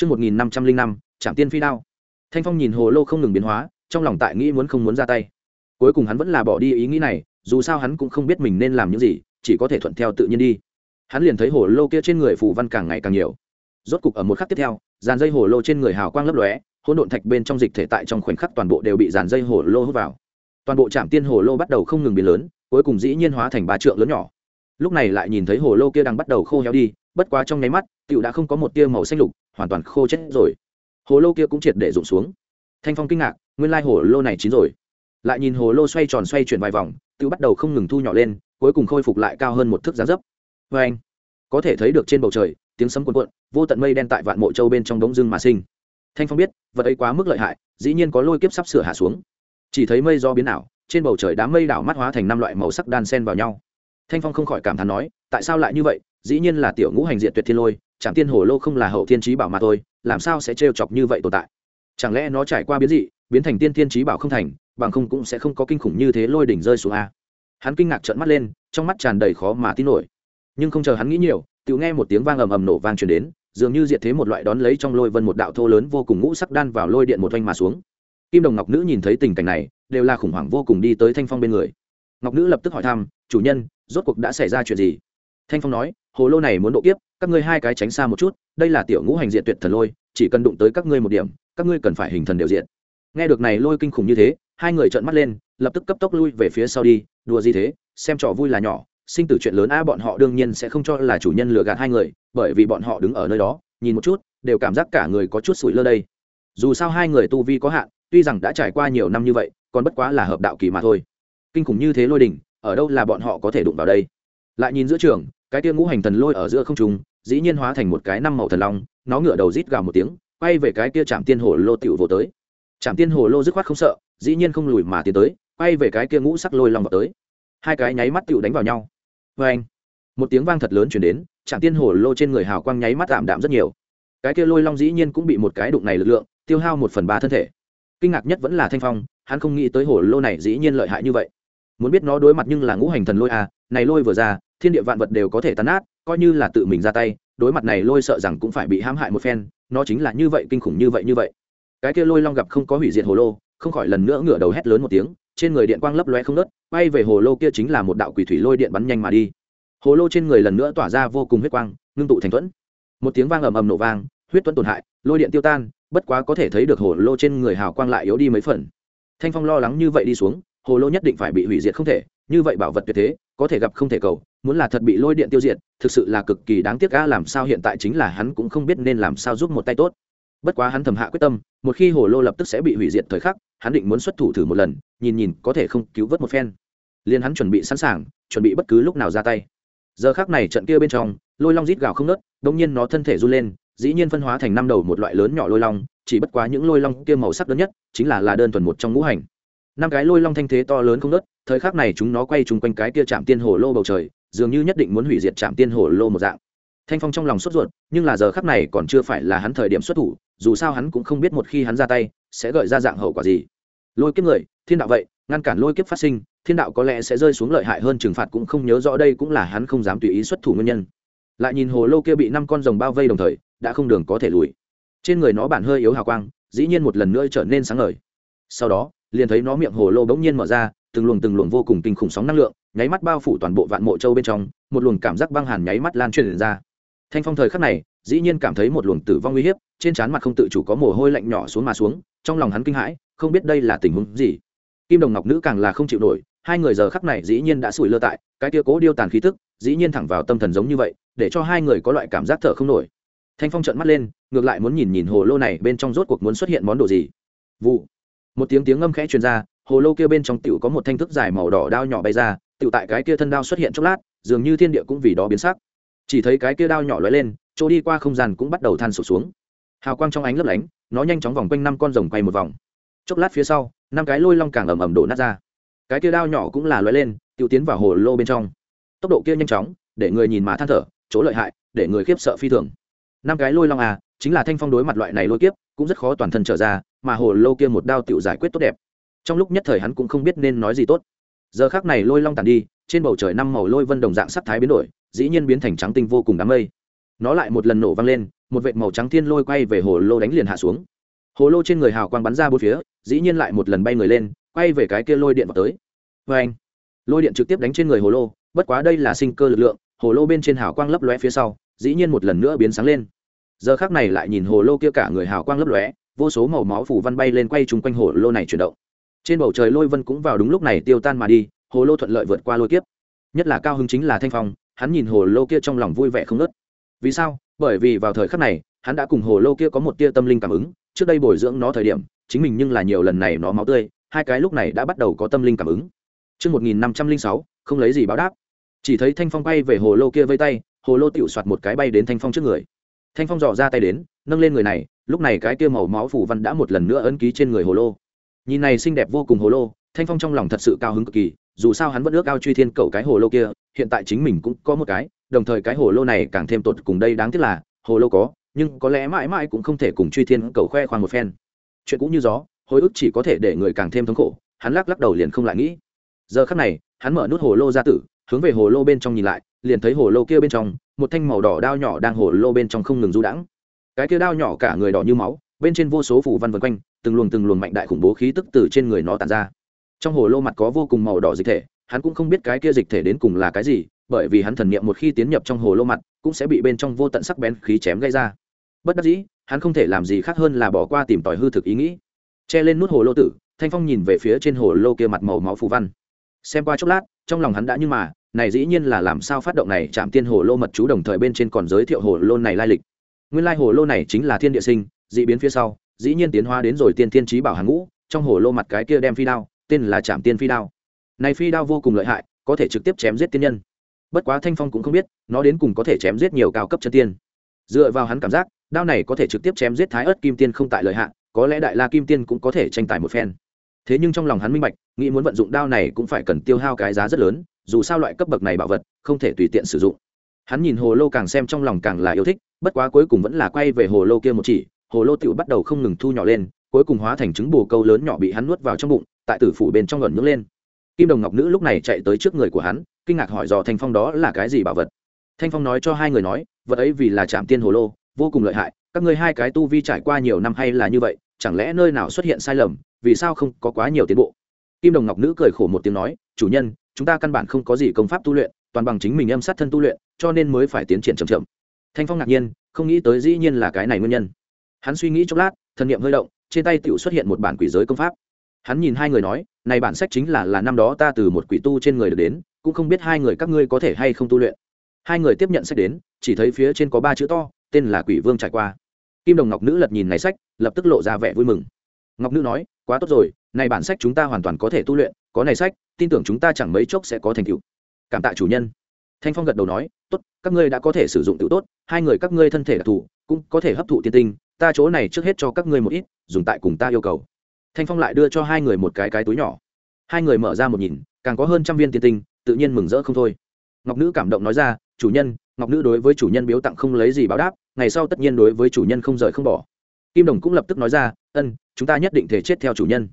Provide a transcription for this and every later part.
Trước 1505, Trảm Tiên Phi Đao. Thanh Phong nhìn hồ lô không ngừng biến hóa, trong lòng tại nghĩ muốn không muốn ra tay. Cuối cùng hắn vẫn là bỏ đi ý nghĩ này, dù sao hắn cũng không biết mình nên làm những gì, chỉ có thể thuận theo tự nhiên đi. Hắn liền thấy hồ lô kia trên người phù văn càng ngày càng nhiều. Rốt cục ở một khắc tiếp theo, dàn dây hồ lô trên người hào quang lấp lóe, hỗn độn thạch bên trong dịch thể tại trong khoảnh khắc toàn bộ đều bị dàn dây hồ lô hút vào. Toàn bộ Trạm Tiên hồ lô bắt đầu không ngừng biến lớn, cuối cùng dĩ nhiên hóa thành ba trượng lớn nhỏ. Lúc này lại nhìn thấy hồ lô kia đang bắt đầu khô héo đi, bất quá trong nháy mắt, tiểu đã không có một tia màu xanh lục, hoàn toàn khô chết rồi. Hồ lô kia cũng triệt để rụng xuống. Thanh phong kinh ngạc nguyên lai hồ lô này chín rồi. Lại nhìn hồ lô xoay tròn xoay chuyển vài vòng Tựu bắt đầu không ngừng thu nhỏ lên cuối cùng khôi phục lại cao hơn một thước giá dấp. Vê anh có thể thấy được trên bầu trời tiếng sấm cuộn cuộn vô tận mây đen tại vạn mộ châu bên trong đống dương mà sinh. Thanh phong biết vật ấy quá mức lợi hại dĩ nhiên có lôi kiếp sắp sửa hạ xuống. Chỉ thấy mây do biến ảo trên bầu trời đám mây đảo mắt hóa thành năm loại màu sắc đan sen vào nhau. Thanh phong không khỏi cảm thán nói tại sao lại như vậy? Dĩ nhiên là tiểu ngũ hành diện tuyệt thiên lôi chẳng tiên hồ lô không là hậu thiên trí bảo mà thôi, làm sao sẽ trêu chọc như vậy tồn tại? Chẳng lẽ nó trải qua biến dị, biến thành tiên thiên trí bảo không thành, bằng không cũng sẽ không có kinh khủng như thế lôi đỉnh rơi xuống a? Hắn kinh ngạc trợn mắt lên, trong mắt tràn đầy khó mà tin nổi. Nhưng không chờ hắn nghĩ nhiều tự nghe một tiếng vang ầm ầm nổ vang truyền đến, dường như diệt thế một loại đón lấy trong lôi vân một đạo thô lớn vô cùng ngũ sắc đan vào lôi điện một oanh mà xuống. Kim đồng ngọc nữ nhìn thấy tình cảnh này, đều là khủng hoảng vô cùng đi tới thanh phong bên người. Ngọc nữ lập tức hỏi thăm, chủ nhân, rốt cuộc đã xảy ra chuyện gì? Thanh phong nói, hồ lô này muốn độ kiếp, các ngươi hai cái tránh xa một chút, đây là tiểu ngũ hành diện tuyệt thần lôi, chỉ cần đụng tới các ngươi một điểm, các ngươi cần phải hình thần đều diện. Nghe được này lôi kinh khủng như thế, hai người trợn mắt lên, lập tức cấp tốc lui về phía sau đi, đùa gì thế, xem trò vui là nhỏ, sinh tử chuyện lớn a bọn họ đương nhiên sẽ không cho là chủ nhân lừa gạt hai người, bởi vì bọn họ đứng ở nơi đó, nhìn một chút, đều cảm giác cả người có chút sủi lơ đây. Dù sao hai người tu vi có hạn, tuy rằng đã trải qua nhiều năm như vậy, còn bất quá là hợp đạo kỳ mà thôi. Kinh khủng như thế lôi đỉnh, ở đâu là bọn họ có thể đụng vào đây? Lại nhìn giữa trường cái tia ngũ hành thần lôi ở giữa không trung, dĩ nhiên hóa thành một cái năm màu thần long, nó ngửa đầu rít gào một tiếng, quay về cái kia chạm tiên hồ lô tiểu vô tới. Chạm tiên hồ lô dứt khoát không sợ, dĩ nhiên không lùi mà tiến tới, quay về cái kia ngũ sắc lôi long vào tới. Hai cái nháy mắt tiểu đánh vào nhau. Vê anh một tiếng vang thật lớn chuyển đến chạm tiên hồ lô trên người hào quang nháy mắt tạm đạm rất nhiều. Cái kia lôi long dĩ nhiên cũng bị một cái đụng này lực lượng, tiêu hao một phần ba thân thể. Kinh ngạc nhất vẫn là thanh phong, hắn không nghĩ tới hồ lô này dĩ nhiên lợi hại như vậy. Muốn biết nó đối mặt nhưng là ngũ hành thần lôi à này lôi vừa ra thiên địa vạn vật đều có thể tàn át coi như là tự mình ra tay, đối mặt này lôi sợ rằng cũng phải bị hãm hại một phen, nó chính là như vậy kinh khủng như vậy như vậy. Cái kia lôi long gặp không có hủy diệt hồ lô, không khỏi lần nữa ngửa đầu hét lớn một tiếng, trên người điện quang lấp loe không nớt bay về hồ lô kia chính là một đạo quỷ thủy lôi điện bắn nhanh mà đi. Hồ lô trên người lần nữa tỏa ra vô cùng huyết quang, ngưng tụ thành thuẫn. Một tiếng vang ầm ầm nổ vang, huyết tuấn tổn hại, lôi điện tiêu tan, bất quá có thể thấy được hồ lô trên người hào quang lại yếu đi mấy phần. Thanh phong lo lắng như vậy đi xuống, hồ lô nhất định phải bị hủy diệt không thể, như vậy bảo vật tuyệt thế, có thể gặp không thể cầu muốn là thật bị lôi điện tiêu diệt, thực sự là cực kỳ đáng tiếc ga làm sao hiện tại chính là hắn cũng không biết nên làm sao giúp một tay tốt. Bất quá hắn thầm hạ quyết tâm, một khi hồ lô lập tức sẽ bị hủy diệt thời khắc, hắn định muốn xuất thủ thử một lần, nhìn nhìn, có thể không cứu vớt một phen. Liền hắn chuẩn bị sẵn sàng, chuẩn bị bất cứ lúc nào ra tay. Giờ khác này trận kia bên trong, lôi long rít gào không nớt đông nhiên nó thân thể run lên, dĩ nhiên phân hóa thành năm đầu một loại lớn nhỏ lôi long, chỉ bất quá những lôi long kia màu sắc lớn nhất, chính là là đơn thuần một trong ngũ hành. Năm cái lôi long thanh thế to lớn không nớt thời khắc này chúng nó quay chung quanh cái kia chạm tiên hồ lô bầu trời dường như nhất định muốn hủy diệt trạm tiên hồ lô một dạng. Thanh phong trong lòng sốt ruột, nhưng là giờ khắc này còn chưa phải là hắn thời điểm xuất thủ, dù sao hắn cũng không biết một khi hắn ra tay, sẽ gợi ra dạng hậu quả gì. Lôi kiếp người, thiên đạo vậy, ngăn cản lôi kiếp phát sinh, thiên đạo có lẽ sẽ rơi xuống lợi hại hơn trừng phạt cũng không nhớ rõ đây cũng là hắn không dám tùy ý xuất thủ nguyên nhân. Lại nhìn hồ lô kia bị năm con rồng bao vây đồng thời, đã không đường có thể lùi. Trên người nó bản hơi yếu hào quang, dĩ nhiên một lần nữa trở nên sáng ngời. Sau đó liền thấy nó miệng hồ lô bỗng nhiên mở ra, từng luồng từng luồng vô cùng kinh khủng sóng năng lượng, nháy mắt bao phủ toàn bộ vạn mộ châu bên trong, một luồng cảm giác băng hàn nháy mắt lan truyền ra. Thanh phong thời khắc này, dĩ nhiên cảm thấy một luồng tử vong uy hiếp, trên trán mặt không tự chủ có mồ hôi lạnh nhỏ xuống mà xuống, trong lòng hắn kinh hãi, không biết đây là tình huống gì. Kim đồng ngọc nữ càng là không chịu nổi, hai người giờ khắc này dĩ nhiên đã sủi lơ tại, cái tia cố điêu tàn khí tức, dĩ nhiên thẳng vào tâm thần giống như vậy, để cho hai người có loại cảm giác thở không nổi. Thanh phong trợn mắt lên, ngược lại muốn nhìn nhìn hồ lô này bên trong rốt cuộc muốn xuất hiện món đồ gì. Vụ một tiếng tiếng ngâm khẽ truyền ra, hồ lô kia bên trong tiểu có một thanh thức dài màu đỏ đao nhỏ bay ra, tiểu tại cái kia thân đao xuất hiện chốc lát, dường như thiên địa cũng vì đó biến sắc. Chỉ thấy cái kia đao nhỏ lóe lên, chỗ đi qua không gian cũng bắt đầu than sụt xuống. Hào quang trong ánh lấp lánh, nó nhanh chóng vòng quanh năm con rồng quay một vòng. Chốc lát phía sau, năm cái lôi long càng ầm ầm đổ nát ra. Cái kia đao nhỏ cũng là lóe lên, tiểu tiến vào hồ lô bên trong. Tốc độ kia nhanh chóng, để người nhìn mà than thở, chỗ lợi hại, để người khiếp sợ phi thường. Năm cái lôi long à chính là thanh phong đối mặt loại này lôi kiếp, cũng rất khó toàn thân trở ra, mà hồ lô kia một đao tựu giải quyết tốt đẹp. Trong lúc nhất thời hắn cũng không biết nên nói gì tốt. Giờ khác này lôi long tàn đi, trên bầu trời năm màu lôi vân đồng dạng sắc thái biến đổi, dĩ nhiên biến thành trắng tinh vô cùng đám mây. Nó lại một lần nổ vang lên, một vệt màu trắng thiên lôi quay về hồ lô đánh liền hạ xuống. Hồ lô trên người hào quang bắn ra bốn phía, dĩ nhiên lại một lần bay người lên, quay về cái kia lôi điện vào tới. Vê anh lôi điện trực tiếp đánh trên người hồ lô, bất quá đây là sinh cơ lực lượng, hồ lô bên trên hào quang lấp lóe phía sau, dĩ nhiên một lần nữa biến sáng lên giờ khác này lại nhìn hồ lô kia cả người hào quang lấp lóe vô số màu máu phủ văn bay lên quay chung quanh hồ lô này chuyển động. Trên bầu trời lôi vân cũng vào đúng lúc này tiêu tan mà đi hồ lô thuận lợi vượt qua lôi kiếp. Nhất là cao hứng chính là thanh phong hắn nhìn hồ lô kia trong lòng vui vẻ không nớt vì sao? Bởi vì vào thời khắc này hắn đã cùng hồ lô kia có một tia tâm linh cảm ứng trước đây bồi dưỡng nó thời điểm chính mình nhưng là nhiều lần này nó máu tươi hai cái lúc này đã bắt đầu có tâm linh cảm ứng. Trước 1506, không lấy gì báo đáp. Chỉ thấy Thanh Phong bay về hồ lô kia vây tay, hồ lô tiểu soạt một cái bay đến Thanh Phong trước người. Thanh Phong dò ra tay đến, nâng lên người này, lúc này cái kia màu máu phủ văn đã một lần nữa ấn ký trên người hồ lô. Nhìn này xinh đẹp vô cùng hồ lô, Thanh Phong trong lòng thật sự cao hứng cực kỳ, dù sao hắn vẫn ước ao truy thiên cầu cái hồ lô kia, hiện tại chính mình cũng có một cái, đồng thời cái hồ lô này càng thêm tốt cùng đây đáng tiếc là, hồ lô có, nhưng có lẽ mãi mãi cũng không thể cùng truy thiên cầu khoe khoang một phen chuyện cũng như gió hồi ức chỉ có thể để người càng thêm thống khổ hắn lắc lắc đầu liền không lại nghĩ giờ khắc này hắn mở nút hồ lô ra tử hướng về hồ lô bên trong nhìn lại liền thấy hồ lô kia bên trong một thanh màu đỏ đao nhỏ đang hổ lô bên trong không ngừng du đãng. Cái kia đao nhỏ cả người đỏ như máu, bên trên vô số phủ văn vân quanh, từng luồng từng luồng mạnh đại khủng bố khí tức từ trên người nó tàn ra. Trong hồ lô mặt có vô cùng màu đỏ dịch thể, hắn cũng không biết cái kia dịch thể đến cùng là cái gì, bởi vì hắn thần niệm một khi tiến nhập trong hồ lô mặt, cũng sẽ bị bên trong vô tận sắc bén khí chém gây ra. Bất đắc dĩ, hắn không thể làm gì khác hơn là bỏ qua tìm tòi hư thực ý nghĩ. Che lên nút hồ lô tử, thanh phong nhìn về phía trên hồ lô kia mặt màu máu phù văn. Xem qua chốc lát, trong lòng hắn đã nhưng mà này dĩ nhiên là làm sao phát động này chạm tiên hồ lô mật chú đồng thời bên trên còn giới thiệu hồ lô này lai lịch. Nguyên lai hồ lô này chính là thiên địa sinh, dị biến phía sau, dĩ nhiên tiến hóa đến rồi tiên thiên trí bảo hàng ngũ, trong hồ lô mặt cái kia đem phi đao, tên là chạm tiên phi đao. Này phi đao vô cùng lợi hại, có thể trực tiếp chém giết tiên nhân. Bất quá thanh phong cũng không biết, nó đến cùng có thể chém giết nhiều cao cấp chân tiên. Dựa vào hắn cảm giác, đao này có thể trực tiếp chém giết thái ớt kim tiên không tại lợi hạn có lẽ đại la kim tiên cũng có thể tranh tài một phen. Thế nhưng trong lòng hắn minh bạch, nghĩ muốn vận dụng đao này cũng phải cần tiêu hao cái giá rất lớn dù sao loại cấp bậc này bảo vật không thể tùy tiện sử dụng. Hắn nhìn hồ lô càng xem trong lòng càng là yêu thích, bất quá cuối cùng vẫn là quay về hồ lô kia một chỉ, hồ lô tựu bắt đầu không ngừng thu nhỏ lên, cuối cùng hóa thành trứng bồ câu lớn nhỏ bị hắn nuốt vào trong bụng, tại tử phủ bên trong gần nhướng lên. Kim đồng ngọc nữ lúc này chạy tới trước người của hắn, kinh ngạc hỏi dò thanh phong đó là cái gì bảo vật. Thanh phong nói cho hai người nói, vật ấy vì là trạm tiên hồ lô, vô cùng lợi hại, các ngươi hai cái tu vi trải qua nhiều năm hay là như vậy, chẳng lẽ nơi nào xuất hiện sai lầm, vì sao không có quá nhiều tiến bộ? Kim đồng ngọc nữ cười khổ một tiếng nói, chủ nhân chúng ta căn bản không có gì công pháp tu luyện, toàn bằng chính mình âm sát thân tu luyện, cho nên mới phải tiến triển chậm chậm. Thanh phong ngạc nhiên, không nghĩ tới dĩ nhiên là cái này nguyên nhân. Hắn suy nghĩ chốc lát, thần niệm hơi động, trên tay tựu xuất hiện một bản quỷ giới công pháp. Hắn nhìn hai người nói, này bản sách chính là là năm đó ta từ một quỷ tu trên người được đến, cũng không biết hai người các ngươi có thể hay không tu luyện. Hai người tiếp nhận sách đến, chỉ thấy phía trên có ba chữ to, tên là quỷ vương trải qua. Kim đồng ngọc nữ lật nhìn này sách, lập tức lộ ra vẻ vui mừng. Ngọc nữ nói, quá tốt rồi, này bản sách chúng ta hoàn toàn có thể tu luyện có này sách, tin tưởng chúng ta chẳng mấy chốc sẽ có thành tựu. Cảm tạ chủ nhân. Thanh phong gật đầu nói, tốt, các ngươi đã có thể sử dụng tự tốt, hai người các ngươi thân thể đặc thù, cũng có thể hấp thụ tiên tinh, ta chỗ này trước hết cho các ngươi một ít, dùng tại cùng ta yêu cầu. Thanh phong lại đưa cho hai người một cái cái túi nhỏ. Hai người mở ra một nhìn, càng có hơn trăm viên tiên tinh, tự nhiên mừng rỡ không thôi. Ngọc nữ cảm động nói ra, chủ nhân, ngọc nữ đối với chủ nhân biếu tặng không lấy gì báo đáp, ngày sau tất nhiên đối với chủ nhân không rời không bỏ. Kim đồng cũng lập tức nói ra, ân, chúng ta nhất định thể chết theo chủ nhân.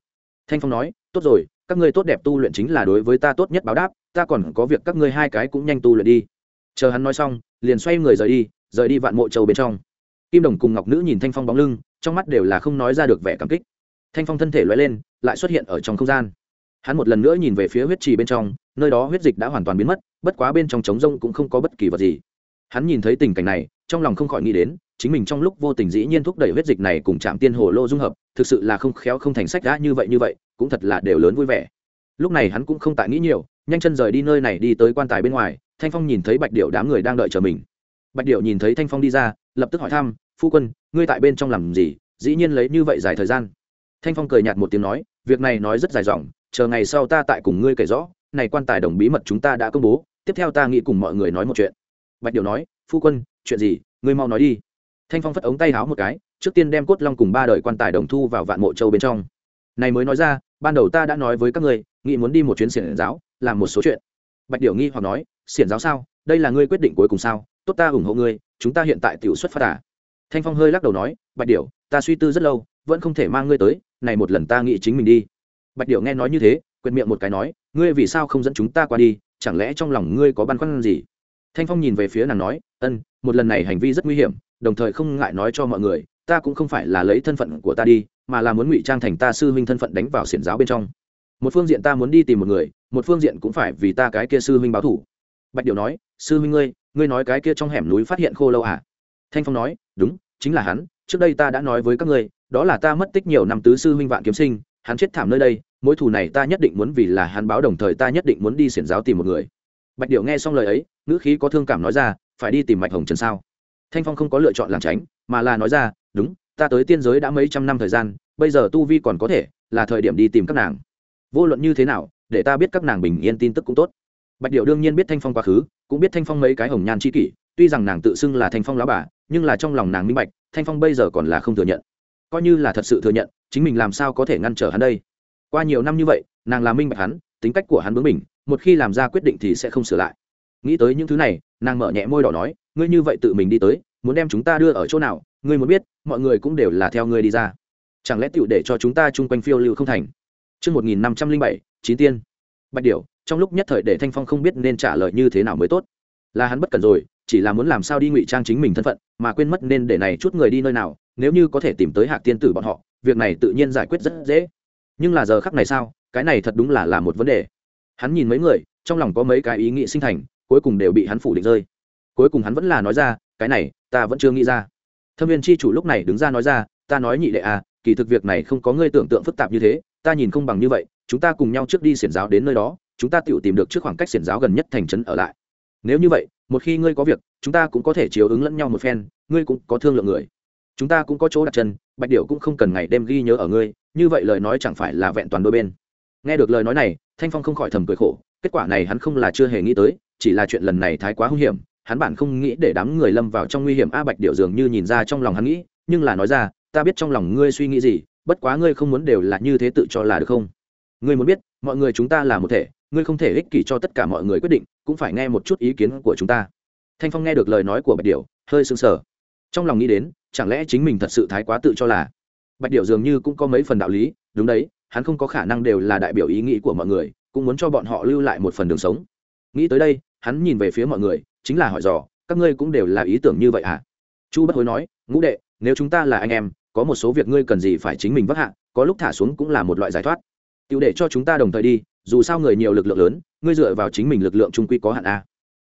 Thanh phong nói, tốt rồi các ngươi tốt đẹp tu luyện chính là đối với ta tốt nhất báo đáp, ta còn có việc các ngươi hai cái cũng nhanh tu luyện đi. Chờ hắn nói xong, liền xoay người rời đi rời đi vạn mộ châu bên trong. Kim đồng cùng ngọc nữ nhìn thanh phong bóng lưng, trong mắt đều là không nói ra được vẻ cảm kích. Thanh phong thân thể loay lên, lại xuất hiện ở trong không gian. Hắn một lần nữa nhìn về phía huyết trì bên trong, nơi đó huyết dịch đã hoàn toàn biến mất, bất quá bên trong trống rông cũng không có bất kỳ vật gì. Hắn nhìn thấy tình cảnh này, trong lòng không khỏi nghĩ đến chính mình trong lúc vô tình dĩ nhiên thúc đẩy huyết dịch này cùng chạm tiên hồ lô dung hợp, thực sự là không khéo không thành sách đã như vậy như vậy, cũng thật là đều lớn vui vẻ. Lúc này hắn cũng không tại nghĩ nhiều, nhanh chân rời đi nơi này đi tới quan tài bên ngoài, thanh phong nhìn thấy bạch điệu đám người đang đợi chờ mình. Bạch điệu nhìn thấy thanh phong đi ra, lập tức hỏi thăm, phu quân, ngươi tại bên trong làm gì? Dĩ nhiên lấy như vậy dài thời gian. Thanh phong cười nhạt một tiếng nói, việc này nói rất dài dòng, chờ ngày sau ta tại cùng ngươi kể rõ, này quan tài đồng bí mật chúng ta đã công bố, tiếp theo ta nghĩ cùng mọi người nói một chuyện. Bạch điệu nói, phu quân, chuyện gì? Ngươi mau nói đi thanh phong phất ống tay háo một cái, trước tiên đem cốt long cùng ba đời quan tài đồng thu vào vạn mộ châu bên trong. Này mới nói ra, ban đầu ta đã nói với các ngươi nghị muốn đi một chuyến xiển giáo, làm một số chuyện. Bạch điểu nghi hoặc nói, xiển giáo sao? Đây là ngươi quyết định cuối cùng sao? Tốt ta ủng hộ ngươi, chúng ta hiện tại tiểu xuất phát à. thanh phong hơi lắc đầu nói, bạch điểu, ta suy tư rất lâu, vẫn không thể mang ngươi tới, này một lần ta nghĩ chính mình đi. Bạch điểu nghe nói như thế quyệt miệng một cái nói, ngươi vì sao không dẫn chúng ta qua đi, chẳng lẽ trong lòng ngươi có băn khoăn gì? Thanh phong nhìn về phía nàng nói, ân, một lần này hành vi rất nguy hiểm đồng thời không ngại nói cho mọi người, ta cũng không phải là lấy thân phận của ta đi, mà là muốn ngụy trang thành ta sư huynh thân phận đánh vào xiển giáo bên trong. Một phương diện ta muốn đi tìm một người, một phương diện cũng phải vì ta cái kia sư huynh báo thủ bạch điệu nói, sư huynh ngươi ngươi nói cái kia trong hẻm núi phát hiện khô lâu à? Thanh phong nói, đúng, chính là hắn, trước đây ta đã nói với các ngươi, đó là ta mất tích nhiều năm tứ sư huynh vạn kiếm sinh, hắn chết thảm nơi đây, mối thù này ta nhất định muốn vì là hắn báo đồng thời ta nhất định muốn đi xiển giáo tìm một người. Bạch điệu nghe xong lời ấy, ngữ khí có thương cảm nói ra, phải đi tìm mạch hồng trần sao? Thanh phong không có lựa chọn làng tránh, mà là nói ra, đúng, ta tới tiên giới đã mấy trăm năm thời gian, bây giờ tu vi còn có thể, là thời điểm đi tìm các nàng. Vô luận như thế nào, để ta biết các nàng bình yên tin tức cũng tốt. Bạch điệu đương nhiên biết thanh phong quá khứ, cũng biết thanh phong mấy cái hồng nhan c h i kỷ, tuy rằng nàng tự xưng là thanh phong lão bà, nhưng là trong lòng nàng minh bạch, thanh phong bây giờ còn là không thừa nhận. Coi như là thật sự thừa nhận, chính mình làm sao có thể ngăn trở hắn đây? Qua nhiều năm như vậy, nàng là minh bạch hắn, tính cách của hắn bướng mình một khi làm ra quyết định thì sẽ không sửa lại. Nghĩ tới những thứ này, nàng mở nhẹ môi đỏ nói ngươi như vậy tự mình đi tới muốn đem chúng ta đưa ở chỗ nào ngươi muốn biết mọi người cũng đều là theo ngươi đi ra chẳng lẽ tựu để cho chúng ta chung quanh phiêu lưu không thành Trước 1507, chín tiên. Bạch điểu, trong lúc nhất thời để Thanh Phong không biết nên trả lời như thế nào mới tốt. Là hắn bất cần rồi, chỉ là muốn làm sao đi ngụy trang chính mình thân phận, mà quên mất nên để này chút người đi nơi nào, nếu như có thể tìm tới Hạc tiên tử bọn họ, việc này tự nhiên giải quyết rất dễ. Nhưng là giờ khắc này sao, cái này thật đúng là là một vấn đề. Hắn nhìn mấy người, trong lòng có mấy cái ý nghĩ sinh thành, cuối cùng đều bị hắn phủ định rơi. Cuối cùng hắn vẫn là nói ra, cái này, ta vẫn chưa nghĩ ra. Thâm viên chi chủ lúc này đứng ra nói ra, ta nói nhị đệ à, kỳ thực việc này không có ngươi tưởng tượng phức tạp như thế ta nhìn không bằng như vậy chúng ta cùng nhau trước đi xiển giáo đến nơi đó chúng ta tự tìm được trước khoảng cách xiển giáo gần nhất thành trấn ở lại. Nếu như vậy một khi ngươi có việc chúng ta cũng có thể chiếu ứng lẫn nhau một phen ngươi cũng có thương lượng người. Chúng ta cũng có chỗ đặt chân bạch điệu cũng không cần ngày đêm ghi nhớ ở ngươi như vậy lời nói chẳng phải là vẹn toàn đôi bên. Nghe được lời nói này thanh phong không khỏi thầm cười khổ kết quả này hắn không là chưa hề nghĩ tới chỉ là chuyện lần này thái quá hung hiểm hắn bản không nghĩ để đám người lâm vào trong nguy hiểm. A bạch điệu dường như nhìn ra trong lòng hắn nghĩ, nhưng là nói ra, ta biết trong lòng ngươi suy nghĩ gì, bất quá ngươi không muốn đều là như thế tự cho là được không? Ngươi muốn biết, mọi người chúng ta là một thể, ngươi không thể ích kỷ cho tất cả mọi người quyết định, cũng phải nghe một chút ý kiến của chúng ta. Thanh phong nghe được lời nói của bạch điệu hơi sưng sờ. Trong lòng nghĩ đến, chẳng lẽ chính mình thật sự thái quá tự cho là? Bạch điệu dường như cũng có mấy phần đạo lý, đúng đấy, hắn không có khả năng đều là đại biểu ý nghĩ của mọi người, cũng muốn cho bọn họ lưu lại một phần đường sống. Nghĩ tới đây, hắn nhìn về phía mọi người chính là hỏi dò, các ngươi cũng đều là ý tưởng như vậy à chu bất hối nói, ngũ đệ, nếu chúng ta là anh em, có một số việc ngươi cần gì phải chính mình vất hạ, có lúc thả xuống cũng là một loại giải thoát. Tiêu để cho chúng ta đồng thời đi, dù sao người nhiều lực lượng lớn, ngươi dựa vào chính mình lực lượng trung quy có hạn a.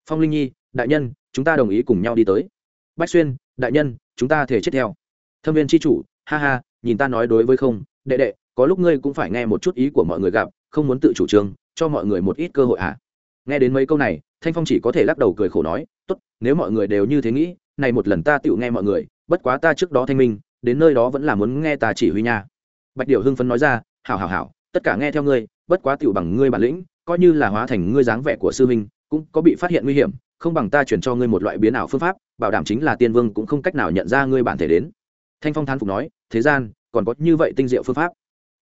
Phong linh nhi, đại nhân, chúng ta đồng ý cùng nhau đi tới. Bách xuyên, đại nhân, chúng ta thể chết theo. Thâm viên tri chủ, ha ha, nhìn ta nói đối với không, đệ đệ, có lúc ngươi cũng phải nghe một chút ý của mọi người gặp, không muốn tự chủ trương, cho mọi người một ít cơ hội à nghe đến mấy câu này, thanh phong chỉ có thể lắc đầu cười khổ nói, tốt, nếu mọi người đều như thế nghĩ, này một lần ta tựu nghe mọi người, bất quá ta trước đó thanh minh, đến nơi đó vẫn là muốn nghe ta chỉ huy nha. Bạch điệu hưng phấn nói ra, hảo hảo hảo, tất cả nghe theo ngươi, bất quá tiểu bằng ngươi bản lĩnh, coi như là hóa thành ngươi dáng vẻ của sư minh cũng có bị phát hiện nguy hiểm, không bằng ta chuyển cho ngươi một loại biến ảo phương pháp, bảo đảm chính là tiên vương cũng không cách nào nhận ra ngươi bản thể đến. Thanh phong thán phục nói, thế gian, còn có như vậy tinh diệu phương pháp.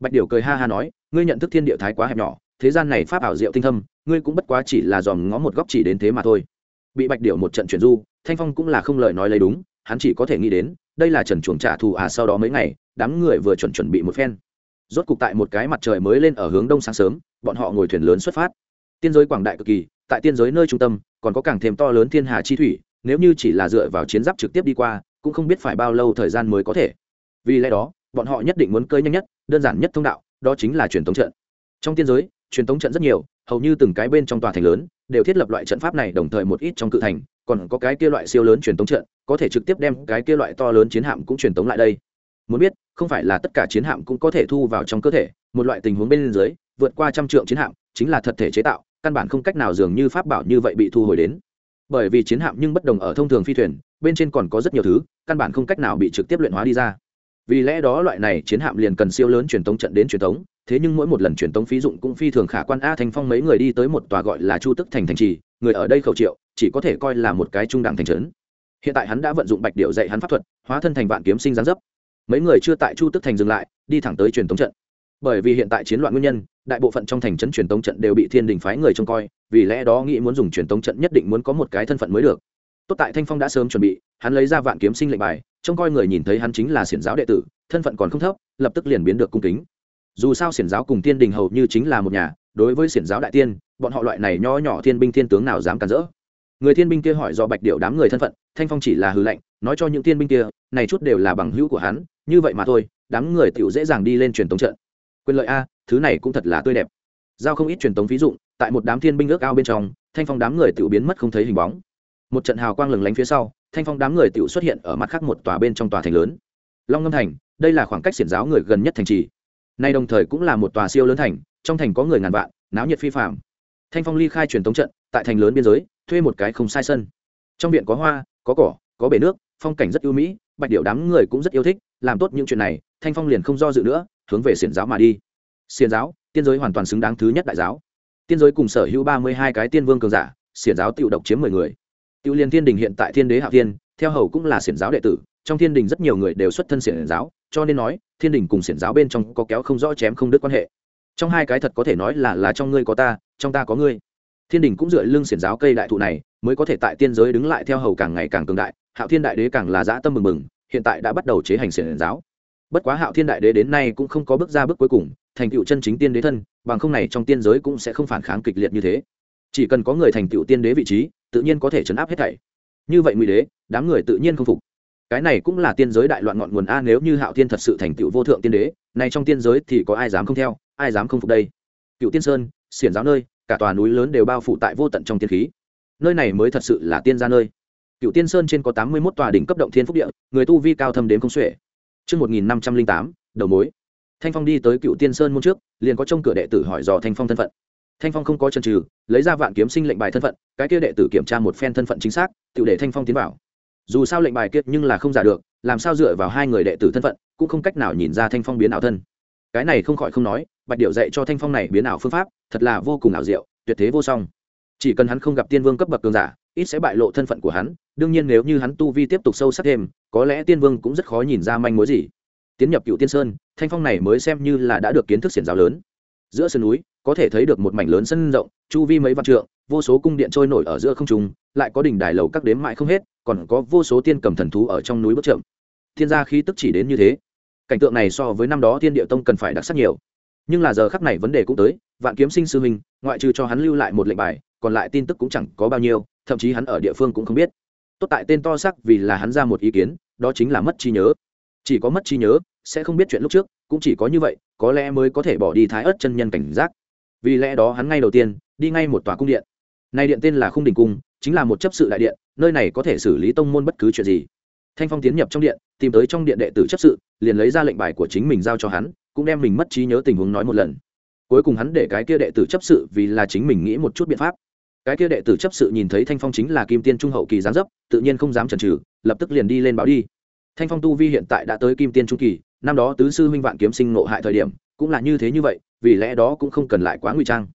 Bạch điệu cười ha ha nói, ngươi nhận thức thiên địa thái quá hẹp nhỏ thế gian này pháp ảo diệu tinh thâm, ngươi cũng bất quá chỉ là dòm ngó một góc chỉ đến thế mà thôi. Bị bạch điệu một trận chuyển du, thanh phong cũng là không lời nói lấy đúng, hắn chỉ có thể nghĩ đến, đây là trần chuồng trả thù à sau đó mấy ngày, đám người vừa chuẩn chuẩn bị một phen. Rốt cục tại một cái mặt trời mới lên ở hướng đông sáng sớm, bọn họ ngồi thuyền lớn xuất phát. Tiên giới quảng đại cực kỳ, tại tiên giới nơi trung tâm, còn có càng thêm to lớn thiên hà chi thủy, nếu như chỉ là dựa vào chiến giáp trực tiếp đi qua, cũng không biết phải bao lâu thời gian mới có thể. Vì lẽ đó, bọn họ nhất định muốn cơi nhanh nhất, đơn giản nhất thông đạo, đó chính là truyền thống trận. Trong tiên giới truyền tống trận rất nhiều, hầu như từng cái bên trong tòa thành lớn đều thiết lập loại trận pháp này, đồng thời một ít trong cự thành còn có cái kia loại siêu lớn truyền tống trận, có thể trực tiếp đem cái kia loại to lớn chiến hạm cũng truyền tống lại đây. Muốn biết, không phải là tất cả chiến hạm cũng có thể thu vào trong cơ thể, một loại tình huống bên dưới, vượt qua trăm trượng chiến hạm chính là thật thể chế tạo, căn bản không cách nào dường như pháp bảo như vậy bị thu hồi đến. Bởi vì chiến hạm nhưng bất đồng ở thông thường phi thuyền, bên trên còn có rất nhiều thứ, căn bản không cách nào bị trực tiếp luyện hóa đi ra. Vì lẽ đó loại này chiến hạm liền cần siêu lớn truyền tống trận đến truyền tống thế nhưng mỗi một lần truyền tống phí dụng cũng phi thường khả quan. A thành phong mấy người đi tới một tòa gọi là chu tức thành thành trì, người ở đây khẩu triệu, chỉ có thể coi là một cái trung đẳng thành trấn. Hiện tại hắn đã vận dụng bạch điệu dạy hắn pháp thuật, hóa thân thành vạn kiếm sinh gián dấp. Mấy người chưa tại chu tức thành dừng lại, đi thẳng tới truyền tống trận. Bởi vì hiện tại chiến loạn nguyên nhân, đại bộ phận trong thành trấn truyền tống trận đều bị thiên đình phái người trông coi, vì lẽ đó nghĩ muốn dùng truyền tống trận nhất định muốn có một cái thân phận mới được. Tốt tại thanh phong đã sớm chuẩn bị, hắn lấy ra vạn kiếm sinh lệnh bài, trông coi người nhìn thấy hắn chính là xiển giáo đệ tử, thân phận còn không thấp, lập tức liền biến được cung kính dù sao xiển giáo cùng tiên đình hầu như chính là một nhà, đối với xiển giáo đại tiên, bọn họ loại này nho nhỏ thiên binh thiên tướng nào dám cản rỡ? Người thiên binh kia hỏi do bạch điệu đám người thân phận, thanh phong chỉ là hư lệnh nói cho những tiên binh kia, này chút đều là bằng hữu của hắn, như vậy mà thôi, đám người tiểu dễ dàng đi lên truyền tống trận. Quyền lợi a, thứ này cũng thật là tươi đẹp. Giao không ít truyền tống ví dụ tại một đám thiên binh ước ao bên trong, thanh phong đám người tiểu biến mất không thấy hình bóng. Một trận hào quang lừng lánh phía sau, thanh phong đám người tiểu xuất hiện ở mặt khác một tòa bên trong tòa thành lớn. Long ngâm thành, đây là khoảng cách xiển giáo người gần nhất thành trì nay đồng thời cũng là một tòa siêu lớn thành, trong thành có người ngàn vạn, náo nhiệt phi phạm thanh phong ly khai truyền tống trận, tại thành lớn biên giới, thuê một cái không sai sân. Trong viện có hoa, có cỏ, có bể nước, phong cảnh rất ưu mỹ, bạch điệu đám người cũng rất yêu thích, làm tốt những chuyện này, thanh phong liền không do dự nữa, hướng về xiển giáo mà đi. Xiển giáo, tiên giới hoàn toàn xứng đáng thứ nhất đại giáo. Tiên giới cùng sở hữu ba mươi hai cái tiên vương cường giả, xiển giáo tự độc chiếm mười người. Tự liên thiên đình hiện tại thiên đế hạ tiên theo hầu cũng là xiển giáo đệ tử, trong thiên đình rất nhiều người đều xuất thân xiển giáo, cho nên nói thiên đình cùng xiển giáo bên trong có kéo không rõ chém không đứt quan hệ. Trong hai cái thật có thể nói là là trong ngươi có ta, trong ta có ngươi. Thiên đình cũng dựa lưng xiển giáo cây đại thụ này, mới có thể tại tiên giới đứng lại theo hầu càng ngày càng cường đại, hạo thiên đại đế càng là dã tâm mừng mừng, hiện tại đã bắt đầu chế hành xiển giáo. Bất quá hạo thiên đại đế đến nay cũng không có bước ra bước cuối cùng, thành tựu chân chính tiên đế thân, bằng không này trong tiên giới cũng sẽ không phản kháng kịch liệt như thế. Chỉ cần có người thành tựu tiên đế vị trí, tự nhiên có thể chấn áp hết thảy. Như vậy ngụy đế, đám người tự nhiên không phục cái này cũng là tiên giới đại loạn ngọn nguồn a nếu như hạo thiên thật sự thành tựu vô thượng tiên đế này trong tiên giới thì có ai dám không theo ai dám không phục đây cựu tiên sơn xiển giáo nơi cả tòa núi lớn đều bao phủ tại vô tận trong tiên khí nơi này mới thật sự là tiên gia nơi cựu tiên sơn trên có tám mươi một tòa đỉnh cấp động thiên phúc địa người tu vi cao thâm đến không xuể Trước 1508, đầu mối. Thanh Phong đi tới cựu tiên sơn môn trước, liền có trông cửa đệ tử hỏi dò Thanh Phong thân phận. Thanh Phong không có chân trừ, lấy ra vạn kiếm sinh lệnh bài thân phận, cái kia đệ tử kiểm tra một phen thân phận chính xác, tự để Thanh Phong tiến vào. Dù sao lệnh bài kiệt nhưng là không giả được, làm sao dựa vào hai người đệ tử thân phận, cũng không cách nào nhìn ra Thanh Phong biến ảo thân. Cái này không khỏi không nói, Bạch điệu dạy cho Thanh Phong này biến ảo phương pháp, thật là vô cùng ảo diệu, tuyệt thế vô song. Chỉ cần hắn không gặp tiên vương cấp bậc cường giả, ít sẽ bại lộ thân phận của hắn, đương nhiên nếu như hắn tu vi tiếp tục sâu sắc thêm, có lẽ tiên vương cũng rất khó nhìn ra manh mối gì tiến nhập cựu tiên sơn thanh phong này mới xem như là đã được kiến thức xiển giáo lớn giữa sườn núi có thể thấy được một mảnh lớn sân rộng chu vi mấy vạn trượng vô số cung điện trôi nổi ở giữa không trung lại có đỉnh đài lầu các đếm mãi không hết còn có vô số tiên cầm thần thú ở trong núi bất chậm. Thiên gia khí tức chỉ đến như thế. Cảnh tượng này so với năm đó thiên địa tông cần phải đặc sắc nhiều. Nhưng là giờ khắc này vấn đề cũng tới, vạn kiếm sinh sư huynh, ngoại trừ cho hắn lưu lại một lệnh bài, còn lại tin tức cũng chẳng có bao nhiêu, thậm chí hắn ở địa phương cũng không biết. Tốt tại tên to sắc vì là hắn ra một ý kiến, đó chính là mất trí nhớ. Chỉ có mất trí nhớ, sẽ không biết chuyện lúc trước, cũng chỉ có như vậy, có lẽ mới có thể bỏ đi thái ớt chân nhân cảnh giác. Vì lẽ đó hắn ngay đầu tiên, đi ngay một tòa cung điện. Này điện tên là khung đình cung chính là một chấp sự đại điện, nơi này có thể xử lý tông môn bất cứ chuyện gì. Thanh phong tiến nhập trong điện, tìm tới trong điện đệ tử chấp sự, liền lấy ra lệnh bài của chính mình giao cho hắn, cũng đem mình mất trí nhớ tình huống nói một lần. Cuối cùng hắn để cái kia đệ tử chấp sự vì là chính mình nghĩ một chút biện pháp. Cái kia đệ tử chấp sự nhìn thấy thanh phong chính là kim tiên trung hậu kỳ gián dấp, tự nhiên không dám chần trừ lập tức liền đi lên báo đi. Thanh phong tu vi hiện tại đã tới kim tiên trung kỳ, năm đó tứ sư huynh vạn kiếm sinh nộ hại thời điểm, cũng là như thế như vậy, vì lẽ đó cũng không cần lại quá nguy trang.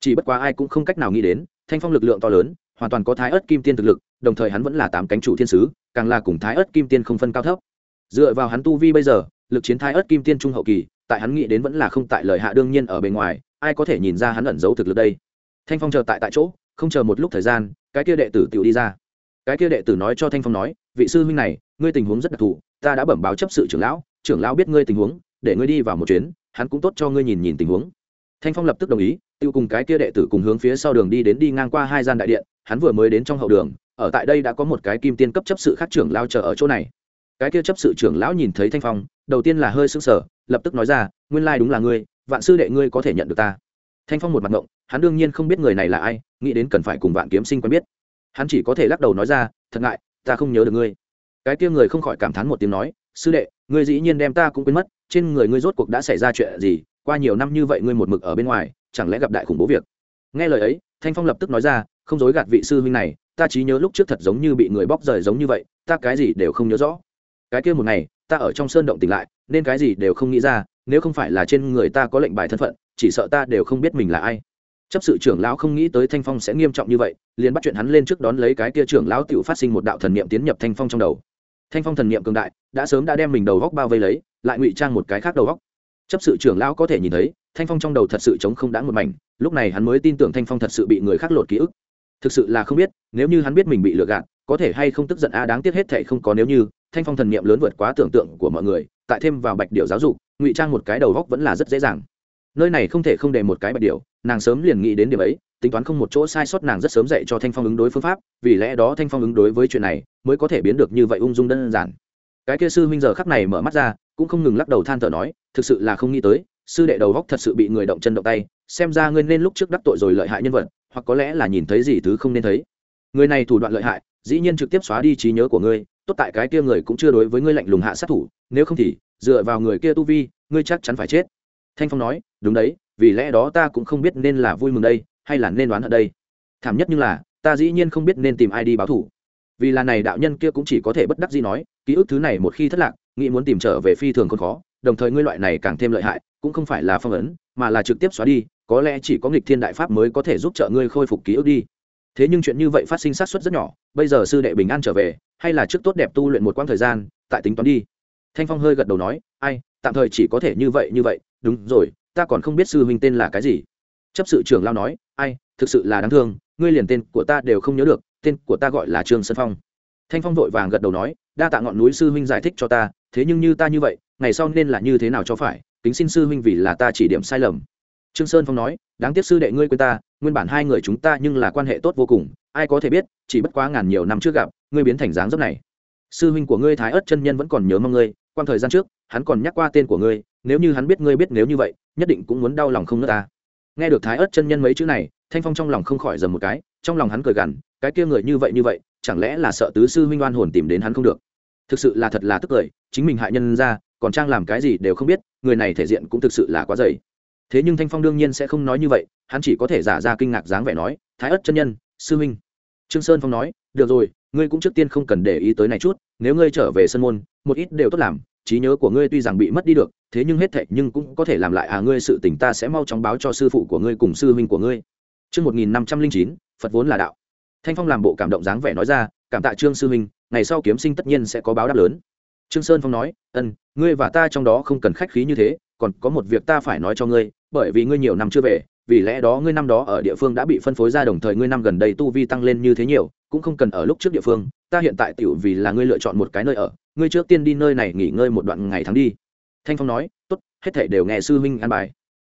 Chỉ bất quá ai cũng không cách nào nghĩ đến, thanh phong lực lượng to lớn hoàn toàn có thái ớt kim tiên thực lực, đồng thời hắn vẫn là tám cánh chủ thiên sứ, càng là cùng thái ớt kim tiên không phân cao thấp. Dựa vào hắn tu vi bây giờ, lực chiến thái ớt kim tiên trung hậu kỳ, tại hắn nghĩ đến vẫn là không tại lời hạ đương nhiên ở bên ngoài, ai có thể nhìn ra hắn ẩn giấu thực lực đây? Thanh phong chờ tại tại chỗ, không chờ một lúc thời gian, cái kia đệ tử tiểu đi ra. Cái kia đệ tử nói cho thanh phong nói, vị sư huynh này, ngươi tình huống rất đặc thù, ta đã bẩm báo chấp sự trưởng lão trưởng lão biết ngươi tình huống, để ngươi đi vào một chuyến, hắn cũng tốt cho ngươi nhìn nhìn tình huống. Thanh phong lập tức đồng ý tiêu cùng cái kia đệ tử cùng hướng phía sau đường đi đến đi ngang qua hai gian đại điện, hắn vừa mới đến trong hậu đường, ở tại đây đã có một cái kim tiên cấp chấp sự khác trưởng lao chờ ở chỗ này. Cái kia chấp sự trưởng lão nhìn thấy thanh phong, đầu tiên là hơi sững sờ, lập tức nói ra, nguyên lai đúng là ngươi, vạn sư đệ ngươi có thể nhận được ta. Thanh phong một mặt ngộng, hắn đương nhiên không biết người này là ai, nghĩ đến cần phải cùng vạn kiếm sinh quen biết. Hắn chỉ có thể lắc đầu nói ra, thật ngại, ta không nhớ được ngươi. Cái kia người không khỏi cảm thán một tiếng nói, sư đệ, ngươi dĩ nhiên đem ta cũng quên mất, trên người ngươi rốt cuộc đã xảy ra chuyện gì, qua nhiều năm như vậy ngươi một mực ở bên ngoài chẳng lẽ gặp đại khủng bố việc? Nghe lời ấy, thanh phong lập tức nói ra, không dối gạt vị sư huynh này, ta trí nhớ lúc trước thật giống như bị người bóc rời giống như vậy, ta cái gì đều không nhớ rõ. Cái kia một ngày, ta ở trong sơn động tỉnh lại, nên cái gì đều không nghĩ ra, nếu không phải là trên người ta có lệnh bài thân phận, chỉ sợ ta đều không biết mình là ai. Chấp sự trưởng lão không nghĩ tới thanh phong sẽ nghiêm trọng như vậy, liền bắt chuyện hắn lên trước đón lấy cái kia trưởng lão tự phát sinh một đạo thần niệm tiến nhập thanh phong trong đầu. Thanh phong thần niệm cường đại, đã sớm đã đem mình đầu góc bao vây lấy, lại ngụy trang một cái khác đầu góc chấp sự trưởng lão có thể nhìn thấy, thanh phong trong đầu thật sự chống không đã một mảnh, lúc này hắn mới tin tưởng thanh phong thật sự bị người khác lột ký ức. Thực sự là không biết, nếu như hắn biết mình bị lừa gạt, có thể hay không tức giận a, đáng tiếc hết thệ không có nếu như, thanh phong thần niệm lớn vượt quá tưởng tượng của mọi người, tại thêm vào bạch điệu giáo dục, ngụy trang một cái đầu góc vẫn là rất dễ dàng. Nơi này không thể không để một cái bạch điệu nàng sớm liền nghĩ đến điểm ấy, tính toán không một chỗ sai sót nàng rất sớm dạy cho thanh phong ứng đối phương pháp, vì lẽ đó thanh phong ứng đối với chuyện này, mới có thể biến được như vậy ung dung đơn giản. Cái kia sư huynh giờ khắc này mở mắt ra cũng không ngừng lắc đầu than thở nói, thực sự là không nghĩ tới, sư đệ đầu góc thật sự bị người động chân động tay, xem ra ngươi nên lúc trước đắc tội rồi lợi hại nhân vật, hoặc có lẽ là nhìn thấy gì thứ không nên thấy. Người này thủ đoạn lợi hại, dĩ nhiên trực tiếp xóa đi trí nhớ của ngươi, tốt tại cái kia người cũng chưa đối với ngươi lạnh lùng hạ sát thủ, nếu không thì, dựa vào người kia tu vi, ngươi chắc chắn phải chết. Thanh phong nói, đúng đấy, vì lẽ đó ta cũng không biết nên là vui mừng đây, hay là nên đoán ở đây. Thảm nhất như là, ta dĩ nhiên không biết nên tìm ai đi báo thủ. Vì là này đạo nhân kia cũng chỉ có thể bất đắc dĩ nói, ký ức thứ này một khi thất lạc nghĩ muốn tìm trở về phi thường còn khó, đồng thời ngươi loại này càng thêm lợi hại, cũng không phải là phong ấn, mà là trực tiếp xóa đi, có lẽ chỉ có nghịch thiên đại pháp mới có thể giúp trợ ngươi khôi phục ký ức đi. Thế nhưng chuyện như vậy phát sinh sát xuất rất nhỏ, bây giờ sư đệ bình an trở về, hay là trước tốt đẹp tu luyện một quãng thời gian, tại tính toán đi. Thanh phong hơi gật đầu nói, ai, tạm thời chỉ có thể như vậy như vậy, đúng rồi, ta còn không biết sư huynh tên là cái gì. Chấp sự trưởng lao nói, ai, thực sự là đáng thương, ngươi liền tên của ta đều không nhớ được, tên của ta gọi là trương sơn phong. Thanh phong vội vàng gật đầu nói, đa tạ ngọn núi sư huynh giải thích cho ta thế nhưng như ta như vậy, ngày sau nên là như thế nào cho phải, kính xin sư huynh vì là ta chỉ điểm sai lầm. Trương sơn phong nói, đáng tiếc sư đệ ngươi quên ta, nguyên bản hai người chúng ta nhưng là quan hệ tốt vô cùng, ai có thể biết, chỉ bất quá ngàn nhiều năm trước gặp, ngươi biến thành dáng dấp này. Sư huynh của ngươi thái ớt chân nhân vẫn còn nhớ mong ngươi quan thời gian trước, hắn còn nhắc qua tên của ngươi, nếu như hắn biết ngươi biết nếu như vậy, nhất định cũng muốn đau lòng không nữa ta. Nghe được thái ớt chân nhân mấy chữ này, thanh phong trong lòng không khỏi dầm một cái, trong lòng hắn cười gằn, cái kia người như vậy như vậy, chẳng lẽ là sợ tứ sư huynh oan hồn tìm đến hắn không được? Thực sự là thật là tức cười chính mình hại nhân ra còn trang làm cái gì đều không biết người này thể diện cũng thực sự là quá dày. Thế nhưng thanh phong đương nhiên sẽ không nói như vậy hắn chỉ có thể giả ra kinh ngạc dáng vẻ nói thái ất chân nhân sư huynh. Trương sơn phong nói được rồi ngươi cũng trước tiên không cần để ý tới này chút nếu ngươi trở về sân môn một ít đều tốt làm trí nhớ của ngươi tuy rằng bị mất đi được thế nhưng hết thệ nhưng cũng có thể làm lại à ngươi sự tình ta sẽ mau chóng báo cho sư phụ của ngươi cùng sư huynh của ngươi. Chương 1509, Phật vốn là đạo. Thanh Phong làm bộ cảm động dáng vẻ nói ra, cảm tạ Trương sư huynh, ngày sau kiếm sinh tất nhiên sẽ có báo đáp lớn. Trương Sơn Phong nói, "Ân, ngươi và ta trong đó không cần khách khí như thế, còn có một việc ta phải nói cho ngươi, bởi vì ngươi nhiều năm chưa về, vì lẽ đó ngươi năm đó ở địa phương đã bị phân phối ra đồng thời ngươi năm gần đây tu vi tăng lên như thế nhiều, cũng không cần ở lúc trước địa phương, ta hiện tại tiểu vì là ngươi lựa chọn một cái nơi ở, ngươi trước tiên đi nơi này nghỉ ngơi một đoạn ngày tháng đi." Thanh Phong nói, "Tốt, hết thảy đều nghe sư huynh an bài."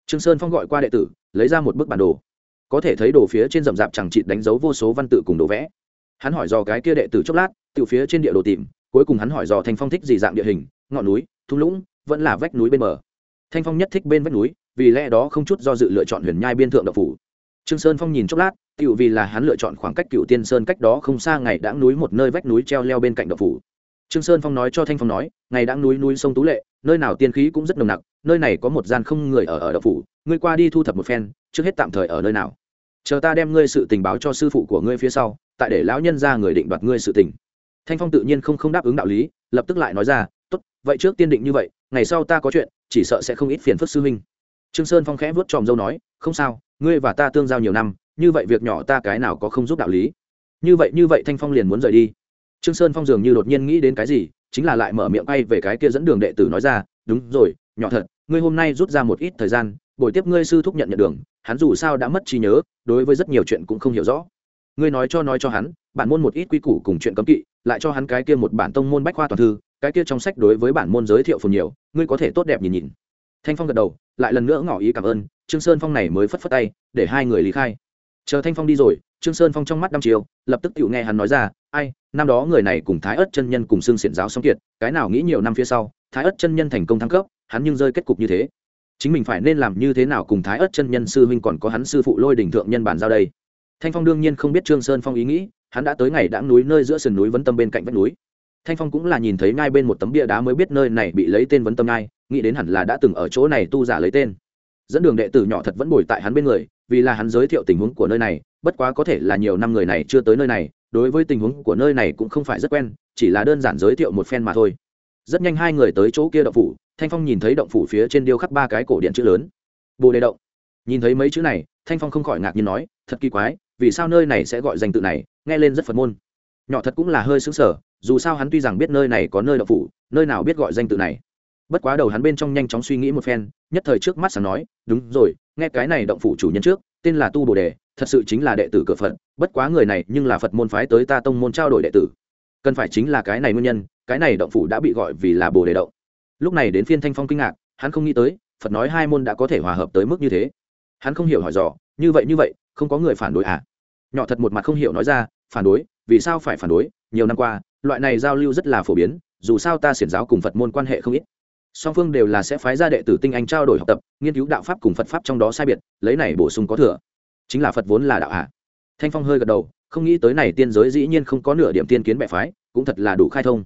Trương Sơn Phong gọi qua đệ tử, lấy ra một bức bản đồ có thể thấy đồ phía trên rậm rạp chẳng chị đánh dấu vô số văn tự cùng đồ vẽ hắn hỏi dò cái kia đệ tử chốc lát tự phía trên địa đồ tìm, cuối cùng hắn hỏi dò thanh phong thích gì dạng địa hình, ngọn núi, thung lũng, vẫn là vách núi bên bờ. Thanh phong nhất thích bên vách núi, vì lẽ đó không chút do dự lựa chọn huyền nhai biên thượng đậu phủ. Trương sơn phong nhìn chốc lát tự vì là hắn lựa chọn khoảng cách cựu tiên sơn cách đó không xa ngày đã núi một nơi vách núi treo leo bên cạnh đậu phủ. Trương sơn phong nói cho thanh phong nói, ngày đã núi núi sông tú lệ, nơi nào tiên khí cũng rất nồng nặc, nơi này có một gian không người ở ở đậu phủ, ngươi qua đi thu thập một phen, trước hết tạm thời ở nơi nào chờ ta đem ngươi sự tình báo cho sư phụ của ngươi phía sau, tại để lão nhân ra người định đoạt ngươi sự tình. Thanh phong tự nhiên không không đáp ứng đạo lý, lập tức lại nói ra, tốt, vậy trước tiên định như vậy, ngày sau ta có chuyện, chỉ sợ sẽ không ít phiền phức sư huynh. Trương sơn phong khẽ vuốt tròm dâu nói, không sao, ngươi và ta tương giao nhiều năm, như vậy việc nhỏ ta cái nào có không giúp đạo lý. Như vậy như vậy thanh phong liền muốn rời đi. Trương sơn phong dường như đột nhiên nghĩ đến cái gì, chính là lại mở miệng bay về cái kia dẫn đường đệ tử nói ra, đúng rồi, nhỏ thật, ngươi hôm nay rút ra một ít thời gian, buổi tiếp ngươi sư thúc nhận nhận đường hắn dù sao đã mất trí nhớ, đối với rất nhiều chuyện cũng không hiểu rõ. Ngươi nói cho nói cho hắn, bản môn một ít quy củ cùng chuyện cấm kỵ, lại cho hắn cái kia một bản tông môn bách khoa toàn thư, cái kia trong sách đối với bản môn giới thiệu phần nhiều, ngươi có thể tốt đẹp nhìn nhìn. Thanh phong gật đầu, lại lần nữa ngỏ ý cảm ơn, trương sơn phong này mới phất phất tay, để hai người lý khai. Chờ thanh phong đi rồi, trương sơn phong trong mắt đăm chiều, lập tức tự nghe hắn nói ra, ai, năm đó người này cùng thái ớt chân nhân cùng xương xiển giáo song kiệt, cái nào nghĩ nhiều năm phía sau, thái ớt chân nhân thành công thăng cấp, hắn nhưng rơi kết cục như thế chính mình phải nên làm như thế nào cùng thái ớt chân nhân sư huynh còn có hắn sư phụ lôi đỉnh thượng nhân bản giao đây. Thanh phong đương nhiên không biết trương sơn phong ý nghĩ, hắn đã tới ngày đã núi nơi giữa sườn núi vấn tâm bên cạnh vách núi. Thanh phong cũng là nhìn thấy ngay bên một tấm bia đá mới biết nơi này bị lấy tên vấn tâm ngay, nghĩ đến hẳn là đã từng ở chỗ này tu giả lấy tên. Dẫn đường đệ tử nhỏ thật vẫn bồi tại hắn bên người, vì là hắn giới thiệu tình huống của nơi này, bất quá có thể là nhiều năm người này chưa tới nơi này, đối với tình huống của nơi này cũng không phải rất quen, chỉ là đơn giản giới thiệu một phen mà thôi. Rất nhanh hai người tới chỗ kia đậu phủ thanh phong nhìn thấy động phủ phía trên điêu khắc ba cái cổ điện chữ lớn. Bồ đề động. Nhìn thấy mấy chữ này, thanh phong không khỏi ngạc nhiên nói, thật kỳ quái, vì sao nơi này sẽ gọi danh tự này, nghe lên rất phật môn. Nhỏ thật cũng là hơi xứng sở dù sao hắn tuy rằng biết nơi này có nơi động phủ, nơi nào biết gọi danh tự này. Bất quá đầu hắn bên trong nhanh chóng suy nghĩ một phen, nhất thời trước mắt sáng nói, đúng rồi, nghe cái này động phủ chủ nhân trước, tên là tu bồ đề, thật sự chính là đệ tử cửa phật, bất quá người này nhưng là phật môn phái tới ta tông môn trao đổi đệ tử. Cần phải chính là cái này nguyên nhân, cái này động phủ đã bị gọi vì là bồ đề động lúc này đến phiên thanh phong kinh ngạc, hắn không nghĩ tới, phật nói hai môn đã có thể hòa hợp tới mức như thế. Hắn không hiểu hỏi dò, như vậy như vậy, không có người phản đối à? Nhỏ thật một mặt không hiểu nói ra, phản đối, vì sao phải phản đối? Nhiều năm qua, loại này giao lưu rất là phổ biến, dù sao ta xiển giáo cùng phật môn quan hệ không ít. Song phương đều là sẽ phái ra đệ tử tinh anh trao đổi học tập, nghiên cứu đạo pháp cùng phật pháp trong đó sai biệt, lấy này bổ sung có thừa. Chính là phật vốn là đạo hạ thanh phong hơi gật đầu, không nghĩ tới này tiên giới dĩ nhiên không có nửa điểm tiên kiến bệ phái, cũng thật là đủ khai thông.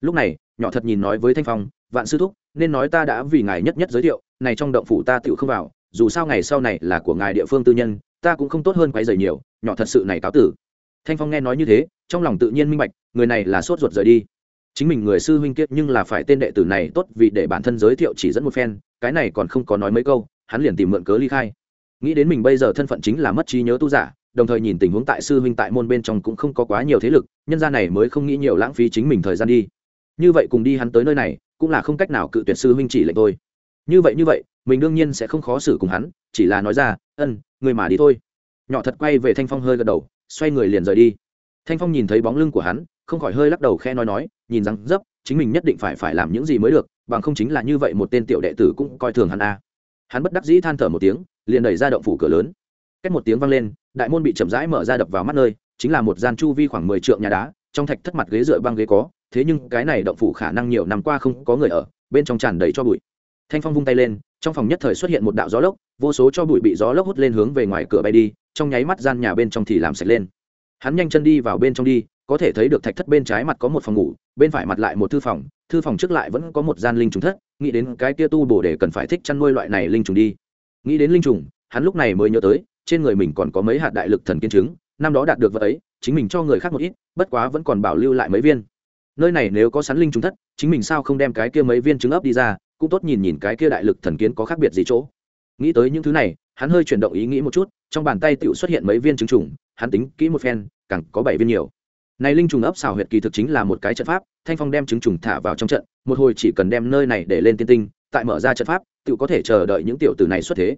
Lúc này, nhỏ thật nhìn nói với thanh phong vạn sư thúc, nên nói ta đã vì ngài nhất nhất giới thiệu, này trong động phủ ta tự không vào, dù sao ngày sau này là của ngài địa phương tư nhân, ta cũng không tốt hơn quái dày nhiều, nhỏ thật sự này cáo tử. Thanh phong nghe nói như thế, trong lòng tự nhiên minh bạch, người này là sốt ruột rời đi. Chính mình người sư huynh kiệt nhưng là phải tên đệ tử này tốt vì để bản thân giới thiệu chỉ dẫn một phen, cái này còn không có nói mấy câu, hắn liền tìm mượn cớ ly khai. Nghĩ đến mình bây giờ thân phận chính là mất trí nhớ tu giả, đồng thời nhìn tình huống tại sư huynh tại môn bên trong cũng không có quá nhiều thế lực, nhân gia này mới không nghĩ nhiều lãng phí chính mình thời gian đi. Như vậy cùng đi hắn tới nơi này cũng là không cách nào cự tuyệt sư huynh chỉ lệnh tôi như vậy như vậy, mình đương nhiên sẽ không khó xử cùng hắn, chỉ là nói ra, ân, người mà đi thôi. Nhỏ thật quay về thanh phong hơi gật đầu, xoay người liền rời đi. Thanh phong nhìn thấy bóng lưng của hắn, không khỏi hơi lắc đầu khe nói nói, nhìn rằng, dấp, chính mình nhất định phải phải làm những gì mới được, bằng không chính là như vậy một tên tiểu đệ tử cũng coi thường hắn a. Hắn bất đắc dĩ than thở một tiếng, liền đẩy ra động phủ cửa lớn. Cách một tiếng vang lên, đại môn bị chậm rãi mở ra đập vào mắt nơi, chính là một gian chu vi khoảng mười trượng nhà đá, trong thạch thất mặt ghế dựa băng ghế có thế nhưng cái này động phủ khả năng nhiều năm qua không có người ở, bên trong tràn đầy cho bụi. Thanh phong vung tay lên, trong phòng nhất thời xuất hiện một đạo gió lốc, vô số cho bụi bị gió lốc hút lên hướng về ngoài cửa bay đi, trong nháy mắt gian nhà bên trong thì làm sạch lên. Hắn nhanh chân đi vào bên trong đi, có thể thấy được thạch thất bên trái mặt có một phòng ngủ, bên phải mặt lại một thư phòng thư phòng trước lại vẫn có một gian linh trùng thất, nghĩ đến cái kia tu bổ để cần phải thích chăn nuôi loại này linh trùng đi. Nghĩ đến linh trùng, hắn lúc này mới nhớ tới, trên người mình còn có mấy hạt đại lực thần kiên chứng, năm đó đạt được vật ấy, chính mình cho người khác một ít, bất quá vẫn còn bảo lưu lại mấy viên nơi này nếu có sắn linh trùng thất, chính mình sao không đem cái kia mấy viên trứng ấp đi ra, cũng tốt nhìn nhìn cái kia đại lực thần kiến có khác biệt gì chỗ. Nghĩ tới những thứ này, hắn hơi chuyển động ý nghĩ một chút, trong bàn tay tựu xuất hiện mấy viên trứng trùng, hắn tính kỹ một phen, càng có bảy viên nhiều. Này linh trùng ấp xào huyệt kỳ thực chính là một cái trận pháp, thanh phong đem trứng trùng thả vào trong trận, một hồi chỉ cần đem nơi này để lên tiên tinh, tại mở ra trận pháp tựu có thể chờ đợi những tiểu tử này xuất thế.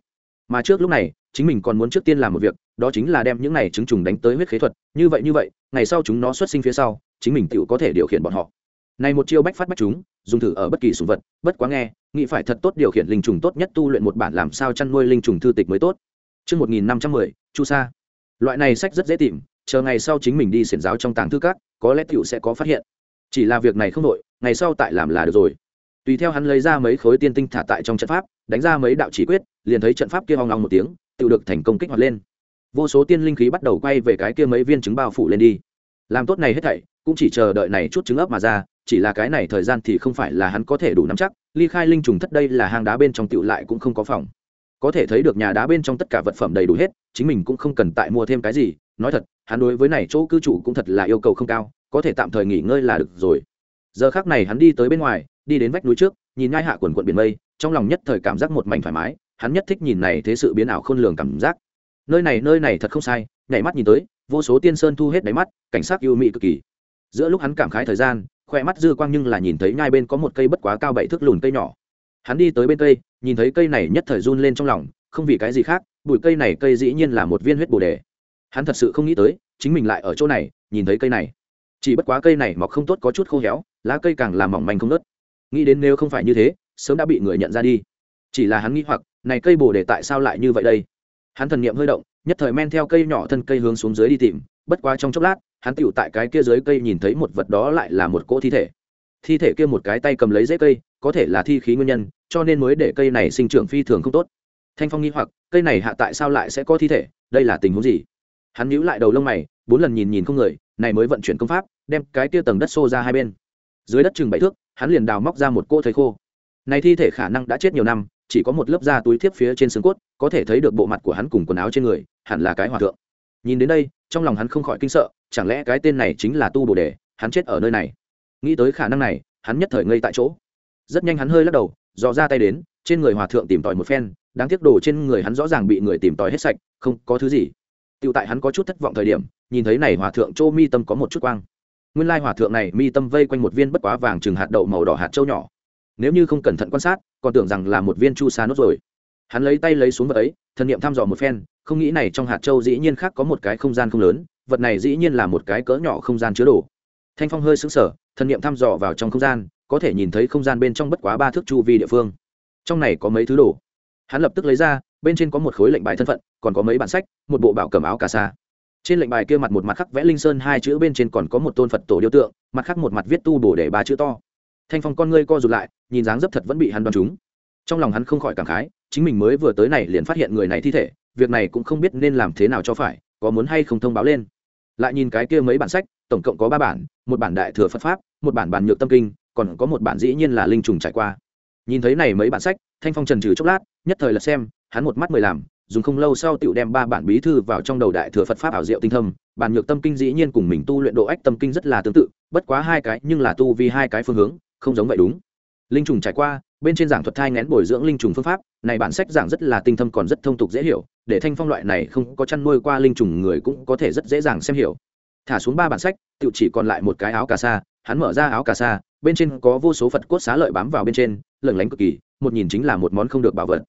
Mà trước lúc này, chính mình còn muốn trước tiên làm một việc, đó chính là đem những này trứng trùng đánh tới huyết khế thuật, như vậy như vậy, ngày sau chúng nó xuất sinh phía sau chính mình tự có thể điều khiển bọn họ. Này một chiêu bách phát bách chúng dùng thử ở bất kỳ sùng vật bất quá nghe nghĩ phải thật tốt điều khiển linh trùng tốt nhất tu luyện một bản làm sao chăn nuôi linh trùng thư tịch mới tốt. Trước 1510, Chu Sa. Loại này sách rất dễ tìm, chờ ngày sau chính mình đi xiển giáo trong tàng thư các có lẽ tiểu sẽ có phát hiện. Chỉ là việc này không đội ngày sau tại làm là được rồi. Tùy theo hắn lấy ra mấy khối tiên tinh thả tại trong trận pháp đánh ra mấy đạo chỉ quyết liền thấy trận pháp kia hoang long một tiếng tự được thành công kích hoạt lên. Vô số tiên linh khí bắt đầu quay về cái kia mấy viên trứng bao phủ lên đi. Làm tốt này hết thảy cũng chỉ chờ đợi này chút trứng ấp mà ra, chỉ là cái này thời gian thì không phải là hắn có thể đủ nắm chắc, ly khai linh trùng thất đây là hang đá bên trong tựu lại cũng không có phòng. Có thể thấy được nhà đá bên trong tất cả vật phẩm đầy đủ hết, chính mình cũng không cần tại mua thêm cái gì, nói thật, hắn đối với này chỗ cư trụ cũng thật là yêu cầu không cao, có thể tạm thời nghỉ ngơi là được rồi. Giờ khác này hắn đi tới bên ngoài, đi đến vách núi trước, nhìn ngai hạ quần quận biển mây, trong lòng nhất thời cảm giác một mảnh thoải mái, hắn nhất thích nhìn này thế sự biến ảo khôn lường cảm giác. Nơi này nơi này thật không sai, nhảy mắt nhìn tới, vô số tiên sơn thu hết đáy mắt, cảnh sát yêu mị cực kỳ giữa lúc hắn cảm khái thời gian khoe mắt dư quang nhưng là nhìn thấy ngay bên có một cây bất quá cao bảy thước lùn cây nhỏ. Hắn đi tới bên cây, nhìn thấy cây này nhất thời run lên trong lòng, không vì cái gì khác, bụi cây này cây dĩ nhiên là một viên huyết bồ đề. Hắn thật sự không nghĩ tới, chính mình lại ở chỗ này, nhìn thấy cây này. Chỉ bất quá cây này mọc không tốt có chút khô héo, lá cây càng làm mỏng manh không nớt nghĩ đến nếu không phải như thế, sớm đã bị người nhận ra đi. Chỉ là hắn nghĩ hoặc, này cây bồ đề tại sao lại như vậy đây? Hắn thần niệm hơi động, nhất thời men theo cây nhỏ thân cây hướng xuống dưới đi tìm, bất quá trong chốc lát hắn tựu tại cái kia dưới cây nhìn thấy một vật đó lại là một cỗ thi thể. Thi thể kia một cái tay cầm lấy dễ cây, có thể là thi khí nguyên nhân, cho nên mới để cây này sinh trưởng phi thường không tốt. Thanh phong nghi hoặc, cây này hạ tại sao lại sẽ có thi thể, đây là tình huống gì? Hắn nhíu lại đầu lông mày, bốn lần nhìn nhìn không người, này mới vận chuyển công pháp, đem cái kia tầng đất xô ra hai bên. Dưới đất chừng bảy thước, hắn liền đào móc ra một cỗ thấy khô. Này thi thể khả năng đã chết nhiều năm, chỉ có một lớp da túi thiếp phía trên xương cốt, có thể thấy được bộ mặt của hắn cùng quần áo trên người, hẳn là cái hòa thượng. Nhìn đến đây, trong lòng hắn không khỏi kinh sợ chẳng lẽ cái tên này chính là tu bồ đề hắn chết ở nơi này nghĩ tới khả năng này hắn nhất thời ngây tại chỗ rất nhanh hắn hơi lắc đầu dò ra tay đến trên người hòa thượng tìm tòi một phen đáng tiếc đồ trên người hắn rõ ràng bị người tìm tòi hết sạch không có thứ gì Tiểu tại hắn có chút thất vọng thời điểm, nhìn thấy này hòa thượng Châu Mi Tâm có một chút quang. Nguyên lai hòa thượng này mi tâm vây quanh một viên bất quá vàng chừng hạt đậu màu đỏ hạt châu nhỏ. Nếu như không cẩn thận quan sát, còn tưởng rằng là một viên chu sa nốt rồi. Hắn lấy tay lấy xuống vật ấy, thần niệm thăm dò một phen, không nghĩ này trong hạt châu dĩ nhiên khác có một cái không gian không lớn, vật này dĩ nhiên là một cái cỡ nhỏ không gian chứa đồ. Thanh Phong hơi sững sờ, thần niệm thăm dò vào trong không gian, có thể nhìn thấy không gian bên trong bất quá ba thước chu vi địa phương. Trong này có mấy thứ đồ. Hắn lập tức lấy ra, bên trên có một khối lệnh bài thân phận còn có mấy bản sách một bộ bảo cầm áo cà sa trên lệnh bài kia mặt một mặt khắc vẽ linh sơn hai chữ bên trên còn có một tôn phật tổ điêu tượng mặt khác một mặt viết tu bổ để ba chữ to thanh phong con ngươi co rụt lại nhìn dáng dấp thật vẫn bị hắn đoán trúng trong lòng hắn không khỏi cảm khái chính mình mới vừa tới này liền phát hiện người này thi thể việc này cũng không biết nên làm thế nào cho phải có muốn hay không thông báo lên lại nhìn cái kia mấy bản sách, tổng cộng có ba bản, một bản đại thừa phật pháp, một bản bản nhược tâm kinh, còn có một bản dĩ nhiên là linh trùng trải qua. Nhìn thấy này mấy bản sách, thanh phong trần trừ chốc lát, nhất thời là xem, hắn một mắt mười làm, dùng không lâu sau tựu đem ba bản bí thư vào trong đầu đại thừa phật pháp ảo diệu tinh thâm. Bản nhược tâm kinh dĩ nhiên cùng mình tu luyện độ ách tâm kinh rất là tương tự, bất quá hai cái nhưng là tu vì hai cái phương hướng, không giống vậy đúng linh trùng trải qua, bên trên giảng thuật thai ngén bồi dưỡng linh trùng phương pháp, này bản sách giảng rất là tinh thâm còn rất thông tục dễ hiểu, để thanh phong loại này không có chăn nuôi qua linh trùng người cũng có thể rất dễ dàng xem hiểu. Thả xuống ba bản sách tự chỉ còn lại một cái áo cà sa, hắn mở ra áo cà sa, bên trên có vô số phật cốt xá lợi bám vào bên trên lẩn lánh cực kỳ, một nhìn chính là một món không được bảo vật.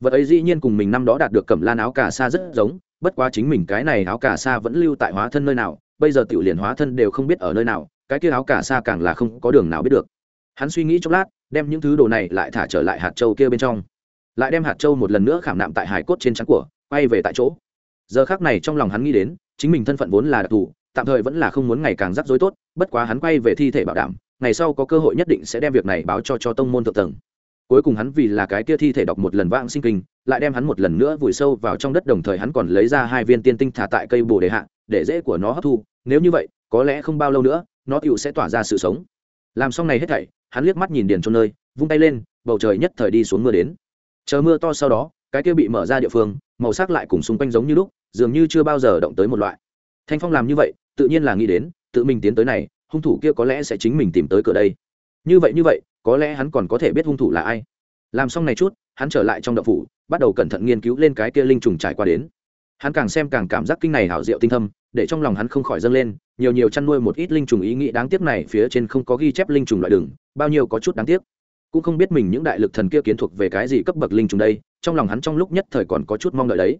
Vật ấy dĩ nhiên cùng mình năm đó đạt được cẩm lan áo cà sa rất giống, bất quá chính mình cái này áo cà sa vẫn lưu tại hóa thân nơi nào, bây giờ tiểu liền hóa thân đều không biết ở nơi nào, cái kia áo cà sa càng là không có đường nào biết được. Hắn suy nghĩ chốc lát đem những thứ đồ này lại thả trở lại hạt châu kia bên trong. Lại đem hạt châu một lần nữa khảm nạm tại hải cốt trên trắng của, quay về tại chỗ. Giờ khác này trong lòng hắn nghĩ đến, chính mình thân phận vốn là đặc thù, tạm thời vẫn là không muốn ngày càng rắc rối tốt, bất quá hắn quay về thi thể bảo đảm, ngày sau có cơ hội nhất định sẽ đem việc này báo cho cho tông môn thượng tầng. Cuối cùng hắn vì là cái kia thi thể đọc một lần vãng sinh kinh, lại đem hắn một lần nữa vùi sâu vào trong đất đồng thời hắn còn lấy ra hai viên tiên tinh thả tại cây bồ đề hạ, để dễ của nó hấp thu. Nếu như vậy, có lẽ không bao lâu nữa, nó tựu sẽ tỏa ra sự sống. Làm xong này hết thảy hắn liếc mắt nhìn điền trôn nơi, vung tay lên, bầu trời nhất thời đi xuống mưa đến. Chờ mưa to sau đó, cái kia bị mở ra địa phương, màu sắc lại cùng xung quanh giống như lúc, dường như chưa bao giờ động tới một loại. Thanh phong làm như vậy, tự nhiên là nghĩ đến, tự mình tiến tới này, hung thủ kia có lẽ sẽ chính mình tìm tới cửa đây. Như vậy như vậy, có lẽ hắn còn có thể biết hung thủ là ai. Làm xong này chút, hắn trở lại trong đậu phủ, bắt đầu cẩn thận nghiên cứu lên cái kia linh trùng trải qua đến. Hắn càng xem càng cảm giác kinh này hảo diệu tinh thâm để trong lòng hắn không khỏi dâng lên, nhiều nhiều chăn nuôi một ít linh trùng ý nghĩ đáng tiếc này phía trên không có ghi chép linh trùng loại đường, bao nhiêu có chút đáng tiếc. Cũng không biết mình những đại lực thần kia kiến thuộc về cái gì cấp bậc linh trùng đây, trong lòng hắn trong lúc nhất thời còn có chút mong đợi đấy.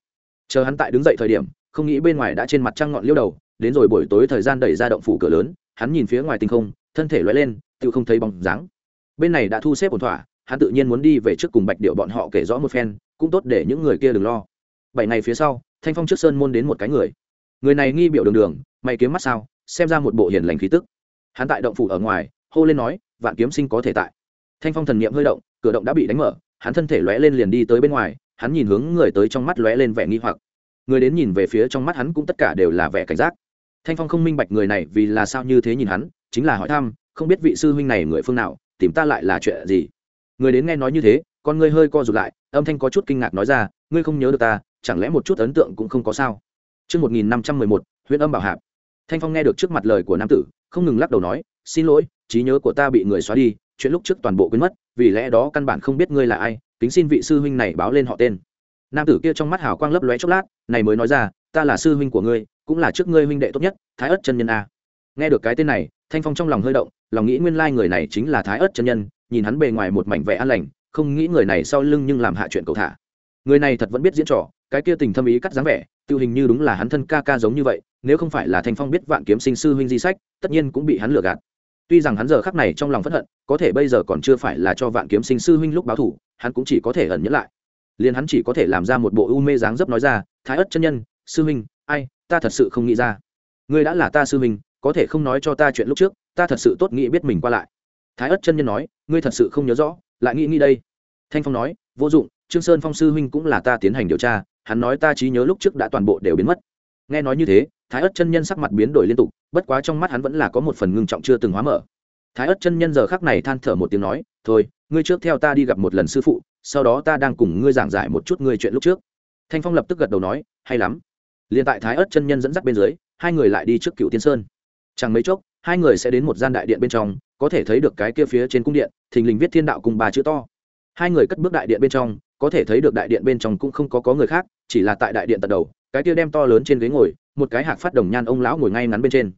Chờ hắn tại đứng dậy thời điểm, không nghĩ bên ngoài đã trên mặt trăng ngọn liêu đầu, đến rồi buổi tối thời gian đẩy ra động phủ cửa lớn, hắn nhìn phía ngoài tinh không, thân thể loay lên, tự không thấy bóng dáng. Bên này đã thu xếp ổn thỏa, hắn tự nhiên muốn đi về trước cùng bạch điệu bọn họ kể rõ một phen, cũng tốt để những người kia đừng lo. Bảy ngày phía sau, thanh phong trước sơn môn đến một cái người người này nghi biểu đường đường, mày kiếm mắt sao, xem ra một bộ hiền lành khí tức. Hắn tại động phủ ở ngoài, hô lên nói, vạn kiếm sinh có thể tại. Thanh phong thần niệm hơi động, cửa động đã bị đánh mở, hắn thân thể lóe lên liền đi tới bên ngoài, hắn nhìn hướng người tới trong mắt lóe lên vẻ nghi hoặc. Người đến nhìn về phía trong mắt hắn cũng tất cả đều là vẻ cảnh giác. Thanh phong không minh bạch người này vì là sao như thế nhìn hắn, chính là hỏi thăm, không biết vị sư huynh này người phương nào, tìm ta lại là chuyện gì? Người đến nghe nói như thế, con ngươi hơi co rụt lại, âm thanh có chút kinh ngạc nói ra, ngươi không nhớ được ta, chẳng lẽ một chút ấn tượng cũng không có sao? Trước 1511, huyện âm bảo hạp. Thanh Phong nghe được trước mặt lời của nam tử, không ngừng lắc đầu nói, xin lỗi, trí nhớ của ta bị người xóa đi, chuyện lúc trước toàn bộ quên mất, vì lẽ đó căn bản không biết ngươi là ai, kính xin vị sư huynh này báo lên họ tên. Nam tử kia trong mắt hào quang lấp lóe chốc lát, này mới nói ra, ta là sư huynh của ngươi, cũng là trước ngươi huynh đệ tốt nhất, Thái Ức chân nhân a. Nghe được cái tên này, Thanh Phong trong lòng hơi động, lòng nghĩ nguyên lai người này chính là Thái Ức chân nhân, nhìn hắn bề ngoài một mảnh vẻ an lành, không nghĩ người này sau lưng nhưng làm hạ chuyện cầu thả. Người này thật vẫn biết diễn trò, cái kia tình thâm ý cắt dáng vẻ tiêu hình như đúng là hắn thân ca ca giống như vậy, nếu không phải là thanh phong biết vạn kiếm sinh sư huynh di sách, tất nhiên cũng bị hắn lừa gạt. Tuy rằng hắn giờ khắc này trong lòng phẫn hận, có thể bây giờ còn chưa phải là cho vạn kiếm sinh sư huynh lúc báo thủ, hắn cũng chỉ có thể ẩn nhẫn lại. Liền hắn chỉ có thể làm ra một bộ u mê dáng dấp nói ra, thái ất chân nhân, sư huynh, ai, ta thật sự không nghĩ ra. Ngươi đã là ta sư huynh, có thể không nói cho ta chuyện lúc trước, ta thật sự tốt nghĩ biết mình qua lại. Thái ất chân nhân nói, ngươi thật sự không nhớ rõ, lại nghĩ nghĩ đây. Thanh phong nói, vô dụng, trương sơn phong sư huynh cũng là ta tiến hành điều tra hắn nói ta trí nhớ lúc trước đã toàn bộ đều biến mất. Nghe nói như thế, thái ất chân nhân sắc mặt biến đổi liên tục, bất quá trong mắt hắn vẫn là có một phần ngưng trọng chưa từng hóa mở. Thái ất chân nhân giờ khắc này than thở một tiếng nói, thôi, ngươi trước theo ta đi gặp một lần sư phụ, sau đó ta đang cùng ngươi giảng giải một chút ngươi chuyện lúc trước. Thanh phong lập tức gật đầu nói, hay lắm. Liền tại thái ất chân nhân dẫn dắt bên dưới, hai người lại đi trước cựu tiên sơn. Chẳng mấy chốc, hai người sẽ đến một gian đại điện bên trong, có thể thấy được cái kia phía trên cung điện, thình lình viết thiên đạo cùng ba chữ to. Hai người cất bước đại điện bên trong có thể thấy được đại điện bên trong cũng không có có người khác, chỉ là tại đại điện tận đầu, cái kia đem to lớn trên ghế ngồi, một cái hạc phát đồng nhan ông lão ngồi ngay ngắn bên trên.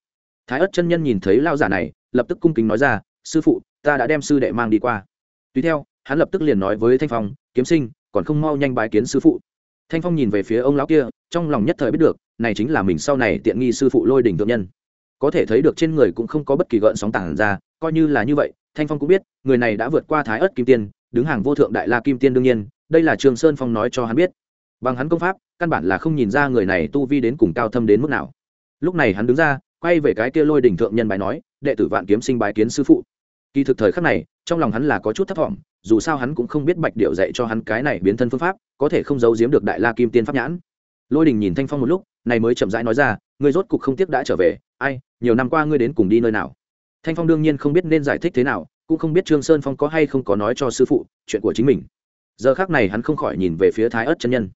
Thái ất chân nhân nhìn thấy lao giả này, lập tức cung kính nói ra, sư phụ, ta đã đem sư đệ mang đi qua. Tùy theo, hắn lập tức liền nói với thanh phong, kiếm sinh, còn không mau nhanh bái kiến sư phụ. Thanh phong nhìn về phía ông lão kia, trong lòng nhất thời biết được, này chính là mình sau này tiện nghi sư phụ lôi đỉnh thượng nhân. Có thể thấy được trên người cũng không có bất kỳ gợn sóng tản ra, coi như là như vậy, thanh phong cũng biết, người này đã vượt qua thái ất kim tiên, đứng hàng vô thượng đại la kim tiên đương nhiên đây là trường sơn phong nói cho hắn biết. Bằng hắn công pháp, căn bản là không nhìn ra người này tu vi đến cùng cao thâm đến mức nào. Lúc này hắn đứng ra, quay về cái kia lôi đỉnh thượng nhân bài nói, đệ tử vạn kiếm sinh bái kiến sư phụ. Kỳ thực thời khắc này, trong lòng hắn là có chút thất vọng dù sao hắn cũng không biết bạch điệu dạy cho hắn cái này biến thân phương pháp, có thể không giấu giếm được đại la kim tiên pháp nhãn. Lôi đình nhìn thanh phong một lúc, này mới chậm rãi nói ra, ngươi rốt cục không tiếc đã trở về, ai, nhiều năm qua ngươi đến cùng đi nơi nào? Thanh phong đương nhiên không biết nên giải thích thế nào, cũng không biết trương sơn phong có hay không có nói cho sư phụ chuyện của chính mình giờ khác này hắn không khỏi nhìn về phía thái ớt chân nhân.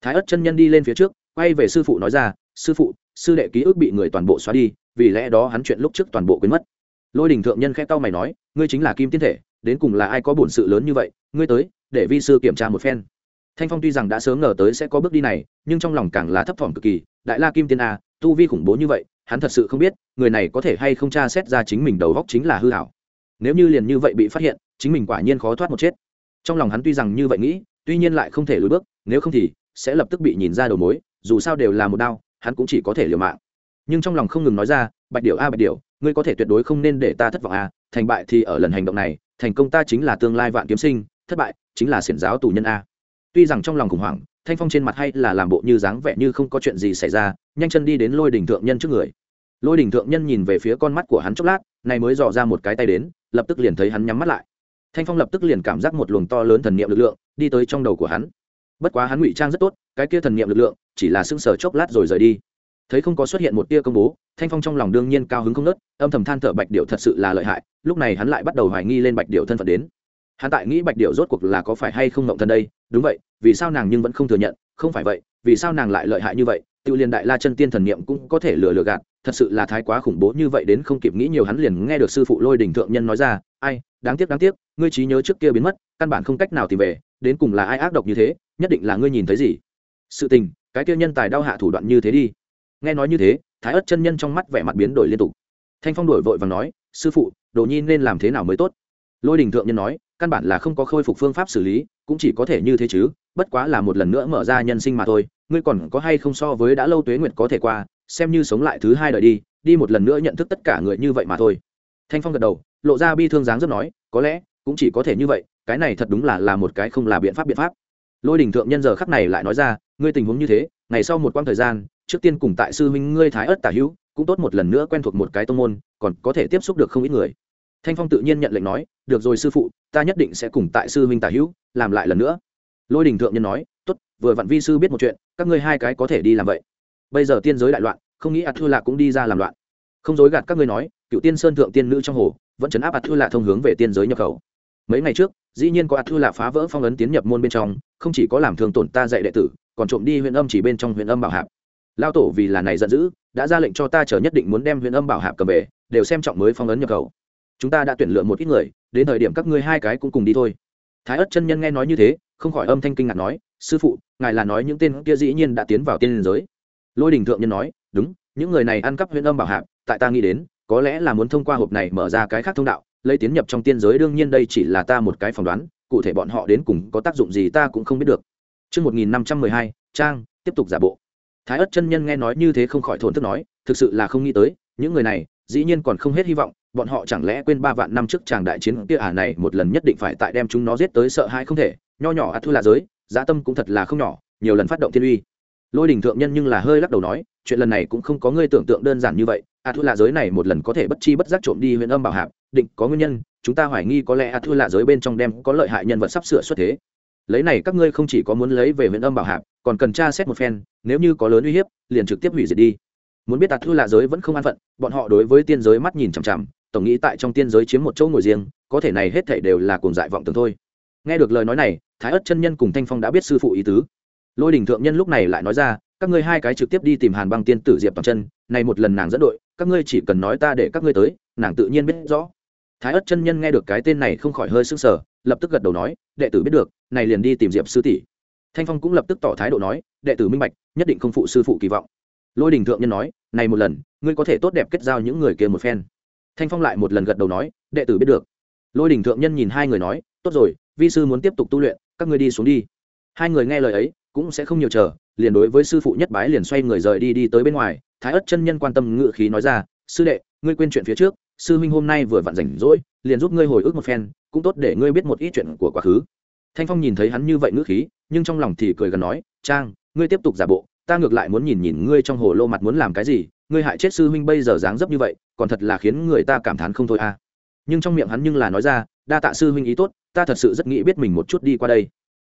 Thái ớt chân nhân đi lên phía trước, quay về sư phụ nói ra, sư phụ, sư đệ ký ức bị người toàn bộ xóa đi, vì lẽ đó hắn chuyện lúc trước toàn bộ quên mất. Lôi đình thượng nhân khẽ cau mày nói, ngươi chính là kim tiên thể, đến cùng là ai có bổn sự lớn như vậy? Ngươi tới, để vi sư kiểm tra một phen. Thanh phong tuy rằng đã sớm ngờ tới sẽ có bước đi này, nhưng trong lòng càng là thấp thỏm cực kỳ, đại la kim tiên a, tu vi khủng bố như vậy, hắn thật sự không biết, người này có thể hay không tra xét ra chính mình đầu góc chính là hư hảo nếu như liền như vậy bị phát hiện, chính mình quả nhiên khó thoát một chết trong lòng hắn tuy rằng như vậy nghĩ, tuy nhiên lại không thể lùi bước, nếu không thì sẽ lập tức bị nhìn ra đầu mối, dù sao đều là một đau hắn cũng chỉ có thể liều mạng. Nhưng trong lòng không ngừng nói ra, bạch điệu a, bạch điệu ngươi có thể tuyệt đối không nên để ta thất vọng a, thành bại thì ở lần hành động này, thành công ta chính là tương lai vạn kiếm sinh, thất bại chính là xiển giáo tù nhân a. Tuy rằng trong lòng khủng hoảng, thanh phong trên mặt hay là làm bộ như dáng vẻ như không có chuyện gì xảy ra, nhanh chân đi đến lôi đình thượng nhân trước người. Lôi đình thượng nhân nhìn về phía con mắt của hắn chốc lát, này mới dò ra một cái tay đến, lập tức liền thấy hắn nhắm mắt lại thanh phong lập tức liền cảm giác một luồng to lớn thần niệm lực lượng đi tới trong đầu của hắn. Bất quá hắn ngụy trang rất tốt, cái kia thần niệm lực lượng chỉ là sưng sờ chốc lát rồi rời đi. Thấy không có xuất hiện một tia công bố, thanh phong trong lòng đương nhiên cao hứng không nớt, âm thầm than thở bạch điệu thật sự là lợi hại, lúc này hắn lại bắt đầu hoài nghi lên bạch điệu thân phận đến. Hắn tại nghĩ bạch điệu rốt cuộc là có phải hay không ngộng thần đây, đúng vậy, vì sao nàng nhưng vẫn không thừa nhận, không phải vậy, vì sao nàng lại lợi hại như vậy tự liền đại la chân tiên thần niệm cũng có thể lừa lừa gạt thật sự là thái quá khủng bố như vậy đến không kịp nghĩ nhiều hắn liền nghe được sư phụ lôi đình thượng nhân nói ra, ai, đáng tiếc đáng tiếc, ngươi trí nhớ trước kia biến mất, căn bản không cách nào tìm về, đến cùng là ai ác độc như thế, nhất định là ngươi nhìn thấy gì? Sự tình, cái kia nhân tài đau hạ thủ đoạn như thế đi. Nghe nói như thế, thái ất chân nhân trong mắt vẻ mặt biến đổi liên tục. Thanh phong đổi vội và nói, sư phụ, đồ nhi nên làm thế nào mới tốt? Lôi đình thượng nhân nói, căn bản là không có khôi phục phương pháp xử lý, cũng chỉ có thể như thế chứ, bất quá là một lần nữa mở ra nhân sinh mà thôi, ngươi còn có hay không so với đã lâu tuế nguyệt có thể qua xem như sống lại thứ hai đời đi đi một lần nữa nhận thức tất cả người như vậy mà thôi. Thanh phong gật đầu, lộ ra bi thương dáng rất nói, có lẽ cũng chỉ có thể như vậy, cái này thật đúng là là một cái không là biện pháp biện pháp. Lôi đình thượng nhân giờ khắc này lại nói ra, ngươi tình huống như thế, ngày sau một quãng thời gian, trước tiên cùng tại sư huynh ngươi thái ất tả hữu, cũng tốt một lần nữa quen thuộc một cái tông môn, còn có thể tiếp xúc được không ít người. Thanh phong tự nhiên nhận lệnh nói, được rồi sư phụ, ta nhất định sẽ cùng tại sư huynh tả hữu, làm lại lần nữa. Lôi đình thượng nhân nói, tốt, vừa vặn vi sư biết một chuyện, các ngươi hai cái có thể đi làm vậy bây giờ tiên giới đại loạn, không nghĩ ạt thư lạ cũng đi ra làm loạn. Không dối gạt các ngươi nói, cựu tiên sơn thượng tiên nữ trong hồ, vẫn chấn áp ạt thư lạ thông hướng về tiên giới nhập khẩu. Mấy ngày trước, dĩ nhiên có ạt thư lạ phá vỡ phong ấn tiến nhập môn bên trong, không chỉ có làm thương tổn ta dạy đệ tử, còn trộm đi huyện âm chỉ bên trong huyện âm bảo hạp. Lao tổ vì là này giận dữ, đã ra lệnh cho ta chờ nhất định muốn đem huyện âm bảo hạp cầm về, đều xem trọng mới phong ấn nhập khẩu. Chúng ta đã tuyển lựa một ít người, đến thời điểm các ngươi hai cái cũng cùng đi thôi. Thái ất chân nhân nghe nói như thế, không khỏi âm thanh kinh ngạc nói, sư phụ, ngài là nói những tên kia dĩ nhiên đã tiến vào tiên giới lôi đình thượng nhân nói đúng những người này ăn cắp huyện âm bảo hạp tại ta nghĩ đến có lẽ là muốn thông qua hộp này mở ra cái khác thông đạo lấy tiến nhập trong tiên giới đương nhiên đây chỉ là ta một cái phỏng đoán cụ thể bọn họ đến cùng có tác dụng gì ta cũng không biết được Trước 1512, Trang, tiếp tục giả bộ. Thái ất chân nhân nghe nói như thế không khỏi thổn thức nói, thực sự là không nghĩ tới, những người này, dĩ nhiên còn không hết hy vọng, bọn họ chẳng lẽ quên ba vạn năm trước chàng đại chiến kia à này một lần nhất định phải tại đem chúng nó giết tới sợ hãi không thể, nho nhỏ ắt thu là giới, giá tâm cũng thật là không nhỏ, nhiều lần phát động thiên uy. Lôi đình thượng nhân nhưng là hơi lắc đầu nói, chuyện lần này cũng không có ngươi tưởng tượng đơn giản như vậy, a Thu Lạ giới này một lần có thể bất chi bất giác trộm đi huyện âm bảo hạp, định có nguyên nhân, chúng ta hoài nghi có lẽ a Thu Lạ giới bên trong đem có lợi hại nhân vật sắp sửa xuất thế. Lấy này các ngươi không chỉ có muốn lấy về huyện âm bảo hạp còn cần tra xét một phen nếu như có lớn uy hiếp liền trực tiếp hủy diệt đi. Muốn biết A thư lạ giới vẫn không an phận bọn họ đối với tiên giới mắt nhìn chằm chằm tổng nghĩ tại trong tiên giới chiếm một chỗ ngồi riêng có thể này hết thể đều là cùng dại vọng tưởng thôi. Nghe được lời nói này thái ất chân nhân cùng thanh phong đã biết sư phụ ý tứ lôi đình thượng nhân lúc này lại nói ra, các ngươi hai cái trực tiếp đi tìm hàn băng tiên tử diệp toàn chân, này một lần nàng dẫn đội, các ngươi chỉ cần nói ta để các ngươi tới, nàng tự nhiên biết rõ. Thái ất chân nhân nghe được cái tên này không khỏi hơi s ư n g sở lập tức gật đầu nói, đệ tử biết được, này liền đi tìm diệp sư tỷ. Thanh phong cũng lập tức tỏ thái độ nói, đệ tử minh bạch, nhất định không phụ sư phụ kỳ vọng. Lôi đình thượng nhân nói, này một lần, ngươi có thể tốt đẹp kết giao những người kia một phen. Thanh phong lại một lần gật đầu nói, đệ tử biết được. Lôi đình thượng nhân nhìn hai người nói, tốt rồi, vi sư muốn tiếp tục tu luyện, các ngươi đi xuống đi. Hai người nghe lời ấy cũng sẽ không nhiều chờ, liền đối với sư phụ nhất bái liền xoay người rời đi đi tới bên ngoài, thái ất chân nhân quan tâm ngự khí nói ra, sư đệ, ngươi quên chuyện phía trước, sư huynh hôm nay vừa vặn rảnh rỗi, liền giúp ngươi hồi ức một phen, cũng tốt để ngươi biết một ít chuyện của quá khứ. Thanh phong nhìn thấy hắn như vậy ngữ khí, nhưng trong lòng thì cười gần nói, trang, ngươi tiếp tục giả bộ, ta ngược lại muốn nhìn nhìn ngươi trong hồ lô mặt muốn làm cái gì, ngươi hại chết sư huynh bây giờ dáng dấp như vậy, còn thật là khiến người ta cảm thán không thôi à. Nhưng trong miệng hắn nhưng là nói ra, đa tạ sư huynh ý tốt, ta thật sự rất nghĩ biết mình một chút đi qua đây.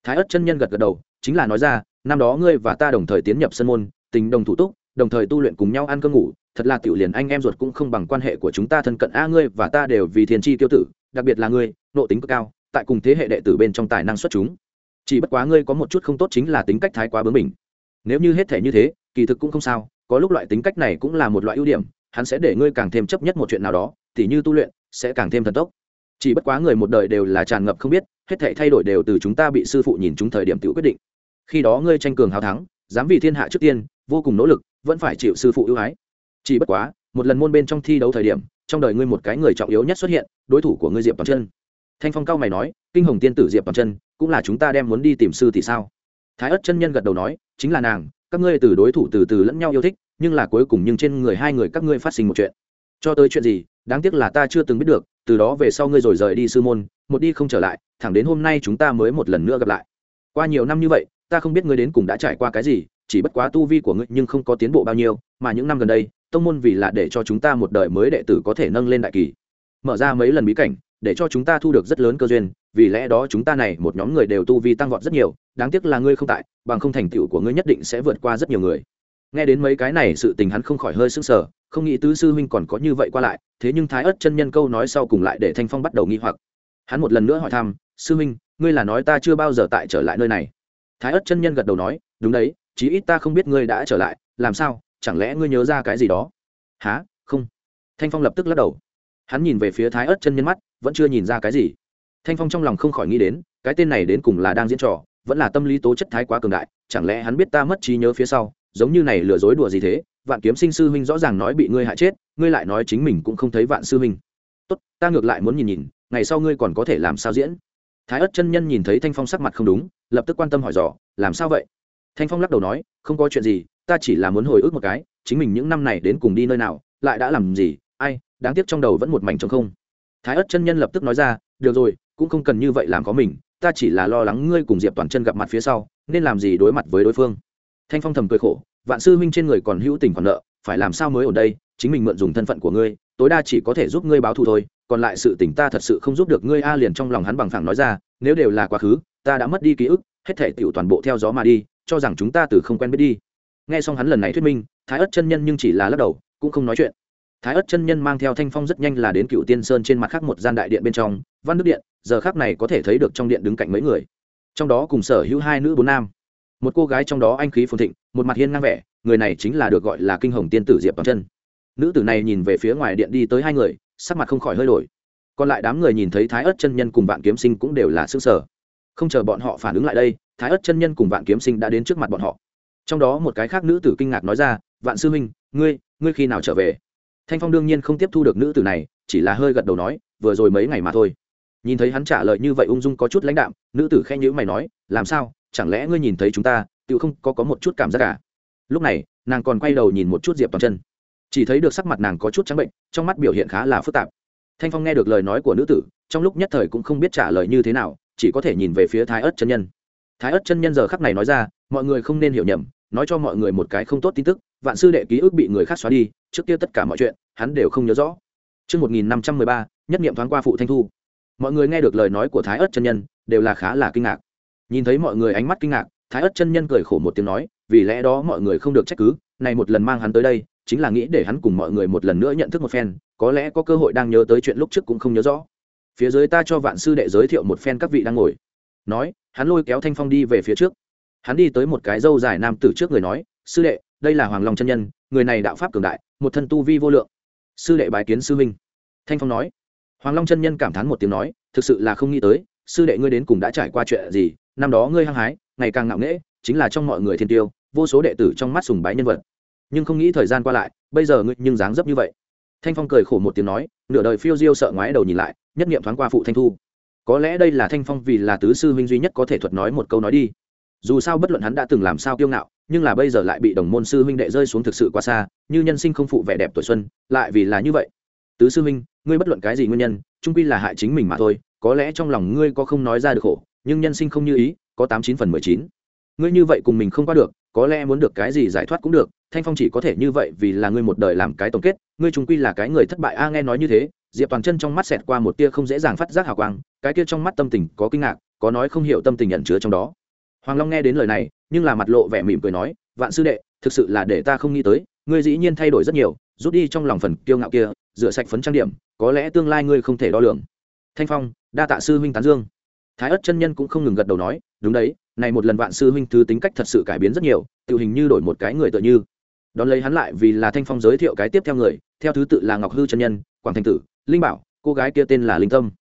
Thái ất chân nhân gật gật đầu chính là nói ra, năm đó ngươi và ta đồng thời tiến nhập sân môn, tình đồng thủ túc, đồng thời tu luyện cùng nhau ăn cơm ngủ, thật là tiểu liền anh em ruột cũng không bằng quan hệ của chúng ta thân cận. A, ngươi và ta đều vì thiên tri tiêu tử, đặc biệt là ngươi, nộ tính cực cao, tại cùng thế hệ đệ tử bên trong tài năng xuất chúng. Chỉ bất quá ngươi có một chút không tốt chính là tính cách thái quá bướng mình nếu như hết thể như thế, kỳ thực cũng không sao, có lúc loại tính cách này cũng là một loại ưu điểm, hắn sẽ để ngươi càng thêm chấp nhất một chuyện nào đó, tỉ như tu luyện, sẽ càng thêm thần tốc. Chỉ bất quá người một đời đều là tràn ngập không biết hết thảy thay đổi đều từ chúng ta bị sư phụ nhìn chúng thời điểm tự quyết định. Khi đó ngươi tranh cường hào thắng, dám vì thiên hạ trước tiên, vô cùng nỗ lực, vẫn phải chịu sư phụ ưu ái. Chỉ bất quá, một lần môn bên trong thi đấu thời điểm, trong đời ngươi một cái người trọng yếu nhất xuất hiện, đối thủ của ngươi diệp toàn chân. Thanh phong cao mày nói, kinh hồng tiên tử diệp toàn chân, cũng là chúng ta đem muốn đi tìm sư thì sao? Thái ất chân nhân gật đầu nói, chính là nàng, các ngươi từ đối thủ từ từ lẫn nhau yêu thích, nhưng là cuối cùng nhưng trên người hai người các ngươi phát sinh một chuyện. Cho tới chuyện gì, đáng tiếc là ta chưa từng biết được, từ đó về sau ngươi rồi rời đi sư môn một đi không trở lại, thẳng đến hôm nay chúng ta mới một lần nữa gặp lại. Qua nhiều năm như vậy, ta không biết ngươi đến cùng đã trải qua cái gì, chỉ bất quá tu vi của ngươi nhưng không có tiến bộ bao nhiêu, mà những năm gần đây, tông môn vì là để cho chúng ta một đời mới đệ tử có thể nâng lên đại kỳ. Mở ra mấy lần bí cảnh, để cho chúng ta thu được rất lớn cơ duyên, vì lẽ đó chúng ta này một nhóm người đều tu vi tăng vọt rất nhiều, đáng tiếc là ngươi không tại, bằng không thành tựu của ngươi nhất định sẽ vượt qua rất nhiều người. Nghe đến mấy cái này, sự tình hắn không khỏi hơi sững sờ, không nghĩ tứ sư huynh còn có như vậy qua lại, thế nhưng thái ất chân nhân câu nói sau cùng lại để thanh phong bắt đầu nghi hoặc hắn một lần nữa hỏi thăm, sư minh ngươi là nói ta chưa bao giờ tại trở lại nơi này? Thái ất chân nhân gật đầu nói, đúng đấy, chí ít ta không biết ngươi đã trở lại, làm sao, chẳng lẽ ngươi nhớ ra cái gì đó? Há không. Thanh phong lập tức lắc đầu. Hắn nhìn về phía thái ớt chân nhân mắt, vẫn chưa nhìn ra cái gì. Thanh phong trong lòng không khỏi nghĩ đến, cái tên này đến cùng là đang diễn trò, vẫn là tâm lý tố chất thái quá cường đại, chẳng lẽ hắn biết ta mất trí nhớ phía sau, giống như này lừa dối đùa gì thế, vạn kiếm sinh sư huynh rõ ràng nói bị ngươi hại chết, ngươi lại nói chính mình cũng không thấy vạn sư huynh tốt, ta ngược lại muốn nhìn nhìn, ngày sau ngươi còn có thể làm sao diễn? Thái ất chân nhân nhìn thấy thanh phong sắc mặt không đúng, lập tức quan tâm hỏi dò, làm sao vậy? Thanh phong lắc đầu nói, không có chuyện gì, ta chỉ là muốn hồi ức một cái, chính mình những năm này đến cùng đi nơi nào, lại đã làm gì, ai, đáng tiếc trong đầu vẫn một mảnh trống không. Thái ất chân nhân lập tức nói ra, được rồi, cũng không cần như vậy làm có mình, ta chỉ là lo lắng ngươi cùng diệp toàn chân gặp mặt phía sau, nên làm gì đối mặt với đối phương. Thanh phong thầm cười khổ, vạn sư huynh trên người còn hữu tình còn nợ, phải làm sao mới ở đây chính mình mượn dùng thân phận của ngươi, tối đa chỉ có thể giúp ngươi báo thù thôi, còn lại sự tình ta thật sự không giúp được ngươi. A liền trong lòng hắn bằng phẳng nói ra, nếu đều là quá khứ, ta đã mất đi ký ức, hết thể tiểu toàn bộ theo gió mà đi, cho rằng chúng ta từ không quen biết đi. Nghe xong hắn lần này thuyết minh, thái ất chân nhân nhưng chỉ là lắc đầu, cũng không nói chuyện. Thái ất chân nhân mang theo thanh phong rất nhanh là đến cựu tiên sơn trên mặt khác một gian đại điện bên trong, văn đức điện, giờ khác này có thể thấy được trong điện đứng cạnh mấy người. Trong đó cùng sở hữu hai nữ bốn nam. Một cô gái trong đó anh khí phồn thịnh, một mặt hiên ngang vẻ, người này chính là được gọi là kinh hồng tiên tử diệp bằng chân nữ tử này nhìn về phía ngoài điện đi tới hai người, sắc mặt không khỏi hơi đổi. Còn lại đám người nhìn thấy thái ớt chân nhân cùng vạn kiếm sinh cũng đều là xương sở không chờ bọn họ phản ứng lại đây, thái ớt chân nhân cùng vạn kiếm sinh đã đến trước mặt bọn họ. Trong đó một cái khác nữ tử kinh ngạc nói ra, vạn sư huynh, ngươi ngươi khi nào trở về? Thanh phong đương nhiên không tiếp thu được nữ tử này, chỉ là hơi gật đầu nói, vừa rồi mấy ngày mà thôi. Nhìn thấy hắn trả lời như vậy ung dung có chút lãnh đạm, nữ tử khen nhữ mày nói, làm sao? Chẳng lẽ ngươi nhìn thấy chúng ta, tự không có có một chút cảm giác cả lúc này, nàng còn quay đầu nhìn một chút diệp toàn chân chỉ thấy được sắc mặt nàng có chút trắng bệnh trong mắt biểu hiện khá là phức tạp thanh phong nghe được lời nói của nữ tử trong lúc nhất thời cũng không biết trả lời như thế nào chỉ có thể nhìn về phía thái ớt chân nhân thái ớt chân nhân giờ khắc này nói ra mọi người không nên hiểu nhầm nói cho mọi người một cái không tốt tin tức vạn sư đệ ký ức bị người khác xóa đi trước kia tất cả mọi chuyện hắn đều không nhớ rõ Trước 1513, nhất niệm thoáng qua phụ thanh thu. Mọi người nghe được lời nói của Thái ớt chân nhân, đều là khá là kinh ngạc. Nhìn thấy mọi người ánh mắt kinh ngạc, Thái ớt chân nhân cười khổ một tiếng nói, vì lẽ đó mọi người không được trách cứ, này một lần mang hắn tới đây, chính là nghĩ để hắn cùng mọi người một lần nữa nhận thức một phen, có lẽ có cơ hội đang nhớ tới chuyện lúc trước cũng không nhớ rõ. Phía dưới ta cho vạn sư đệ giới thiệu một phen các vị đang ngồi. Nói, hắn lôi kéo Thanh Phong đi về phía trước. Hắn đi tới một cái dâu dài nam tử trước người nói, sư đệ, đây là Hoàng Long chân nhân, người này đạo pháp cường đại, một thân tu vi vô lượng sư đệ bái kiến sư minh thanh phong nói hoàng long chân nhân cảm thán một tiếng nói thực sự là không nghĩ tới sư đệ ngươi đến cùng đã trải qua chuyện gì năm đó ngươi hăng hái ngày càng ngạo nghễ chính là trong mọi người thiên tiêu vô số đệ tử trong mắt sùng bái nhân vật nhưng không nghĩ thời gian qua lại, bây giờ ngươi nhưng dáng dấp như vậy. Thanh phong cười khổ một tiếng nói, nửa đời phiêu diêu sợ ngoái đầu nhìn lại, nhất nghiệm thoáng qua phụ thanh thu. Có lẽ đây là thanh phong vì là tứ sư huynh duy nhất có thể thuật nói một câu nói đi. Dù sao bất luận hắn đã từng làm sao kiêu ngạo, nhưng là bây giờ lại bị đồng môn sư huynh đệ rơi xuống thực sự quá xa, như nhân sinh không phụ vẻ đẹp tuổi xuân, lại vì là như vậy. Tứ sư huynh, ngươi bất luận cái gì nguyên nhân trung quy là hại chính mình mà thôi, có lẽ trong lòng ngươi có không nói ra được khổ, nhưng nhân sinh không như ý, có tám chín phần mười chín. Ngươi như vậy cùng mình không qua được, có lẽ muốn được cái gì giải thoát cũng được thanh phong chỉ có thể như vậy vì là ngươi một đời làm cái tổng kết, ngươi chúng quy là cái người thất bại. A, nghe nói như thế, diệp toàn chân trong mắt xẹt qua một tia không dễ dàng phát giác hào quang, cái kia trong mắt tâm tình có kinh ngạc, có nói không hiểu tâm tình nhận chứa trong đó. Hoàng long nghe đến lời này, nhưng là mặt lộ vẻ mỉm cười nói, vạn sư đệ, thực sự là để ta không nghĩ tới, ngươi dĩ nhiên thay đổi rất nhiều, rút đi trong lòng phần kiêu ngạo kia, rửa sạch phấn trang điểm, có lẽ tương lai ngươi không thể đo lường. Thanh phong, đa tạ sư huynh tán dương. Thái ất chân nhân cũng không ngừng gật đầu nói, đúng đấy, này một lần vạn sư huynh thứ tính cách thật sự cải biến rất nhiều tự hình như đổi một cái người tựa như đón lấy hắn lại vì là thanh phong giới thiệu cái tiếp theo người, theo thứ tự là ngọc hư chân nhân, quảng thanh tử, linh bảo, cô gái kia tên là linh tâm.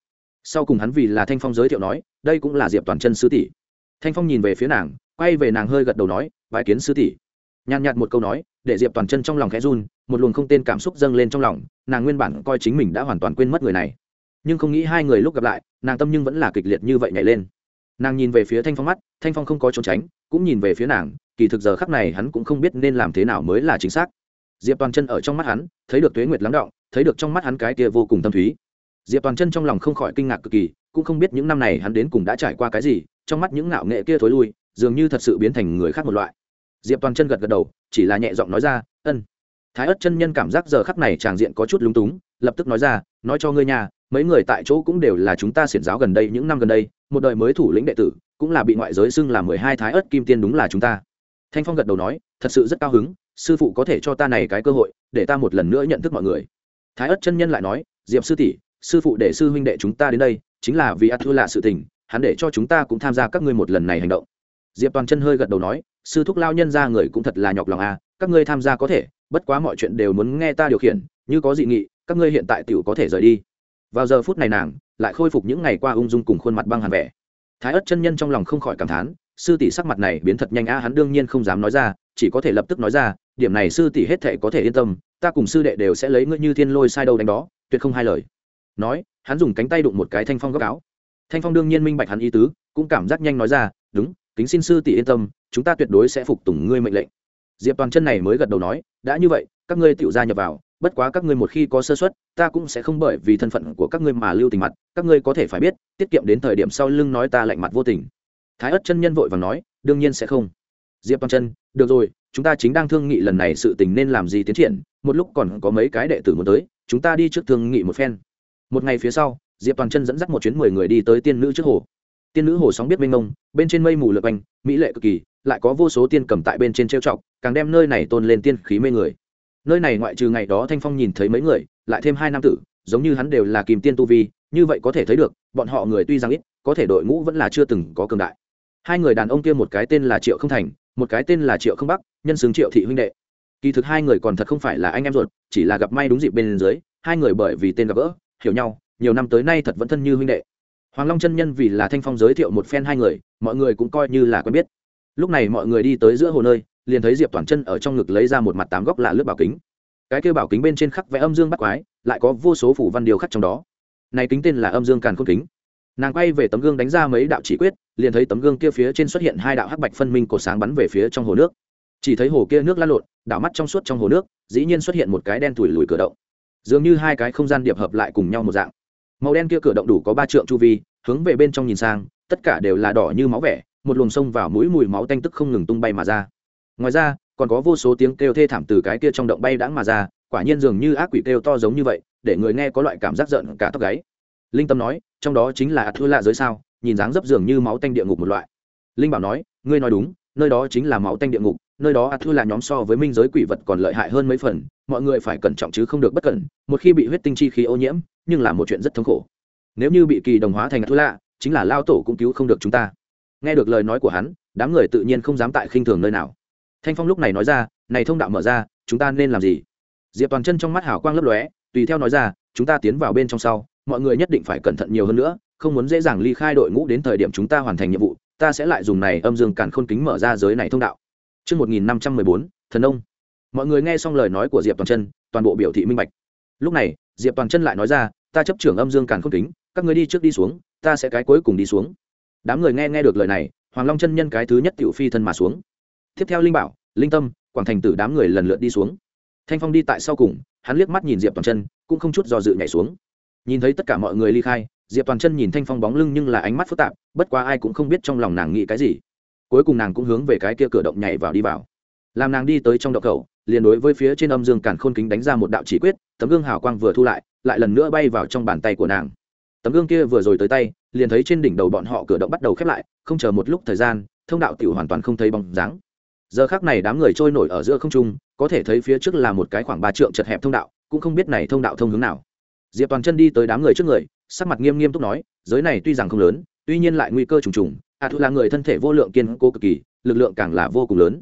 Sau cùng hắn vì là thanh phong giới thiệu nói, đây cũng là diệp toàn chân sư tỷ. Thanh phong nhìn về phía nàng, quay về nàng hơi gật đầu nói bãi kiến sư tỷ. Nhàn nhạt một câu nói, để diệp toàn chân trong lòng khẽ run, một luồng không tên cảm xúc dâng lên trong lòng, nàng nguyên bản coi chính mình đã hoàn toàn quên mất người này. Nhưng không nghĩ hai người lúc gặp lại, nàng tâm nhưng vẫn là kịch liệt như vậy nhảy lên. Nàng nhìn về phía thanh phong mắt, thanh phong không có trốn tránh, cũng nhìn về phía nàng kỳ thực giờ khắc này hắn cũng không biết nên làm thế nào mới là chính xác. Diệp toàn chân ở trong mắt hắn, thấy được tuế nguyệt lắng động, thấy được trong mắt hắn cái kia vô cùng tâm thúy. Diệp toàn chân trong lòng không khỏi kinh ngạc cực kỳ, cũng không biết những năm này hắn đến cùng đã trải qua cái gì, trong mắt những ngạo nghệ kia thối lui, dường như thật sự biến thành người khác một loại. Diệp toàn chân gật gật đầu, chỉ là nhẹ giọng nói ra, ân. Thái ất chân nhân cảm giác giờ khắc này tràng diện có chút lúng túng, lập tức nói ra, nói cho ngươi nhà mấy người tại chỗ cũng đều là chúng ta xiển giáo gần đây, những năm gần đây, một đời mới thủ lĩnh đệ tử, cũng là bị ngoại giới xưng là mười hai thái ất kim tiên đúng là chúng ta thanh phong gật đầu nói, thật sự rất cao hứng, sư phụ có thể cho ta này cái cơ hội, để ta một lần nữa nhận thức mọi người. Thái ất chân nhân lại nói, diệp sư tỷ, sư phụ để sư huynh đệ chúng ta đến đây, chính là vì ắt thua lạ sự tình, hắn để cho chúng ta cũng tham gia các ngươi một lần này hành động. Diệp toàn chân hơi gật đầu nói, sư thúc lao nhân ra người cũng thật là nhọc lòng à các ngươi tham gia có thể, bất quá mọi chuyện đều muốn nghe ta điều khiển, như có dị nghị, các ngươi hiện tại t i ể u có thể rời đi. Vào giờ phút này nàng lại khôi phục những ngày qua ung dung cùng khuôn mặt băng hàn vẻ. Thái ất chân nhân trong lòng không khỏi cảm thán sư tỷ sắc mặt này biến thật nhanh a hắn đương nhiên không dám nói ra chỉ có thể lập tức nói ra điểm này sư tỷ hết thệ có thể yên tâm ta cùng sư đệ đều sẽ lấy ngươi như thiên lôi sai đâu đánh đó tuyệt không hai lời. Nói hắn dùng cánh tay đụng một cái thanh phong góc áo. Thanh phong đương nhiên minh bạch hắn ý tứ cũng cảm giác nhanh nói ra đúng kính xin sư tỷ yên tâm chúng ta tuyệt đối sẽ phục tùng ngươi mệnh lệnh. Diệp toàn chân này mới gật đầu nói đã như vậy các ngươi tự gia nhập vào bất quá các ngươi một khi có sơ suất, ta cũng sẽ không bởi vì thân phận của các ngươi mà lưu tình mặt các ngươi có thể phải biết tiết kiệm đến thời điểm sau lưng nói ta lạnh mặt vô tình thái ất chân nhân vội và nói, đương nhiên sẽ không. Diệp toàn chân, được rồi, chúng ta chính đang thương nghị lần này sự tình nên làm gì tiến triển, một lúc còn có mấy cái đệ tử muốn tới, chúng ta đi trước thương nghị một phen. Một ngày phía sau, diệp toàn chân dẫn dắt một chuyến mười người đi tới tiên nữ trước hồ. Tiên nữ hồ sóng biết mênh mông, bên trên mây mù lượt quanh, mỹ lệ cực kỳ, lại có vô số tiên cầm tại bên trên trêu chọc, càng đem nơi này tôn lên tiên khí mê người. Nơi này ngoại trừ ngày đó thanh phong nhìn thấy mấy người, lại thêm hai nam tử, giống như hắn đều là kìm tiên tu vi, như vậy có thể thấy được, bọn họ người tuy rằng ít, có thể đội ngũ vẫn là chưa từng có cường đại hai người đàn ông kia một cái tên là triệu không thành, một cái tên là triệu không bắc, nhân xứng triệu thị huynh đệ. Kỳ thực hai người còn thật không phải là anh em ruột, chỉ là gặp may đúng dịp bên dưới, hai người bởi vì tên gặp gỡ, hiểu nhau, nhiều năm tới nay thật vẫn thân như huynh đệ. Hoàng long chân nhân vì là thanh phong giới thiệu một phen hai người, mọi người cũng coi như là quen biết. Lúc này mọi người đi tới giữa hồ nơi, liền thấy diệp toàn chân ở trong ngực lấy ra một mặt tám góc lạ lướt bảo kính. Cái kêu bảo kính bên trên khắc vẽ âm dương bắt quái, lại có vô số phủ văn điều khắc trong đó. Này kính tên là âm dương càn khôn kính nàng quay về tấm gương đánh ra mấy đạo chỉ quyết, liền thấy tấm gương kia phía trên xuất hiện hai đạo hắc bạch phân minh cột sáng bắn về phía trong hồ nước. Chỉ thấy hồ kia nước lăn lộn, đảo mắt trong suốt trong hồ nước, dĩ nhiên xuất hiện một cái đen thủi lùi cửa động. Dường như hai cái không gian điệp hợp lại cùng nhau một dạng. Màu đen kia cửa động đủ có ba trượng chu vi, hướng về bên trong nhìn sang, tất cả đều là đỏ như máu vẻ, một luồng sông vào mũi mùi máu tanh tức không ngừng tung bay mà ra. Ngoài ra, còn có vô số tiếng kêu thê thảm từ cái kia trong động bay đãng mà ra, quả nhiên dường như ác quỷ kêu to giống như vậy, để người nghe có loại cảm giác giận cả tóc gáy linh tâm nói, trong đó chính là thua lạ giới sao, nhìn dáng dấp dường như máu tanh địa ngục một loại. Linh bảo nói, ngươi nói đúng, nơi đó chính là máu tanh địa ngục, nơi đó ạt thua là nhóm so với minh giới quỷ vật còn lợi hại hơn mấy phần, mọi người phải cẩn trọng chứ không được bất cẩn, một khi bị huyết tinh chi khí ô nhiễm, nhưng là một chuyện rất thống khổ. Nếu như bị kỳ đồng hóa thành ạt thua lạ chính là lao tổ cũng cứu không được chúng ta. Nghe được lời nói của hắn, đám người tự nhiên không dám tại khinh thường nơi nào. Thanh phong lúc này nói ra, này thông đạo mở ra, chúng ta nên làm gì? Diệp toàn chân trong mắt hảo quang lấp lóe, tùy theo nói ra, chúng ta tiến vào bên trong sau mọi người nhất định phải cẩn thận nhiều hơn nữa không muốn dễ dàng ly khai đội ngũ đến thời điểm chúng ta hoàn thành nhiệm vụ ta sẽ lại dùng này âm dương càn khôn kính mở ra giới này thông đạo Trước 1514, thần ông. Mọi người nghe xong lời nói của Diệp Toàn Chân, toàn bộ biểu thị minh bạch. Lúc này, Diệp Toàn Chân lại nói ra, ta chấp trưởng âm dương càn khôn kính, các ngươi đi trước đi xuống, ta sẽ cái cuối cùng đi xuống. Đám người nghe nghe được lời này, Hoàng Long chân nhân cái thứ nhất tiểu phi thân mà xuống. Tiếp theo Linh Bảo, Linh Tâm, Quảng Thành Tử đám người lần lượt đi xuống. Thanh Phong đi tại sau cùng, hắn liếc mắt nhìn Diệp Toàn Chân, cũng không chút do dự nhảy xuống nhìn thấy tất cả mọi người ly khai, diệp toàn chân nhìn thanh phong bóng lưng nhưng là ánh mắt phức tạp, bất quá ai cũng không biết trong lòng nàng nghĩ cái gì. Cuối cùng nàng cũng hướng về cái kia cửa động nhảy vào đi vào. Làm nàng đi tới trong động khẩu, liền đối với phía trên âm dương càn khôn kính đánh ra một đạo chỉ quyết, tấm gương hào quang vừa thu lại lại lần nữa bay vào trong bàn tay của nàng. Tấm gương kia vừa rồi tới tay, liền thấy trên đỉnh đầu bọn họ cửa động bắt đầu khép lại, không chờ một lúc thời gian, thông đạo tiểu hoàn toàn không thấy bóng dáng. Giờ khác này đám người trôi nổi ở giữa không trung, có thể thấy phía trước là một cái khoảng ba trượng chật hẹp thông đạo, cũng không biết này thông đạo thông hướng nào diệp toàn chân đi tới đám người trước người, sắc mặt nghiêm nghiêm túc nói, giới này tuy rằng không lớn, tuy nhiên lại nguy cơ trùng trùng a thu là người thân thể vô lượng kiên cố cực kỳ, lực lượng càng là vô cùng lớn.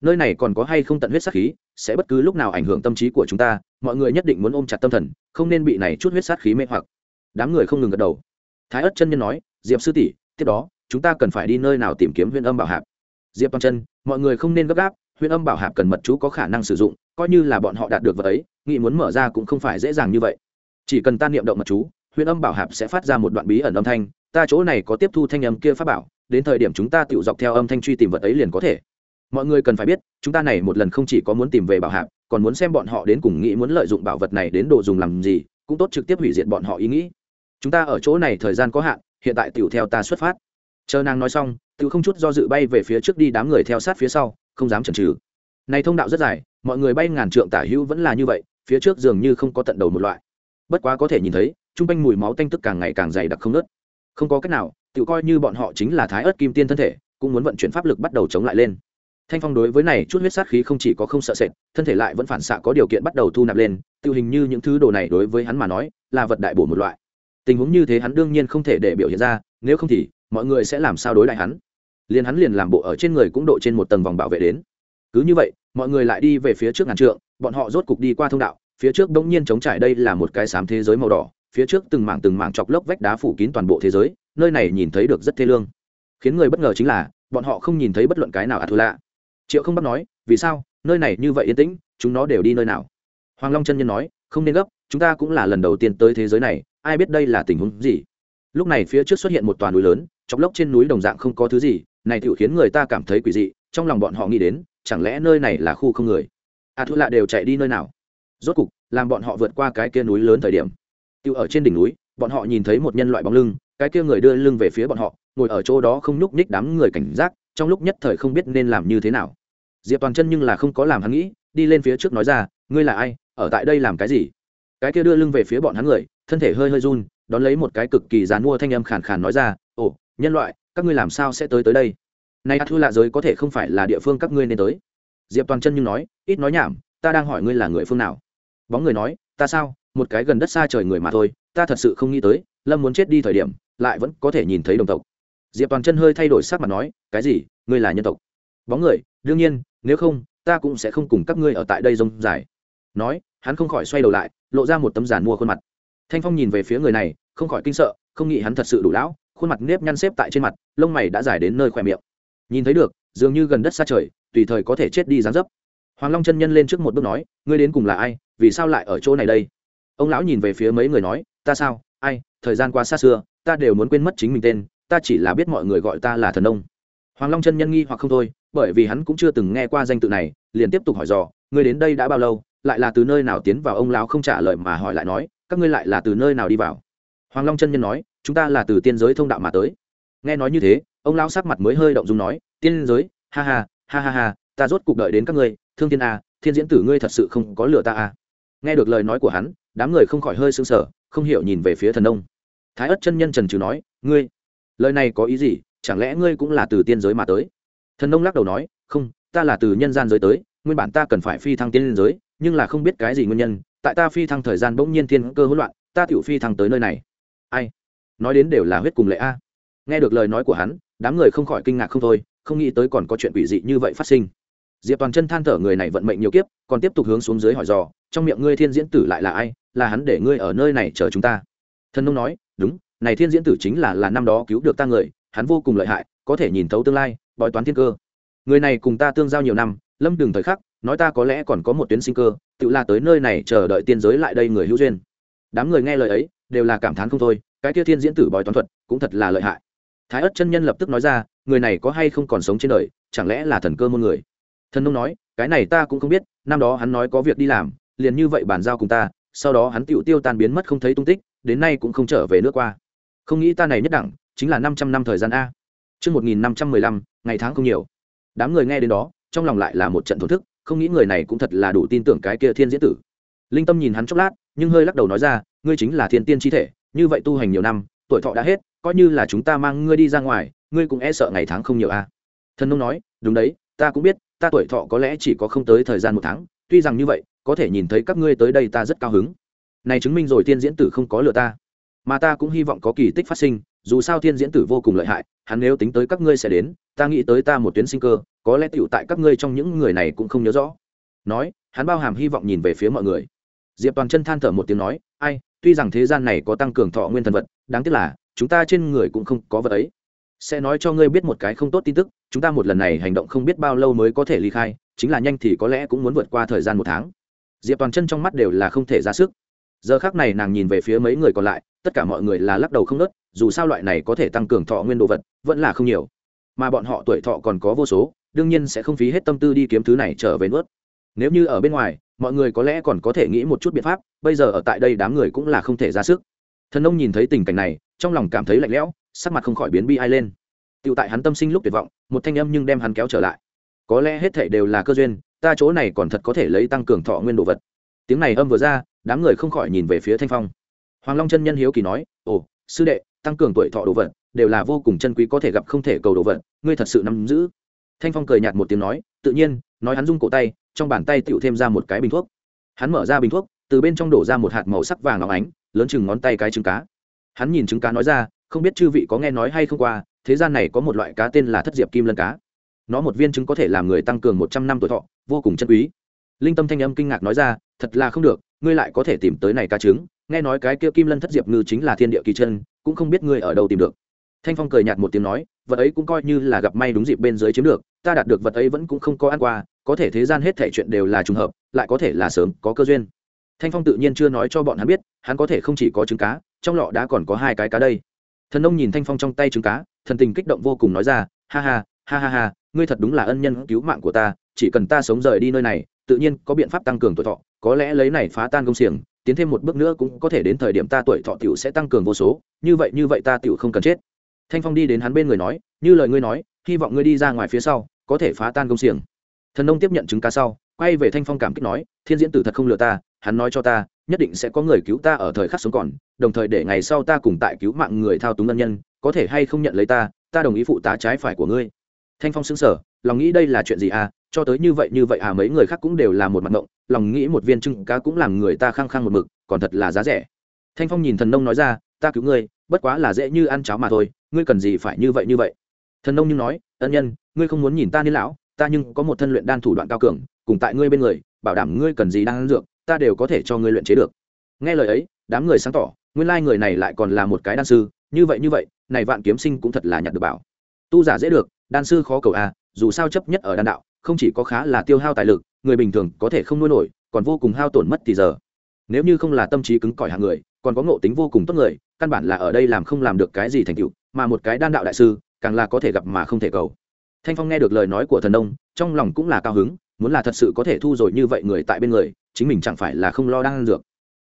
Nơi này còn có hay không tận huyết sát khí, sẽ bất cứ lúc nào ảnh hưởng tâm trí của chúng ta, mọi người nhất định muốn ôm chặt tâm thần, không nên bị này chút huyết sát khí mê hoặc. Đám người không ngừng gật đầu. Thái ất chân nhân nói, diệp sư tỷ, tiếp đó, chúng ta cần phải đi nơi nào tìm kiếm huyện âm bảo hạp? Diệp toàn chân, mọi người không nên gấp gáp huyện âm bảo hạp cần mật chú có khả năng sử dụng, coi như là bọn họ đạt được vật ấy, nghĩ muốn mở ra cũng không phải dễ dàng như vậy chỉ cần ta niệm động mật chú huyện âm bảo hạp sẽ phát ra một đoạn bí ẩn âm thanh, ta chỗ này có tiếp thu thanh âm kia pháp bảo, đến thời điểm chúng ta tự dọc theo âm thanh truy tìm vật ấy liền có thể. Mọi người cần phải biết, chúng ta này một lần không chỉ có muốn tìm về bảo hạp, còn muốn xem bọn họ đến cùng nghĩ muốn lợi dụng bảo vật này đến đồ dùng làm gì, cũng tốt trực tiếp hủy diệt bọn họ ý nghĩ. Chúng ta ở chỗ này thời gian có hạn, hiện tại tựu theo ta xuất phát. Chờ nàng nói xong tựu không chút do dự bay về phía trước đi đám người theo sát phía sau, không dám chần chừ. Này thông đạo rất dài, mọi người bay ngàn trượng tả hữu vẫn là như vậy, phía trước dường như không có tận đầu một loại bất quá có thể nhìn thấy chung quanh mùi máu tanh tức càng ngày càng dày đặc không nớt không có cách nào tự coi như bọn họ chính là thái ớt kim tiên thân thể, cũng muốn vận chuyển pháp lực bắt đầu chống lại lên. Thanh phong đối với này chút huyết sát khí không chỉ có không sợ sệt, thân thể lại vẫn phản xạ có điều kiện bắt đầu thu nạp lên, tự hình như những thứ đồ này đối với hắn mà nói, là vật đại bổ một loại. Tình huống như thế hắn đương nhiên không thể để biểu hiện ra, nếu không thì, mọi người sẽ làm sao đối lại hắn? Liền hắn liền làm bộ ở trên người cũng độ trên một tầng vòng bảo vệ đến. Cứ như vậy, mọi người lại đi về phía trước ngàn trượng, bọn họ rốt cục đi qua thông đạo phía trước bỗng nhiên chống trải đây là một cái xám thế giới màu đỏ, phía trước từng mảng từng mảng chọc lốc vách đá phủ kín toàn bộ thế giới, nơi này nhìn thấy được rất thê lương. Khiến người bất ngờ chính là, bọn họ không nhìn thấy bất luận cái nào à ạ thù lạ. Triệu không bắt nói, vì sao? Nơi này như vậy yên tĩnh, chúng nó đều đi nơi nào? Hoàng long chân nhân nói, không nên gấp, chúng ta cũng là lần đầu tiên tới thế giới này, ai biết đây là tình huống gì? Lúc này phía trước xuất hiện một toàn núi lớn, chọc lốc trên núi đồng dạng không có thứ gì, này tự khiến người ta cảm thấy quỷ dị, trong lòng bọn họ nghĩ đến, chẳng lẽ nơi này là khu không người? À A thu lạ đều chạy đi nơi nào? Rốt cục, làm bọn họ vượt qua cái kia núi lớn thời điểm. Tiêu ở trên đỉnh núi, bọn họ nhìn thấy một nhân loại bóng lưng, cái kia người đưa lưng về phía bọn họ, ngồi ở chỗ đó không nhúc nhích đám người cảnh giác, trong lúc nhất thời không biết nên làm như thế nào. Diệp toàn chân nhưng là không có làm hắn nghĩ, đi lên phía trước nói ra, ngươi là ai? Ở tại đây làm cái gì? Cái kia đưa lưng về phía bọn hắn người, thân thể hơi hơi run, đón lấy một cái cực kỳ dán mua thanh âm khàn khàn nói ra, ồ, nhân loại, các ngươi làm sao sẽ tới tới đây? Nay thư lạ giới có thể không phải là địa phương các ngươi nên tới. Diệp toàn chân nhưng nói, ít nói nhảm, ta đang hỏi ngươi là người phương nào? Bóng người nói, ta sao? Một cái gần đất xa trời người mà thôi, ta thật sự không nghĩ tới, lâm muốn chết đi thời điểm, lại vẫn có thể nhìn thấy đồng tộc. Diệp toàn chân hơi thay đổi sắc mặt nói, cái gì? Ngươi là nhân tộc? Bóng người, đương nhiên, nếu không, ta cũng sẽ không cùng các ngươi ở tại đây rông dài. Nói, hắn không khỏi xoay đầu lại, lộ ra một tấm giàn mua khuôn mặt. Thanh phong nhìn về phía người này, không khỏi kinh sợ, không nghĩ hắn thật sự đủ lão, khuôn mặt nếp nhăn xếp tại trên mặt, lông mày đã dài đến nơi khỏe miệng. Nhìn thấy được, dường như gần đất xa trời, tùy thời có thể chết đi dán dấp hoàng long chân nhân lên trước một bước nói, ngươi đến cùng là ai? Vì sao lại ở chỗ này đây? Ông lão nhìn về phía mấy người nói, ta sao? Ai? Thời gian qua xa xưa, ta đều muốn quên mất chính mình tên, ta chỉ là biết mọi người gọi ta là thần ông. Hoàng long chân nhân nghi hoặc không thôi, bởi vì hắn cũng chưa từng nghe qua danh tự này, liền tiếp tục hỏi dò, ngươi đến đây đã bao lâu? Lại là từ nơi nào tiến vào? Ông lão không trả lời mà hỏi lại nói, các ngươi lại là từ nơi nào đi vào? Hoàng long chân nhân nói, chúng ta là từ tiên giới thông đạo mà tới. Nghe nói như thế, ông lão sắc mặt mới hơi động dung nói, tiên giới? Ha ha ha ha ha, ta rốt cuộc đợi đến các ngươi thương thiên a, thiên diễn tử ngươi thật sự không có lừa ta a. Nghe được lời nói của hắn, đám người không khỏi hơi sững sờ, không hiểu nhìn về phía thần Đông. thái ất chân nhân trần trừ nói, ngươi, lời này có ý gì? Chẳng lẽ ngươi cũng là từ tiên giới mà tới? Thần Đông lắc đầu nói, không, ta là từ nhân gian giới tới, nguyên bản ta cần phải phi thăng tiên giới, nhưng là không biết cái gì nguyên nhân, tại ta phi thăng thời gian bỗng nhiên thiên cơ hỗn loạn, ta tiểu phi thăng tới nơi này. Ai? Nói đến đều là huyết cùng lệ a. Nghe được lời nói của hắn, đám người không khỏi kinh ngạc không thôi, không nghĩ tới còn có chuyện quỷ dị như vậy phát sinh diệp toàn chân than thở người này vận mệnh nhiều kiếp, còn tiếp tục hướng xuống dưới hỏi dò, trong miệng ngươi thiên diễn tử lại là ai, là hắn để ngươi ở nơi này chờ chúng ta? Thần nông nói, đúng, này thiên diễn tử chính là là năm đó cứu được ta người, hắn vô cùng lợi hại, có thể nhìn thấu tương lai, bói toán thiên cơ. Người này cùng ta tương giao nhiều năm, lâm đừng thời khắc, nói ta có lẽ còn có một tuyến sinh cơ, tự là tới nơi này chờ đợi tiên giới lại đây người hữu duyên. Đám người nghe lời ấy, đều là cảm thán không thôi, cái kia thiên diễn tử bói toán thuật, cũng thật là lợi hại. Thái ất chân nhân lập tức nói ra, người này có hay không còn sống trên đời, chẳng lẽ là thần cơ môn người? Thần nông nói cái này ta cũng không biết năm đó hắn nói có việc đi làm liền như vậy bàn giao cùng ta sau đó hắn tựu tiêu tan biến mất không thấy tung tích đến nay cũng không trở về nước qua không nghĩ ta này nhất đẳng chính là năm trăm năm thời gian a Trước 1515, ngày tháng không nhiều. Đám người nghe đến đó, trong lòng lại là một trận thổn thức, không nghĩ người này cũng thật là đủ tin tưởng cái kia thiên diễn tử. Linh Tâm nhìn hắn chốc lát, nhưng hơi lắc đầu nói ra, ngươi chính là thiên tiên chi thể, như vậy tu hành nhiều năm, tuổi thọ đã hết, coi như là chúng ta mang ngươi đi ra ngoài, ngươi cũng e sợ ngày tháng không nhiều a. Thần nông nói, đúng đấy, ta cũng biết, ta tuổi thọ có lẽ chỉ có không tới thời gian một tháng, tuy rằng như vậy, có thể nhìn thấy các ngươi tới đây ta rất cao hứng. Này chứng minh rồi tiên diễn tử không có lừa ta, mà ta cũng hy vọng có kỳ tích phát sinh, dù sao thiên diễn tử vô cùng lợi hại hắn nếu tính tới các ngươi sẽ đến ta nghĩ tới ta một tuyến sinh cơ có lẽ tựu tại các ngươi trong những người này cũng không nhớ rõ. Nói hắn bao hàm hy vọng nhìn về phía mọi người. Diệp toàn chân than thở một tiếng nói ai tuy rằng thế gian này có tăng cường thọ nguyên thần vật đáng tiếc là chúng ta trên người cũng không có vật ấy sẽ nói cho ngươi biết một cái không tốt tin tức, chúng ta một lần này hành động không biết bao lâu mới có thể ly khai, chính là nhanh thì có lẽ cũng muốn vượt qua thời gian một tháng. Diệp toàn chân trong mắt đều là không thể ra sức. Giờ khác này nàng nhìn về phía mấy người còn lại, tất cả mọi người là lắc đầu không nớt, dù sao loại này có thể tăng cường thọ nguyên đồ vật, vẫn là không nhiều. Mà bọn họ tuổi thọ còn có vô số, đương nhiên sẽ không phí hết tâm tư đi kiếm thứ này trở về nuốt. Nếu như ở bên ngoài, mọi người có lẽ còn có thể nghĩ một chút biện pháp, bây giờ ở tại đây đám người cũng là không thể ra sức. Thần ông nhìn thấy tình cảnh này, trong lòng cảm thấy lạnh lẽo sắc mặt không khỏi biến bi ai lên. Tựu tại hắn tâm sinh lúc tuyệt vọng, một thanh âm nhưng đem hắn kéo trở lại. Có lẽ hết thể đều là cơ duyên, ta chỗ này còn thật có thể lấy tăng cường thọ nguyên đồ vật. Tiếng này âm vừa ra, đám người không khỏi nhìn về phía thanh phong. Hoàng long chân nhân hiếu kỳ nói, ồ, sư đệ, tăng cường tuổi thọ đồ vật, đều là vô cùng chân quý có thể gặp không thể cầu đồ vật, ngươi thật sự nắm giữ. Thanh phong cười nhạt một tiếng nói, tự nhiên, nói hắn rung cổ tay, trong bàn tay tựu thêm ra một cái bình thuốc. Hắn mở ra bình thuốc, từ bên trong đổ ra một hạt màu sắc vàng óng ánh, lớn chừng ngón tay cái trứng cá. Hắn nhìn trứng cá nói ra không biết chư vị có nghe nói hay không qua, thế gian này có một loại cá tên là thất diệp kim lân cá. Nó một viên trứng có thể làm người tăng cường một trăm năm tuổi thọ, vô cùng chân quý. Linh tâm thanh âm kinh ngạc nói ra, thật là không được, ngươi lại có thể tìm tới này cá trứng. Nghe nói cái kia kim lân thất diệp ngư chính là thiên địa kỳ chân, cũng không biết ngươi ở đâu tìm được. Thanh phong cười nhạt một tiếng nói, vật ấy cũng coi như là gặp may đúng dịp bên dưới chiếm được, ta đạt được vật ấy vẫn cũng không có ăn qua, có thể thế gian hết thể chuyện đều là trùng hợp, lại có thể là sớm, có cơ duyên. Thanh phong tự nhiên chưa nói cho bọn hắn biết, hắn có thể không chỉ có trứng cá, trong lọ đã còn có hai cái cá đây thần nông nhìn thanh phong trong tay trứng cá, thần tình kích động vô cùng nói ra, ha ha ha ha ha, ngươi thật đúng là ân nhân cứu mạng của ta, chỉ cần ta sống rời đi nơi này, tự nhiên có biện pháp tăng cường tuổi thọ, có lẽ lấy này phá tan công xiềng, tiến thêm một bước nữa cũng có thể đến thời điểm ta tuổi thọ tiểu sẽ tăng cường vô số, như vậy như vậy ta tiểu không cần chết. Thanh phong đi đến hắn bên người nói, như lời ngươi nói, hy vọng ngươi đi ra ngoài phía sau, có thể phá tan công xiềng. Thần nông tiếp nhận chứng cá sau, quay về thanh phong cảm kích nói, thiên diễn tử thật không lừa ta, hắn nói cho ta nhất định sẽ có người cứu ta ở thời khắc sống còn, đồng thời để ngày sau ta cùng tại cứu mạng người thao túng ân nhân, có thể hay không nhận lấy ta ta đồng ý phụ tá trái phải của ngươi. Thanh phong xứng sở lòng nghĩ đây là chuyện gì à? Cho tới như vậy như vậy à mấy người khác cũng đều là một mặt ngộng, lòng nghĩ một viên trưng cá cũng làm người ta khăng khăng một mực, còn thật là giá rẻ. Thanh phong nhìn thần nông nói ra, ta cứu ngươi, bất quá là dễ như ăn cháo mà thôi, ngươi cần gì phải như vậy như vậy? Thần nông như nói, ân nhân, ngươi không muốn nhìn ta niên lão, ta nhưng có một thân luyện đan thủ đoạn cao cường, cùng tại ngươi bên người, bảo đảm ngươi cần gì đang dược ta đều có thể cho ngươi luyện chế được. Nghe lời ấy, đám người sáng tỏ, nguyên lai người này lại còn là một cái đan sư, như vậy như vậy, này vạn kiếm sinh cũng thật là nhặt được bảo. Tu giả dễ được, đan sư khó cầu à dù sao chấp nhất ở đan đạo, không chỉ có khá là tiêu hao tài lực, người bình thường có thể không nuôi nổi, còn vô cùng hao tổn mất thì giờ. Nếu như không là tâm trí cứng cỏi hạng người, còn có ngộ tính vô cùng tốt người, căn bản là ở đây làm không làm được cái gì thành tựu, mà một cái đan đạo đại sư, càng là có thể gặp mà không thể cầu. Thanh phong nghe được lời nói của thần nông, trong lòng cũng là cao hứng muốn là thật sự có thể thu rồi như vậy người tại bên người, chính mình chẳng phải là không lo đan dược.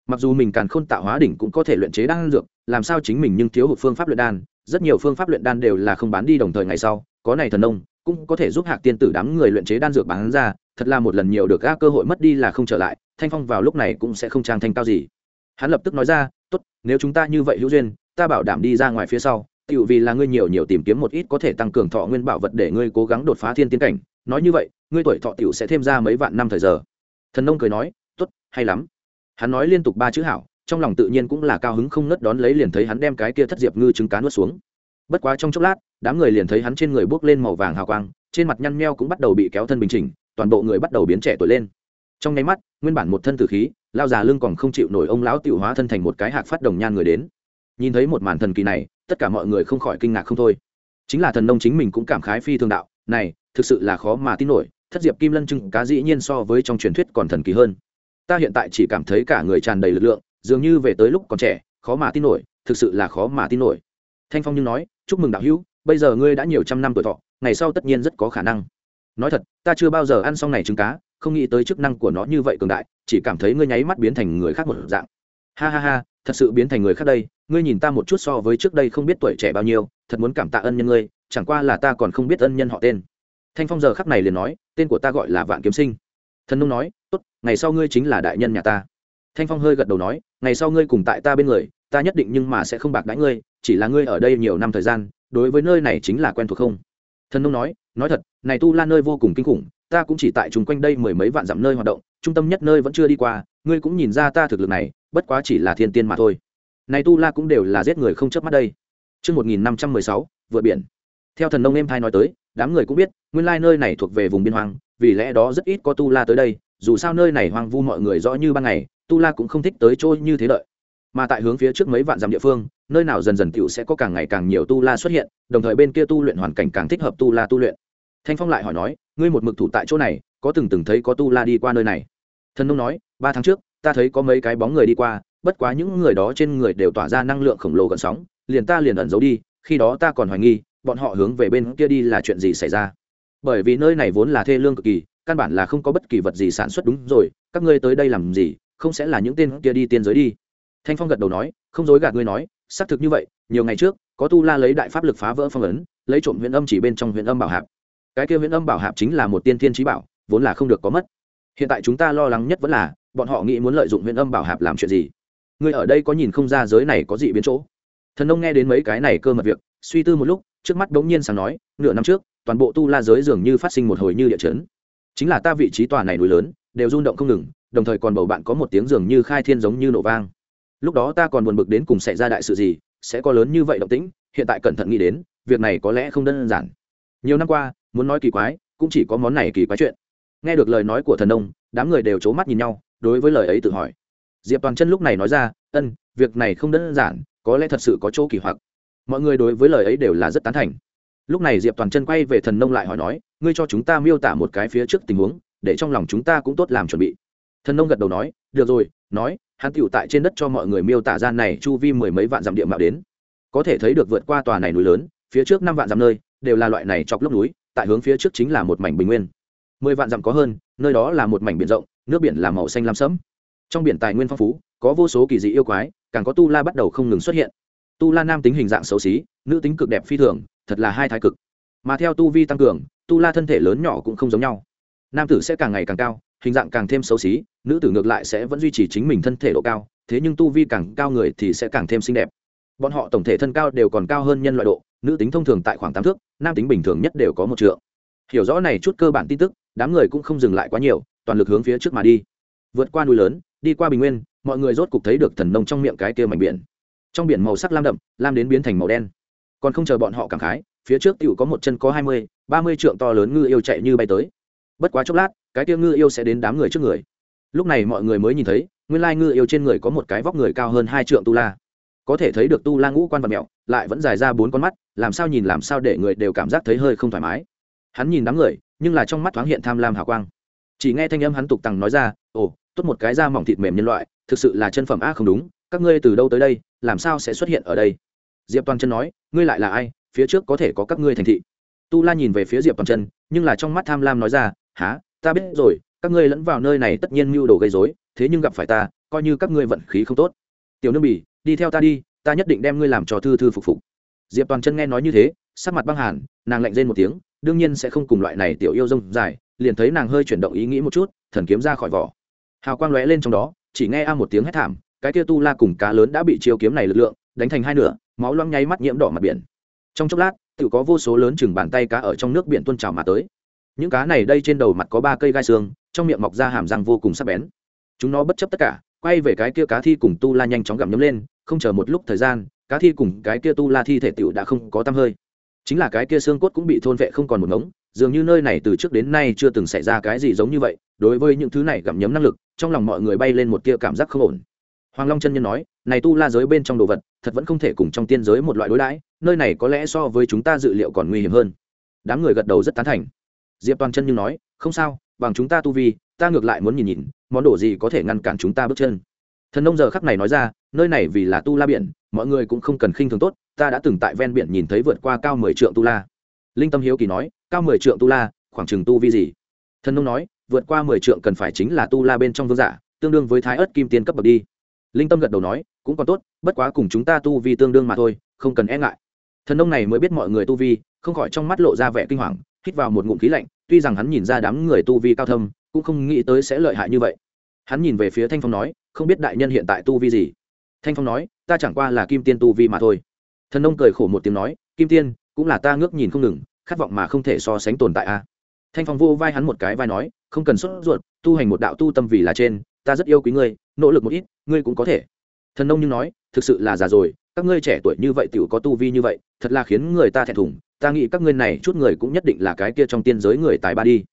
Mặc dù mình càn khôn tạo hóa đỉnh cũng có thể luyện chế đan dược, làm sao chính mình nhưng thiếu hụt phương pháp luyện đan, rất nhiều phương pháp luyện đan đều là không bán đi đồng thời ngày sau, có này thần nông cũng có thể giúp hạc tiên tử đám người luyện chế đan dược bán ra, thật là một lần nhiều được các cơ hội mất đi là không trở lại, thanh phong vào lúc này cũng sẽ không trang thanh cao gì. Hắn lập tức nói ra, tốt, nếu chúng ta như vậy hữu duyên, ta bảo đảm đi ra ngoài phía sau tự vì là ngươi nhiều nhiều tìm kiếm một ít có thể tăng cường thọ nguyên bảo vật để ngươi cố gắng đột phá thiên tiến cảnh nói như vậy, ngươi tuổi thọ tiểu sẽ thêm ra mấy vạn năm thời giờ. Thần nông cười nói, tốt, hay lắm. Hắn nói liên tục ba chữ hảo, trong lòng tự nhiên cũng là cao hứng không nớt đón lấy liền thấy hắn đem cái kia thất diệp ngư trứng cá nuốt xuống. Bất quá trong chốc lát, đám người liền thấy hắn trên người bốc lên màu vàng hào quang, trên mặt nhăn nheo cũng bắt đầu bị kéo thân bình chỉnh, toàn bộ người bắt đầu biến trẻ tuổi lên. Trong nháy mắt, nguyên bản một thân tử khí, lao già lưng còn không chịu nổi ông lão tiểu hóa thân thành một cái hạc phát đồng nhan người đến. Nhìn thấy một màn thần kỳ này, tất cả mọi người không khỏi kinh ngạc không thôi. Chính là thần nông chính mình cũng cảm khái phi thường đạo, này thực sự là khó mà tin nổi, thất diệp kim lân trưng cá dĩ nhiên so với trong truyền thuyết còn thần kỳ hơn. Ta hiện tại chỉ cảm thấy cả người tràn đầy lực lượng, dường như về tới lúc còn trẻ, khó mà tin nổi, thực sự là khó mà tin nổi. Thanh phong nhưng nói, chúc mừng đạo hữu, bây giờ ngươi đã nhiều trăm năm tuổi thọ, ngày sau tất nhiên rất có khả năng. Nói thật, ta chưa bao giờ ăn xong này trứng cá, không nghĩ tới chức năng của nó như vậy cường đại, chỉ cảm thấy ngươi nháy mắt biến thành người khác một dạng. Ha ha ha, thật sự biến thành người khác đây, ngươi nhìn ta một chút so với trước đây không biết tuổi trẻ bao nhiêu, thật muốn cảm tạ ân nhân ngươi, chẳng qua là ta còn không biết ân nhân họ tên thanh phong giờ khắc này liền nói tên của ta gọi là vạn kiếm sinh. Thần nông nói tốt ngày sau ngươi chính là đại nhân nhà ta. Thanh phong hơi gật đầu nói ngày sau ngươi cùng tại ta bên người ta nhất định nhưng mà sẽ không bạc đãi ngươi chỉ là ngươi ở đây nhiều năm thời gian đối với nơi này chính là quen thuộc không? Thần nông nói nói thật này tu la nơi vô cùng kinh khủng ta cũng chỉ tại chung quanh đây mười mấy vạn dặm nơi hoạt động trung tâm nhất nơi vẫn chưa đi qua ngươi cũng nhìn ra ta thực lực này bất quá chỉ là thiên tiên mà thôi. Này tu la cũng đều là giết người không chớp mắt đây. Trước 1516, vượt biển. Theo thần nông em thai nói tới, đám người cũng biết, nguyên lai nơi này thuộc về vùng biên hoang, vì lẽ đó rất ít có tu la tới đây, dù sao nơi này hoang vu mọi người rõ như ban ngày, tu la cũng không thích tới trôi như thế lợi Mà tại hướng phía trước mấy vạn dặm địa phương, nơi nào dần dần tiểu sẽ có càng ngày càng nhiều tu la xuất hiện, đồng thời bên kia tu luyện hoàn cảnh càng thích hợp tu la tu luyện. Thanh Phong lại hỏi nói, ngươi một mực thủ tại chỗ này, có từng từng thấy có tu la đi qua nơi này? Thần nông nói, ba tháng trước, ta thấy có mấy cái bóng người đi qua, bất quá những người đó trên người đều tỏa ra năng lượng khổng lồ gần sóng liền ta liền ẩn giấu đi khi đó ta còn hoài nghi bọn họ hướng về bên kia đi là chuyện gì xảy ra? Bởi vì nơi này vốn là thê lương cực kỳ, căn bản là không có bất kỳ vật gì sản xuất đúng rồi, các ngươi tới đây làm gì, không sẽ là những tên kia đi tiên giới đi. Thanh phong gật đầu nói, không dối gạt ngươi nói, xác thực như vậy, nhiều ngày trước, có tu la lấy đại pháp lực phá vỡ phong ấn, lấy trộm huyện âm chỉ bên trong huyện âm bảo hạp. Cái kia huyện âm bảo hạp chính là một tiên thiên trí bảo, vốn là không được có mất. Hiện tại chúng ta lo lắng nhất vẫn là, bọn họ nghĩ muốn lợi dụng huyện âm bảo hạp làm chuyện gì? Người ở đây có nhìn không ra giới này có gì biến chỗ? Thần nông nghe đến mấy cái này cơ mật việc, suy tư một lúc trước mắt bỗng nhiên sáng nói, nửa năm trước, toàn bộ tu la giới dường như phát sinh một hồi như địa chấn. Chính là ta vị trí tòa này núi lớn, đều rung động không ngừng, đồng thời còn bầu bạn có một tiếng dường như khai thiên giống như nổ vang. Lúc đó ta còn buồn bực đến cùng xảy ra đại sự gì, sẽ có lớn như vậy động tĩnh, hiện tại cẩn thận nghĩ đến, việc này có lẽ không đơn giản. Nhiều năm qua, muốn nói kỳ quái, cũng chỉ có món này kỳ quái chuyện. Nghe được lời nói của thần ông đám người đều c h ố mắt nhìn nhau, đối với lời ấy tự hỏi. Diệp toàn chân lúc này nói ra, ân, việc này không đơn giản, có lẽ thật sự có chỗ kỳ hoặc mọi người đối với lời ấy đều là rất tán thành. Lúc này diệp toàn chân quay về thần nông lại hỏi nói, ngươi cho chúng ta miêu tả một cái phía trước tình huống, để trong lòng chúng ta cũng tốt làm chuẩn bị. Thần nông gật đầu nói, được rồi, nói, hắn tựu tại trên đất cho mọi người miêu tả gian này chu vi mười mấy vạn dặm địa mạo đến. Có thể thấy được vượt qua tòa này núi lớn, phía trước năm vạn dặm nơi, đều là loại này chọc lốc núi, tại hướng phía trước chính là một mảnh bình nguyên. Mười vạn dặm có hơn, nơi đó là một mảnh biển rộng, nước biển là màu xanh lam sẫm. Trong biển tài nguyên phong phú, có vô số kỳ dị yêu quái, càng có tu la bắt đầu không ngừng xuất hiện tu la nam tính hình dạng xấu xí, nữ tính cực đẹp phi thường, thật là hai thái cực. Mà theo tu vi tăng cường, tu la thân thể lớn nhỏ cũng không giống nhau. Nam tử sẽ càng ngày càng cao, hình dạng càng thêm xấu xí, nữ tử ngược lại sẽ vẫn duy trì chính mình thân thể độ cao, thế nhưng tu vi càng cao người thì sẽ càng thêm xinh đẹp. Bọn họ tổng thể thân cao đều còn cao hơn nhân loại độ, nữ tính thông thường tại khoảng tám thước, nam tính bình thường nhất đều có một trượng. Hiểu rõ này chút cơ bản tin tức, đám người cũng không dừng lại quá nhiều, toàn lực hướng phía trước mà đi. Vượt qua núi lớn, đi qua bình nguyên, mọi người rốt cục thấy được thần nông trong miệng cái kia mảnh biển trong biển màu sắc lam đậm, lam đến biến thành màu đen. Còn không chờ bọn họ cảm khái, phía trước tựu có một chân có hai mươi, ba mươi trượng to lớn ngư yêu chạy như bay tới. Bất quá chốc lát, cái tiêu ngư yêu sẽ đến đám người trước người. Lúc này mọi người mới nhìn thấy, nguyên lai ngư yêu trên người có một cái vóc người cao hơn hai trượng tu la. Có thể thấy được tu la ngũ quan vật mẹo, lại vẫn dài ra bốn con mắt, làm sao nhìn làm sao để người đều cảm giác thấy hơi không thoải mái. Hắn nhìn đám người, nhưng là trong mắt thoáng hiện tham lam hào quang. Chỉ nghe thanh âm hắn tục tằng nói ra, ồ, tốt một cái da mỏng thịt mềm nhân loại, thực sự là chân phẩm a không đúng, các ngươi từ đâu tới đây làm sao sẽ xuất hiện ở đây? Diệp toàn chân nói, ngươi lại là ai? Phía trước có thể có các ngươi thành thị. Tu la nhìn về phía diệp toàn chân, nhưng là trong mắt tham lam nói ra há ta biết rồi, các ngươi lẫn vào nơi này tất nhiên mưu đồ gây dối thế nhưng gặp phải ta, coi như các ngươi vận khí không tốt. Tiểu nương bỉ đi theo ta đi, ta nhất định đem ngươi làm cho thư thư phục phục. Diệp toàn chân nghe nói như thế, sắc mặt băng hàn, nàng lạnh rên một tiếng, đương nhiên sẽ không cùng loại này tiểu yêu rông dài, liền thấy nàng hơi chuyển động ý nghĩ một chút, thần kiếm ra khỏi vỏ. Hào quang lóe lên trong đó, chỉ nghe a một tiếng hét thảm cái kia tu la cùng cá lớn đã bị chiêu kiếm này lực lượng, đánh thành hai nửa, máu loang nháy mắt nhiễm đỏ mặt biển. Trong chốc lát tự có vô số lớn chừng bàn tay cá ở trong nước biển tuôn trào mà tới. Những cá này đây trên đầu mặt có ba cây gai xương, trong miệng mọc ra hàm răng vô cùng sắc bén. Chúng nó bất chấp tất cả, quay về cái kia cá thi cùng tu la nhanh chóng gặm nhấm lên, không chờ một lúc thời gian, cá thi cùng cái kia tu la thi thể tựu đã không có tăm hơi. Chính là cái kia xương cốt cũng bị thôn vệ không còn một ngống, dường như nơi này từ trước đến nay chưa từng xảy ra cái gì giống như vậy, đối với những thứ này gặm nhấm năng lực, trong lòng mọi người bay lên một tia cảm giác không ổn hoàng long chân nhân nói, này tu la giới bên trong đồ vật, thật vẫn không thể cùng trong tiên giới một loại đối đãi, nơi này có lẽ so với chúng ta dự liệu còn nguy hiểm hơn. Đám người gật đầu rất tán thành. Diệp toàn chân như nói, không sao, bằng chúng ta tu vi, ta ngược lại muốn nhìn nhìn, món đồ gì có thể ngăn cản chúng ta bước chân. Thần nông giờ khắc này nói ra, nơi này vì là tu la biển, mọi người cũng không cần khinh thường tốt, ta đã từng tại ven biển nhìn thấy vượt qua cao mười trượng tu la. Linh tâm hiếu kỳ nói, cao mười trượng tu la, khoảng chừng tu vi gì? Thần nông nói, vượt qua mười trượng cần phải chính là tu la bên trong vương giả, tương đương với thái ớt kim tiên cấp bậc đi linh tâm gật đầu nói, cũng còn tốt, bất quá cùng chúng ta tu vi tương đương mà thôi, không cần e ngại. Thần nông này mới biết mọi người tu vi, không khỏi trong mắt lộ ra vẻ kinh hoàng, hít vào một ngụm khí lạnh, tuy rằng hắn nhìn ra đám người tu vi cao thâm, cũng không nghĩ tới sẽ lợi hại như vậy. Hắn nhìn về phía thanh phong nói, không biết đại nhân hiện tại tu vi gì? Thanh phong nói, ta chẳng qua là kim tiên tu vi mà thôi. Thần nông cười khổ một tiếng nói, kim tiên, cũng là ta ngước nhìn không ngừng, khát vọng mà không thể so sánh tồn tại a. Thanh phong vô vai hắn một cái vai nói, không cần sốt ruột, tu hành một đạo tu tâm vì là trên ta rất yêu quý ngươi, nỗ lực một ít, ngươi cũng có thể. Thần nông như nói, thực sự là già rồi, các ngươi trẻ tuổi như vậy t i ể u có tu vi như vậy, thật là khiến người ta thẹn thùng, ta nghĩ các ngươi này chút người cũng nhất định là cái kia trong tiên giới người tài ba đi.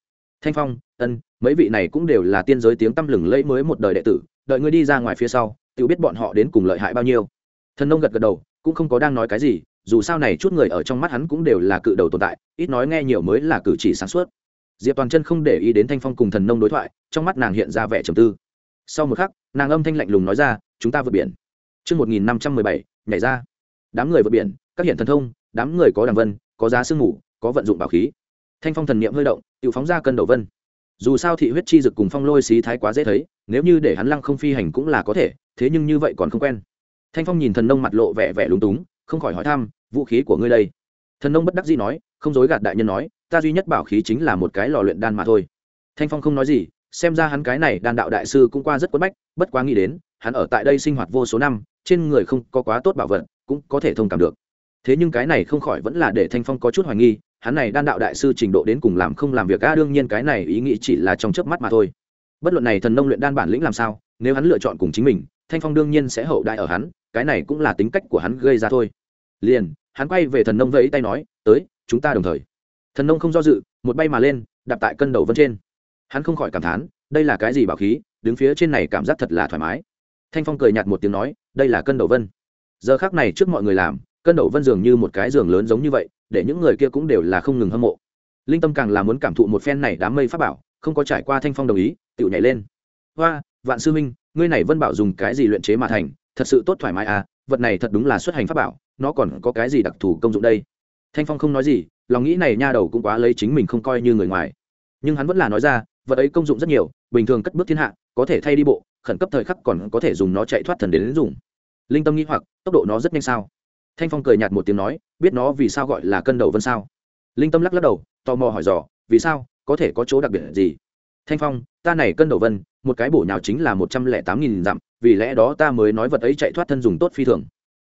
Thanh phong, ân, mấy vị này cũng đều là tiên giới tiếng tăm lừng lẫy mới một đời đệ tử, đợi ngươi đi ra ngoài phía sau tự biết bọn họ đến cùng lợi hại bao nhiêu. Thần nông gật gật đầu, cũng không có đang nói cái gì, dù sao này chút người ở trong mắt hắn cũng đều là cự đầu tồn tại, ít nói nghe nhiều mới là cử chỉ sáng suốt. Diệp toàn chân không để ý đến thanh phong cùng thần nông đối thoại, trong mắt nàng hiện ra vẻ trầm tư sau một khắc nàng âm thanh lạnh lùng nói ra chúng ta vượt biển Trước 1517, nhảy ra. Đám người vượt biển, các hiện thần thông, đám người có đằng vân, có giá sương ngủ, có vận dụng bảo khí. Thanh phong thần niệm hơi động, tự phóng ra cân đầu vân. Dù sao thị huyết chi dực cùng phong lôi xí thái quá dễ thấy, nếu như để hắn lăng không phi hành cũng là có thể, thế nhưng như vậy còn không quen. Thanh phong nhìn thần nông mặt lộ vẻ vẻ lúng túng, không khỏi hỏi thăm, vũ khí của ngươi đây? Thần nông bất đắc dĩ nói, không dối gạt đại nhân nói, ta duy nhất bảo khí chính là một cái lò luyện đan mà thôi. Thanh phong không nói gì, xem ra hắn cái này đan đạo đại sư cũng qua rất quất bách, bất quá nghĩ đến, hắn ở tại đây sinh hoạt vô số năm, trên người không có quá tốt bảo vật cũng có thể thông cảm được. Thế nhưng cái này không khỏi vẫn là để thanh phong có chút hoài nghi hắn này đan đạo đại sư trình độ đến cùng làm không làm việc a đương nhiên cái này ý nghĩ chỉ là trong chớp mắt mà thôi. Bất luận này thần nông luyện đan bản lĩnh làm sao nếu hắn lựa chọn cùng chính mình thanh phong đương nhiên sẽ hậu đại ở hắn cái này cũng là tính cách của hắn gây ra thôi. Liền hắn quay về thần nông vẫy tay nói tới chúng ta đồng thời. Thần nông không do dự một bay mà lên đạp tại cân đầu vân trên hắn không khỏi cảm thán, đây là cái gì bảo khí, đứng phía trên này cảm giác thật là thoải mái. Thanh phong cười nhạt một tiếng nói, đây là cân đầu vân. Giờ khác này trước mọi người làm, cân đầu vân dường như một cái giường lớn giống như vậy, để những người kia cũng đều là không ngừng hâm mộ. Linh tâm càng là muốn cảm thụ một phen này đám mây pháp bảo, không có trải qua thanh phong đồng ý tự nhảy lên. Hoa, vạn sư minh, ngươi này vân bảo dùng cái gì luyện chế mà thành, thật sự tốt thoải mái à vật này thật đúng là xuất hành pháp bảo, nó còn có cái gì đặc thù công dụng đây? Thanh phong không nói gì, lòng nghĩ này nha đầu cũng quá lấy chính mình không coi như người ngoài. Nhưng hắn vẫn là nói ra vật ấy công dụng rất nhiều bình thường cất bước thiên hạ có thể thay đi bộ khẩn cấp thời khắc còn có thể dùng nó chạy thoát thần đến, đến dùng. Linh tâm nghĩ hoặc tốc độ nó rất nhanh sao? Thanh phong cười nhạt một tiếng nói biết nó vì sao gọi là cân đầu vân sao? Linh tâm lắc lắc đầu tò mò hỏi dò vì sao? Có thể có chỗ đặc biệt gì? Thanh phong ta này cân đầu vân một cái bổ nhào chính là một trăm lẻ tám nghìn dặm vì lẽ đó ta mới nói vật ấy chạy thoát thân dùng tốt phi thường.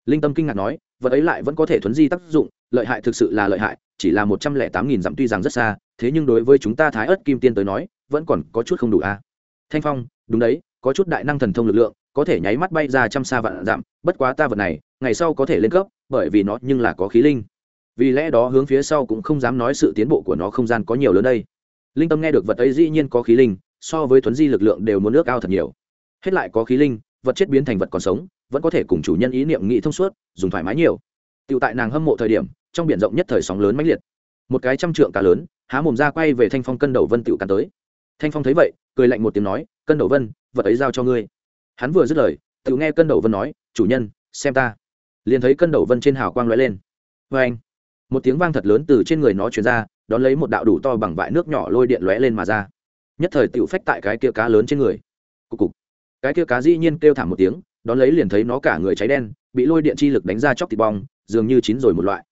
Linh tâm kinh ngạc nói vật ấy lại vẫn có thể thuấn di tác dụng lợi hại thực sự là lợi hại chỉ là một trăm lẻ tám nghìn dặm tuy rằng rất xa thế nhưng đối với chúng ta thái ớt kim tiên tới nói vẫn còn có chút không đủ a à? thanh phong, đúng đấy, có chút đại năng thần thông lực lượng, có thể nháy mắt bay ra trăm xa vạn dặm, bất quá ta vật này, ngày sau có thể lên cấp, bởi vì nó nhưng là có khí linh. Vì lẽ đó hướng phía sau cũng không dám nói sự tiến bộ của nó không gian có nhiều lớn đây. Linh tâm nghe được vật ấy dĩ nhiên có khí linh, so với thuấn di lực lượng đều muốn nước ao thật nhiều. Hết lại có khí linh, vật chết biến thành vật còn sống, vẫn có thể cùng chủ nhân ý niệm nghĩ thông suốt, dùng thoải mái nhiều. Tựu tại nàng hâm mộ thời điểm, trong biển rộng nhất thời sóng lớn mãnh liệt. Một cái trăm trượng cá lớn, há mồm ra quay về thanh phong cân đầu vân tựu cắn tới thanh phong thấy vậy, cười lạnh một tiếng nói, cân đầu vân, vật ấy giao cho ngươi. Hắn vừa dứt lời, tự nghe cân đầu vân nói, chủ nhân, xem ta. Liền thấy cân đầu vân trên hào quang lóe lên. Vê anh, một tiếng vang thật lớn từ trên người nó chuyển ra, đón lấy một đạo đủ to bằng vại nước nhỏ lôi điện lóe lên mà ra. Nhất thời tựu phách tại cái kia cá lớn trên người. Cục cục. Cái kia cá dĩ nhiên kêu thảm một tiếng, đón lấy liền thấy nó cả người cháy đen, bị lôi điện chi lực đánh ra chóc thịt bong, dường như chín rồi một loại.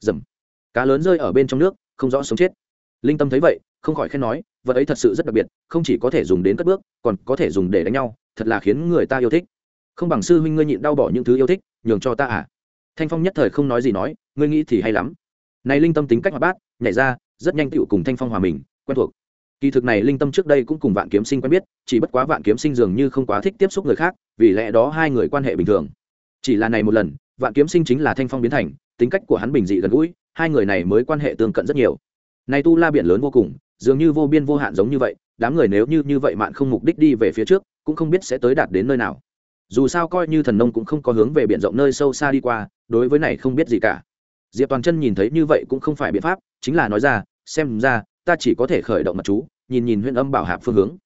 Dầm cá lớn rơi ở bên trong nước, không rõ sống chết. Linh tâm thấy vậy, không khỏi khen nói vật ấy thật sự rất đặc biệt, không chỉ có thể dùng đến cất bước, còn có thể dùng để đánh nhau, thật là khiến người ta yêu thích. Không bằng sư huynh ngươi nhịn đau bỏ những thứ yêu thích, nhường cho ta à? Thanh phong nhất thời không nói gì nói, ngươi nghĩ thì hay lắm. Này linh tâm tính cách hoạt bát, nhảy ra, rất nhanh tựu cùng thanh phong hòa mình, quen thuộc. Kỳ thực này linh tâm trước đây cũng cùng vạn kiếm sinh quen biết, chỉ bất quá vạn kiếm sinh dường như không quá thích tiếp xúc người khác, vì lẽ đó hai người quan hệ bình thường. Chỉ là này một lần, vạn kiếm sinh chính là thanh phong biến thành, tính cách của hắn bình dị gần gũi, hai người này mới quan hệ tương cận rất nhiều. Này tu la biển lớn vô cùng dường như vô biên vô hạn giống như vậy, đám người nếu như như vậy mạn không mục đích đi về phía trước, cũng không biết sẽ tới đạt đến nơi nào. Dù sao coi như thần nông cũng không có hướng về biển rộng nơi sâu xa đi qua, đối với này không biết gì cả. Diệp toàn chân nhìn thấy như vậy cũng không phải biện pháp, chính là nói ra, xem ra, ta chỉ có thể khởi động mặt chú, nhìn nhìn huyện âm bảo hạp phương hướng.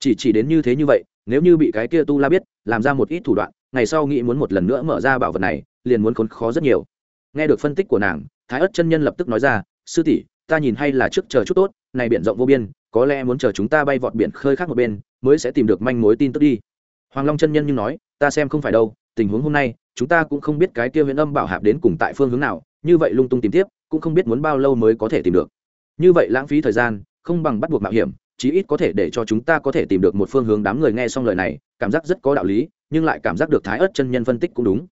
Chỉ chỉ đến như thế như vậy, nếu như bị cái kia tu la biết, làm ra một ít thủ đoạn, ngày sau nghĩ muốn một lần nữa mở ra bảo vật này, liền muốn khốn khó rất nhiều. Nghe được phân tích của nàng, thái ất chân nhân lập tức nói ra, sư tỷ ta nhìn hay là trước chờ chút tốt, này biển rộng vô biên, có lẽ muốn chờ chúng ta bay vọt biển khơi khác một bên, mới sẽ tìm được manh mối tin tức đi. Hoàng long chân nhân như nói, ta xem không phải đâu, tình huống hôm nay, chúng ta cũng không biết cái kia huyễn âm bảo hạp đến cùng tại phương hướng nào, như vậy lung tung tìm tiếp, cũng không biết muốn bao lâu mới có thể tìm được. Như vậy lãng phí thời gian, không bằng bắt buộc mạo hiểm, chí ít có thể để cho chúng ta có thể tìm được một phương hướng. Đám người nghe xong lời này, cảm giác rất có đạo lý, nhưng lại cảm giác được thái ớt chân nhân phân tích cũng đúng.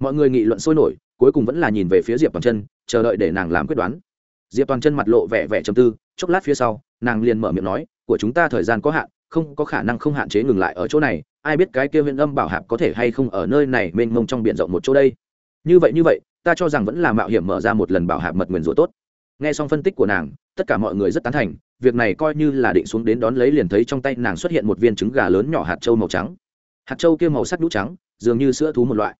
Mọi người nghị luận sôi nổi, cuối cùng vẫn là nhìn về phía diệp Bằng chân, chờ đợi để nàng làm quyết đoán diệp toàn chân mặt lộ vẻ vẻ trầm tư, chốc lát phía sau, nàng liền mở miệng nói, của chúng ta thời gian có hạn, không có khả năng không hạn chế ngừng lại ở chỗ này, ai biết cái kia huyện âm bảo hạp có thể hay không ở nơi này mênh mông trong b i ể n rộng một chỗ đây? Như vậy như vậy, ta cho rằng vẫn là mạo hiểm mở ra một lần bảo hạp mật nguyền rủa tốt. Nghe xong phân tích của nàng, tất cả mọi người rất tán thành, việc này coi như là định xuống đến đón lấy liền thấy trong tay nàng xuất hiện một viên trứng gà lớn nhỏ hạt trâu màu trắng. Hạt trâu kia màu sắc nhũ trắng, dường như sữa thú một loại.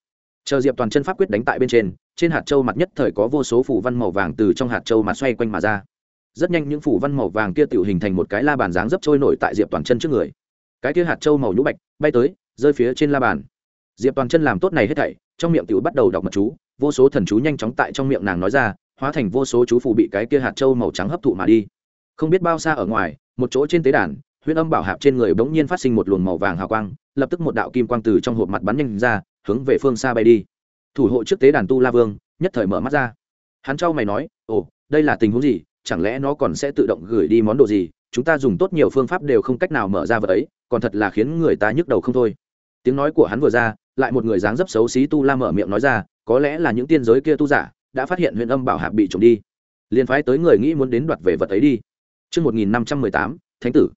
Chờ diệp toàn chân pháp quyết đánh tại bên trên trên hạt châu mặt nhất thời có vô số phủ văn màu vàng từ trong hạt châu mà xoay quanh mà ra. Rất nhanh những phủ văn màu vàng kia tự hình thành một cái la bàn dáng dấp trôi nổi tại diệp toàn chân trước người. Cái kia hạt châu màu nhũ bạch bay tới, rơi phía trên la bàn. Diệp toàn chân làm tốt này hết thảy, trong miệng tự bắt đầu đọc mật chú, vô số thần chú nhanh chóng tại trong miệng nàng nói ra, hóa thành vô số chú phù bị cái kia hạt châu màu trắng hấp thụ mà đi. Không biết bao xa ở ngoài, một chỗ trên tế đàn, huyễn âm bảo hạp trên người bỗng nhiên phát sinh một luồng màu vàng hào quang, lập tức một đạo kim quang từ trong hộp mặt bắn nhanh ra, hướng về phương xa bay đi thủ hộ trước tế đàn tu la vương nhất thời mở mắt ra. Hắn trao mày nói ồ đây là tình huống gì? Chẳng lẽ nó còn sẽ tự động gửi đi món đồ gì? Chúng ta dùng tốt nhiều phương pháp đều không cách nào mở ra vật ấy còn thật là khiến người ta nhức đầu không thôi. Tiếng nói của hắn vừa ra lại một người dáng dấp xấu xí tu la mở miệng nói ra có lẽ là những tiên giới kia tu giả đã phát hiện huyện âm bảo hạp bị trộm đi. Liền phái tới người nghĩ muốn đến đoạt về vật ấy đi. Trước 1518, Thánh tử.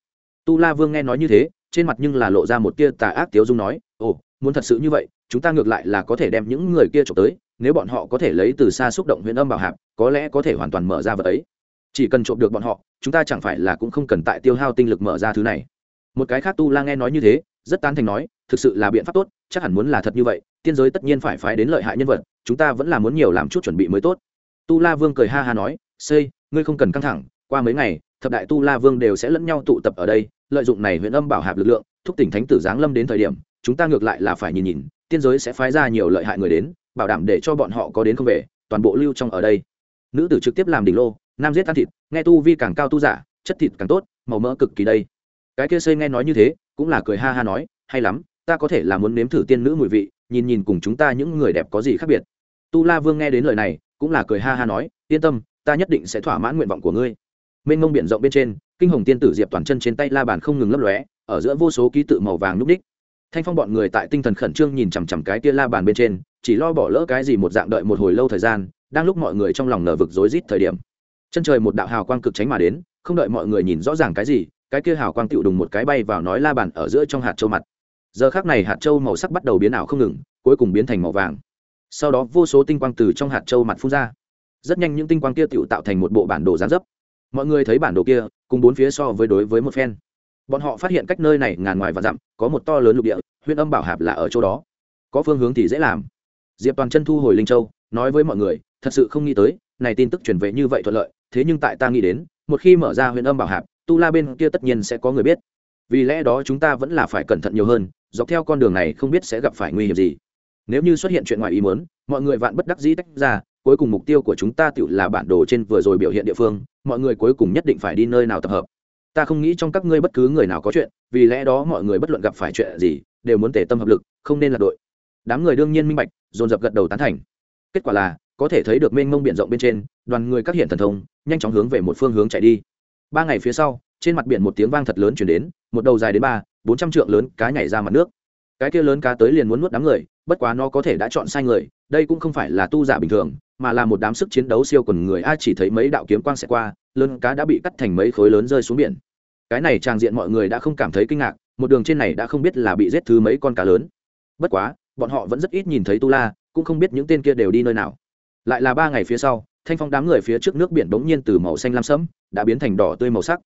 Tu La Vương nghe nói như thế, trên mặt nhưng là lộ ra một tia tà ác tiếu dung nói, "Ồ, muốn thật sự như vậy, chúng ta ngược lại là có thể đem những người kia trộm tới, nếu bọn họ có thể lấy từ xa xúc động huyện âm bảo hạp, có lẽ có thể hoàn toàn mở ra vật ấy. Chỉ cần trộm được bọn họ, chúng ta chẳng phải là cũng không cần tại tiêu hao tinh lực mở ra thứ này." Một cái khác Tu La nghe nói như thế, rất tán thành nói, thực sự là biện pháp tốt, chắc hẳn muốn là thật như vậy, tiên giới tất nhiên phải phái đến lợi hại nhân vật, chúng ta vẫn là muốn nhiều làm chút chuẩn bị mới tốt. Tu La Vương cười ha ha nói, "Xây, ngươi không cần căng thẳng, qua mấy ngày, thập đại tu la vương đều sẽ lẫn nhau tụ tập ở đây lợi dụng này huyện âm bảo hạp lực lượng thúc tỉnh thánh tử giáng lâm đến thời điểm chúng ta ngược lại là phải nhìn nhìn, tiên giới sẽ phái ra nhiều lợi hại người đến, bảo đảm để cho bọn họ có đến không về, toàn bộ lưu trong ở đây. Nữ tử trực tiếp làm đỉnh lô, nam giết ăn thịt, nghe tu vi càng cao tu giả, chất thịt càng tốt, màu mỡ cực kỳ đây. Cái kia xây nghe nói như thế, cũng là cười ha ha nói, hay lắm, ta có thể là muốn nếm thử tiên nữ mùi vị, nhìn nhìn cùng chúng ta những người đẹp có gì khác biệt. Tu la vương nghe đến lời này, cũng là cười ha ha nói, yên tâm, ta nhất định sẽ thỏa mãn nguyện vọng của ngươi. Mênh mông biển rộng bên trên, kinh hồng tiên tử diệp toàn chân trên tay la bàn không ngừng lấp lóe, ở giữa vô số ký tự màu vàng núp đích thanh phong bọn người tại tinh thần khẩn trương nhìn chằm chằm cái tia la bàn bên trên, chỉ lo bỏ lỡ cái gì một dạng đợi một hồi lâu thời gian, đang lúc mọi người trong lòng nở vực rối rít thời điểm. Chân trời một đạo hào quang cực tránh mà đến, không đợi mọi người nhìn rõ ràng cái gì, cái kia hào quang tựu đùng một cái bay vào nói la bàn ở giữa trong hạt châu mặt. Giờ khác này hạt châu màu sắc bắt đầu biến ảo không ngừng, cuối cùng biến thành màu vàng. Sau đó vô số tinh quang từ trong hạt châu mặt phun ra. Rất nhanh những tinh quang kia tựu tạo thành một bộ bản đồ gián dấp. Mọi người thấy bản đồ kia, cùng bốn phía so với đối với một phen. Bọn họ phát hiện cách nơi này ngàn ngoài và dặm có một to lớn lục địa huyện âm bảo hạp là ở chỗ đó. Có phương hướng thì dễ làm. Diệp toàn chân thu hồi linh châu, nói với mọi người, thật sự không nghĩ tới, này tin tức truyền về như vậy thuận lợi, thế nhưng tại ta nghĩ đến, một khi mở ra huyện âm bảo hạp, tu la bên kia tất nhiên sẽ có người biết. Vì lẽ đó chúng ta vẫn là phải cẩn thận nhiều hơn, dọc theo con đường này không biết sẽ gặp phải nguy hiểm gì. Nếu như xuất hiện chuyện ngoài ý muốn, mọi người vạn bất đắc dĩ tách ra, cuối cùng mục tiêu của chúng ta tự là bản đồ trên vừa rồi biểu hiện địa phương, mọi người cuối cùng nhất định phải đi nơi nào tập hợp ta không nghĩ trong các ngươi bất cứ người nào có chuyện, vì lẽ đó mọi người bất luận gặp phải chuyện gì, đều muốn tể tâm hợp lực, không nên là đội. Đám người đương nhiên minh bạch, dồn dập gật đầu tán thành. Kết quả là, có thể thấy được mênh mông biển rộng bên trên, đoàn người các hiện thần thông, nhanh chóng hướng về một phương hướng chạy đi. Ba ngày phía sau, trên mặt biển một tiếng vang thật lớn chuyển đến, một đầu dài đến ba, bốn trăm trượng lớn cá nhảy ra mặt nước. Cái kia lớn cá tới liền muốn nuốt đám người, bất quá nó có thể đã chọn sai người, đây cũng không phải là tu giả bình thường, mà là một đám sức chiến đấu siêu quần người, ai chỉ thấy mấy đạo kiếm quang sẽ qua lớn cá đã bị cắt thành mấy khối lớn rơi xuống biển. Cái này tràng diện mọi người đã không cảm thấy kinh ngạc, một đường trên này đã không biết là bị giết thứ mấy con cá lớn. Bất quá, bọn họ vẫn rất ít nhìn thấy tu la, cũng không biết những tên kia đều đi nơi nào. Lại là ba ngày phía sau, thanh phong đám người phía trước nước biển bỗng nhiên từ màu xanh lam sẫm, đã biến thành đỏ tươi màu sắc.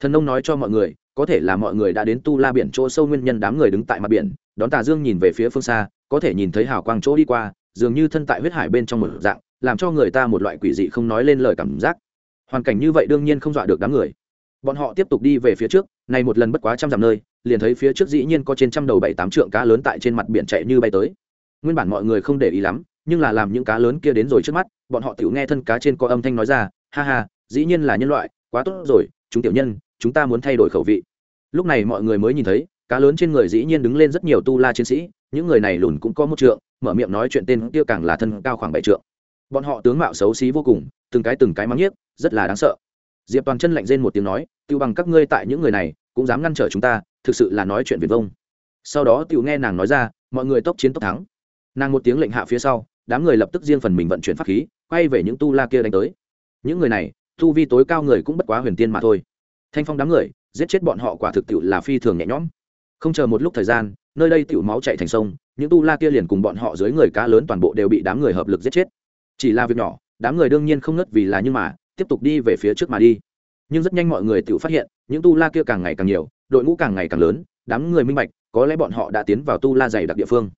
Thần nông nói cho mọi người, có thể là mọi người đã đến tu la biển chỗ sâu nguyên nhân đám người đứng tại mặt biển, đón tà dương nhìn về phía phương xa, có thể nhìn thấy hào quang chỗ đi qua, dường như thân tại huyết hải bên trong một dạng, làm cho người ta một loại quỷ dị không nói lên lời cảm giác hoàn cảnh như vậy đương nhiên không dọa được đám người. Bọn họ tiếp tục đi về phía trước này một lần bất quá trăm dặm nơi, liền thấy phía trước dĩ nhiên có trên trăm đầu bảy tám trượng cá lớn tại trên mặt biển chạy như bay tới. Nguyên bản mọi người không để ý lắm, nhưng là làm những cá lớn kia đến rồi trước mắt, bọn họ tự nghe thân cá trên có âm thanh nói ra, ha ha, dĩ nhiên là nhân loại, quá tốt rồi, chúng tiểu nhân, chúng ta muốn thay đổi khẩu vị. Lúc này mọi người mới nhìn thấy, cá lớn trên người dĩ nhiên đứng lên rất nhiều tu la chiến sĩ, những người này lùn cũng có một trượng, mở miệng nói chuyện tên kia càng là thân cao khoảng bảy trượng. Bọn họ tướng mạo xấu xí vô cùng, từng cái từng cái mắng nhiếc rất là đáng sợ. Diệp toàn chân lạnh rên một tiếng nói tiêu bằng các ngươi tại những người này, cũng dám ngăn trở chúng ta, thực sự là nói chuyện việt vông. Sau đó tiêu nghe nàng nói ra, mọi người tốc chiến tốc thắng. Nàng một tiếng lệnh hạ phía sau, đám người lập tức riêng phần mình vận chuyển pháp khí, quay về những tu la kia đánh tới. Những người này, tu vi tối cao người cũng bất quá huyền tiên mà thôi. Thanh phong đám người, giết chết bọn họ quả thực tiệu là phi thường nhẹ nhõm. Không chờ một lúc thời gian, nơi đây tiệu máu chạy thành sông, những tu la kia liền cùng bọn họ dưới người cá lớn toàn bộ đều bị đám người hợp lực giết chết. Chỉ là việc nhỏ, đám người đương nhiên không ngất vì là nhưng mà tiếp tục đi về phía trước mà đi. Nhưng rất nhanh mọi người tự phát hiện, những tu la kia càng ngày càng nhiều, đội ngũ càng ngày càng lớn, đám người minh bạch, có lẽ bọn họ đã tiến vào tu la dày đặc địa phương.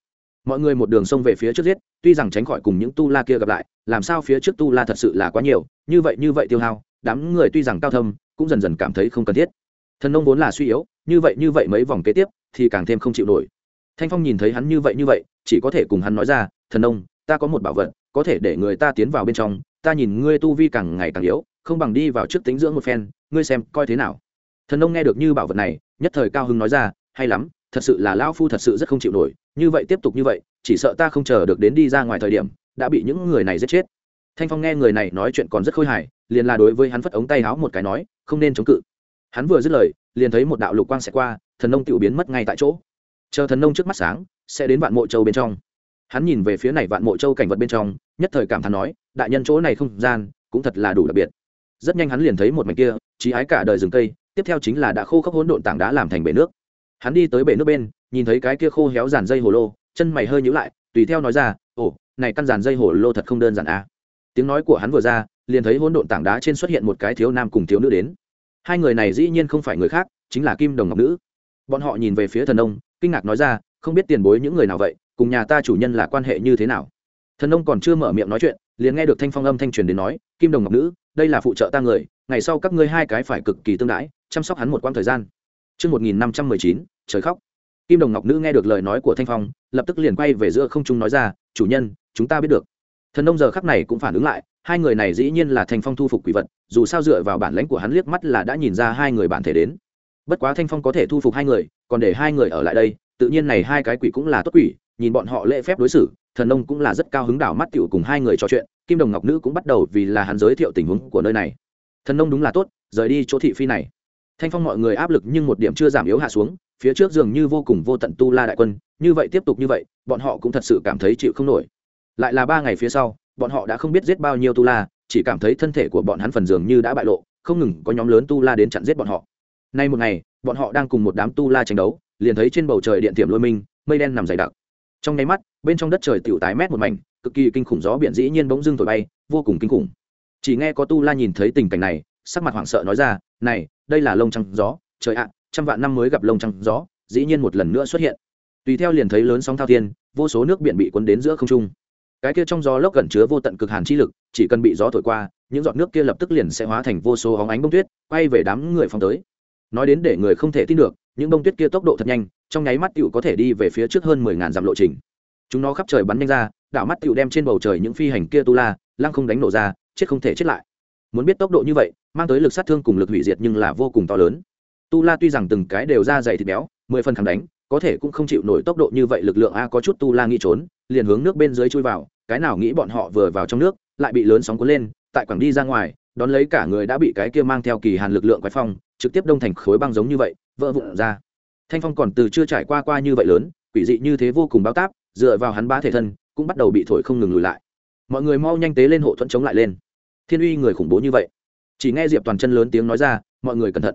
Mọi người một đường xông về phía trước giết, tuy rằng tránh khỏi cùng những tu la kia gặp lại, làm sao phía trước tu la thật sự là quá nhiều, như vậy như vậy tiêu hao, đám người tuy rằng cao thâm, cũng dần dần cảm thấy không cần thiết. Thần nông vốn là suy yếu, như vậy như vậy mấy vòng kế tiếp, thì càng thêm không chịu nổi. Thanh phong nhìn thấy hắn như vậy như vậy, chỉ có thể cùng hắn nói ra, thần nông, ta có một bảo vật, có thể để người ta tiến vào bên trong ta nhìn ngươi tu vi càng ngày càng yếu, không bằng đi vào trước tính dưỡng một phen, ngươi xem coi thế nào. Thần nông nghe được như bảo vật này, nhất thời cao hưng nói ra, hay lắm, thật sự là lão phu thật sự rất không chịu nổi, như vậy tiếp tục như vậy, chỉ sợ ta không chờ được đến đi ra ngoài thời điểm, đã bị những người này giết chết. Thanh phong nghe người này nói chuyện còn rất khôi hài, liền là đối với hắn phất ống tay háo một cái nói, không nên chống cự. Hắn vừa dứt lời, liền thấy một đạo lục quang sẽ qua, thần nông tự biến mất ngay tại chỗ. Chờ thần nông trước mắt sáng, sẽ đến vạn mộ châu bên trong. Hắn nhìn về phía này vạn mộ châu cảnh vật bên trong, nhất thời cảm thán nói đại nhân chỗ này không gian cũng thật là đủ đặc biệt. Rất nhanh hắn liền thấy một mảnh kia, trí ái cả đời rừng cây, tiếp theo chính là đã khô khốc hỗn độn tảng đá làm thành bể nước. Hắn đi tới bể nước bên, nhìn thấy cái kia khô héo dàn dây hồ lô, chân mày hơi nhíu lại, tùy theo nói ra, ồ, này căn dàn dây hồ lô thật không đơn giản à. tiếng nói của hắn vừa ra, liền thấy hỗn độn tảng đá trên xuất hiện một cái thiếu nam cùng thiếu nữ đến. Hai người này dĩ nhiên không phải người khác, chính là kim đồng ngọc nữ. Bọn họ nhìn về phía thần ông, kinh ngạc nói ra, không biết tiền bối những người nào vậy, cùng nhà ta chủ nhân là quan hệ như thế nào? Thần ông còn chưa mở miệng nói chuyện liền nghe được thanh phong âm thanh truyền đến nói kim đồng ngọc nữ đây là phụ trợ ta người ngày sau các ngươi hai cái phải cực kỳ tương đãi chăm sóc hắn một quãng thời gian. Trước 1519, trời khóc. Kim đồng ngọc nữ nghe được lời nói của thanh phong lập tức liền quay về giữa không trung nói ra chủ nhân chúng ta biết được. Thần nông giờ khắc này cũng phản ứng lại hai người này dĩ nhiên là thanh phong thu phục quỷ vật dù sao dựa vào bản lãnh của hắn liếc mắt là đã nhìn ra hai người bản thể đến. Bất quá thanh phong có thể thu phục hai người còn để hai người ở lại đây tự nhiên này hai cái quỷ cũng là tốt quỷ nhìn bọn họ lễ phép đối xử thần nông cũng là rất cao hứng đảo mắt tiểu cùng hai người trò chuyện, kim đồng ngọc nữ cũng bắt đầu vì là hắn giới thiệu tình huống của nơi này. Thần nông đúng là tốt, rời đi chỗ thị phi này. Thanh phong mọi người áp lực nhưng một điểm chưa giảm yếu hạ xuống, phía trước dường như vô cùng vô tận tu la đại quân, như vậy tiếp tục như vậy, bọn họ cũng thật sự cảm thấy chịu không nổi. Lại là ba ngày phía sau, bọn họ đã không biết giết bao nhiêu tu la, chỉ cảm thấy thân thể của bọn hắn phần dường như đã bại lộ, không ngừng có nhóm lớn tu la đến chặn giết bọn họ. Nay một ngày, bọn họ đang cùng một đám tu la tranh đấu, liền thấy trên bầu trời điện tiệm lôi minh, mây đen nằm dày đặc trong nháy mắt, bên trong đất trời tiểu tái mét một mảnh, cực kỳ kinh khủng gió biển dĩ nhiên bỗng dưng thổi bay, vô cùng kinh khủng. Chỉ nghe có tu la nhìn thấy tình cảnh này, sắc mặt hoảng sợ nói ra, này, đây là lông trăng gió, trời ạ, trăm vạn năm mới gặp lông trăng gió, dĩ nhiên một lần nữa xuất hiện. Tùy theo liền thấy lớn sóng thao thiên, vô số nước biển bị cuốn đến giữa không trung. Cái kia trong gió lốc gần chứa vô tận cực hàn chi lực, chỉ cần bị gió thổi qua, những giọt nước kia lập tức liền sẽ hóa thành vô số hóng ánh bông tuyết, quay về đám người phong tới. Nói đến để người không thể tin được, những bông tuyết kia tốc độ thật nhanh trong nháy mắt tựu có thể đi về phía trước hơn mười ngàn dặm lộ trình. Chúng nó khắp trời bắn nhanh ra, đảo mắt tựu đem trên bầu trời những phi hành kia tu la, lăng không đánh nổ ra, chết không thể chết lại. Muốn biết tốc độ như vậy, mang tới lực sát thương cùng lực hủy diệt nhưng là vô cùng to lớn. Tu la tuy rằng từng cái đều ra dày thịt béo, mười phần thắng đánh, có thể cũng không chịu nổi tốc độ như vậy lực lượng a có chút tu la nghĩ trốn, liền hướng nước bên dưới chui vào, cái nào nghĩ bọn họ vừa vào trong nước, lại bị lớn sóng cuốn lên, tại quảng đi ra ngoài, đón lấy cả người đã bị cái kia mang theo kỳ hàn lực lượng quái phong, trực tiếp đông thành khối băng giống như vậy, vỡ vụn ra thanh phong còn từ chưa trải qua qua như vậy lớn, quỷ dị như thế vô cùng báo táp, dựa vào hắn bá thể thân, cũng bắt đầu bị thổi không ngừng lùi lại. Mọi người mau nhanh tế lên hộ thuẫn chống lại lên. Thiên uy người khủng bố như vậy. Chỉ nghe diệp toàn chân lớn tiếng nói ra, mọi người cẩn thận.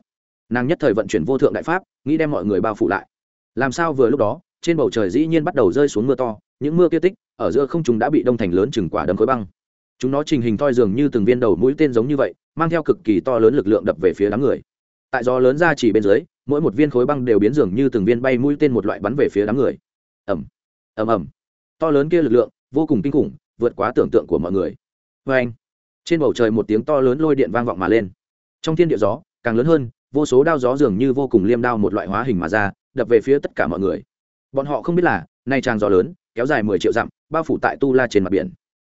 Nàng nhất thời vận chuyển vô thượng đại pháp, nghĩ đem mọi người bao phủ lại. Làm sao vừa lúc đó, trên bầu trời dĩ nhiên bắt đầu rơi xuống mưa to, những mưa kia tích, ở giữa không chúng đã bị đông thành lớn chừng quả đấm khối băng. Chúng nó trình hình thoi dường như từng viên đầu mũi tên giống như vậy, mang theo cực kỳ to lớn lực lượng đập về phía đám người. Tại gió lớn ra chỉ bên dưới mỗi một viên khối băng đều biến dường như từng viên bay mũi tên một loại bắn về phía đám người. Ẩm ẩm ẩm to lớn kia lực lượng, vô cùng kinh khủng, vượt quá tưởng tượng của mọi người. Vê anh, trên bầu trời một tiếng to lớn lôi điện vang vọng mà lên. Trong thiên địa gió, càng lớn hơn, vô số đao gió dường như vô cùng liêm đao một loại hóa hình mà ra, đập về phía tất cả mọi người. Bọn họ không biết là, nay tràng gió lớn, kéo dài mười triệu dặm, bao phủ tại tu la trên mặt biển.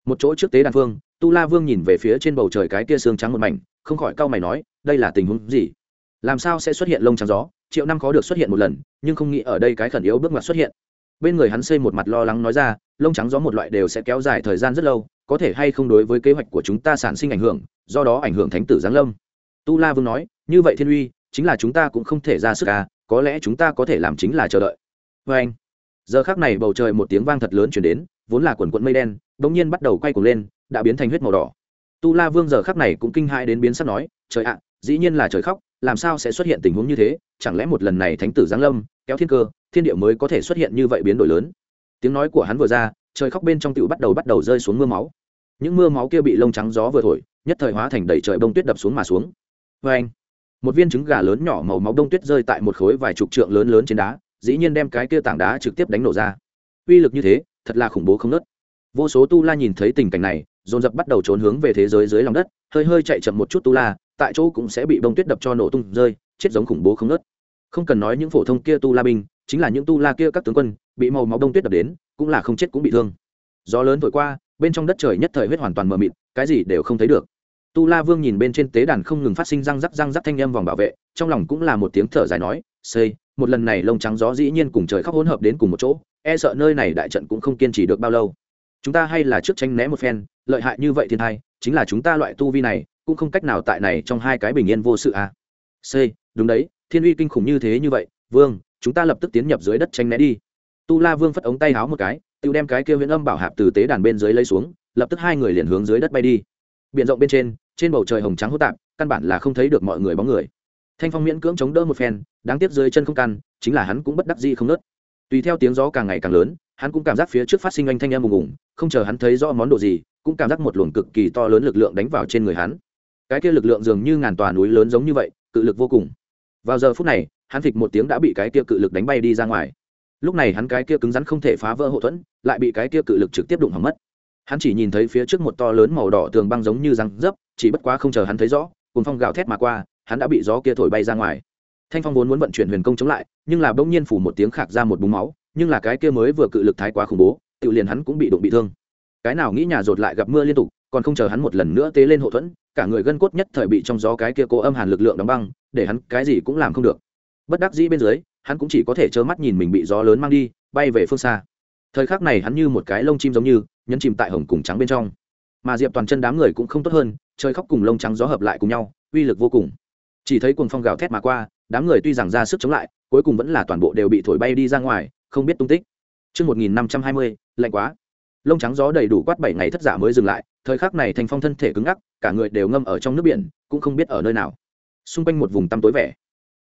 Một chỗ trước tế đàn phương tu la vương nhìn về phía trên bầu trời cái kia xương trắng một mảnh, không khỏi cau mày nói, đây là tình huống gì? Làm sao sẽ xuất hiện lông trắng gió? Triệu năm khó được xuất hiện một lần, nhưng không nghĩ ở đây cái khẩn yếu bước ngoặt xuất hiện. Bên người hắn xây một mặt lo lắng nói ra, lông trắng gió một loại đều sẽ kéo dài thời gian rất lâu, có thể hay không đối với kế hoạch của chúng ta sản sinh ảnh hưởng, do đó ảnh hưởng thánh tử giáng lâm. Tu la vương nói, như vậy thiên uy, chính là chúng ta cũng không thể ra sức à có lẽ chúng ta có thể làm chính là chờ đợi. Vê anh, giờ khác này bầu trời một tiếng vang thật lớn chuyển đến, vốn là quần quận mây đen đ ỗ n g nhiên bắt đầu quay cuồng lên, đã biến thành huyết màu đỏ. Tu la vương giờ khác này cũng kinh hãi đến biến sắc nói, trời ạ, dĩ nhiên là trời khóc làm sao sẽ xuất hiện tình huống như thế? Chẳng lẽ một lần này thánh tử giáng lâm, kéo thiên cơ, thiên địa mới có thể xuất hiện như vậy biến đổi lớn? Tiếng nói của hắn vừa ra, trời khóc bên trong tựu bắt đầu bắt đầu rơi xuống mưa máu. Những mưa máu kia bị lông trắng gió vừa thổi, nhất thời hóa thành đầy trời bông tuyết đập xuống mà xuống. Vê anh, một viên trứng gà lớn nhỏ màu máu đông tuyết rơi tại một khối vài chục trượng lớn lớn trên đá, dĩ nhiên đem cái kia tảng đá trực tiếp đánh nổ ra. Uy lực như thế, thật là khủng bố không nớt. Vô số tu la nhìn thấy tình cảnh này, dồn dập bắt đầu trốn hướng về thế giới dưới lòng đất, hơi hơi chạy chậm một chút tu la tại chỗ cũng sẽ bị bông tuyết đập cho nổ tung rơi, chết giống khủng bố không nớt không cần nói những phổ thông kia tu la binh, chính là những tu la kia các tướng quân, bị màu máu đông tuyết đập đến, cũng là không chết cũng bị thương. Gió lớn thổi qua, bên trong đất trời nhất thời huyết hoàn toàn mờ mịt, cái gì đều không thấy được. Tu la vương nhìn bên trên tế đàn không ngừng phát sinh răng rắc răng rắc thanh âm vòng bảo vệ, trong lòng cũng là một tiếng thở dài nói xây một lần này lông trắng gió dĩ nhiên cùng trời khóc hỗn hợp đến cùng một chỗ e sợ nơi này đại trận cũng không kiên trì được bao lâu. Chúng ta hay là trước tranh né một phen, lợi hại như vậy thiên thai, chính là chúng ta loại tu vi này cũng không cách nào tại này trong hai cái bình yên vô sự à. c, đúng đấy, thiên uy kinh khủng như thế như vậy, vương, chúng ta lập tức tiến nhập dưới đất tranh né đi. Tu la vương phất ống tay háo một cái, tự đem cái kia huyễn âm bảo hạp từ tế đàn bên dưới lấy xuống, lập tức hai người liền hướng dưới đất bay đi. Biển rộng bên trên trên bầu trời hồng trắng hỗn tạp, căn bản là không thấy được mọi người bóng người. Thanh phong miễn cưỡng chống đỡ một phen, đáng tiếc dưới chân không căn, chính là hắn cũng bất đắc dĩ không nớt. Tùy theo tiếng gió càng ngày càng lớn, hắn cũng cảm giác phía trước phát sinh anh thanh em ùng ùng, không chờ hắn thấy rõ món đồ gì, cũng cảm giác một luồng cực kỳ to lớn lực lượng đánh vào trên người hắn cái kia lực lượng dường như ngàn tòa núi lớn giống như vậy, cự lực vô cùng. Vào giờ phút này, hắn thịt một tiếng đã bị cái kia cự lực đánh bay đi ra ngoài. Lúc này hắn cái kia cứng rắn không thể phá vỡ hậu thuẫn, lại bị cái kia cự lực trực tiếp đụng hỏng mất. Hắn chỉ nhìn thấy phía trước một to lớn màu đỏ tường băng giống như răng dấp, chỉ bất quá không chờ hắn thấy rõ cùng phong gào thét mà qua, hắn đã bị gió kia thổi bay ra ngoài. Thanh phong vốn muốn vận chuyển huyền công chống lại, nhưng là bỗng nhiên phủ một tiếng khạc ra một búng máu, nhưng là cái kia mới vừa cự lực thái quá khủng bố, tự liền hắn cũng bị đụng bị thương. Cái nào nghĩ nhà rột lại gặp mưa liên tục còn không chờ hắn một lần nữa tế lên hộ thuẫn cả người gân cốt nhất thời bị trong gió cái kia cố âm hàn lực lượng đóng băng để hắn cái gì cũng làm không được. Bất đắc dĩ bên dưới hắn cũng chỉ có thể trơ mắt nhìn mình bị gió lớn mang đi bay về phương xa. Thời khắc này hắn như một cái lông chim giống như nhấn chìm tại hồng cùng trắng bên trong. Mà diệp toàn chân đám người cũng không tốt hơn trời khóc cùng lông trắng gió hợp lại cùng nhau uy lực vô cùng. Chỉ thấy cuồng phong gào thét mà qua đám người tuy rằng ra sức chống lại cuối cùng vẫn là toàn bộ đều bị thổi bay đi ra ngoài không biết tung tích. Trước 1520, lạnh quá. Lông trắng gió đầy đủ quát bảy ngày thất giả mới dừng lại, thời khắc này thành phong thân thể cứng ngắc, cả người đều ngâm ở trong nước biển, cũng không biết ở nơi nào. Xung quanh một vùng tăm tối vẻ.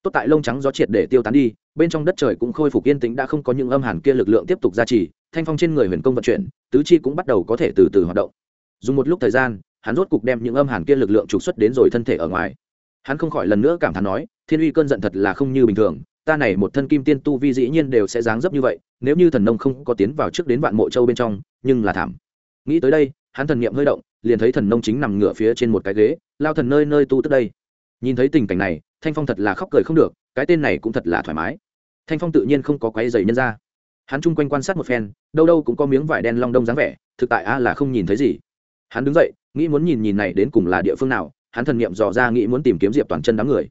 Tốt tại lông trắng gió triệt để tiêu tán đi, bên trong đất trời cũng khôi phục yên tĩnh đã không có những âm hàn kia lực lượng tiếp tục gia trì, thanh phong trên người huyền công vận chuyển, tứ chi cũng bắt đầu có thể từ từ hoạt động. Dùng một lúc thời gian, hắn rốt cục đem những âm hàn kia lực lượng trục xuất đến rồi thân thể ở ngoài hắn không khỏi lần nữa cảm thán nói thiên uy cơn giận thật là không như bình thường ta này một thân kim tiên tu vi dĩ nhiên đều sẽ dáng dấp như vậy nếu như thần nông không có tiến vào trước đến vạn mộ châu bên trong nhưng là thảm nghĩ tới đây hắn thần niệm hơi động, liền thấy thần nông chính nằm ngửa phía trên một cái ghế, lao thần nơi nơi tu tức đây. Nhìn thấy tình cảnh này, thanh phong thật là khóc cười không được, cái tên này cũng thật là thoải mái. Thanh phong tự nhiên không có quay dày nhân ra. Hắn chung quanh quan sát một phen, đâu đâu cũng có miếng vải đen long đông dáng vẻ, thực tại a là không nhìn thấy gì. Hắn đứng dậy, nghĩ muốn nhìn nhìn này đến cùng là địa phương nào, hắn thần niệm dò ra nghĩ muốn tìm kiếm diệp toàn chân đám người.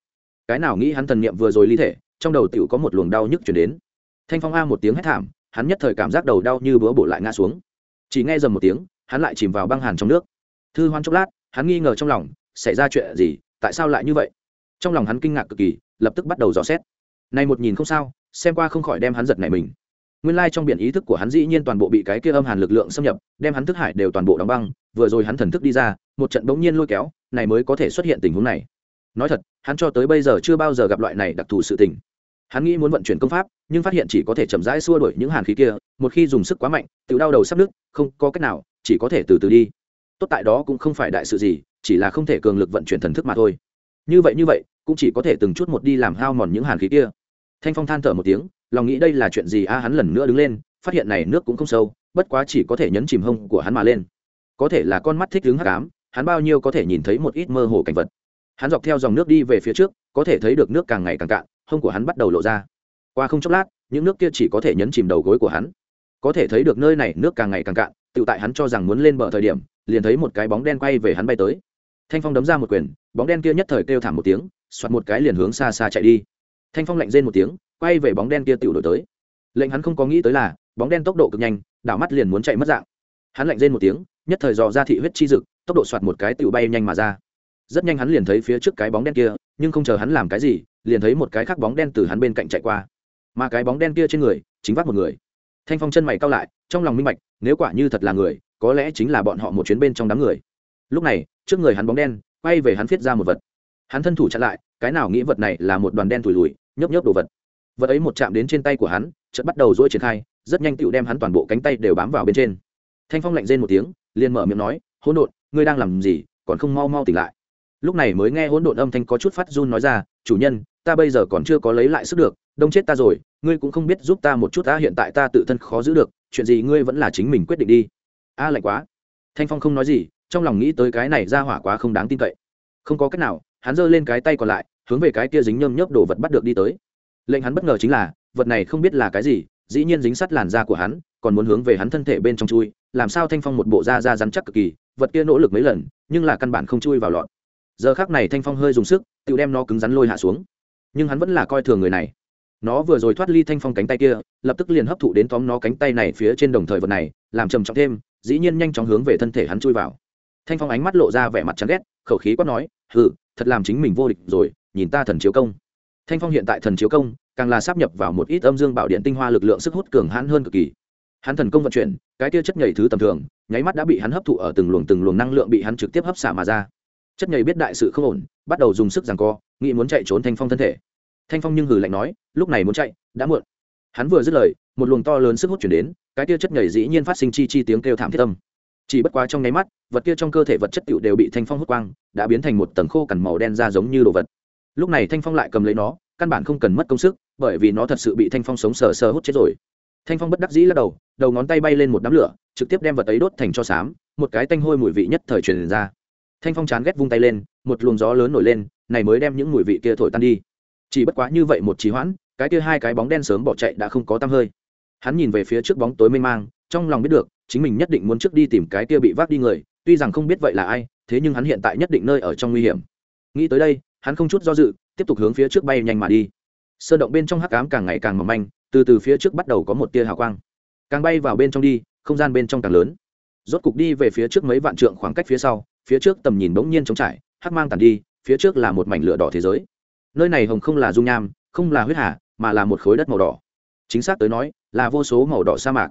Cái nào nghĩ hắn thần niệm vừa rồi ly thể, trong đầu tựu có một luồng đau nhức chuyển đến. Thanh phong a một tiếng hét thảm, hắn nhất thời cảm giác đầu đau như búa bổ lại ngã xuống. Chỉ nghe dầm một tiếng hắn lại chìm vào băng hàn trong nước. Thư hoan chốc lát, hắn nghi ngờ trong lòng, xảy ra chuyện gì, tại sao lại như vậy? Trong lòng hắn kinh ngạc cực kỳ, lập tức bắt đầu dò xét. Này một nhìn không sao, xem qua không khỏi đem hắn giật này mình. Nguyên lai trong biển ý thức của hắn dĩ nhiên toàn bộ bị cái kia âm hàn lực lượng xâm nhập, đem hắn thức hải đều toàn bộ đóng băng, vừa rồi hắn thần thức đi ra, một trận bỗng nhiên lôi kéo, này mới có thể xuất hiện tình huống này. Nói thật, hắn cho tới bây giờ chưa bao giờ gặp loại này đặc thù sự tình. Hắn nghĩ muốn vận chuyển công pháp, nhưng phát hiện chỉ có thể chậm rãi xua đuổi những hàn khí kia, một khi dùng sức quá mạnh, tự đau đầu sắp nứt, không có cách nào chỉ có thể từ từ đi. Tốt tại đó cũng không phải đại sự gì, chỉ là không thể cường lực vận chuyển thần thức mà thôi. Như vậy như vậy, cũng chỉ có thể từng chút một đi làm hao mòn những hàn khí kia. Thanh phong than thở một tiếng, lòng nghĩ đây là chuyện gì a, hắn lần nữa đứng lên, phát hiện này nước cũng không sâu, bất quá chỉ có thể nhấn chìm hông của hắn mà lên. Có thể là con mắt thích đứng hắc ám, hắn bao nhiêu có thể nhìn thấy một ít mơ hồ cảnh vật. Hắn dọc theo dòng nước đi về phía trước, có thể thấy được nước càng ngày càng cạn, hông của hắn bắt đầu lộ ra. Qua không chốc lát, những nước kia chỉ có thể nhấn chìm đầu gối của hắn. Có thể thấy được nơi này nước càng ngày càng cạn tự tại hắn cho rằng muốn lên bờ thời điểm, liền thấy một cái bóng đen quay về hắn bay tới. Thanh phong đấm ra một quyền, bóng đen kia nhất thời kêu thảm một tiếng soạt một cái liền hướng xa xa chạy đi. Thanh phong lạnh rên một tiếng, quay về bóng đen kia tự đổi tới. Lệnh hắn không có nghĩ tới là, bóng đen tốc độ cực nhanh, đảo mắt liền muốn chạy mất dạng. Hắn lạnh rên một tiếng, nhất thời dò ra thị huyết chi dực, tốc độ soạt một cái tự bay nhanh mà ra. Rất nhanh hắn liền thấy phía trước cái bóng đen kia, nhưng không chờ hắn làm cái gì, liền thấy một cái khác bóng đen từ hắn bên cạnh chạy qua. Mà cái bóng đen kia trên người, chính vác một người. Thanh phong chân mày cao lại, trong lòng minh bạch nếu quả như thật là người, có lẽ chính là bọn họ một chuyến bên trong đám người. Lúc này, trước người hắn bóng đen, quay về hắn viết ra một vật. Hắn thân thủ chặn lại, cái nào nghĩ vật này là một đoàn đen thùi lùi nhấp nhấp đồ vật. Vật ấy một chạm đến trên tay của hắn, chợt bắt đầu dỗi triển khai, rất nhanh tựu đem hắn toàn bộ cánh tay đều bám vào bên trên. Thanh phong lạnh rên một tiếng, liền mở miệng nói, hỗn độn, ngươi đang làm gì, còn không mau mau tỉnh lại. Lúc này mới nghe hỗn độn âm thanh có chút phát run nói ra, chủ nhân, ta bây giờ còn chưa có lấy lại sức được, đông chết ta rồi, ngươi cũng không biết giúp ta một chút ta, hiện tại ta tự thân khó giữ được chuyện gì ngươi vẫn là chính mình quyết định đi. A, lạnh quá. Thanh phong không nói gì, trong lòng nghĩ tới cái này ra hỏa quá không đáng tin cậy. Không có cách nào, hắn giơ lên cái tay còn lại, hướng về cái kia dính nhơm nhớp đồ vật bắt được đi tới. Lệnh hắn bất ngờ chính là, vật này không biết là cái gì, dĩ nhiên dính sắt làn da của hắn, còn muốn hướng về hắn thân thể bên trong chui, làm sao thanh phong một bộ da da rắn chắc cực kỳ, vật kia nỗ lực mấy lần, nhưng là căn bản không chui vào lọt. Giờ khác này thanh phong hơi dùng sức, tự đem nó cứng rắn lôi hạ xuống. Nhưng hắn vẫn là coi thường người này nó vừa rồi thoát ly thanh phong cánh tay kia, lập tức liền hấp thụ đến tóm nó cánh tay này phía trên đồng thời vật này, làm trầm trọng thêm, dĩ nhiên nhanh chóng hướng về thân thể hắn chui vào. Thanh phong ánh mắt lộ ra vẻ mặt chán ghét, khẩu khí quát nói, hừ, thật làm chính mình vô địch rồi, nhìn ta thần chiếu công. Thanh phong hiện tại thần chiếu công, càng là sắp nhập vào một ít âm dương bảo điện tinh hoa lực lượng sức hút cường hãn hơn cực kỳ. Hắn thần công vận chuyển, cái tia chất nhảy thứ tầm thường, nháy mắt đã bị hắn hấp thụ ở từng luồng từng luồng năng lượng bị hắn trực tiếp hấp xả mà ra. Chất nhảy biết đại sự không ổn, bắt đầu dùng sức giằng co, nghĩ muốn chạy trốn thanh phong thân thể thanh phong nhưng hừ lạnh nói, lúc này muốn chạy, đã muộn. Hắn vừa dứt lời, một luồng to lớn sức hút chuyển đến, cái kia chất nhảy dĩ nhiên phát sinh chi chi tiếng kêu thảm thiết âm. Chỉ bất quá trong nháy mắt, vật kia trong cơ thể vật chất tựu đều bị thanh phong hút quang, đã biến thành một tầng khô cằn màu đen ra giống như đồ vật. Lúc này thanh phong lại cầm lấy nó, căn bản không cần mất công sức, bởi vì nó thật sự bị thanh phong sống sờ sờ hút chết rồi. Thanh phong bất đắc dĩ lắc đầu đầu ngón tay bay lên một đám lửa, trực tiếp đem vật ấy đốt thành cho xám, một cái tanh hôi mùi vị nhất thời truyền ra. Thanh phong chán ghét vung tay lên, một luồng gió lớn nổi lên, này mới đem những mùi vị kia thổi tan đi chỉ bất quá như vậy một trì hoãn, cái kia hai cái bóng đen sớm bỏ chạy đã không có tăm hơi. Hắn nhìn về phía trước bóng tối mênh mang, trong lòng biết được, chính mình nhất định muốn trước đi tìm cái kia bị vác đi người, tuy rằng không biết vậy là ai, thế nhưng hắn hiện tại nhất định nơi ở trong nguy hiểm. Nghĩ tới đây, hắn không chút do dự, tiếp tục hướng phía trước bay nhanh mà đi. Sơn động bên trong hắc ám càng ngày càng mỏng manh, từ từ phía trước bắt đầu có một tia hào quang. Càng bay vào bên trong đi, không gian bên trong càng lớn. Rốt cục đi về phía trước mấy vạn trượng khoảng cách phía sau, phía trước tầm nhìn bỗng nhiên trống trải, hắc mang tàn đi, phía trước là một mảnh lửa đỏ thế giới nơi này hồng không là dung nham, không là huyết hà, mà là một khối đất màu đỏ. Chính xác tới nói, là vô số màu đỏ sa mạc.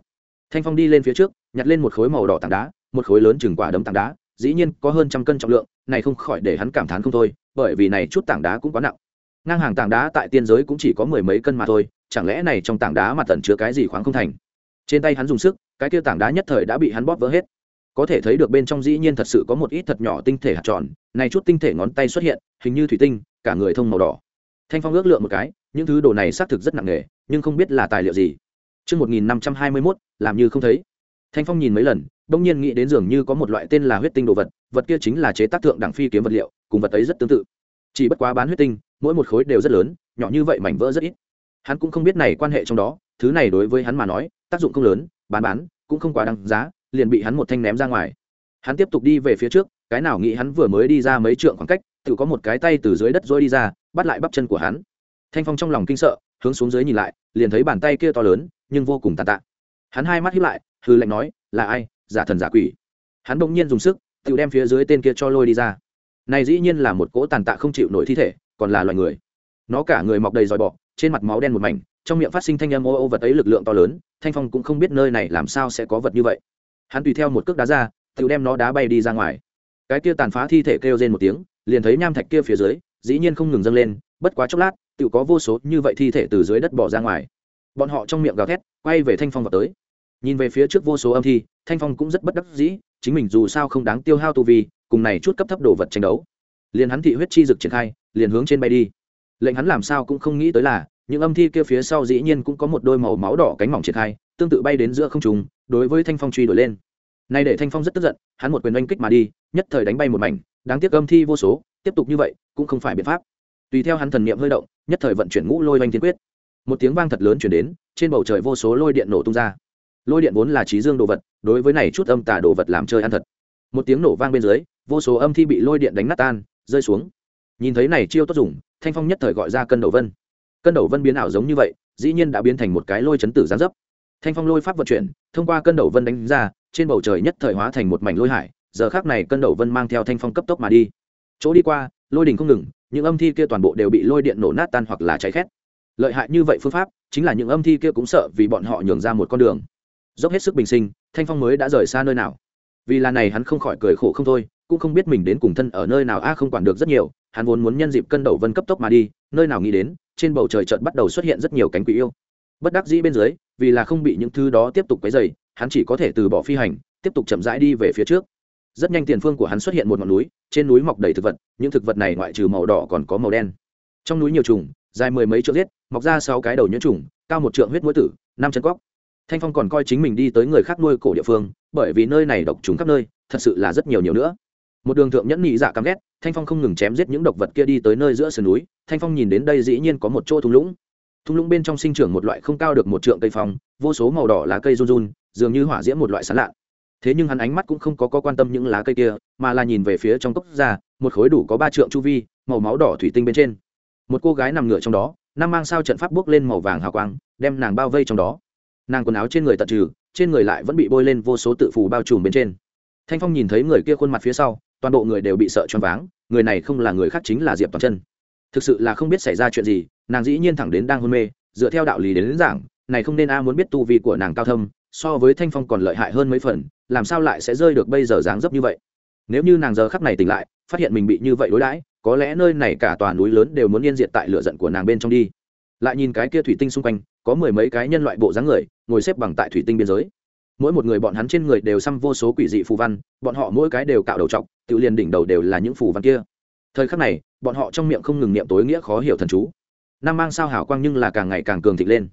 Thanh phong đi lên phía trước, nhặt lên một khối màu đỏ tảng đá, một khối lớn chừng quả đấm tảng đá, dĩ nhiên có hơn trăm cân trọng lượng, này không khỏi để hắn cảm thán không thôi, bởi vì này chút tảng đá cũng quá nặng. Ngang hàng tảng đá tại tiên giới cũng chỉ có mười mấy cân mà thôi, chẳng lẽ này trong tảng đá mà tận chứa cái gì khoáng không thành? Trên tay hắn dùng sức, cái kia tảng đá nhất thời đã bị hắn bóp vỡ hết có thể thấy được bên trong dĩ nhiên thật sự có một ít thật nhỏ tinh thể hạt tròn này chút tinh thể ngón tay xuất hiện hình như thủy tinh cả người thông màu đỏ thanh phong ước lượng một cái những thứ đồ này xác thực rất nặng nề nhưng không biết là tài liệu gì Trước 1521, làm như không thấy. Thanh Phong nhìn mấy lần, đông nhiên nghĩ đến dường như có một loại tên là huyết tinh đồ vật, vật kia chính là chế tác thượng đẳng phi kiếm vật liệu, cùng vật ấy rất tương tự. Chỉ bất quá bán huyết tinh, mỗi một khối đều rất lớn, nhỏ như vậy mảnh vỡ rất ít. Hắn cũng không biết này quan hệ trong đó, thứ này đối với hắn mà nói, tác dụng không lớn, bán bán cũng không quá đáng giá, liền bị hắn một thanh ném ra ngoài. Hắn tiếp tục đi về phía trước, cái nào nghĩ hắn vừa mới đi ra mấy trượng khoảng cách, tự có một cái tay từ dưới đất rơi đi ra, bắt lại bắp chân của hắn. Thanh Phong trong lòng kinh sợ, hướng xuống dưới nhìn lại, liền thấy bàn tay kia to lớn, nhưng vô cùng tàn tạ. Hắn hai mắt hiếp lại hư lạnh nói là ai? Giả thần giả quỷ. Hắn bỗng nhiên dùng sức tự đem phía dưới tên kia cho lôi đi ra. Này dĩ nhiên là một cỗ tàn tạ không chịu nổi thi thể còn là loài người. Nó cả người mọc đầy dòi bọ trên mặt máu đen một mảnh trong miệng phát sinh thanh âm ô ô vật ấy lực lượng to lớn thanh phong cũng không biết nơi này làm sao sẽ có vật như vậy hắn tùy theo một cước đá ra tự đem nó đá bay đi ra ngoài. Cái kia tàn phá thi thể kêu rên một tiếng, liền thấy nham thạch kia phía dưới, dĩ nhiên không ngừng dâng lên, bất quá chốc lát tự có vô số như vậy thi thể từ dưới đất bỏ ra ngoài. Bọn họ trong miệng gào thét, quay về thanh phong vào tới. Nhìn về phía trước vô số âm thi, thanh phong cũng rất bất đắc dĩ, chính mình dù sao không đáng tiêu hao tu vi, cùng này chút cấp thấp đồ vật tranh đấu. Liền hắn thị huyết chi dực triển khai, liền hướng trên bay đi. Lệnh hắn làm sao cũng không nghĩ tới là những âm thi kia phía sau dĩ nhiên cũng có một đôi màu máu đỏ cánh mỏng triển khai, tương tự bay đến giữa không trùng đối với thanh phong truy đuổi lên. Nay để thanh phong rất tức giận, hắn một quyền oanh kích mà đi, nhất thời đánh bay một mảnh, đáng tiếc âm thi vô số, tiếp tục như vậy, cũng không phải biện pháp. Tùy theo hắn thần niệm hơi động, nhất thời vận chuyển ngũ lôi oanh thiên quyết. Một tiếng vang thật lớn chuyển đến, trên bầu trời vô số lôi điện nổ tung ra. Lôi điện vốn là trí dương đồ vật, đối với này chút âm tà đồ vật làm chơi ăn thật. Một tiếng nổ vang bên dưới, vô số âm thi bị lôi điện đánh nát tan, rơi xuống. Nhìn thấy này chiêu tốt dùng, thanh phong nhất thời gọi ra cân đầu vân cân đầu vân biến ảo giống như vậy, dĩ nhiên đã biến thành một cái lôi chấn tử gián dấp. Thanh phong lôi pháp vận chuyển, thông qua cân đầu vân đánh ra, trên bầu trời nhất thời hóa thành một mảnh lôi hải, giờ khác này cân đầu vân mang theo thanh phong cấp tốc mà đi. Chỗ đi qua, lôi đình không ngừng, những âm thi kia toàn bộ đều bị lôi điện nổ nát tan hoặc là cháy khét. Lợi hại như vậy phương pháp, chính là những âm thi kia cũng sợ vì bọn họ nhường ra một con đường. Dốc hết sức bình sinh, thanh phong mới đã rời xa nơi nào. Vì là này hắn không khỏi cười khổ không thôi, cũng không biết mình đến cùng thân ở nơi nào, a không quản được rất nhiều, hắn vốn muốn nhân dịp cân đầu vân cấp tốc mà đi, nơi nào nghĩ đến trên bầu trời chợt bắt đầu xuất hiện rất nhiều cánh quỷ yêu. Bất đắc dĩ bên dưới, vì là không bị những thứ đó tiếp tục quấy dày hắn chỉ có thể từ bỏ phi hành, tiếp tục chậm rãi đi về phía trước. Rất nhanh tiền phương của hắn xuất hiện một ngọn núi, trên núi mọc đầy thực vật, những thực vật này ngoại trừ màu đỏ còn có màu đen. Trong núi nhiều trùng, dài mười mấy trượng giết, mọc ra sáu cái đầu nhiễm trùng, cao một trượng huyết mũi tử, năm chân cóc. Thanh phong còn coi chính mình đi tới người khác nuôi cổ địa phương, bởi vì nơi này độc trùng khắp nơi, thật sự là rất nhiều nhiều nữa một đường thượng nhẫn nhị dạ căm ghét thanh phong không ngừng chém giết những độc vật kia đi tới nơi giữa sườn núi. Thanh phong nhìn đến đây dĩ nhiên có một chỗ thung lũng. Thung lũng bên trong sinh trưởng một loại không cao được một trượng cây phong vô số màu đỏ lá cây run run dường như hỏa diễm một loại sán lạ. Thế nhưng hắn ánh mắt cũng không có, có quan tâm những lá cây kia mà là nhìn về phía trong cốc ra một khối đủ có ba trượng chu vi màu máu đỏ thủy tinh bên trên. Một cô gái nằm ngửa trong đó nam mang sao trận pháp bước lên màu vàng hào quang đem nàng bao vây trong đó. Nàng quần áo trên người tận trừ trên người lại vẫn bị bôi lên vô số tự phù bao trùm bên trên. Thanh phong nhìn thấy người kia khuôn mặt phía sau toàn bộ người đều bị sợ choáng váng người này không là người khác chính là diệp toàn chân. Thực sự là không biết xảy ra chuyện gì nàng dĩ nhiên thẳng đến đang hôn mê dựa theo đạo lý đến, đến giảng này không nên a muốn biết tu vi của nàng cao thâm so với thanh phong còn lợi hại hơn mấy phần làm sao lại sẽ rơi được bây giờ dáng dấp như vậy? Nếu như nàng giờ khắc này tỉnh lại phát hiện mình bị như vậy đối đãi có lẽ nơi này cả tòa núi lớn đều muốn yên diệt tại lửa giận của nàng bên trong đi. Lại nhìn cái kia thủy tinh xung quanh có mười mấy cái nhân loại bộ dáng người ngồi xếp bằng tại thủy tinh biên giới. Mỗi một người bọn hắn trên người đều xăm vô số quỷ dị phù văn bọn họ mỗi cái đều cạo đầu trọc tự liền đỉnh đầu đều là những phù văn kia. Thời khắc này, bọn họ trong miệng không ngừng niệm tối nghĩa khó hiểu thần chú. Nam mang sao hảo quang nhưng là càng ngày càng cường thịnh lên.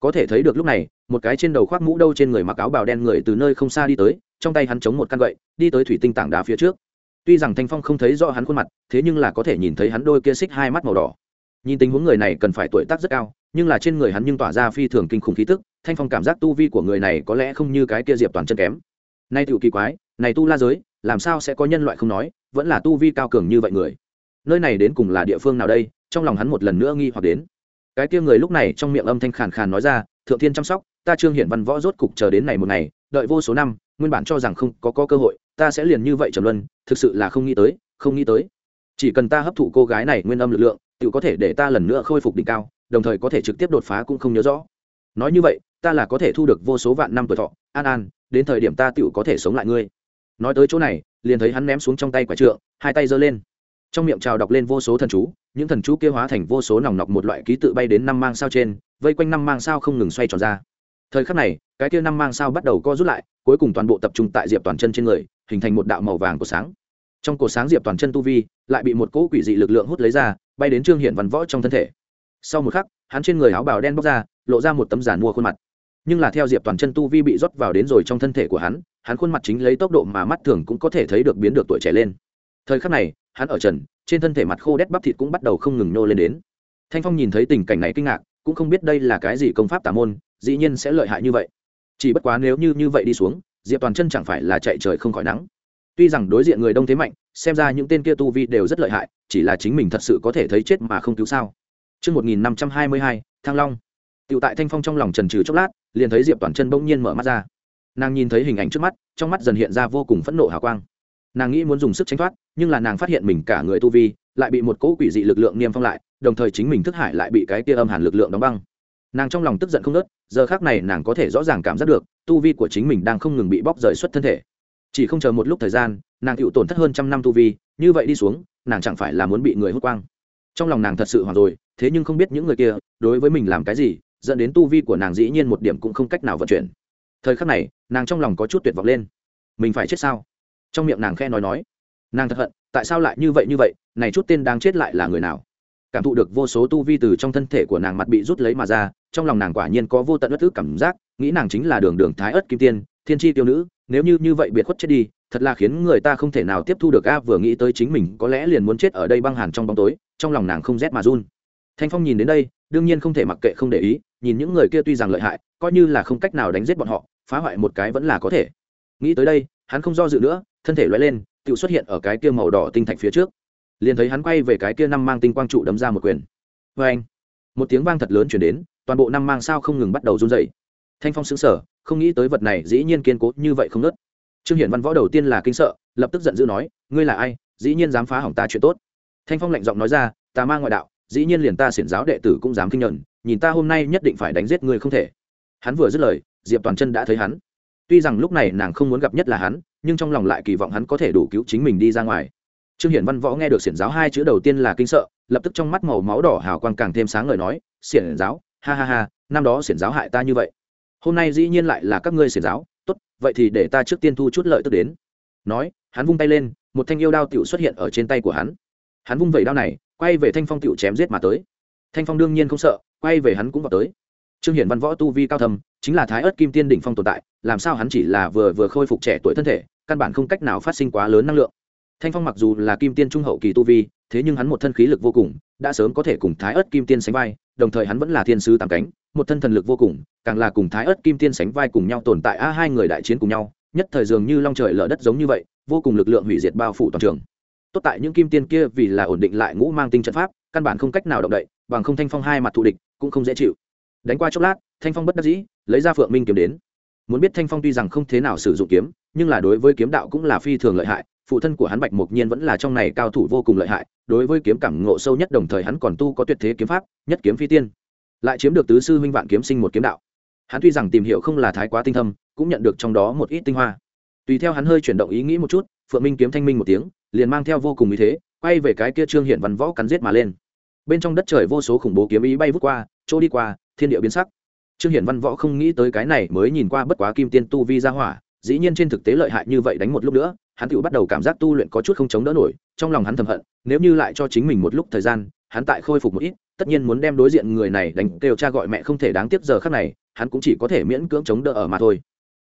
Có thể thấy được lúc này, một cái trên đầu khoác mũ đâu trên người mặc áo bào đen người từ nơi không xa đi tới, trong tay hắn chống một căn gậy, đi tới thủy tinh tảng đá phía trước. Tuy rằng thanh phong không thấy rõ hắn khuôn mặt, thế nhưng là có thể nhìn thấy hắn đôi kia xích hai mắt màu đỏ. Nhìn tình huống người này cần phải tuổi tác rất cao, nhưng là trên người hắn nhưng tỏa ra phi thường kinh khủng khí tức, thanh phong cảm giác tu vi của người này có lẽ không như cái kia diệp toàn chân kém. Nay tựu kỳ quái, này tu la giới làm sao sẽ có nhân loại không nói vẫn là tu vi cao cường như vậy người. Nơi này đến cùng là địa phương nào đây? Trong lòng hắn một lần nữa nghi hoặc đến. Cái kia người lúc này trong miệng âm thanh khàn khàn nói ra thượng thiên chăm sóc ta trương hiển văn võ rốt cục chờ đến này một ngày đợi vô số năm nguyên bản cho rằng không có, có cơ hội ta sẽ liền như vậy trầm luân thực sự là không nghĩ tới không nghĩ tới. Chỉ cần ta hấp thụ cô gái này nguyên âm lực lượng tự có thể để ta lần nữa khôi phục đỉnh cao đồng thời có thể trực tiếp đột phá cũng không nhớ rõ. Nói như vậy ta là có thể thu được vô số vạn năm tuổi thọ. An an đến thời điểm ta tự có thể sống lại ngươi nói tới chỗ này, liền thấy hắn ném xuống trong tay quả trượng, hai tay giơ lên. Trong miệng trào đọc lên vô số thần chú, những thần chú kia hóa thành vô số nòng nọc một loại ký tự bay đến năm mang sao trên, vây quanh năm mang sao không ngừng xoay tròn ra. Thời khắc này, cái kia năm mang sao bắt đầu co rút lại, cuối cùng toàn bộ tập trung tại diệp toàn chân trên người, hình thành một đạo màu vàng của sáng. Trong cổ sáng diệp toàn chân tu vi, lại bị một cỗ quỷ dị lực lượng hút lấy ra, bay đến trương hiển văn võ trong thân thể. Sau một khắc, hắn trên người áo bào đen bóc ra, lộ ra một tấm giàn mua khuôn mặt. Nhưng là theo diệp toàn chân tu vi bị rót vào đến rồi trong thân thể của hắn hắn khuôn mặt chính lấy tốc độ mà mắt thường cũng có thể thấy được biến được tuổi trẻ lên. Thời khắc này hắn ở trần trên thân thể mặt khô đét bắp thịt cũng bắt đầu không ngừng nô lên đến. Thanh phong nhìn thấy tình cảnh này kinh ngạc cũng không biết đây là cái gì công pháp tà môn dĩ nhiên sẽ lợi hại như vậy. Chỉ bất quá nếu như như vậy đi xuống diệp toàn chân chẳng phải là chạy trời không khỏi nắng. Tuy rằng đối diện người đông thế mạnh xem ra những tên kia tu vi đều rất lợi hại chỉ là chính mình thật sự có thể thấy chết mà không cứu sao. Trước 1522, Thăng Long. Tiểu tại Thanh Phong trong lòng trần trừ chốc lát, liền thấy Diệp Toàn Chân bỗng nhiên mở mắt ra. Nàng nhìn thấy hình ảnh trước mắt, trong mắt dần hiện ra vô cùng phẫn nộ hào quang. Nàng nghĩ muốn dùng sức tránh thoát, nhưng là nàng phát hiện mình cả người tu vi lại bị một cỗ quỷ dị lực lượng niêm phong lại, đồng thời chính mình thức hải lại bị cái kia âm hàn lực lượng đóng băng. Nàng trong lòng tức giận không nớt giờ khắc này nàng có thể rõ ràng cảm giác được, tu vi của chính mình đang không ngừng bị bóc rời xuất thân thể. Chỉ không chờ một lúc thời gian, nàng chịu tổn thất hơn trăm năm tu vi, như vậy đi xuống, nàng chẳng phải là muốn bị người hút quang. Trong lòng nàng thật sự hoảng rồi, thế nhưng không biết những người kia đối với mình làm cái gì dẫn đến tu vi của nàng dĩ nhiên một điểm cũng không cách nào vận chuyển thời khắc này, nàng trong lòng có chút tuyệt vọng lên. Mình phải chết sao? Trong miệng nàng khe nói nói. Nàng thật hận, tại sao lại như vậy như vậy, này chút tên đang chết lại là người nào? Cảm thụ được vô số tu vi từ trong thân thể của nàng mặt bị rút lấy mà ra, trong lòng nàng quả nhiên có vô tận bất thức cảm giác, nghĩ nàng chính là đường đường thái ất kim tiên, thiên tri tiêu nữ, nếu như như vậy biệt khuất chết đi, thật là khiến người ta không thể nào tiếp thu được a vừa nghĩ tới chính mình có lẽ liền muốn chết ở đây băng hàn trong bóng tối, trong lòng nàng không rét mà run. Thanh phong nhìn đến đây, đương nhiên không thể mặc kệ không để ý, nhìn những người kia tuy rằng lợi hại, coi như là không cách nào đánh giết bọn họ phá hoại một cái vẫn là có thể. Nghĩ tới đây, hắn không do dự nữa, thân thể loay lên tự xuất hiện ở cái kia màu đỏ tinh thạch phía trước. Liền thấy hắn quay về cái kia năm mang tinh quang trụ đấm ra một quyền. Vê anh một tiếng vang thật lớn chuyển đến, toàn bộ năm mang sao không ngừng bắt đầu run dậy thanh phong xứng sở không nghĩ tới vật này dĩ nhiên kiên cố như vậy không nớt trương hiển văn võ đầu tiên là kinh sợ, lập tức giận dữ nói, ngươi là ai? Dĩ nhiên dám phá hỏng ta chuyện tốt. Thanh phong lạnh giọng nói ra ta mang ngoại đạo, dĩ nhiên liền ta xiển giáo đệ tử cũng dám kinh nhận, nhìn ta hôm nay nhất định phải đánh giết ngươi không thể. Hắn vừa dứt lời diệp toàn chân đã thấy hắn. Tuy rằng lúc này nàng không muốn gặp nhất là hắn, nhưng trong lòng lại kỳ vọng hắn có thể đủ cứu chính mình đi ra ngoài. Trương hiển văn võ nghe được xiển giáo hai chữ đầu tiên là kinh sợ, lập tức trong mắt màu máu đỏ hào quang càng thêm sáng ngời nói, xiển giáo, ha ha ha, năm đó xiển giáo hại ta như vậy. Hôm nay dĩ nhiên lại là các ngươi xiển giáo, tốt, vậy thì để ta trước tiên thu chút lợi tức đến. Nói, hắn vung tay lên, một thanh yêu đao tiểu xuất hiện ở trên tay của hắn. Hắn vung vẩy đao này, quay về thanh phong tiểu chém giết mà tới. Thanh phong đương nhiên không sợ, quay về hắn cũng vào tới trương hiển văn võ tu vi cao thầm chính là thái ớt kim tiên đỉnh phong tồn tại, làm sao hắn chỉ là vừa vừa khôi phục trẻ tuổi thân thể, căn bản không cách nào phát sinh quá lớn năng lượng. Thanh phong mặc dù là kim tiên trung hậu kỳ tu vi, thế nhưng hắn một thân khí lực vô cùng, đã sớm có thể cùng thái ớt kim tiên sánh vai, đồng thời hắn vẫn là thiên sứ tàm cánh, một thân thần lực vô cùng, càng là cùng thái ớt kim tiên sánh vai cùng nhau tồn tại, a, hai người đại chiến cùng nhau, nhất thời dường như long trời lở đất giống như vậy, vô cùng lực lượng hủy diệt bao phủ toàn trường. Tốt tại những kim tiên kia vì là ổn định lại ngũ mang tinh trận pháp, căn bản không cách nào động đậy, bằng không thanh phong hai mặt thù địch cũng không dễ chịu đánh qua chốc lát, thanh phong bất đắc dĩ, lấy ra phượng minh kiếm đến. Muốn biết thanh phong tuy rằng không thế nào sử dụng kiếm, nhưng là đối với kiếm đạo cũng là phi thường lợi hại, phụ thân của hắn bạch mục nhiên vẫn là trong này cao thủ vô cùng lợi hại, đối với kiếm cảm ngộ sâu nhất đồng thời hắn còn tu có tuyệt thế kiếm pháp, nhất kiếm phi tiên. Lại chiếm được tứ sư huynh vạn kiếm sinh một kiếm đạo. Hắn tuy rằng tìm hiểu không là thái quá tinh thâm, cũng nhận được trong đó một ít tinh hoa. Tùy theo hắn hơi chuyển động ý nghĩ một chút, phượng minh kiếm thanh minh một tiếng, liền mang theo vô cùng ý thế, quay về cái kia trương hiện văn võ cắn giết mà lên. Bên trong đất trời vô số khủng bố kiếm ý bay vút qua chỗ đi qua thiên địa biến sắc. Trương hiển văn võ không nghĩ tới cái này mới nhìn qua bất quá kim tiên tu vi ra hỏa, dĩ nhiên trên thực tế lợi hại như vậy đánh một lúc nữa, hắn tự bắt đầu cảm giác tu luyện có chút không chống đỡ nổi, trong lòng hắn thầm hận, nếu như lại cho chính mình một lúc thời gian, hắn tại khôi phục một ít, tất nhiên muốn đem đối diện người này đánh kêu cha gọi mẹ không thể đáng tiếc giờ khác này, hắn cũng chỉ có thể miễn cưỡng chống đỡ ở mà thôi.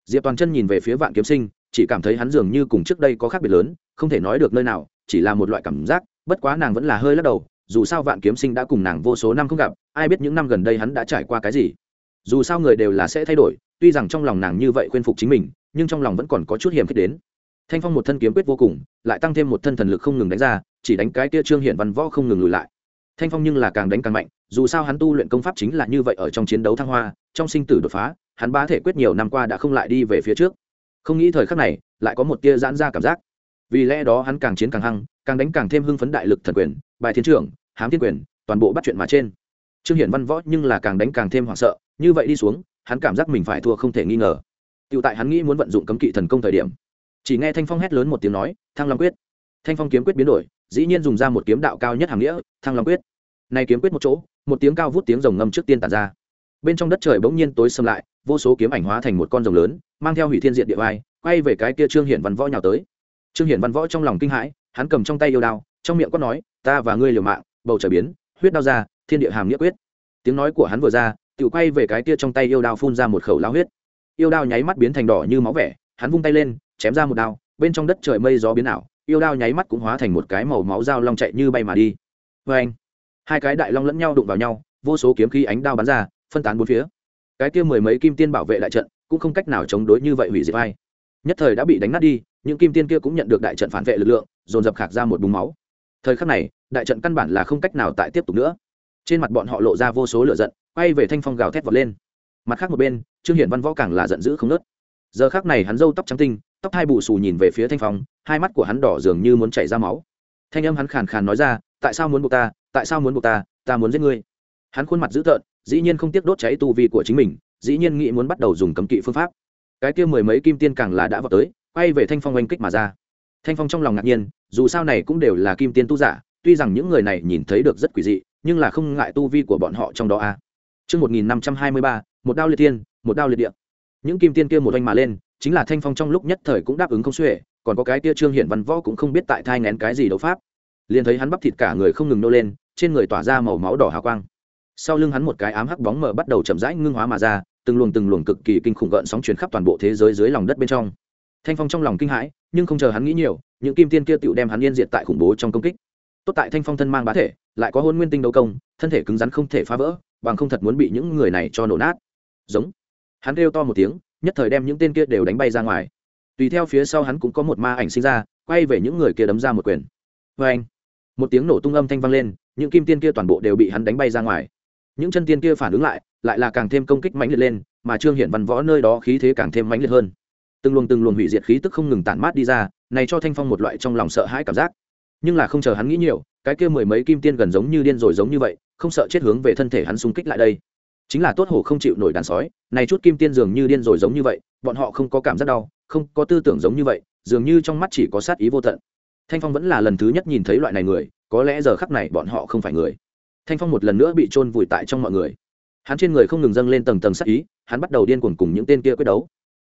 Diệp toàn chân nhìn về phía vạn kiếm sinh, chỉ cảm thấy hắn dường như cùng trước đây có khác biệt lớn, không thể nói được nơi nào, chỉ là một loại cảm giác, bất quá nàng vẫn là hơi lắc đầu dù sao vạn kiếm sinh đã cùng nàng vô số năm không gặp, ai biết những năm gần đây hắn đã trải qua cái gì. Dù sao người đều là sẽ thay đổi, tuy rằng trong lòng nàng như vậy khuyên phục chính mình, nhưng trong lòng vẫn còn có chút hiểm khích đến. Thanh phong một thân kiếm quyết vô cùng, lại tăng thêm một thân thần lực không ngừng đánh ra, chỉ đánh cái tia trương hiển văn võ không ngừng lùi lại. Thanh phong nhưng là càng đánh càng mạnh, dù sao hắn tu luyện công pháp chính là như vậy ở trong chiến đấu thăng hoa, trong sinh tử đột phá, hắn bá thể quyết nhiều năm qua đã không lại đi về phía trước. Không nghĩ thời khắc này, lại có một tia giãn ra cảm giác. Vì lẽ đó hắn càng chiến càng hăng, càng đánh càng thêm hưng phấn đại lực thần quyền, bài thiên trưởng hám thiên quyền, toàn bộ bắt chuyện mà trên. Trương hiển văn võ nhưng là càng đánh càng thêm hoảng sợ, như vậy đi xuống, hắn cảm giác mình phải thua không thể nghi ngờ. Tựu tại hắn nghĩ muốn vận dụng cấm kỵ thần công thời điểm, chỉ nghe thanh phong hét lớn một tiếng nói, thăng long quyết. Thanh phong kiếm quyết biến đổi, dĩ nhiên dùng ra một kiếm đạo cao nhất hàng nghĩa, thăng long quyết. Này kiếm quyết một chỗ, một tiếng cao vút tiếng rồng ngâm trước tiên tàn ra. Bên trong đất trời bỗng nhiên tối xâm lại, vô số kiếm ảnh hóa thành một con rồng lớn, mang theo hủy thiên diện địa vai, quay về cái kia trương hiển văn võ nhào tới. Trương hiển văn võ trong lòng kinh hãi, hắn cầm trong tay yêu đao, trong miệng quát nói, ta và ngươi liều mạng bầu trời biến, huyết đao ra, thiên địa hàm nghĩa quyết. Tiếng nói của hắn vừa ra tự quay về cái kia trong tay yêu đao phun ra một khẩu lao huyết. Yêu đao nháy mắt biến thành đỏ như máu vẻ, hắn vung tay lên, chém ra một đao, bên trong đất trời mây gió biến ảo, yêu đao nháy mắt cũng hóa thành một cái màu máu dao long chạy như bay mà đi. Vê anh, hai cái đại long lẫn nhau đụng vào nhau, vô số kiếm khí ánh đao bắn ra, phân tán bốn phía. Cái kia mười mấy kim tiên bảo vệ đại trận cũng không cách nào chống đối như vậy hủy diệt vai nhất thời đã bị đánh nát đi, những kim tiên kia cũng nhận được đại trận phản vệ lực lượng, dồn dập khạc ra một búng máu. Thời khắc này đại trận căn bản là không cách nào tại tiếp tục nữa. Trên mặt bọn họ lộ ra vô số lửa giận, quay về thanh phong gào thét vọt lên. Mặt khác một bên, trương hiển văn võ càng là giận dữ không nớt giờ khác này hắn râu tóc trắng tinh, tóc hai bù xù nhìn về phía thanh phong, hai mắt của hắn đỏ dường như muốn chảy ra máu. Thanh âm hắn khàn khàn nói ra, tại sao muốn buộc ta? Tại sao muốn buộc ta? Ta muốn giết ngươi. Hắn khuôn mặt dữ tợn, dĩ nhiên không tiếc đốt cháy tu vi của chính mình, dĩ nhiên nghĩ muốn bắt đầu dùng cấm kỵ phương pháp. Cái kia mười mấy kim tiên càng là đã vào tới, quay về thanh phong oanh kích mà ra. Thanh phong trong lòng ngạc nhiên, dù sao này cũng đều là kim tiên tu giả tuy rằng những người này nhìn thấy được rất quỷ dị nhưng là không ngại tu vi của bọn họ trong đó à. a hai Chương 1523, một đao liệt tiên, một đao liệt địa. Những kim tiên kia một oanh mà lên, chính là Thanh Phong trong lúc nhất thời cũng đáp ứng không xuể, còn có cái kia Trương Hiển Văn Võ cũng không biết tại thai nén cái gì đấu pháp. Liền thấy hắn bắp thịt cả người không ngừng nô lên, trên người tỏa ra màu máu đỏ hào quang. Sau lưng hắn một cái ám hắc bóng mờ bắt đầu chậm rãi ngưng hóa mà ra, từng luồng từng luồng cực kỳ kinh khủng gợn sóng truyền khắp toàn bộ thế giới dưới lòng đất bên trong. Thanh Phong trong lòng kinh hãi, nhưng không chờ hắn nghĩ nhiều, những kim tiên kia tựu đem hắn yên diệt tại khủng bố trong công kích. Tốt tại Thanh Phong thân mang bá thể, lại có hôn nguyên tinh đấu công, thân thể cứng rắn không thể phá vỡ, bằng không thật muốn bị những người này cho nổ nát. Giống. Hắn kêu to một tiếng nhất thời đem những tên kia đều đánh bay ra ngoài. Tùy theo phía sau hắn cũng có một ma ảnh sinh ra quay về những người kia đấm ra một quyền. Vê anh một tiếng nổ tung âm thanh vang lên những kim tiên kia toàn bộ đều bị hắn đánh bay ra ngoài. Những chân tiên kia phản ứng lại lại là càng thêm công kích mãnh liệt lên mà trương hiển văn võ nơi đó khí thế càng thêm mãnh liệt hơn. Từng luồng từng luồng hủy diệt khí tức không ngừng tản mát đi ra này cho thanh phong một loại trong lòng sợ hãi cảm giác nhưng là không chờ hắn nghĩ nhiều, cái kia mười mấy kim tiên gần giống như điên rồi giống như vậy, không sợ chết hướng về thân thể hắn xung kích lại đây. Chính là tốt hổ không chịu nổi đàn sói, này chút kim tiên dường như điên rồi giống như vậy, bọn họ không có cảm giác đau, không có tư tưởng giống như vậy, dường như trong mắt chỉ có sát ý vô tận. Thanh phong vẫn là lần thứ nhất nhìn thấy loại này người, có lẽ giờ khắc này bọn họ không phải người. Thanh phong một lần nữa bị trôn vùi tại trong mọi người. Hắn trên người không ngừng dâng lên tầng tầng sát ý, hắn bắt đầu điên cuồng cùng những tên kia quyết đấu.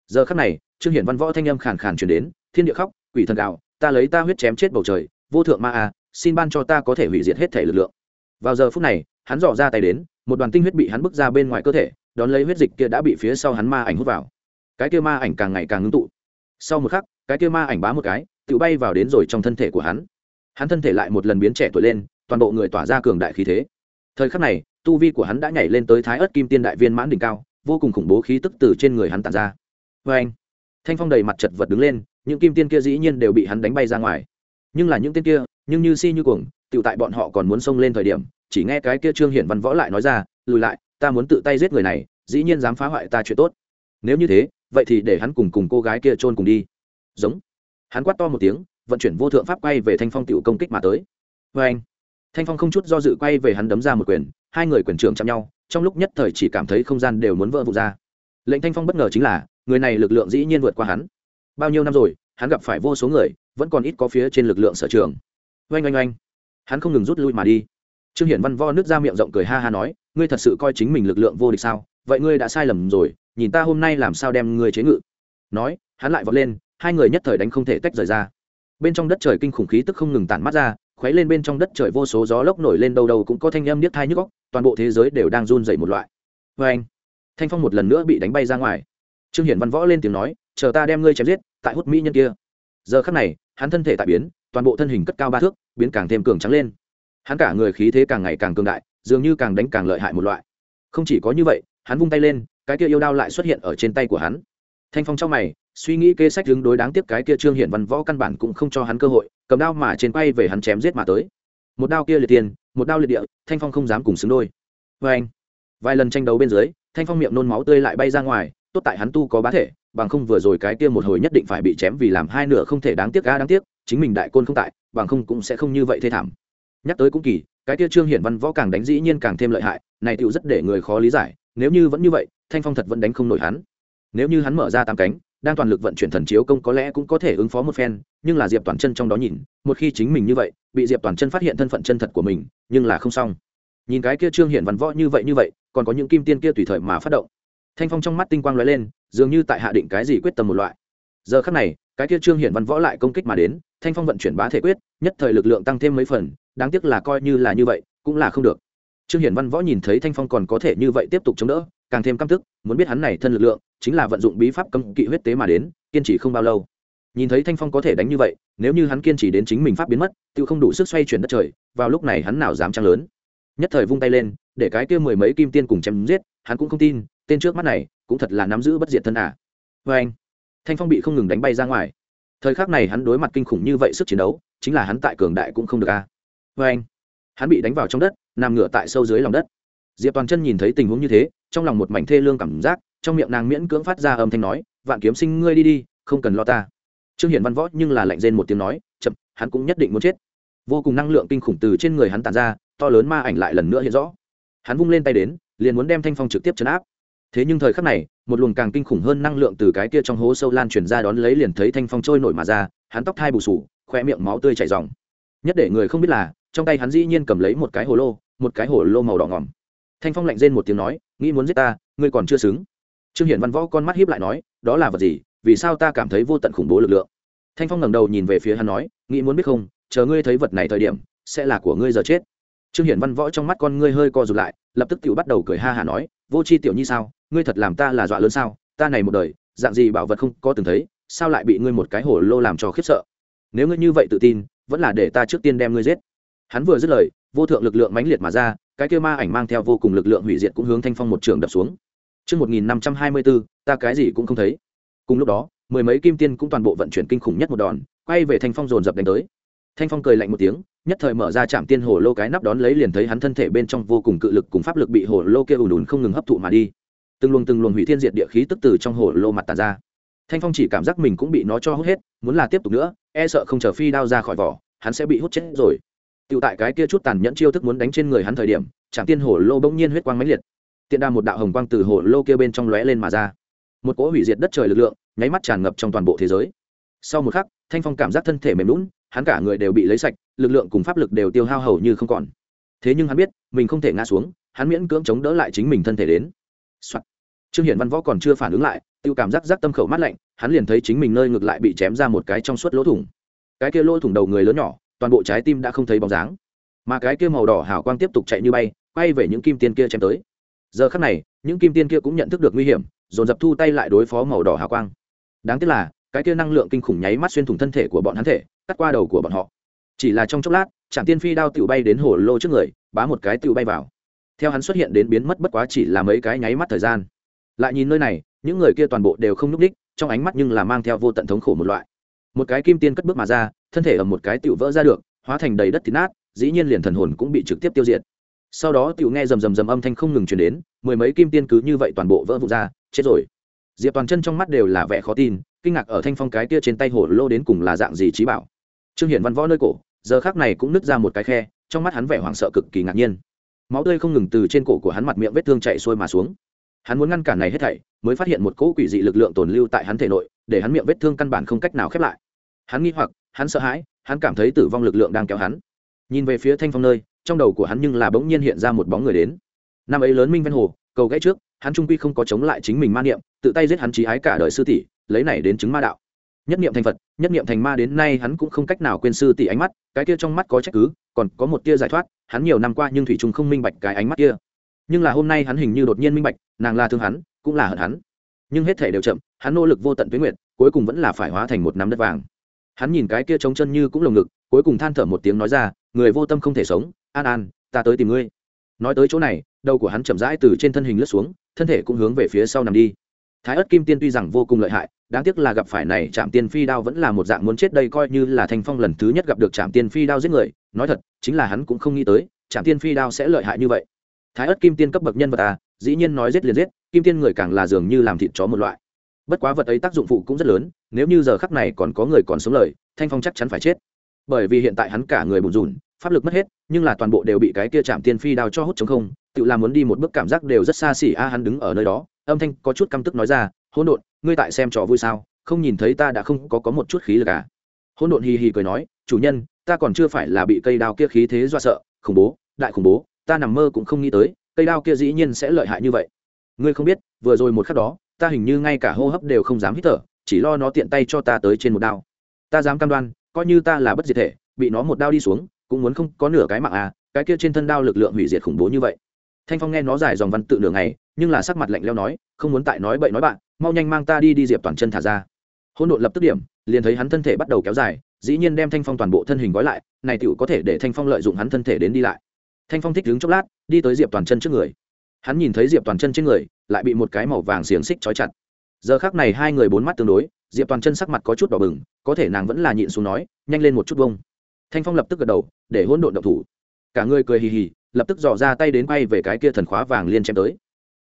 Giờ khắc này, trương hiển văn võ thanh âm khàn khàn truyền đến, thiên địa khóc, quỷ thần gạo ta lấy ta huyết chém chết bầu trời vô thượng ma a, xin ban cho ta có thể hủy diệt hết thể lực lượng. Vào giờ phút này, hắn dò ra tay đến, một đoàn tinh huyết bị hắn bước ra bên ngoài cơ thể, đón lấy huyết dịch kia đã bị phía sau hắn ma ảnh hút vào. Cái kia ma ảnh càng ngày càng ngưng tụ. Sau một khắc, cái kia ma ảnh bá một cái, tự bay vào đến rồi trong thân thể của hắn. Hắn thân thể lại một lần biến trẻ tuổi lên, toàn bộ người tỏa ra cường đại khí thế. Thời khắc này, tu vi của hắn đã nhảy lên tới thái ớt kim tiên đại viên mãn đỉnh cao, vô cùng khủng bố khí tức từ trên người hắn tàn ra. Vê anh thanh phong đầy mặt chật vật đứng lên, những kim tiên kia dĩ nhiên đều bị hắn đánh bay ra ngoài nhưng là những tên kia, nhưng như si như cuồng tự tại bọn họ còn muốn xông lên thời điểm, chỉ nghe cái kia trương hiển văn võ lại nói ra, lùi lại, ta muốn tự tay giết người này, dĩ nhiên dám phá hoại ta chuyện tốt. Nếu như thế, vậy thì để hắn cùng cùng cô gái kia chôn cùng đi. Giống. Hắn quát to một tiếng, vận chuyển vô thượng pháp quay về thanh phong tiểu công kích mà tới. Vê anh, thanh phong không chút do dự quay về hắn đấm ra một quyền, hai người quyền trưởng chạm nhau, trong lúc nhất thời chỉ cảm thấy không gian đều muốn vỡ vụt ra. Lệnh thanh phong bất ngờ chính là, người này lực lượng dĩ nhiên vượt qua hắn. Bao nhiêu năm rồi, hắn gặp phải vô số người vẫn còn ít có phía trên lực lượng sở trường. Oanh oanh oanh. Hắn không ngừng rút lui mà đi. Trương hiển văn vo nước ra miệng rộng cười ha ha nói, ngươi thật sự coi chính mình lực lượng vô địch sao? Vậy ngươi đã sai lầm rồi, nhìn ta hôm nay làm sao đem ngươi chế ngự. Nói, hắn lại vọt lên, hai người nhất thời đánh không thể tách rời ra. Bên trong đất trời kinh khủng khí tức không ngừng tản mắt ra, khuấy lên bên trong đất trời vô số gió lốc nổi lên đầu đầu cũng có thanh âm niết thai nhức góc toàn bộ thế giới đều đang run rẩy một loại. Vê anh thanh phong một lần nữa bị đánh bay ra ngoài. Trương hiển văn võ lên tiếng nói, chờ ta đem ngươi chém giết, tại hút mỹ nhân kia. Giờ khắc này hắn thân thể tại biến, toàn bộ thân hình cất cao ba thước, biến càng thêm cường trắng lên. Hắn cả người khí thế càng ngày càng cường đại, dường như càng đánh càng lợi hại một loại. Không chỉ có như vậy, hắn vung tay lên, cái kia yêu đao lại xuất hiện ở trên tay của hắn. Thanh phong trong mày, suy nghĩ kế sách hướng đối đáng tiếc cái kia trương hiển văn võ căn bản cũng không cho hắn cơ hội, cầm đao mà trên quay về hắn chém giết mà tới. Một đao kia liệt tiền, một đao liệt địa, thanh phong không dám cùng xứng đôi. Vê anh vài lần tranh đấu bên dưới, thanh phong miệng nôn máu tươi lại bay ra ngoài, tốt tại hắn tu có bá thể bằng không vừa rồi cái kia một hồi nhất định phải bị chém vì làm hai nửa không thể đáng tiếc ga đáng tiếc, chính mình đại côn không tại, bằng không cũng sẽ không như vậy thê thảm. Nhắc tới cũng kỳ, cái kia trương hiển văn võ càng đánh dĩ nhiên càng thêm lợi hại, này tựu rất để người khó lý giải, nếu như vẫn như vậy, thanh phong thật vẫn đánh không nổi hắn. Nếu như hắn mở ra tám cánh, đang toàn lực vận chuyển thần chiếu công có lẽ cũng có thể ứng phó một phen, nhưng là diệp toàn chân trong đó nhìn, một khi chính mình như vậy, bị diệp toàn chân phát hiện thân phận chân thật của mình, nhưng là không xong. Nhìn cái kia trương hiển văn võ như vậy như vậy, còn có những kim tiên kia tùy thời mà phát động. Thanh phong trong mắt tinh quang lóe lên dường như tại hạ định cái gì quyết tâm một loại. Giờ khắc này, cái kia trương hiển văn võ lại công kích mà đến, thanh phong vận chuyển bá thể quyết, nhất thời lực lượng tăng thêm mấy phần, đáng tiếc là coi như là như vậy, cũng là không được. Trương hiển văn võ nhìn thấy thanh phong còn có thể như vậy tiếp tục chống đỡ, càng thêm căm tức, muốn biết hắn này thân lực lượng, chính là vận dụng bí pháp cấm kỵ huyết tế mà đến, kiên trì không bao lâu. Nhìn thấy thanh phong có thể đánh như vậy, nếu như hắn kiên trì đến chính mình pháp biến mất tự không đủ sức xoay chuyển đất trời, vào lúc này hắn nào dám trăng lớn. Nhất thời vung tay lên, để cái kia mười mấy kim tiên cùng chém giết, hắn cũng không tin, tên trước mắt này cũng thật là nắm giữ bất diệt thân à. vê anh, thanh phong bị không ngừng đánh bay ra ngoài. Thời khắc này hắn đối mặt kinh khủng như vậy sức chiến đấu, chính là hắn tại cường đại cũng không được à. vê anh, hắn bị đánh vào trong đất, nằm ngửa tại sâu dưới lòng đất. Diệp toàn chân nhìn thấy tình huống như thế, trong lòng một mảnh thê lương cảm giác, trong miệng nàng miễn cưỡng phát ra âm thanh nói, vạn kiếm sinh ngươi đi đi, không cần lo ta. Trương hiển văn võ nhưng là lạnh rên một tiếng nói, chậm, hắn cũng nhất định muốn chết. Vô cùng năng lượng kinh khủng từ trên người hắn tản ra, to lớn ma ảnh lại lần nữa hiện rõ. Hắn vung lên tay đến, liền muốn đem thanh phong trực tiếp chấn áp thế nhưng thời khắc này, một luồng càng kinh khủng hơn năng lượng từ cái kia trong hố sâu lan truyền ra đón lấy liền thấy thanh phong trôi nổi mà ra, hắn tóc thai bù sù khoe miệng máu tươi chảy dòng nhất để người không biết là, trong tay hắn dĩ nhiên cầm lấy một cái hồ lô, một cái hồ lô màu đỏ ngỏm. Thanh phong lạnh rên một tiếng nói, nghĩ muốn giết ta, ngươi còn chưa xứng. Trương hiển văn võ con mắt hiếp lại nói, đó là vật gì? Vì sao ta cảm thấy vô tận khủng bố lực lượng? Thanh phong ngẩng đầu nhìn về phía hắn nói, nghĩ muốn biết không, chờ ngươi thấy vật này thời điểm, sẽ là của ngươi giờ chết. Trương hiển văn võ trong mắt con ngươi hơi co rụt lại, lập tức tự bắt đầu cười ha hả nói, vô c h i tiểu nhi sao? Ngươi thật làm ta là dọa lớn sao? Ta này một đời dạng gì bảo vật không có từng thấy sao lại bị ngươi một cái hổ lô làm cho khiếp sợ? Nếu ngươi như vậy tự tin vẫn là để ta trước tiên đem ngươi giết. Hắn vừa dứt lời vô thượng lực lượng mãnh liệt mà ra cái kia ma ảnh mang theo vô cùng lực lượng hủy diệt cũng hướng thanh phong một trường đập xuống. Trước 1524, ta cái gì cũng không thấy. Cùng lúc đó, mười mấy kim tiên cũng toàn bộ vận chuyển kinh khủng nhất một đòn, quay về thanh phong dồn dập đánh tới. thanh phong cười lạnh một tiếng nhất thời mở ra chạm tiên hồ lô cái nắp đón lấy liền thấy hắn thân thể bên trong vô cùng cự lực cùng pháp lực bị hồ lô kia ùn ùn không ngừng hấp thụ mà đi từng luồng từng luồng hủy thiên diệt địa khí tức từ trong hồ lô mặt tàn ra. Thanh phong chỉ cảm giác mình cũng bị nó cho hút hết, muốn là tiếp tục nữa e sợ không chờ phi đao ra khỏi vỏ, hắn sẽ bị hút chết rồi. Tựu tại cái kia chút tàn nhẫn chiêu thức muốn đánh trên người hắn thời điểm trạm tiên hồ lô bỗng nhiên huyết quang mãnh liệt. Tiện đa một đạo hồng quang từ hồ lô kia bên trong lóe lên mà ra. Một cỗ hủy diệt đất trời lực lượng, nháy mắt tràn ngập trong toàn bộ thế giới. Sau một khắc, thanh phong cảm giác thân thể mềm lún hắn cả người đều bị lấy sạch, lực lượng cùng pháp lực đều tiêu hao hầu như không còn. Thế nhưng hắn biết, mình không thể ngã xuống, hắn miễn cưỡng chống đỡ lại chính mình thân thể đến、Soạn trương hiển văn võ còn chưa phản ứng lại tự cảm giác giác tâm khẩu mát lạnh, hắn liền thấy chính mình nơi ngược lại bị chém ra một cái trong suốt lỗ thủng. Cái kia lỗ thủng đầu người lớn nhỏ, toàn bộ trái tim đã không thấy bóng dáng. Mà cái kia màu đỏ hào quang tiếp tục chạy như bay, quay về những kim tiên kia chém tới. Giờ khắc này, những kim tiên kia cũng nhận thức được nguy hiểm, dồn dập thu tay lại đối phó màu đỏ hào quang. Đáng tiếc là, cái kia năng lượng kinh khủng nháy mắt xuyên thủng thân thể của bọn hắn thể, cắt qua đầu của bọn họ. Chỉ là trong chốc lát trạm tiên phi đao tự bay đến hồ lô trước người, bá một cái tự bay vào. Theo hắn xuất hiện đến biến mất bất quá chỉ là mấy cái nháy mắt thời gian lại nhìn nơi này, những người kia toàn bộ đều không n ú c đích, trong ánh mắt nhưng là mang theo vô tận thống khổ một loại. Một cái kim tiên cất bước mà ra, thân thể ở một cái tựu vỡ ra được, hóa thành đầy đất thịt nát, dĩ nhiên liền thần hồn cũng bị trực tiếp tiêu diệt. Sau đó tựu nghe rầm rầm rầm âm thanh không ngừng chuyển đến, mười mấy kim tiên cứ như vậy toàn bộ vỡ vụt ra, chết rồi. Diệp toàn chân trong mắt đều là vẻ khó tin, kinh ngạc ở thanh phong cái kia trên tay hổ lô đến cùng là dạng gì trí bảo. Trương hiển văn võ nơi cổ, giờ khác này cũng nứt ra một cái khe, trong mắt hắn vẻ hoảng sợ cực kỳ ngạc nhiên. Máu tươi không ngừng từ trên cổ của hắn mặt miệng vết thương chạy xuôi mà xuống hắn muốn ngăn cản này hết thảy, mới phát hiện một cỗ quỷ dị lực lượng tồn lưu tại hắn thể nội, để hắn miệng vết thương căn bản không cách nào khép lại. Hắn nghi hoặc, hắn sợ hãi, hắn cảm thấy tử vong lực lượng đang kéo hắn. Nhìn về phía thanh phong nơi, trong đầu của hắn nhưng là bỗng nhiên hiện ra một bóng người đến. Năm ấy lớn minh ven hồ, cầu gãy trước, hắn trung quy không có chống lại chính mình ma niệm, tự tay giết hắn trí ái cả đời sư tỷ, lấy này đến chứng ma đạo. Nhất niệm thành phật, nhất niệm thành ma đến nay hắn cũng không cách nào quên sư tỷ ánh mắt, cái kia trong mắt có trách cứ, còn có một tia giải thoát, hắn nhiều năm qua nhưng thủy trung không minh bạch cái ánh mắt kia nhưng là hôm nay hắn hình như đột nhiên minh bạch, nàng là thương hắn, cũng là hận hắn. Nhưng hết thể đều chậm, hắn nỗ lực vô tận tuyến nguyện cuối cùng vẫn là phải hóa thành một nắm đất vàng. Hắn nhìn cái kia trống chân như cũng lồng ngực, cuối cùng than thở một tiếng nói ra, người vô tâm không thể sống, an an, ta tới tìm ngươi. Nói tới chỗ này, đầu của hắn chậm rãi từ trên thân hình lướt xuống, thân thể cũng hướng về phía sau nằm đi. Thái ất kim tiên tuy rằng vô cùng lợi hại, đáng tiếc là gặp phải này trạm tiên phi đao vẫn là một dạng muốn chết đây coi như là thanh phong lần thứ nhất gặp được trạm tiên phi đao giết người, nói thật, chính là hắn cũng không nghĩ tới, trạm tiên phi đao sẽ lợi hại như vậy thái ất kim tiên cấp bậc nhân vật à dĩ nhiên nói giết liền giết, kim tiên người càng là dường như làm thịt chó một loại. Bất quá vật ấy tác dụng phụ cũng rất lớn, nếu như giờ khắc này còn có người còn sống lời, thanh phong chắc chắn phải chết. Bởi vì hiện tại hắn cả người bùn rùn, pháp lực mất hết, nhưng là toàn bộ đều bị cái kia chạm tiên phi đao cho hút chống không, tự làm muốn đi một bước cảm giác đều rất xa xỉ a, hắn đứng ở nơi đó, âm thanh có chút căm tức nói ra, hỗn độn, ngươi tại xem trò vui sao? Không nhìn thấy ta đã không có có một chút khí lực à? Hỗn độn hì hì cười nói, chủ nhân, ta còn chưa phải là bị cây đao kia khí thế do sợ, khủng bố, đại khủng bố ta nằm mơ cũng không nghĩ tới, cây đao kia dĩ nhiên sẽ lợi hại như vậy. Ngươi không biết, vừa rồi một khắc đó, ta hình như ngay cả hô hấp đều không dám hít thở, chỉ lo nó tiện tay cho ta tới trên một đao. Ta dám cam đoan, coi như ta là bất diệt thể, bị nó một đao đi xuống, cũng muốn không có nửa cái mạng à cái kia trên thân đao lực lượng hủy diệt khủng bố như vậy. Thanh phong nghe nó dài dòng văn tự nửa ngày, nhưng là sắc mặt lạnh leo nói, không muốn tại nói bậy nói bạn, mau nhanh mang ta đi đi diệp toàn chân thả ra. Hôn đột lập tức điểm, liền thấy hắn thân thể bắt đầu kéo dài, dĩ nhiên đem thanh phong toàn bộ thân hình gói lại, này tựu có thể để thanh phong lợi dụng hắn thân thể đến đi lại thanh phong thích đứng chốc lát, đi tới diệp toàn chân trước người. Hắn nhìn thấy diệp toàn chân trên người, lại bị một cái màu vàng xiềng xích trói chặt. Giờ khác này hai người bốn mắt tương đối, diệp toàn chân sắc mặt có chút đỏ bừng, có thể nàng vẫn là nhịn xuống nói, nhanh lên một chút bông thanh phong lập tức gật đầu, để hỗn độn độc thủ. Cả người cười hì hì, lập tức dò ra tay đến quay về cái kia thần khóa vàng liên chém tới.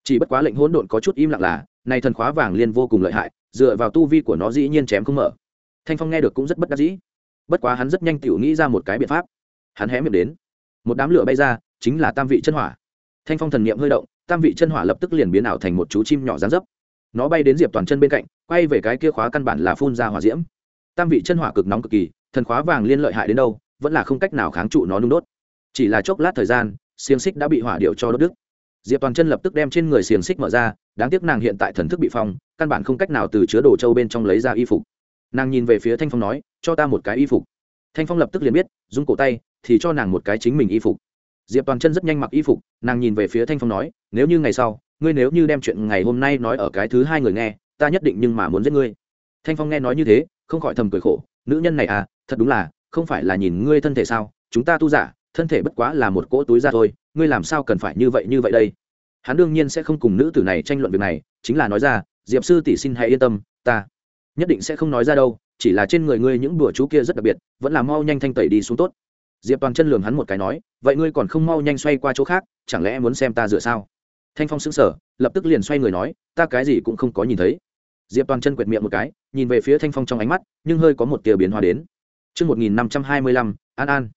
Chỉ bất quá lệnh hỗn độn có chút im lặng là, này thần khóa vàng liên vô cùng lợi hại, dựa vào tu vi của nó dĩ nhiên chém không mở. Thanh phong nghe được cũng rất bất đắc dĩ. Bất quá hắn rất nhanh tiểu nghĩ ra một cái biện pháp. Hắn hé miệng đến một đám lửa bay ra, chính là tam vị chân hỏa. Thanh phong thần niệm hơi động, tam vị chân hỏa lập tức liền biến ảo thành một chú chim nhỏ dán dấp. Nó bay đến diệp toàn chân bên cạnh, quay về cái kia khóa căn bản là phun ra hỏa diễm. Tam vị chân hỏa cực nóng cực kỳ, thần khóa vàng liên lợi hại đến đâu, vẫn là không cách nào kháng trụ nó nung đốt. Chỉ là chốc lát thời gian, xiềng xích đã bị hỏa điệu cho đốt đứt. Diệp toàn chân lập tức đem trên người xiềng xích mở ra, đáng tiếc nàng hiện tại thần thức bị phong, căn bản không cách nào từ chứa đồ châu bên trong lấy ra y phục. Nàng nhìn về phía thanh phong nói, cho ta một cái y phục thanh phong lập tức liền biết dung cổ tay, thì cho nàng một cái chính mình y phục. Diệp toàn chân rất nhanh mặc y phục, nàng nhìn về phía thanh phong nói, nếu như ngày sau, ngươi nếu như đem chuyện ngày hôm nay nói ở cái thứ hai người nghe, ta nhất định nhưng mà muốn giết ngươi. Thanh phong nghe nói như thế, không khỏi thầm cười khổ, nữ nhân này à thật đúng là, không phải là nhìn ngươi thân thể sao, chúng ta tu giả, thân thể bất quá là một cỗ túi ra thôi, ngươi làm sao cần phải như vậy như vậy đây? Hắn đương nhiên sẽ không cùng nữ tử này tranh luận việc này, chính là nói ra, diệp sư tỷ xin hãy yên tâm, ta nhất định sẽ không nói ra đâu chỉ là trên người ngươi những bùa chú kia rất đặc biệt vẫn là mau nhanh thanh tẩy đi xuống tốt diệp toàn chân lường hắn một cái nói vậy ngươi còn không mau nhanh xoay qua chỗ khác chẳng lẽ muốn xem ta dựa sao thanh phong xứng sở lập tức liền xoay người nói ta cái gì cũng không có nhìn thấy diệp toàn chân quệt miệng một cái nhìn về phía thanh phong trong ánh mắt nhưng hơi có một tia biến hóa đến Trước 1525, an an.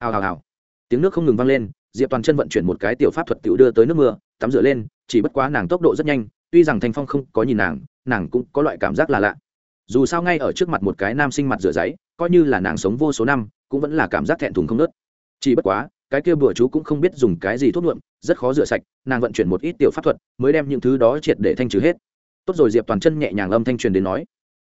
Hào hào hào. Tiếng nước không ngừng vang lên, Diệp Toàn chân vận chuyển một cái tiểu pháp thuật tiểu đưa tới nước mưa, tắm rửa lên, chỉ bất quá nàng tốc độ rất nhanh, tuy rằng Thanh Phong không có nhìn nàng, nàng cũng có loại cảm giác là lạ. Dù sao ngay ở trước mặt một cái nam sinh mặt rửa giấy, coi như là nàng sống vô số năm, cũng vẫn là cảm giác thẹn thùng không nớt. Chỉ bất quá, cái kia bữa chú cũng không biết dùng cái gì thuốc nhuộm, rất khó rửa sạch, nàng vận chuyển một ít tiểu pháp thuật, mới đem những thứ đó triệt để thanh trừ hết. Tốt rồi Diệp Toàn chân nhẹ nhàng âm thanh truyền đến nói.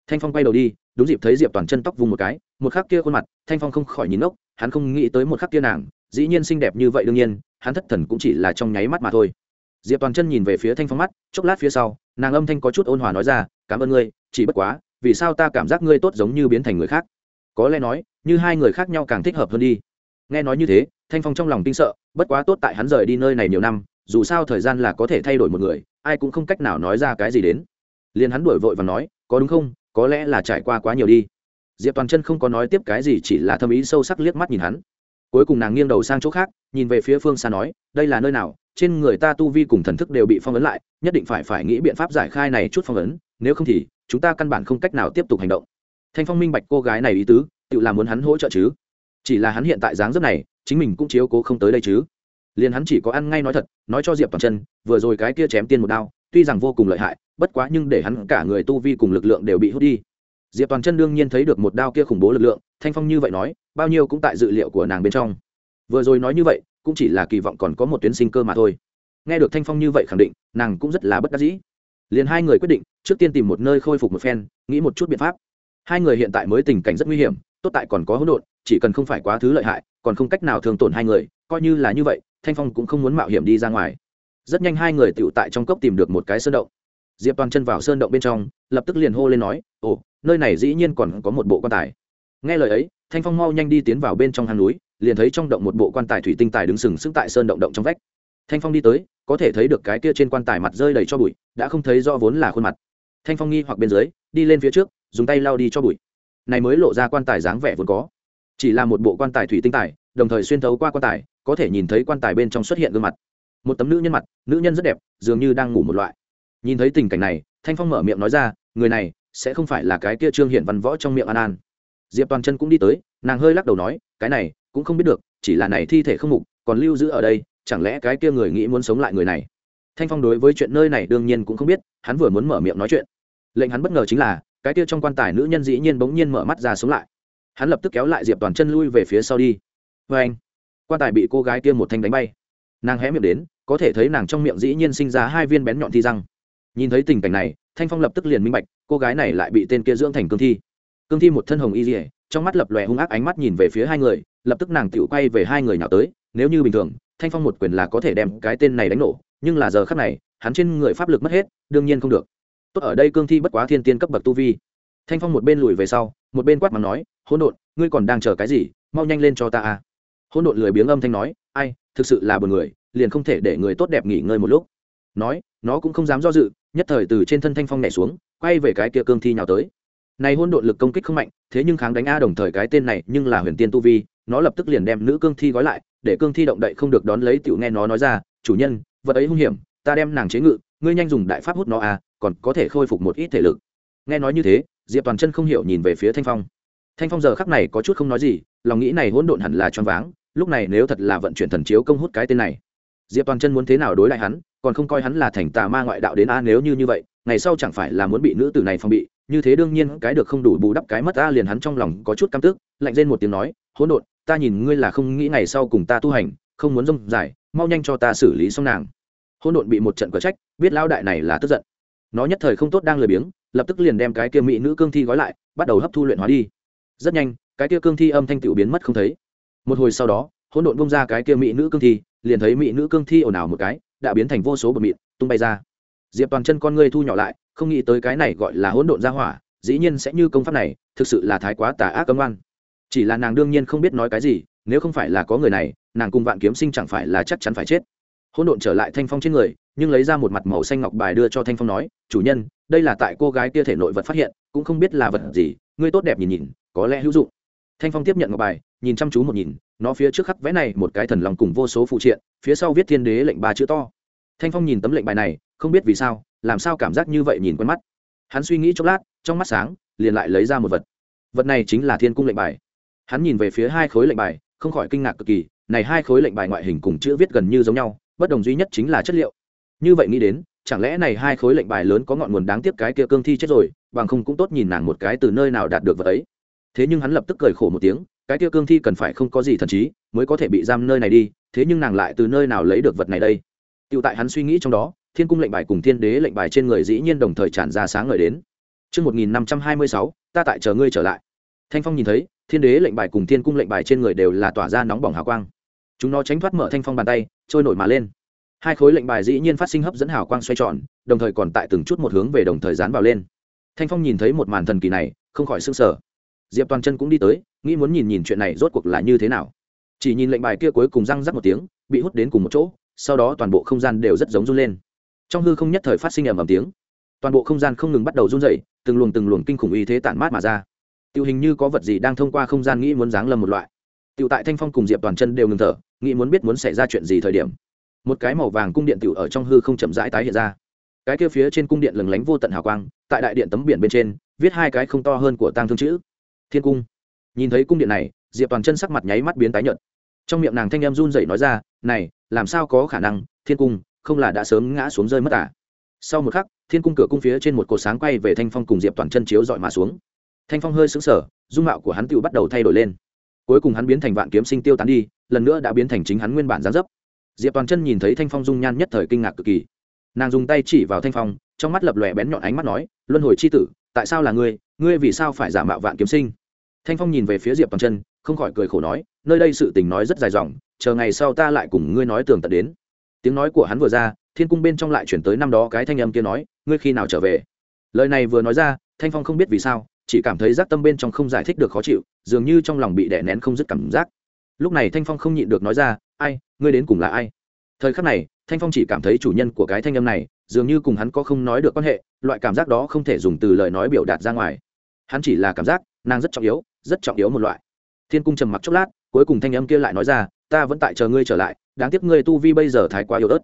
Thanh Phong quay đầu đi, đúng dịp thấy Diệp Toàn chân tóc vùng một cái, một khắc kia khuôn mặt, Thanh Phong không khỏi nhìn ngốc, hắn không nghĩ tới một khắc kia nàng, dĩ nhiên xinh đẹp như vậy đương nhiên, hắn thất thần cũng chỉ là trong nháy mắt mà thôi. Diệp Toàn chân nhìn về phía Thanh Phong mắt, chốc lát phía sau, nàng âm thanh có chút ôn hòa nói ra, "Cảm ơn ngươi, chỉ bất quá, vì sao ta cảm giác ngươi tốt giống như biến thành người khác?" Có lẽ nói, như hai người khác nhau càng thích hợp hơn đi. Nghe nói như thế, Thanh Phong trong lòng kinh sợ, bất quá tốt tại hắn rời đi nơi này nhiều năm, dù sao thời gian là có thể thay đổi một người, ai cũng không cách nào nói ra cái gì đến. liền hắn đuổi vội và nói, "Có đúng không? Có lẽ là trải qua quá nhiều đi." diệp toàn chân không có nói tiếp cái gì chỉ là thâm ý sâu sắc liếc mắt nhìn hắn cuối cùng nàng nghiêng đầu sang chỗ khác nhìn về phía phương xa nói đây là nơi nào trên người ta tu vi cùng thần thức đều bị phong ấn lại nhất định phải phải nghĩ biện pháp giải khai này chút phong ấn nếu không thì, chúng ta căn bản không cách nào tiếp tục hành động. Thanh phong minh bạch cô gái này ý tứ, tự làm muốn hắn hỗ trợ chứ. Chỉ là hắn hiện tại dáng dấp này, chính mình cũng chiếu cố không tới đây chứ. Liền hắn chỉ có ăn ngay nói thật, nói cho diệp toàn chân, vừa rồi cái kia chém tiên một đao, tuy rằng vô cùng lợi hại, bất quá nhưng để hắn cả người tu vi cùng lực lượng đều bị hút đi. Diệp toàn chân đương nhiên thấy được một đao kia khủng bố lực lượng, thanh phong như vậy nói, bao nhiêu cũng tại dự liệu của nàng bên trong. Vừa rồi nói như vậy, cũng chỉ là kỳ vọng còn có một tuyến sinh cơ mà thôi. Nghe được thanh phong như vậy khẳng định, nàng cũng rất là bất đắc dĩ liền hai người quyết định, trước tiên tìm một nơi khôi phục một phen, nghĩ một chút biện pháp. Hai người hiện tại mới tình cảnh rất nguy hiểm, tốt tại còn có hỗn độn, chỉ cần không phải quá thứ lợi hại, còn không cách nào thường tổn hai người, coi như là như vậy, thanh phong cũng không muốn mạo hiểm đi ra ngoài. Rất nhanh hai người tựu tại trong cốc tìm được một cái sơn động. Diệp toàn chân vào sơn động bên trong, lập tức liền hô lên nói, ồ, nơi này dĩ nhiên còn có một bộ quan tài. Nghe lời ấy, thanh phong mau nhanh đi tiến vào bên trong hang núi, liền thấy trong động một bộ quan tài thủy tinh tài đứng sừng sững tại sơn động động trong vách thanh phong đi tới, có thể thấy được cái kia trên quan tài mặt rơi đầy cho bụi, đã không thấy rõ vốn là khuôn mặt. Thanh phong nghi hoặc bên dưới, đi lên phía trước, dùng tay lao đi cho bụi. Này mới lộ ra quan tài dáng vẻ vốn có. Chỉ là một bộ quan tài thủy tinh tài, đồng thời xuyên thấu qua quan tài, có thể nhìn thấy quan tài bên trong xuất hiện gương mặt. Một tấm nữ nhân mặt, nữ nhân rất đẹp, dường như đang ngủ một loại. Nhìn thấy tình cảnh này, thanh phong mở miệng nói ra, người này sẽ không phải là cái kia trương hiện văn võ trong miệng an an. Diệp toàn chân cũng đi tới, nàng hơi lắc đầu nói, cái này cũng không biết được, chỉ là này thi thể không mục, còn lưu giữ ở đây chẳng lẽ cái kia người nghĩ muốn sống lại người này? Thanh phong đối với chuyện nơi này đương nhiên cũng không biết, hắn vừa muốn mở miệng nói chuyện. Lệnh hắn bất ngờ chính là, cái kia trong quan tài nữ nhân dĩ nhiên bỗng nhiên mở mắt ra sống lại. Hắn lập tức kéo lại diệp toàn chân lui về phía sau đi. Vê anh, quan tài bị cô gái kia một thanh đánh bay. Nàng hé miệng đến, có thể thấy nàng trong miệng dĩ nhiên sinh ra hai viên bén nhọn thi răng. Nhìn thấy tình cảnh này, thanh phong lập tức liền minh bạch, cô gái này lại bị tên kia dưỡng thành cương thi. Cương thi một thân hồng y dỉa trong mắt lập lòe hung ác ánh mắt nhìn về phía hai người, lập tức nàng tự quay về hai người nào tới, nếu như bình thường thanh phong một quyền là có thể đem cái tên này đánh nổ, nhưng là giờ khắc này, hắn trên người pháp lực mất hết, đương nhiên không được. Tốt, ở đây cương thi bất quá thiên tiên cấp bậc tu vi. Thanh phong một bên lùi về sau, một bên quát mắng nói, hỗn độn, ngươi còn đang chờ cái gì? Mau nhanh lên cho ta a. Hỗn độn lười biếng âm thanh nói, ai, thực sự là buồn người, liền không thể để người tốt đẹp nghỉ ngơi một lúc. Nói, nó cũng không dám do dự, nhất thời từ trên thân thanh phong nhảy xuống, quay về cái kia cương thi nhào tới. Này hôn độn lực công kích không mạnh, thế nhưng kháng đánh a đồng thời cái tên này nhưng là huyền tiên tu vi nó lập tức liền đem nữ cương thi gói lại để cương thi động đậy không được đón lấy tiểu nghe nó nói ra chủ nhân vật ấy hung hiểm ta đem nàng chế ngự ngươi nhanh dùng đại pháp hút nó à, còn có thể khôi phục một ít thể lực. Nghe nói như thế diệp toàn chân không hiểu nhìn về phía thanh phong. Thanh phong giờ khắc này có chút không nói gì lòng nghĩ này hỗn độn hẳn là choáng váng lúc này nếu thật là vận chuyển thần chiếu công hút cái tên này diệp toàn chân muốn thế nào đối lại hắn còn không coi hắn là thành tà ma ngoại đạo đến a nếu như như vậy ngày sau chẳng phải là muốn bị nữ tử này phong bị như thế đương nhiên cái được không đủ bù đắp cái mất a liền hắn trong lòng có chút căm tức lạnh lên một tiếng nói hỗn độn ta nhìn ngươi là không nghĩ ngày sau cùng ta tu hành, không muốn rông dài, mau nhanh cho ta xử lý xong nàng. Hỗn độn bị một trận cờ trách, biết lão đại này là tức giận. Nó nhất thời không tốt đang lười biếng, lập tức liền đem cái kia mỹ nữ cương thi gói lại, bắt đầu hấp thu luyện hóa đi. Rất nhanh, cái kia cương thi âm thanh tiểu biến mất không thấy. Một hồi sau đó, hỗn độn bông ra cái kia mỹ nữ cương thi, liền thấy mỹ nữ cương thi ồn ào một cái, đã biến thành vô số bờ mịn, tung bay ra. Diệp toàn chân con ngươi thu nhỏ lại, không nghĩ tới cái này gọi là hỗn độn ra hỏa, dĩ nhiên sẽ như công pháp này, thực sự là thái quá tà ác cấm oan chỉ là nàng đương nhiên không biết nói cái gì, nếu không phải là có người này, nàng cùng vạn kiếm sinh chẳng phải là chắc chắn phải chết. Hỗn độn trở lại thanh phong trên người, nhưng lấy ra một mặt màu xanh ngọc bài đưa cho thanh phong nói, chủ nhân, đây là tại cô gái kia thể nội vật phát hiện, cũng không biết là vật gì, ngươi tốt đẹp nhìn nhìn, có lẽ hữu dụng. Thanh phong tiếp nhận ngọc bài, nhìn chăm chú một nhìn, nó phía trước khắc vẽ này một cái thần lòng cùng vô số phụ triện, phía sau viết thiên đế lệnh ba chữ to. Thanh phong nhìn tấm lệnh bài này, không biết vì sao, làm sao cảm giác như vậy nhìn quen mắt. Hắn suy nghĩ chốc lát, trong mắt sáng, liền lại lấy ra một vật. Vật này chính là thiên cung lệnh bài hắn nhìn về phía hai khối lệnh bài không khỏi kinh ngạc cực kỳ này hai khối lệnh bài ngoại hình cùng chữ viết gần như giống nhau bất đồng duy nhất chính là chất liệu. Như vậy nghĩ đến chẳng lẽ này hai khối lệnh bài lớn có ngọn nguồn đáng tiếc cái kia cương thi chết rồi bằng không cũng tốt nhìn nàng một cái từ nơi nào đạt được vật ấy. Thế nhưng hắn lập tức cười khổ một tiếng cái kia cương thi cần phải không có gì thần trí mới có thể bị giam nơi này đi thế nhưng nàng lại từ nơi nào lấy được vật này đây? Tựu tại hắn suy nghĩ trong đó thiên cung lệnh bài cùng thiên đế lệnh bài trên người dĩ nhiên đồng thời tràn ra sáng ngời đến. Trước 1526, ta tại chờ ngươi trở lại. Thanh Phong nhìn thấy, thiên đế lệnh bài cùng thiên cung lệnh bài trên người đều là tỏa ra nóng bỏng hào quang. Chúng nó tránh thoát mở Thanh Phong bàn tay, trôi nổi mà lên. Hai khối lệnh bài dĩ nhiên phát sinh hấp dẫn hào quang xoay tròn, đồng thời còn tại từng chút một hướng về đồng thời dán vào lên. Thanh Phong nhìn thấy một màn thần kỳ này, không khỏi sửng sở. Diệp Toàn Chân cũng đi tới, nghĩ muốn nhìn nhìn chuyện này rốt cuộc là như thế nào. Chỉ nhìn lệnh bài kia cuối cùng răng rắc một tiếng, bị hút đến cùng một chỗ, sau đó toàn bộ không gian đều rất giống run lên trong hư không nhất thời phát sinh ầm ầm tiếng toàn bộ không gian không ngừng bắt đầu run rẩy từng luồng từng luồng kinh khủng uy thế tản mát mà ra tiêu hình như có vật gì đang thông qua không gian nghĩ muốn giáng lâm một loại. Tiểu tại thanh phong cùng diệp toàn chân đều ngừng thở, nghĩ muốn biết muốn xảy ra chuyện gì thời điểm. Một cái màu vàng cung điện tiểu ở trong hư không chậm rãi tái hiện ra. Cái kia phía trên cung điện lừng lánh vô tận hào quang, tại đại điện tấm biển bên trên, viết hai cái không to hơn của tang thương chữ. Thiên cung. Nhìn thấy cung điện này, diệp toàn chân sắc mặt nháy mắt biến tái nhợt. Trong miệng nàng thanh em run rẩy nói ra, này, làm sao có khả năng, thiên cung, không là đã sớm ngã xuống rơi mất à? Sau một khắc, thiên cung cửa cung phía trên một cột sáng quay về thanh phong cùng diệp toàn chân chiếu dọi mà xuống thanh phong hơi sững sờ, dung mạo của hắn tự bắt đầu thay đổi lên. Cuối cùng hắn biến thành vạn kiếm sinh tiêu tán đi, lần nữa đã biến thành chính hắn nguyên bản gián dấp. Diệp toàn chân nhìn thấy thanh phong dung nhan nhất thời kinh ngạc cực kỳ. Nàng dùng tay chỉ vào thanh phong, trong mắt lập lòe bén nhọn ánh mắt nói, luân hồi c h i tử, tại sao là ngươi? Ngươi vì sao phải giả mạo vạn kiếm sinh? Thanh phong nhìn về phía diệp toàn chân, không khỏi cười khổ nói, nơi đây sự tình nói rất dài dòng, chờ ngày sau ta lại cùng ngươi nói tường tận đến. Tiếng nói của hắn vừa ra, thiên cung bên trong lại chuyển tới năm đó cái thanh âm kia nói, ngươi khi nào trở về? Lời này vừa nói ra, thanh phong không biết vì sao chỉ cảm thấy giác tâm bên trong không giải thích được khó chịu, dường như trong lòng bị đè nén không dứt cảm giác. Lúc này thanh phong không nhịn được nói ra, ai, ngươi đến cùng là ai? Thời khắc này, thanh phong chỉ cảm thấy chủ nhân của cái thanh âm này, dường như cùng hắn có không nói được quan hệ, loại cảm giác đó không thể dùng từ lời nói biểu đạt ra ngoài. Hắn chỉ là cảm giác, nàng rất trọng yếu, rất trọng yếu một loại. Thiên cung trầm mặc chốc lát, cuối cùng thanh âm kia lại nói ra, ta vẫn tại chờ ngươi trở lại, đáng tiếc ngươi tu vi bây giờ thái quá yếu ớt.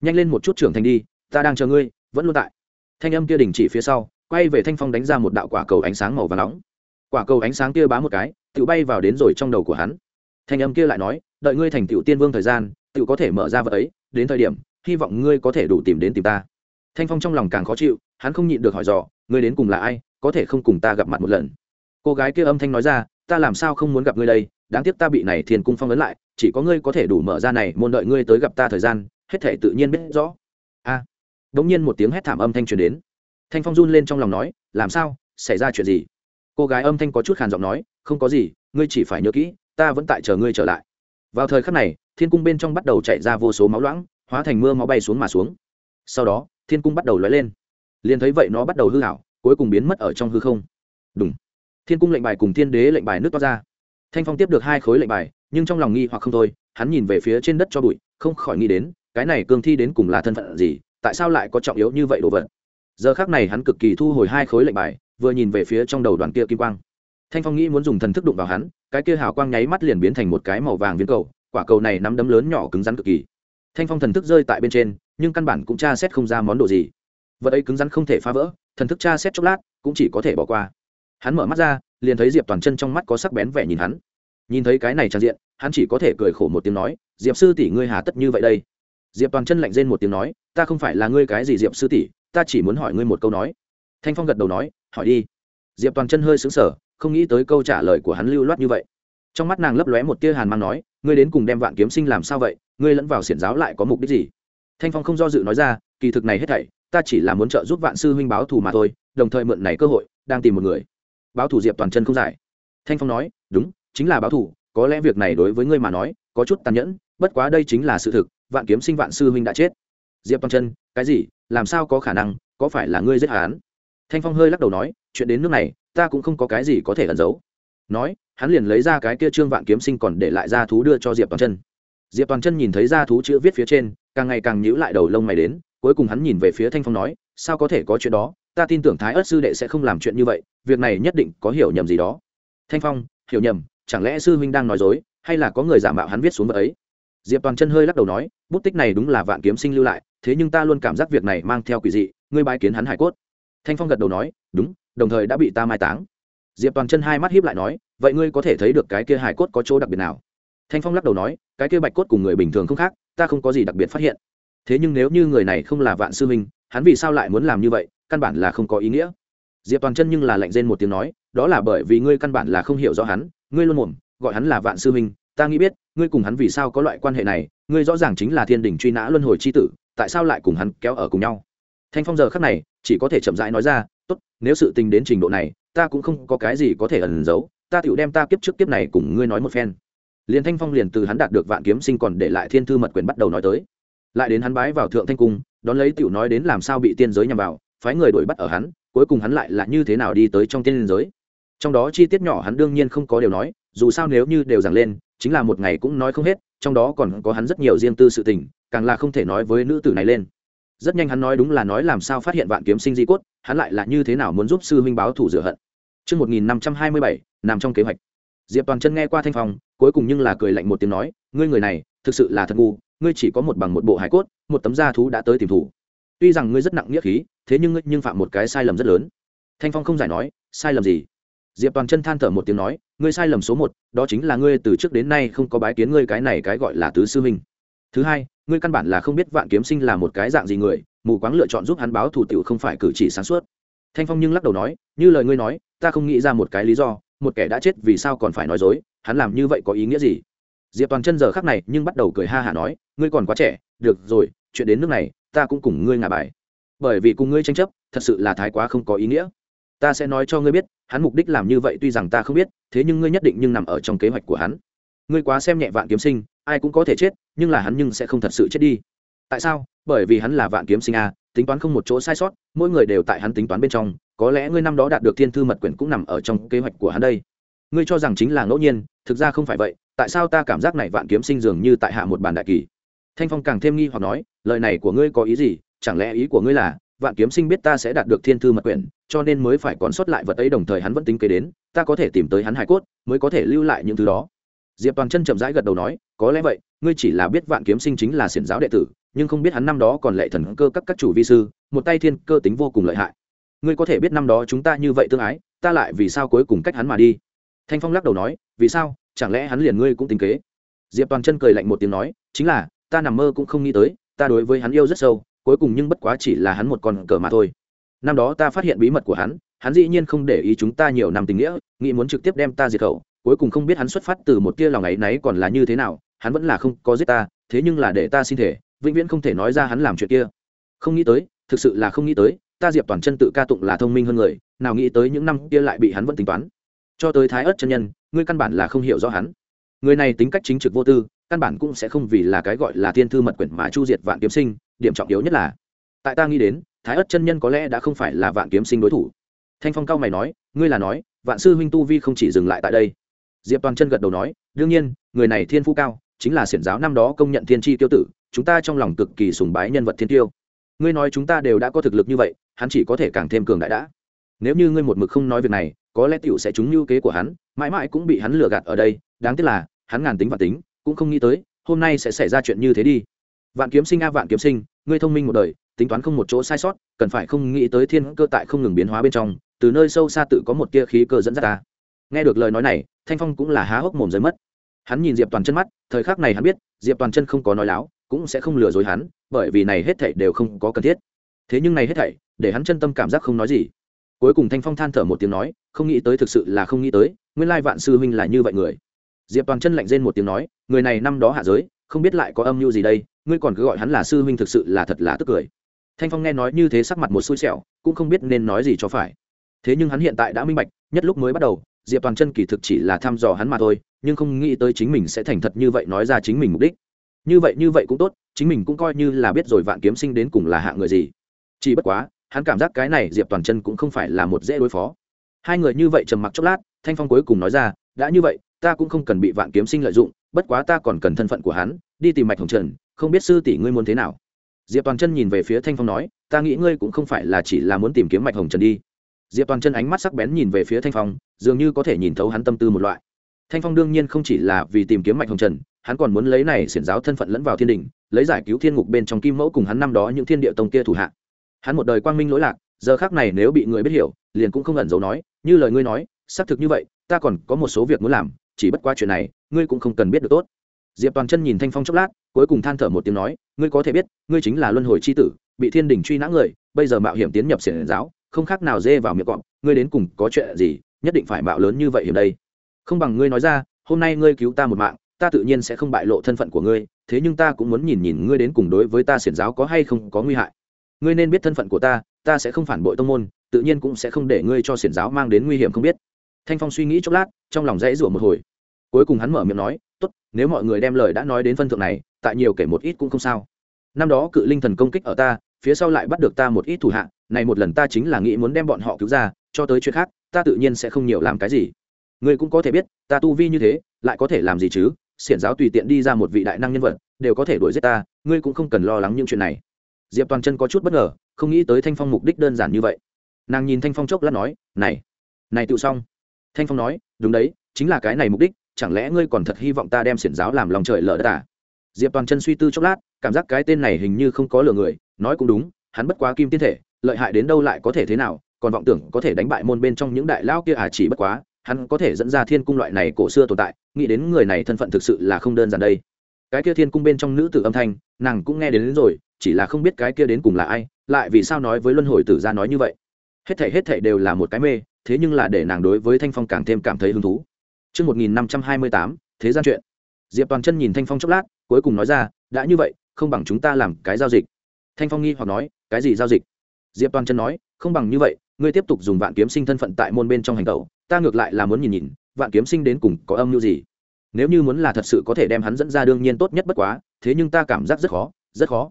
Nhanh lên một chút trưởng thành đi, ta đang chờ ngươi, vẫn luôn tại. Thanh âm kia đình chỉ phía sau quay về thanh phong đánh ra một đạo quả cầu ánh sáng màu và nóng. Quả cầu ánh sáng kia bá một cái tự bay vào đến rồi trong đầu của hắn. Thanh âm kia lại nói đợi ngươi thành tựu tiên vương thời gian tự có thể mở ra vật ấy đến thời điểm hy vọng ngươi có thể đủ tìm đến tìm ta. Thanh phong trong lòng càng khó chịu hắn không nhịn được hỏi dò ngươi đến cùng là ai có thể không cùng ta gặp mặt một lần? Cô gái kia âm thanh nói ra ta làm sao không muốn gặp ngươi đây đáng tiếc ta bị này thiên cung phong ấn lại chỉ có ngươi có thể đủ mở ra này môn đợi ngươi tới gặp ta thời gian hết thể tự nhiên biết rõ. A. À, đống nhiên một tiếng hét thảm âm thanh truyền đến thanh phong run lên trong lòng nói, làm sao? Xảy ra chuyện gì? Cô gái âm thanh có chút khàn giọng nói, không có gì, ngươi chỉ phải nhớ kỹ, ta vẫn tại chờ ngươi trở lại. Vào thời khắc này, thiên cung bên trong bắt đầu chạy ra vô số máu loãng, hóa thành mưa máu bay xuống mà xuống. Sau đó, thiên cung bắt đầu lóe lên. Liền thấy vậy nó bắt đầu hư hảo cuối cùng biến mất ở trong hư không. Đúng thiên cung lệnh bài cùng thiên đế lệnh bài nước toát ra. Thanh phong tiếp được hai khối lệnh bài, nhưng trong lòng nghi hoặc không thôi, hắn nhìn về phía trên đất cho bụi, không khỏi nghĩ đến, cái này cương thi đến cùng là thân phận gì, tại sao lại có trọng yếu như vậy đồ vật? Giờ khác này hắn cực kỳ thu hồi hai khối lệnh bài, vừa nhìn về phía trong đầu đoàn kia kim quang. Thanh phong nghĩ muốn dùng thần thức đụng vào hắn, cái kia hào quang nháy mắt liền biến thành một cái màu vàng viên cầu, quả cầu này nắm đấm lớn nhỏ cứng rắn cực kỳ. Thanh phong thần thức rơi tại bên trên, nhưng căn bản cũng tra xét không ra món đồ gì. Vật ấy cứng rắn không thể phá vỡ, thần thức tra xét chốc lát, cũng chỉ có thể bỏ qua. Hắn mở mắt ra, liền thấy diệp toàn chân trong mắt có sắc bén vẻ nhìn hắn. Nhìn thấy cái này trang diện, hắn chỉ có thể cười khổ một tiếng nói, diệp sư tỷ ngươi hà tất như vậy đây? Diệp toàn chân lạnh rên một tiếng nói, ta không phải là ngươi cái gì diệp sư tỷ ta chỉ muốn hỏi ngươi một câu nói. Thanh phong gật đầu nói, hỏi đi. Diệp toàn chân hơi xứng sở không nghĩ tới câu trả lời của hắn lưu loát như vậy. Trong mắt nàng lấp lóe một tia hàn mang nói, ngươi đến cùng đem vạn kiếm sinh làm sao vậy? Ngươi lẫn vào xiển giáo lại có mục đích gì? Thanh phong không do dự nói ra, kỳ thực này hết thảy, ta chỉ là muốn trợ giúp vạn sư huynh báo thù mà thôi, đồng thời mượn này cơ hội, đang tìm một người. Báo thù diệp toàn chân không giải. Thanh phong nói, đúng, chính là báo thù, có lẽ việc này đối với ngươi mà nói, có chút tàn nhẫn, bất quá đây chính là sự thực, vạn kiếm sinh vạn sư huynh đã chết. Diệp toàn chân, cái gì? Làm sao có khả năng, có phải là ngươi giết hắn? Thanh phong hơi lắc đầu nói, chuyện đến nước này, ta cũng không có cái gì có thể ẩn giấu. Nói, hắn liền lấy ra cái kia trương vạn kiếm sinh còn để lại ra thú đưa cho diệp toàn chân. Diệp toàn chân nhìn thấy ra thú chữ viết phía trên, càng ngày càng nhíu lại đầu lông mày đến, cuối cùng hắn nhìn về phía thanh phong nói, sao có thể có chuyện đó, ta tin tưởng thái ớt sư đệ sẽ không làm chuyện như vậy, việc này nhất định có hiểu nhầm gì đó. Thanh phong, hiểu nhầm, chẳng lẽ sư huynh đang nói dối, hay là có người giả mạo hắn viết xuống vợ ấy? Diệp toàn chân hơi lắc đầu nói, bút tích này đúng là vạn kiếm sinh lưu lại thế nhưng ta luôn cảm giác việc này mang theo quỷ dị, ngươi bái kiến hắn hải cốt. Thanh phong gật đầu nói, đúng, đồng thời đã bị ta mai táng. Diệp toàn chân hai mắt hiếp lại nói, vậy ngươi có thể thấy được cái kia hải cốt có chỗ đặc biệt nào? Thanh phong lắc đầu nói, cái kia bạch cốt cùng người bình thường không khác, ta không có gì đặc biệt phát hiện. Thế nhưng nếu như người này không là vạn sư minh hắn vì sao lại muốn làm như vậy, căn bản là không có ý nghĩa. Diệp toàn chân nhưng là lạnh rên một tiếng nói, đó là bởi vì ngươi căn bản là không hiểu rõ hắn, ngươi luôn mồm, gọi hắn là vạn sư minh ta nghĩ biết, ngươi cùng hắn vì sao có loại quan hệ này, ngươi rõ ràng chính là thiên đình truy nã luân hồi c h i tử tại sao lại cùng hắn kéo ở cùng nhau? Thanh phong giờ khắc này, chỉ có thể chậm rãi nói ra, tốt, nếu sự tình đến trình độ này, ta cũng không có cái gì có thể ẩn giấu, ta tựu đem ta kiếp trước kiếp này cùng ngươi nói một phen. Liền thanh phong liền từ hắn đạt được vạn kiếm sinh còn để lại thiên thư mật quyền bắt đầu nói tới. Lại đến hắn bái vào thượng thanh cung, đón lấy tựu nói đến làm sao bị tiên giới nhằm vào, phái người đuổi bắt ở hắn, cuối cùng hắn lại là như thế nào đi tới trong tiên giới. Trong đó chi tiết nhỏ hắn đương nhiên không có điều nói, dù sao nếu như đều giảng lên, chính là một ngày cũng nói không hết, trong đó còn có hắn rất nhiều riêng tư sự tình càng là không thể nói với nữ tử này lên rất nhanh hắn nói đúng là nói làm sao phát hiện vạn kiếm sinh di cốt hắn lại là như thế nào muốn giúp sư huynh báo thủ rửa hận Trước 1527, nằm trong kế hoạch. Diệp Toàn chân nghe qua thanh phong, cuối cùng nhưng là cười lạnh một tiếng nói, ngươi người này, thực sự là thật ngu, ngươi chỉ có một bằng một bộ hải cốt, một tấm da thú đã tới tìm thủ. Tuy rằng ngươi rất nặng nghĩa khí, thế nhưng ngươi nhưng phạm một cái sai lầm rất lớn. Thanh Phong không giải nói, sai lầm gì? Diệp Toàn chân than thở một tiếng nói, ngươi sai lầm số một, đó chính là ngươi từ trước đến nay không có bái kiến ngươi cái này cái gọi là tứ sư huynh. Thứ hai, ngươi căn bản là không biết Vạn Kiếm Sinh là một cái dạng gì người, mù quáng lựa chọn giúp hắn báo thù tiểu không phải cử chỉ sáng suốt. Thanh Phong nhưng lắc đầu nói, như lời ngươi nói, ta không nghĩ ra một cái lý do, một kẻ đã chết vì sao còn phải nói dối, hắn làm như vậy có ý nghĩa gì? Diệp Toàn chân giờ khác này nhưng bắt đầu cười ha hả nói, ngươi còn quá trẻ, được rồi, chuyện đến nước này, ta cũng cùng ngươi ngả bài. Bởi vì cùng ngươi tranh chấp, thật sự là thái quá không có ý nghĩa. Ta sẽ nói cho ngươi biết, hắn mục đích làm như vậy tuy rằng ta không biết, thế nhưng ngươi nhất định nhưng nằm ở trong kế hoạch của hắn. Ngươi quá xem nhẹ Vạn Kiếm Sinh, ai cũng có thể chết, nhưng là hắn nhưng sẽ không thật sự chết đi. Tại sao? Bởi vì hắn là Vạn Kiếm Sinh a, tính toán không một chỗ sai sót, mỗi người đều tại hắn tính toán bên trong, có lẽ ngươi năm đó đạt được thiên thư mật quyển cũng nằm ở trong kế hoạch của hắn đây ngươi cho rằng chính là ngẫu nhiên thực ra không phải vậy tại sao ta cảm giác này vạn kiếm sinh dường như tại hạ một bàn đại kỳ thanh phong càng thêm nghi hoặc nói lời này của ngươi có ý gì chẳng lẽ ý của ngươi là vạn kiếm sinh biết ta sẽ đạt được thiên thư mật quyển cho nên mới phải còn sót lại vật ấy đồng thời hắn vẫn tính kế đến ta có thể tìm tới hắn hải cốt mới có thể lưu lại những thứ đó diệp toàn chân chậm rãi gật đầu nói, có lẽ vậy, ngươi chỉ là biết vạn kiếm sinh chính là xiển giáo đệ tử, nhưng không biết hắn năm đó còn lệ thần cơ các các chủ vi sư, một tay thiên cơ tính vô cùng lợi hại. Ngươi có thể biết năm đó chúng ta như vậy tương ái, ta lại vì sao cuối cùng cách hắn mà đi? Thanh phong lắc đầu nói, vì sao? Chẳng lẽ hắn liền ngươi cũng tính kế? Diệp toàn chân cười lạnh một tiếng nói, chính là, ta nằm mơ cũng không nghĩ tới, ta đối với hắn yêu rất sâu, cuối cùng nhưng bất quá chỉ là hắn một con cờ mà thôi. Năm đó ta phát hiện bí mật của hắn hắn dĩ nhiên không để ý chúng ta nhiều năm tình nghĩa, nghĩ muốn trực tiếp đem ta diệt khẩu cuối cùng không biết hắn xuất phát từ một tia lòng ấy náy còn là như thế nào, hắn vẫn là không có giết ta, thế nhưng là để ta xin thể, vĩnh viễn không thể nói ra hắn làm chuyện kia. Không nghĩ tới, thực sự là không nghĩ tới, ta diệp toàn chân tự ca tụng là thông minh hơn người, nào nghĩ tới những năm kia lại bị hắn vẫn tính toán. Cho tới thái ớt chân nhân, ngươi căn bản là không hiểu rõ hắn. Người này tính cách chính trực vô tư, căn bản cũng sẽ không vì là cái gọi là thiên thư mật quyển mà chu diệt vạn kiếm sinh, điểm trọng yếu nhất là, tại ta nghĩ đến, thái ớt chân nhân có lẽ đã không phải là vạn kiếm sinh đối thủ. Thanh phong cao mày nói, ngươi là nói, vạn sư huynh tu vi không chỉ dừng lại tại đây diệp toàn chân gật đầu nói, đương nhiên, người này thiên phú cao, chính là xiển giáo năm đó công nhận thiên tri tiêu tử, chúng ta trong lòng cực kỳ sùng bái nhân vật thiên tiêu. Ngươi nói chúng ta đều đã có thực lực như vậy, hắn chỉ có thể càng thêm cường đại đã. Nếu như ngươi một mực không nói việc này, có lẽ tiểu sẽ trúng mưu kế của hắn, mãi mãi cũng bị hắn lừa gạt ở đây, đáng tiếc là, hắn ngàn tính và tính, cũng không nghĩ tới, hôm nay sẽ xảy ra chuyện như thế đi. Vạn kiếm sinh a, vạn kiếm sinh, ngươi thông minh một đời, tính toán không một chỗ sai sót, cần phải không nghĩ tới thiên cơ tại không ngừng biến hóa bên trong, từ nơi sâu xa tự có một tia khí cơ dẫn dắt ta nghe được lời nói này, thanh phong cũng là há hốc mồm rơi mất. Hắn nhìn diệp toàn chân mắt, thời khắc này hắn biết, diệp toàn chân không có nói láo, cũng sẽ không lừa dối hắn, bởi vì này hết thảy đều không có cần thiết. Thế nhưng này hết thảy, để hắn chân tâm cảm giác không nói gì. Cuối cùng thanh phong than thở một tiếng nói, không nghĩ tới thực sự là không nghĩ tới, nguyên lai vạn sư huynh là như vậy người. Diệp toàn chân lạnh rên một tiếng nói, người này năm đó hạ giới, không biết lại có âm mưu gì đây, ngươi còn cứ gọi hắn là sư huynh thực sự là thật là tức cười. Thanh phong nghe nói như thế sắc mặt một xui xẻo, cũng không biết nên nói gì cho phải. Thế nhưng hắn hiện tại đã minh bạch, nhất lúc mới bắt đầu diệp toàn chân kỳ thực chỉ là thăm dò hắn mà thôi, nhưng không nghĩ tới chính mình sẽ thành thật như vậy nói ra chính mình mục đích. Như vậy như vậy cũng tốt, chính mình cũng coi như là biết rồi vạn kiếm sinh đến cùng là hạ người gì. Chỉ bất quá, hắn cảm giác cái này diệp toàn chân cũng không phải là một dễ đối phó. Hai người như vậy trầm mặc chốc lát, thanh phong cuối cùng nói ra, đã như vậy, ta cũng không cần bị vạn kiếm sinh lợi dụng, bất quá ta còn cần thân phận của hắn, đi tìm mạch hồng trần, không biết sư tỷ ngươi muốn thế nào. Diệp toàn chân nhìn về phía thanh phong nói, ta nghĩ ngươi cũng không phải là chỉ là muốn tìm kiếm mạch hồng trần đi diệp toàn chân ánh mắt sắc bén nhìn về phía thanh phong, dường như có thể nhìn thấu hắn tâm tư một loại. Thanh phong đương nhiên không chỉ là vì tìm kiếm mạch hồng trần, hắn còn muốn lấy này xiển giáo thân phận lẫn vào thiên đình, lấy giải cứu thiên ngục bên trong kim mẫu cùng hắn năm đó những thiên địa tông kia thủ hạ. Hắn một đời quang minh lỗi lạc, giờ khác này nếu bị người biết hiểu, liền cũng không ẩn giấu nói, như lời ngươi nói, xác thực như vậy, ta còn có một số việc muốn làm, chỉ bất qua chuyện này, ngươi cũng không cần biết được tốt. Diệp toàn chân nhìn thanh phong chốc lát, cuối cùng than thở một tiếng nói, ngươi có thể biết, ngươi chính là luân hồi c h i tử, bị thiên đình truy nã người, bây giờ mạo hiểm tiến nhập xiển giáo không khác nào dê vào miệng cọp, ngươi đến cùng có chuyện gì, nhất định phải mạo lớn như vậy hiểm đây. Không bằng ngươi nói ra, hôm nay ngươi cứu ta một mạng, ta tự nhiên sẽ không bại lộ thân phận của ngươi, thế nhưng ta cũng muốn nhìn nhìn ngươi đến cùng đối với ta xiển giáo có hay không có nguy hại. Ngươi nên biết thân phận của ta ta sẽ không phản bội tông môn, tự nhiên cũng sẽ không để ngươi cho xiển giáo mang đến nguy hiểm không biết. Thanh phong suy nghĩ chốc lát, trong lòng dãy rủa một hồi. Cuối cùng hắn mở miệng nói, tốt, nếu mọi người đem lời đã nói đến phân thượng này, tại nhiều kể một ít cũng không sao. Năm đó cự linh thần công kích ở ta, phía sau lại bắt được ta một ít thủ hạ này một lần ta chính là nghĩ muốn đem bọn họ cứu ra, cho tới chuyện khác, ta tự nhiên sẽ không nhiều làm cái gì. Ngươi cũng có thể biết, ta tu vi như thế, lại có thể làm gì chứ? Xiển giáo tùy tiện đi ra một vị đại năng nhân vật, đều có thể đuổi giết ta, ngươi cũng không cần lo lắng những chuyện này. Diệp toàn chân có chút bất ngờ, không nghĩ tới thanh phong mục đích đơn giản như vậy. Nàng nhìn thanh phong chốc lát nói, này này tự xong. Thanh phong nói, đúng đấy, chính là cái này mục đích, chẳng lẽ ngươi còn thật hy vọng ta đem xiển giáo làm lòng trời lở đất à? diệp toàn chân suy tư chốc lát, cảm giác cái tên này hình như không có lừa người, nói cũng đúng, hắn bất quá kim tiên thể lợi hại đến đâu lại có thể thế nào còn vọng tưởng có thể đánh bại môn bên trong những đại lao kia à chỉ bất quá hắn có thể dẫn ra thiên cung loại này cổ xưa tồn tại nghĩ đến người này thân phận thực sự là không đơn giản đây cái kia thiên cung bên trong nữ tử âm thanh nàng cũng nghe đến, đến rồi chỉ là không biết cái kia đến cùng là ai lại vì sao nói với luân hồi tử ra nói như vậy hết thảy hết thảy đều là một cái mê thế nhưng là để nàng đối với thanh phong càng thêm cảm thấy hứng thú Trước 1528, thế gian chuyện. Diệp Toàn chân nhìn Thanh Phong chốc lát, cuối cùng nói ra, đã như vậy, không bằng chúng ta làm cái giao dịch. Thanh Phong nghi hoặc nói, cái gì giao dịch? Diệp Toàn chân nói, không bằng như vậy, ngươi tiếp tục dùng vạn kiếm sinh thân phận tại môn bên trong hành tẩu, ta ngược lại là muốn nhìn nhìn, vạn kiếm sinh đến cùng có âm mưu gì. Nếu như muốn là thật sự có thể đem hắn dẫn ra đương nhiên tốt nhất bất quá, thế nhưng ta cảm giác rất khó, rất khó.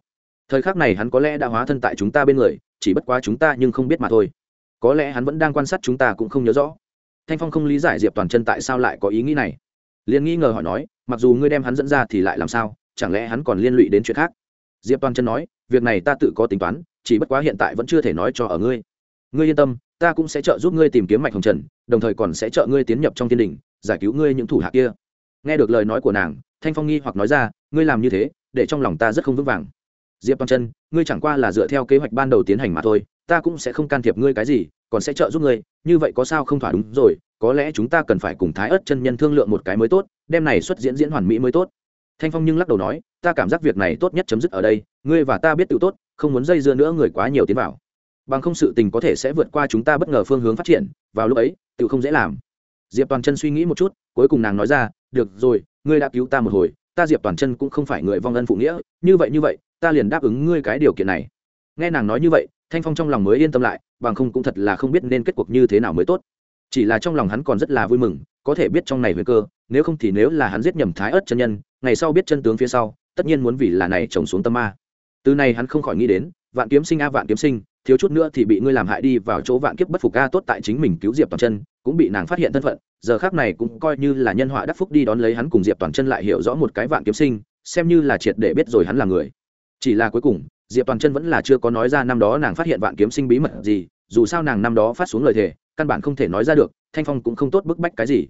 Thời khắc này hắn có lẽ đã hóa thân tại chúng ta bên người, chỉ bất quá chúng ta nhưng không biết mà thôi. Có lẽ hắn vẫn đang quan sát chúng ta cũng không nhớ rõ thanh phong không lý giải diệp toàn chân tại sao lại có ý nghĩ này liền nghi ngờ hỏi nói mặc dù ngươi đem hắn dẫn ra thì lại làm sao chẳng lẽ hắn còn liên lụy đến chuyện khác diệp toàn chân nói việc này ta tự có tính toán chỉ bất quá hiện tại vẫn chưa thể nói cho ở ngươi. Ngươi yên tâm, ta cũng sẽ trợ giúp ngươi tìm kiếm mạch hồng trần, đồng thời còn sẽ trợ ngươi tiến nhập trong thiên đình, giải cứu ngươi những thủ hạ kia. Nghe được lời nói của nàng, thanh phong nghi hoặc nói ra, ngươi làm như thế, để trong lòng ta rất không vững vàng. Diệp toàn chân, ngươi chẳng qua là dựa theo kế hoạch ban đầu tiến hành mà thôi, ta cũng sẽ không can thiệp ngươi cái gì, còn sẽ trợ giúp ngươi, như vậy có sao không thỏa đúng rồi, có lẽ chúng ta cần phải cùng thái ớt chân nhân thương lượng một cái mới tốt đem này xuất diễn diễn hoàn mỹ mới tốt. Thanh phong nhưng lắc đầu nói ta cảm giác việc này tốt nhất chấm dứt ở đây, ngươi và ta biết tự tốt, không muốn dây dưa nữa người quá nhiều tiến vào. Bằng không sự tình có thể sẽ vượt qua chúng ta bất ngờ phương hướng phát triển, vào lúc ấy, tự không dễ làm. Diệp toàn chân suy nghĩ một chút, cuối cùng nàng nói ra, được rồi, ngươi đã cứu ta một hồi, ta diệp toàn chân cũng không phải người vong ân phụ nghĩa, như vậy như vậy, ta liền đáp ứng ngươi cái điều kiện này. Nghe nàng nói như vậy, thanh phong trong lòng mới yên tâm lại, bằng không cũng thật là không biết nên kết cuộc như thế nào mới tốt. Chỉ là trong lòng hắn còn rất là vui mừng, có thể biết trong này nguy cơ, nếu không thì nếu là hắn giết nhầm thái ớt chân nhân, ngày sau biết chân tướng phía sau tất nhiên muốn vì là này trồng xuống tâm ma. Từ này hắn không khỏi nghĩ đến, vạn kiếm sinh a vạn kiếm sinh, thiếu chút nữa thì bị ngươi làm hại đi vào chỗ vạn kiếp bất phục a tốt tại chính mình cứu diệp toàn chân, cũng bị nàng phát hiện thân phận, giờ khác này cũng coi như là nhân họa đắc phúc đi đón lấy hắn cùng diệp toàn chân lại hiểu rõ một cái vạn kiếm sinh, xem như là triệt để biết rồi hắn là người. Chỉ là cuối cùng, diệp toàn chân vẫn là chưa có nói ra năm đó nàng phát hiện vạn kiếm sinh bí mật gì, dù sao nàng năm đó phát xuống lời thề, căn bản không thể nói ra được, thanh phong cũng không tốt bức bách cái gì.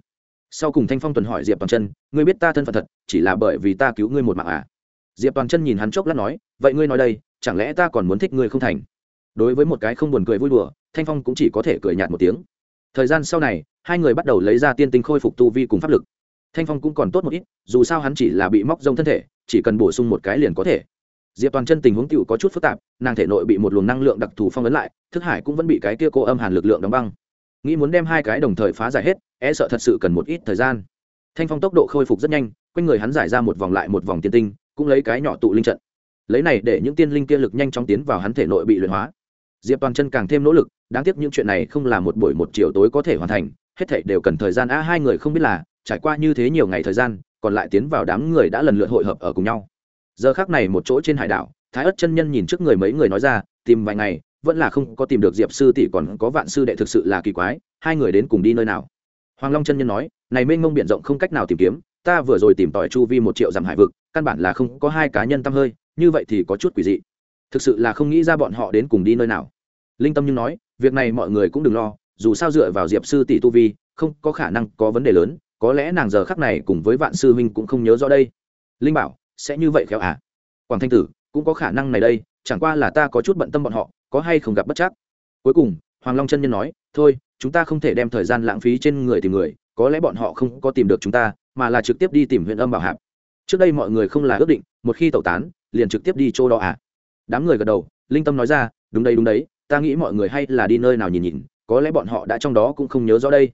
Sau cùng thanh phong tuần hỏi diệp toàn chân, ngươi biết ta thân phận thật, chỉ là bởi vì ta cứu ngươi một mạng à? Diệp toàn chân nhìn hắn chốc lát nói, vậy ngươi nói đây, chẳng lẽ ta còn muốn thích ngươi không thành? Đối với một cái không buồn cười vui đùa, thanh phong cũng chỉ có thể cười nhạt một tiếng. Thời gian sau này, hai người bắt đầu lấy ra tiên tinh khôi phục tu vi cùng pháp lực. Thanh phong cũng còn tốt một ít, dù sao hắn chỉ là bị móc rông thân thể, chỉ cần bổ sung một cái liền có thể. Diệp toàn chân tình huống cựu có chút phức tạp, nàng thể nội bị một luồng năng lượng đặc thù phong ấn lại, thức hải cũng vẫn bị cái kia cô âm hàn lực lượng đóng băng. Nghĩ muốn đem hai cái đồng thời phá giải hết e sợ thật sự cần một ít thời gian. Thanh phong tốc độ khôi phục rất nhanh, quanh người hắn giải ra một vòng lại một vòng tiên tinh cũng lấy cái nhỏ tụ linh trận. Lấy này để những tiên linh kia lực nhanh chóng tiến vào hắn thể nội bị luyện hóa. Diệp toàn chân càng thêm nỗ lực, đáng tiếc những chuyện này không là một buổi một chiều tối có thể hoàn thành, hết thảy đều cần thời gian. A, hai người không biết là, trải qua như thế nhiều ngày thời gian, còn lại tiến vào đám người đã lần lượt hội hợp ở cùng nhau. Giờ khác này một chỗ trên hải đảo, thái ất chân nhân nhìn trước người mấy người nói ra, tìm vài ngày, vẫn là không có tìm được diệp sư tỷ, còn có vạn sư đệ thực sự là kỳ quái, hai người đến cùng đi nơi nào? Hoàng long chân nhân nói, này mênh mông b i ể n rộng không cách nào tìm kiếm, ta vừa rồi tìm tòi chu vi một triệu dặm hải vực căn bản là không có hai cá nhân tăm hơi, như vậy thì có chút quỷ dị. Thực sự là không nghĩ ra bọn họ đến cùng đi nơi nào. Linh tâm nhưng nói, việc này mọi người cũng đừng lo, dù sao dựa vào diệp sư tỷ tu vi, không có khả năng có vấn đề lớn, có lẽ nàng giờ khắc này cùng với vạn sư huynh cũng không nhớ rõ đây. Linh bảo, sẽ như vậy khéo à? Quảng thanh tử, cũng có khả năng này đây, chẳng qua là ta có chút bận tâm bọn họ, có hay không gặp bất chắc? Cuối cùng, hoàng long chân nhân nói, thôi, chúng ta không thể đem thời gian lãng phí trên người tìm người, có lẽ bọn họ không có tìm được chúng ta, mà là trực tiếp đi tìm huyện âm bảo hạp trước đây mọi người không là ước định, một khi tẩu tán, liền trực tiếp đi chỗ đó à? Đám người gật đầu, linh tâm nói ra, đúng đấy đúng đấy, ta nghĩ mọi người hay là đi nơi nào nhìn nhìn, có lẽ bọn họ đã trong đó cũng không nhớ rõ đây.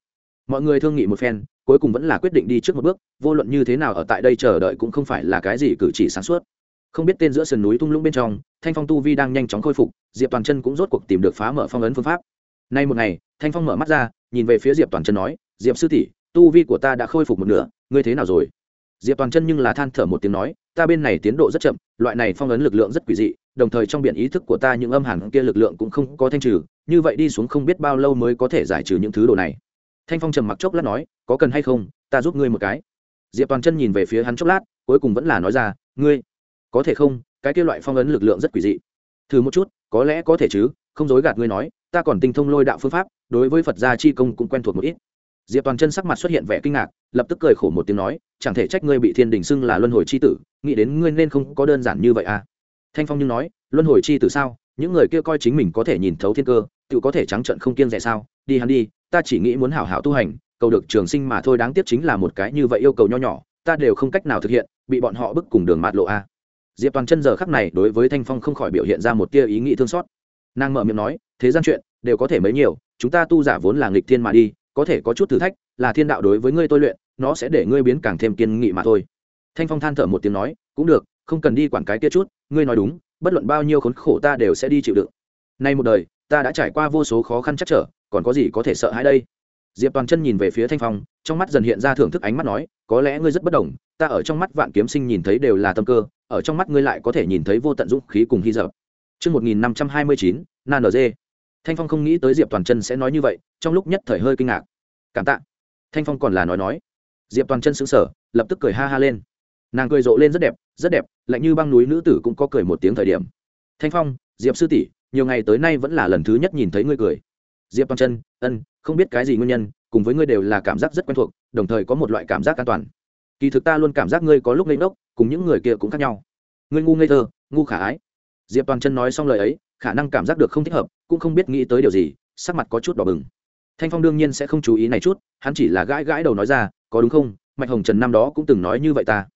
Mọi người thương nghị một phen, cuối cùng vẫn là quyết định đi trước một bước, vô luận như thế nào ở tại đây chờ đợi cũng không phải là cái gì cử chỉ sáng suốt. Không biết tên giữa sườn núi thung lũng bên trong, thanh phong tu vi đang nhanh chóng khôi phục, diệp toàn chân cũng rốt cuộc tìm được phá mở phong ấn phương pháp. Nay một ngày, thanh phong mở mắt ra, nhìn về phía diệp toàn chân nói, diệp sư tỷ, tu vi của ta đã khôi phục một nửa, ngươi thế nào rồi? Diệp toàn chân nhưng là than thở một tiếng nói, ta bên này tiến độ rất chậm, loại này phong ấn lực lượng rất quỷ dị, đồng thời trong biển ý thức của ta những âm hẳn kia lực lượng cũng không có thanh trừ, như vậy đi xuống không biết bao lâu mới có thể giải trừ những thứ đồ này. Thanh phong trầm mặc chốc lát nói, có cần hay không, ta giúp ngươi một cái. Diệp toàn chân nhìn về phía hắn chốc lát, cuối cùng vẫn là nói ra, ngươi, có thể không? Cái kia loại phong ấn lực lượng rất quỷ dị. Thử một chút, có lẽ có thể chứ, không dối gạt ngươi nói, ta còn tinh thông lôi đạo phương pháp, đối với phật gia chi công cũng quen thuộc một ít diệp toàn chân sắc mặt xuất hiện vẻ kinh ngạc, lập tức cười khổ một tiếng nói, chẳng thể trách ngươi bị thiên đình xưng là luân hồi c h i tử, nghĩ đến ngươi nên không có đơn giản như vậy à? Thanh phong nhưng nói, luân hồi c h i tử sao? Những người kia coi chính mình có thể nhìn thấu thiên cơ, tự có thể trắng trận không kiên rẻ sao? Đi hắn đi, ta chỉ nghĩ muốn hảo hảo tu hành, cầu được trường sinh mà thôi đáng tiếc chính là một cái như vậy yêu cầu nho nhỏ, ta đều không cách nào thực hiện, bị bọn họ bức cùng đường mạt lộ a diệp toàn chân giờ khắc này đối với thanh phong không khỏi biểu hiện ra một tia ý nghĩ thương xót. Nàng mở miệng nói, thế gian chuyện đều có thể mấy nhiều, chúng ta tu giả vốn là nghịch thiên mà đi có thể có chút thử thách là thiên đạo đối với ngươi tôi luyện nó sẽ để ngươi biến càng thêm kiên nghị mà thôi. Thanh phong than thở một tiếng nói cũng được không cần đi quản cái kia chút ngươi nói đúng bất luận bao nhiêu khốn khổ ta đều sẽ đi chịu đựng. Nay một đời ta đã trải qua vô số khó khăn chắc trở còn có gì có thể sợ hãi đây? Diệp toàn chân nhìn về phía thanh phong trong mắt dần hiện ra thưởng thức ánh mắt nói có lẽ ngươi rất bất đồng ta ở trong mắt vạn kiếm sinh nhìn thấy đều là tâm cơ ở trong mắt ngươi lại có thể nhìn thấy vô tận dũng khí cùng hy dập Trước 1529, nan. Thanh Phong không nghĩ tới Diệp Toàn Chân sẽ nói như vậy, trong lúc nhất thời hơi kinh ngạc. Cảm tạ. Thanh Phong còn là nói nói. Diệp Toàn Chân sững sờ, lập tức cười ha ha lên. Nàng cười rộ lên rất đẹp, rất đẹp, lạnh như băng núi nữ tử cũng có cười một tiếng thời điểm. Thanh Phong, Diệp sư tỷ, nhiều ngày tới nay vẫn là lần thứ nhất nhìn thấy ngươi cười. Diệp Toàn Chân, ân, không biết cái gì nguyên nhân, cùng với ngươi đều là cảm giác rất quen thuộc, đồng thời có một loại cảm giác an toàn. Kỳ thực ta luôn cảm giác ngươi có lúc lên đốc cùng những người kia cũng khác nhau. Ngươi ngu ngây thơ, ngu khả ái. Diệp Toàn Chân nói xong lời ấy, khả năng cảm giác được không thích hợp cũng không biết nghĩ tới điều gì sắc mặt có chút đỏ bừng. Thanh phong đương nhiên sẽ không chú ý này chút hắn chỉ là gãi gãi đầu nói ra có đúng không? Mạch hồng trần năm đó cũng từng nói như vậy ta.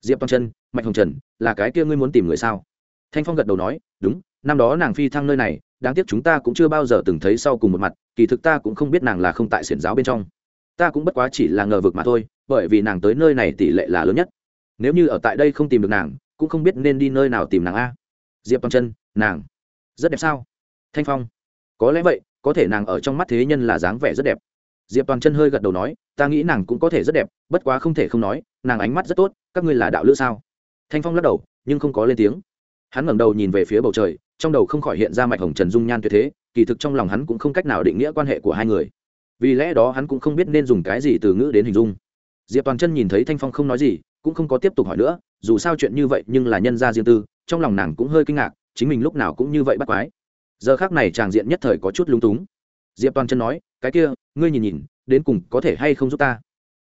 Diệp toàn chân mạch hồng trần là cái kia ngươi muốn tìm người sao? Thanh phong gật đầu nói đúng năm đó nàng phi thăng nơi này đáng tiếc chúng ta cũng chưa bao giờ từng thấy sau cùng một mặt kỳ thực ta cũng không biết nàng là không tại xiển giáo bên trong. Ta cũng bất quá chỉ là ngờ vực mà thôi bởi vì nàng tới nơi này tỷ lệ là lớn nhất. Nếu như ở tại đây không tìm được nàng cũng không biết nên đi nơi nào tìm nàng a diệp toàn chân, nàng. Rất đẹp sao? Thanh phong. Có lẽ vậy, có thể nàng ở trong mắt thế nhân là dáng vẻ rất đẹp. Diệp toàn chân hơi gật đầu nói, ta nghĩ nàng cũng có thể rất đẹp, bất quá không thể không nói, nàng ánh mắt rất tốt, các ngươi là đạo lữ sao? Thanh phong lắc đầu, nhưng không có lên tiếng. Hắn ngẩng đầu nhìn về phía bầu trời, trong đầu không khỏi hiện ra mạch hồng trần dung nhan tuyệt thế, kỳ thực trong lòng hắn cũng không cách nào định nghĩa quan hệ của hai người. Vì lẽ đó hắn cũng không biết nên dùng cái gì từ ngữ đến hình dung. Diệp toàn chân nhìn thấy thanh phong không nói gì, cũng không có tiếp tục hỏi nữa, dù sao chuyện như vậy nhưng là nhân gia riêng tư trong lòng nàng cũng hơi kinh ngạc, chính mình lúc nào cũng như vậy bắt quái. Giờ khác này tràng diện nhất thời có chút lúng túng. Diệp toàn chân nói, cái kia, ngươi nhìn nhìn, đến cùng có thể hay không giúp ta?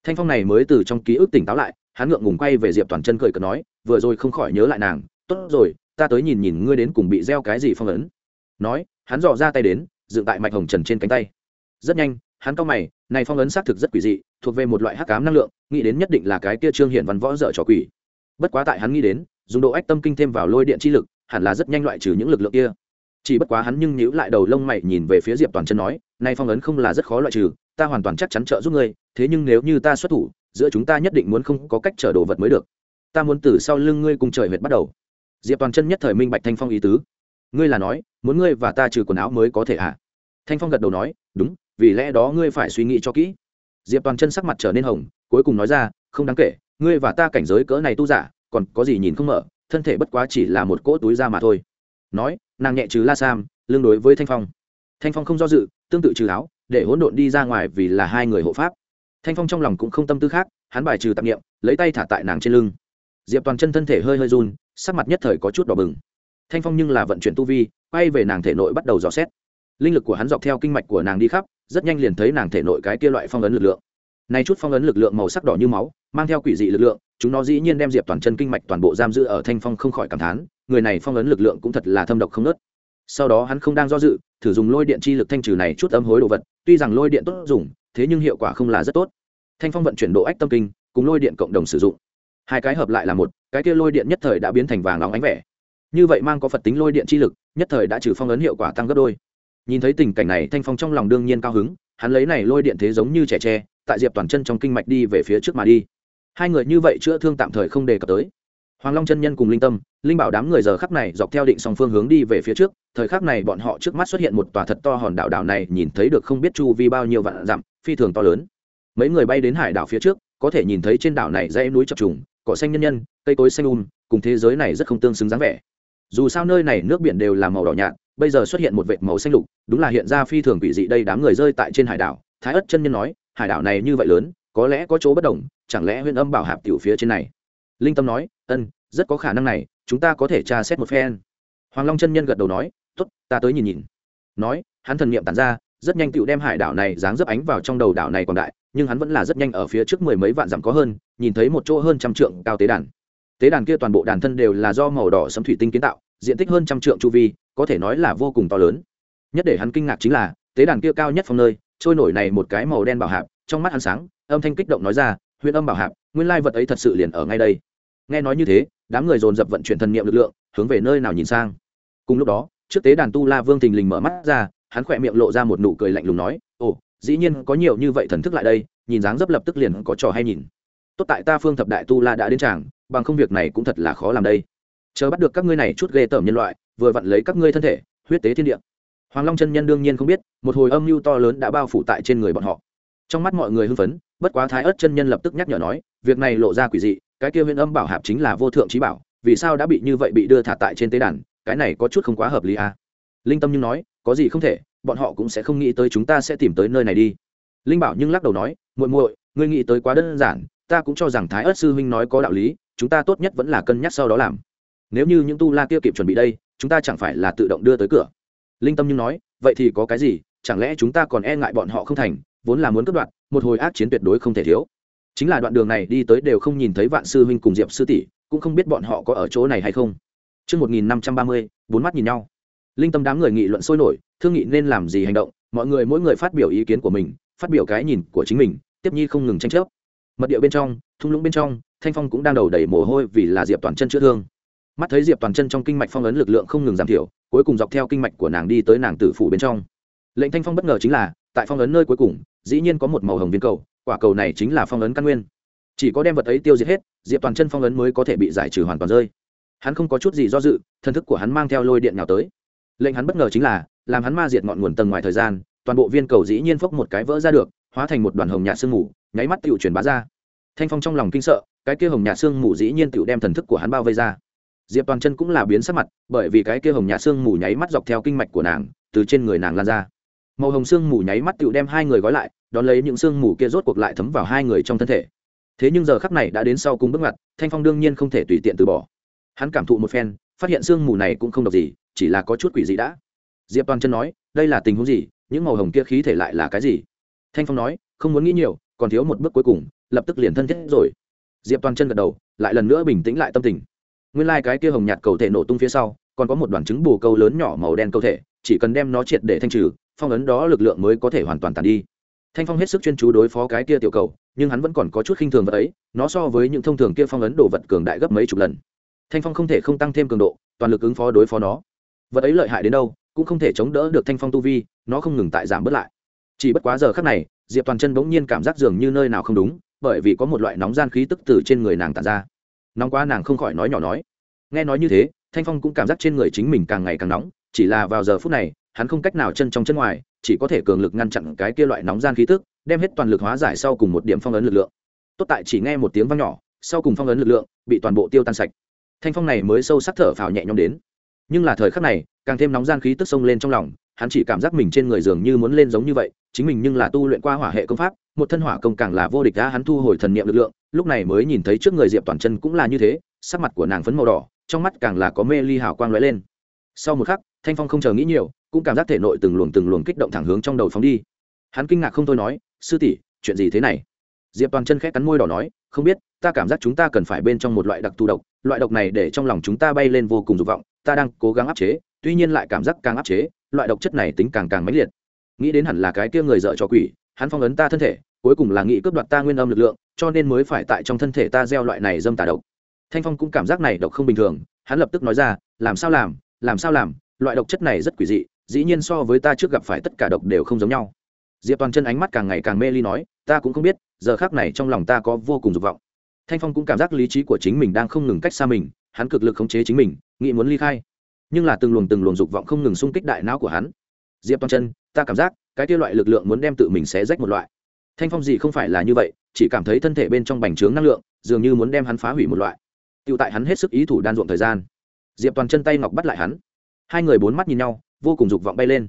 Thanh phong này mới từ trong ký ức tỉnh táo lại, hắn ngượng ngùng quay về diệp toàn chân cười cợt nói, vừa rồi không khỏi nhớ lại nàng, tốt rồi, ta tới nhìn nhìn ngươi đến cùng bị gieo cái gì phong ấn. Nói, hắn dò ra tay đến, dựng tại mạch hồng trần trên cánh tay. Rất nhanh, hắn cau mày, này phong ấn xác thực rất quỷ dị, thuộc về một loại hắc cám năng lượng, nghĩ đến nhất định là cái kia trương hiển văn võ dở trò quỷ. Bất quá tại hắn nghĩ đến dùng độ ách tâm kinh thêm vào lôi điện chi lực, hẳn là rất nhanh loại trừ những lực lượng kia. Chỉ bất quá hắn nhưng nhíu lại đầu lông mày nhìn về phía diệp toàn chân nói, nay phong ấn không là rất khó loại trừ, ta hoàn toàn chắc chắn trợ giúp ngươi, thế nhưng nếu như ta xuất thủ, giữa chúng ta nhất định muốn không có cách chở đồ vật mới được. Ta muốn từ sau lưng ngươi cùng trời huyệt bắt đầu. Diệp toàn chân nhất thời minh bạch thanh phong ý tứ. Ngươi là nói, muốn ngươi và ta trừ quần áo mới có thể ạ à? thanh phong gật đầu nói, đúng, vì lẽ đó ngươi phải suy nghĩ cho kỹ. Diệp toàn chân sắc mặt trở nên hồng, cuối cùng nói ra, không đáng kể, ngươi và ta cảnh giới cỡ này tu giả còn có gì nhìn không mở, thân thể bất quá chỉ là một cỗ túi da mà thôi. Nói, nàng nhẹ trừ la sam lương đối với thanh phong. Thanh phong không do dự, tương tự trừ áo, để hỗn độn đi ra ngoài vì là hai người hộ pháp. Thanh phong trong lòng cũng không tâm tư khác, hắn bài trừ tạp nghiệm lấy tay thả tại nàng trên lưng. Diệp toàn chân thân thể hơi hơi run, sắc mặt nhất thời có chút đỏ bừng. Thanh phong nhưng là vận chuyển tu vi, quay về nàng thể nội bắt đầu dò xét. Linh lực của hắn dọc theo kinh mạch của nàng đi khắp, rất nhanh liền thấy nàng thể nội cái kia loại phong ấn lực lượng. Này chút phong ấn lực lượng màu sắc đỏ như máu, mang theo quỷ dị lực lượng chúng nó dĩ nhiên đem diệp toàn chân kinh mạch toàn bộ giam giữ ở thanh phong không khỏi cảm thán, người này phong ấn lực lượng cũng thật là thâm độc không nớt. Sau đó hắn không đang do dự, thử dùng lôi điện chi lực thanh trừ này chút âm hối đồ vật, tuy rằng lôi điện tốt dùng, thế nhưng hiệu quả không là rất tốt. Thanh phong vận chuyển độ ách tâm kinh, cùng lôi điện cộng đồng sử dụng. Hai cái hợp lại là một, cái kia lôi điện nhất thời đã biến thành vàng óng ánh vẻ. Như vậy mang có phật tính lôi điện chi lực, nhất thời đã trừ phong ấn hiệu quả tăng gấp đôi. Nhìn thấy tình cảnh này, thanh phong trong lòng đương nhiên cao hứng, hắn lấy này lôi điện thế giống như trẻ tre, tại diệp toàn chân trong kinh mạch đi về phía trước mà đi hai người như vậy chữa thương tạm thời không đề cập tới. Hoàng long chân nhân cùng linh tâm, linh bảo đám người giờ khắc này dọc theo định song phương hướng đi về phía trước, thời khắc này bọn họ trước mắt xuất hiện một tòa thật to hòn đảo đảo này, nhìn thấy được không biết chu vi bao nhiêu vạn dặm, phi thường to lớn. Mấy người bay đến hải đảo phía trước, có thể nhìn thấy trên đảo này dãy núi chập trùng, cỏ xanh nhân nhân, cây cối xanh um cùng thế giới này rất không tương xứng dáng vẻ. Dù sao nơi này nước biển đều là màu đỏ nhạt, bây giờ xuất hiện một vệt màu xanh lục, đúng là hiện ra phi thường quỷ dị đây đám người rơi tại trên hải đảo. Thái ất chân nhân nói, hải đảo này như vậy lớn, có lẽ có chỗ bất đồng chẳng lẽ huyện âm bảo hạp tiểu phía trên này? Linh tâm nói, ân, rất có khả năng này, chúng ta có thể tra xét một phen. Hoàng long chân nhân gật đầu nói t ố t ta tới nhìn nhìn. Nói, hắn thần niệm tàn ra, rất nhanh tựu đem hải đảo này dáng dấp ánh vào trong đầu đảo này còn đại, nhưng hắn vẫn là rất nhanh ở phía trước mười mấy vạn dặm có hơn, nhìn thấy một chỗ hơn trăm trượng cao tế đàn. Tế đàn kia toàn bộ đàn thân đều là do màu đỏ sấm thủy tinh kiến tạo, diện tích hơn trăm trượng chu vi, có thể nói là vô cùng to lớn. Nhất để hắn kinh ngạc chính là, tế đàn kia cao nhất phong nơi, trôi nổi này một cái màu đen bảo hạp, trong mắt hắn sáng, âm thanh kích động nói ra huyện âm bảo hạp, nguyên lai vật ấy thật sự liền ở ngay đây. Nghe nói như thế, đám người dồn dập vận chuyển thần niệm lực lượng, hướng về nơi nào nhìn sang. Cùng lúc đó, trước tế đàn tu la vương thình lình mở mắt ra, hắn khỏe miệng lộ ra một nụ cười lạnh lùng nói, ồ, dĩ nhiên có nhiều như vậy thần thức lại đây, nhìn dáng dấp lập tức liền có trò hay nhìn. Tốt tại ta phương thập đại tu la đã đến tràng, bằng không việc này cũng thật là khó làm đây. Chờ bắt được các ngươi này chút ghê tởm nhân loại, vừa vặn lấy các ngươi thân thể, huyết tế thiên địa. Hoàng long chân nhân đương nhiên không biết, một hồi âm mưu to lớn đã bao phủ tại trên người bọn họ trong mắt mọi người hưng phấn, bất quá thái ớt chân nhân lập tức nhắc nhở nói, việc này lộ ra quỷ dị, cái kia huyền âm bảo hạp chính là vô thượng trí bảo, vì sao đã bị như vậy bị đưa thả tại trên tế đàn, cái này có chút không quá hợp lý à. linh tâm nhưng nói, có gì không thể, bọn họ cũng sẽ không nghĩ tới chúng ta sẽ tìm tới nơi này đi. Linh bảo nhưng lắc đầu nói, muội muội, ngươi nghĩ tới quá đơn giản, ta cũng cho rằng thái ớt sư huynh nói có đạo lý, chúng ta tốt nhất vẫn là cân nhắc sau đó làm. Nếu như những tu la kia kịp chuẩn bị đây, chúng ta chẳng phải là tự động đưa tới cửa. Linh tâm nhưng nói, vậy thì có cái gì, chẳng lẽ chúng ta còn e ngại bọn họ không thành vốn là muốn cướp đoạt một hồi ác chiến tuyệt đối không thể thiếu chính là đoạn đường này đi tới đều không nhìn thấy vạn sư huynh cùng diệp sư tỷ cũng không biết bọn họ có ở chỗ này hay không Trước 1530, bốn mắt nhìn nhau. Linh tâm đám người nghị luận sôi nổi, thương nghị nên làm gì hành động, mọi người mỗi người phát biểu ý kiến của mình, phát biểu cái nhìn của chính mình, tiếp nhi không ngừng tranh chấp. Mật địa bên trong, thung lũng bên trong, Thanh Phong cũng đang đầu đầy mồ hôi vì là Diệp Toàn Chân chữa thương. Mắt thấy Diệp Toàn Chân trong kinh mạch phong ấn lực lượng không ngừng giảm thiểu, cuối cùng dọc theo kinh mạch của nàng đi tới nàng tử phủ bên trong. Lệnh Thanh Phong bất ngờ chính là, tại phong ấn nơi cuối cùng, dĩ nhiên có một màu hồng viên cầu, quả cầu này chính là phong ấn căn nguyên. Chỉ có đem vật ấy tiêu diệt hết diệp toàn chân phong ấn mới có thể bị giải trừ hoàn toàn rơi. Hắn không có chút gì do dự thân thức của hắn mang theo lôi điện nhào tới. Lệnh hắn bất ngờ chính là làm hắn ma diệt ngọn nguồn tầng ngoài thời gian toàn bộ viên cầu dĩ nhiên phốc một cái vỡ ra được hóa thành một đoàn hồng nhạt sương mù nháy mắt tựu truyền bá ra. Thanh phong trong lòng kinh sợ cái kia hồng nhạt sương mù dĩ nhiên tựu đem thần thức của hắn bao vây ra. Diệp toàn chân cũng là biến sắc mặt bởi vì cái kia hồng nhạt sương mù nháy mắt dọc theo kinh mạch của nàng từ trên người nàng lan ra màu hồng sương mù nháy mắt tựu đem hai người gói lại, đón lấy những sương mù kia rốt cuộc lại thấm vào hai người trong thân thể. Thế nhưng giờ khắc này đã đến sau cùng bước ngoặt, thanh phong đương nhiên không thể tùy tiện từ bỏ. Hắn cảm thụ một phen, phát hiện sương mù này cũng không độc gì, chỉ là có chút quỷ gì đã. Diệp toàn chân nói, đây là tình huống gì, những màu hồng kia khí thể lại là cái gì? Thanh phong nói, không muốn nghĩ nhiều, còn thiếu một bước cuối cùng, lập tức liền thân thiết rồi. Diệp toàn chân gật đầu, lại lần nữa bình tĩnh lại tâm tình. Nguyên lai、like、cái kia hồng nhạt cầu thể nổ tung phía sau, còn có một đoàn chứng bù câu lớn nhỏ màu đen cầu thể, chỉ cần đem nó triệt để thanh trừ phong ấn đó lực lượng mới có thể hoàn toàn tàn đi. Thanh phong hết sức chuyên chú đối phó cái kia tiểu cầu, nhưng hắn vẫn còn có chút khinh thường vật ấy, nó so với những thông thường kia phong ấn đồ vật cường đại gấp mấy chục lần. Thanh phong không thể không tăng thêm cường độ, toàn lực ứng phó đối phó nó. Vật ấy lợi hại đến đâu, cũng không thể chống đỡ được thanh phong tu vi, nó không ngừng tại giảm bớt lại. Chỉ bất quá giờ khác này, diệp toàn chân bỗng nhiên cảm giác dường như nơi nào không đúng, bởi vì có một loại nóng gian khí tức từ trên người nàng tàn ra. Nóng quá nàng không khỏi nói nhỏ nói. Nghe nói như thế, thanh phong cũng cảm giác trên người chính mình càng ngày càng nóng, chỉ là vào giờ phút này hắn không cách nào chân trong chân ngoài, chỉ có thể cường lực ngăn chặn cái kia loại nóng gian khí tức, đem hết toàn lực hóa giải sau cùng một điểm phong ấn lực lượng. Tốt tại chỉ nghe một tiếng vang nhỏ, sau cùng phong ấn lực lượng bị toàn bộ tiêu tan sạch. Thanh phong này mới sâu sắc thở phào nhẹ nhõm đến. Nhưng là thời khắc này, càng thêm nóng gian khí tức sông lên trong lòng, hắn chỉ cảm giác mình trên người dường như muốn lên giống như vậy, chính mình nhưng là tu luyện qua hỏa hệ công pháp, một thân hỏa công càng là vô địch đã hắn thu hồi thần niệm lực lượng, lúc này mới nhìn thấy trước người diệp toàn chân cũng là như thế, sắc mặt của nàng phấn màu đỏ, trong mắt càng là có mê ly hào quang lóe lên. Sau một khắc, thanh phong không chờ nghĩ nhiều cũng cảm giác thể nội từng luồng từng luồng kích động thẳng hướng trong đầu phóng đi. Hắn kinh ngạc không thôi nói, sư tỷ, chuyện gì thế này? Diệp toàn chân khẽ cắn môi đỏ nói, không biết, ta cảm giác chúng ta cần phải bên trong một loại đặc thù độc, loại độc này để trong lòng chúng ta bay lên vô cùng dục vọng, ta đang cố gắng áp chế, tuy nhiên lại cảm giác càng áp chế, loại độc chất này tính càng càng mãnh liệt. Nghĩ đến hẳn là cái kia người dợ cho quỷ, hắn phong ấn ta thân thể, cuối cùng là nghĩ cướp đoạt ta nguyên âm lực lượng, cho nên mới phải tại trong thân thể ta gieo loại này dâm tà độc. Thanh phong cũng cảm giác này độc không bình thường, hắn lập tức nói ra, làm sao làm làm sao làm, loại độc chất này rất quỷ dị dĩ nhiên so với ta trước gặp phải tất cả độc đều không giống nhau. Diệp toàn chân ánh mắt càng ngày càng mê ly nói, ta cũng không biết, giờ khác này trong lòng ta có vô cùng dục vọng. Thanh phong cũng cảm giác lý trí của chính mình đang không ngừng cách xa mình, hắn cực lực khống chế chính mình, nghĩ muốn ly khai. Nhưng là từng luồng từng luồng dục vọng không ngừng xung kích đại não của hắn. Diệp toàn chân, ta cảm giác, cái kia loại lực lượng muốn đem tự mình xé rách một loại. Thanh phong gì không phải là như vậy, chỉ cảm thấy thân thể bên trong bành trướng năng lượng, dường như muốn đem hắn phá hủy một loại. Tựu tại hắn hết sức ý thủ đan ruộng thời gian. Diệp toàn chân tay ngọc bắt lại hắn. Hai người bốn mắt nhìn nhau vô cùng dục vọng bay lên.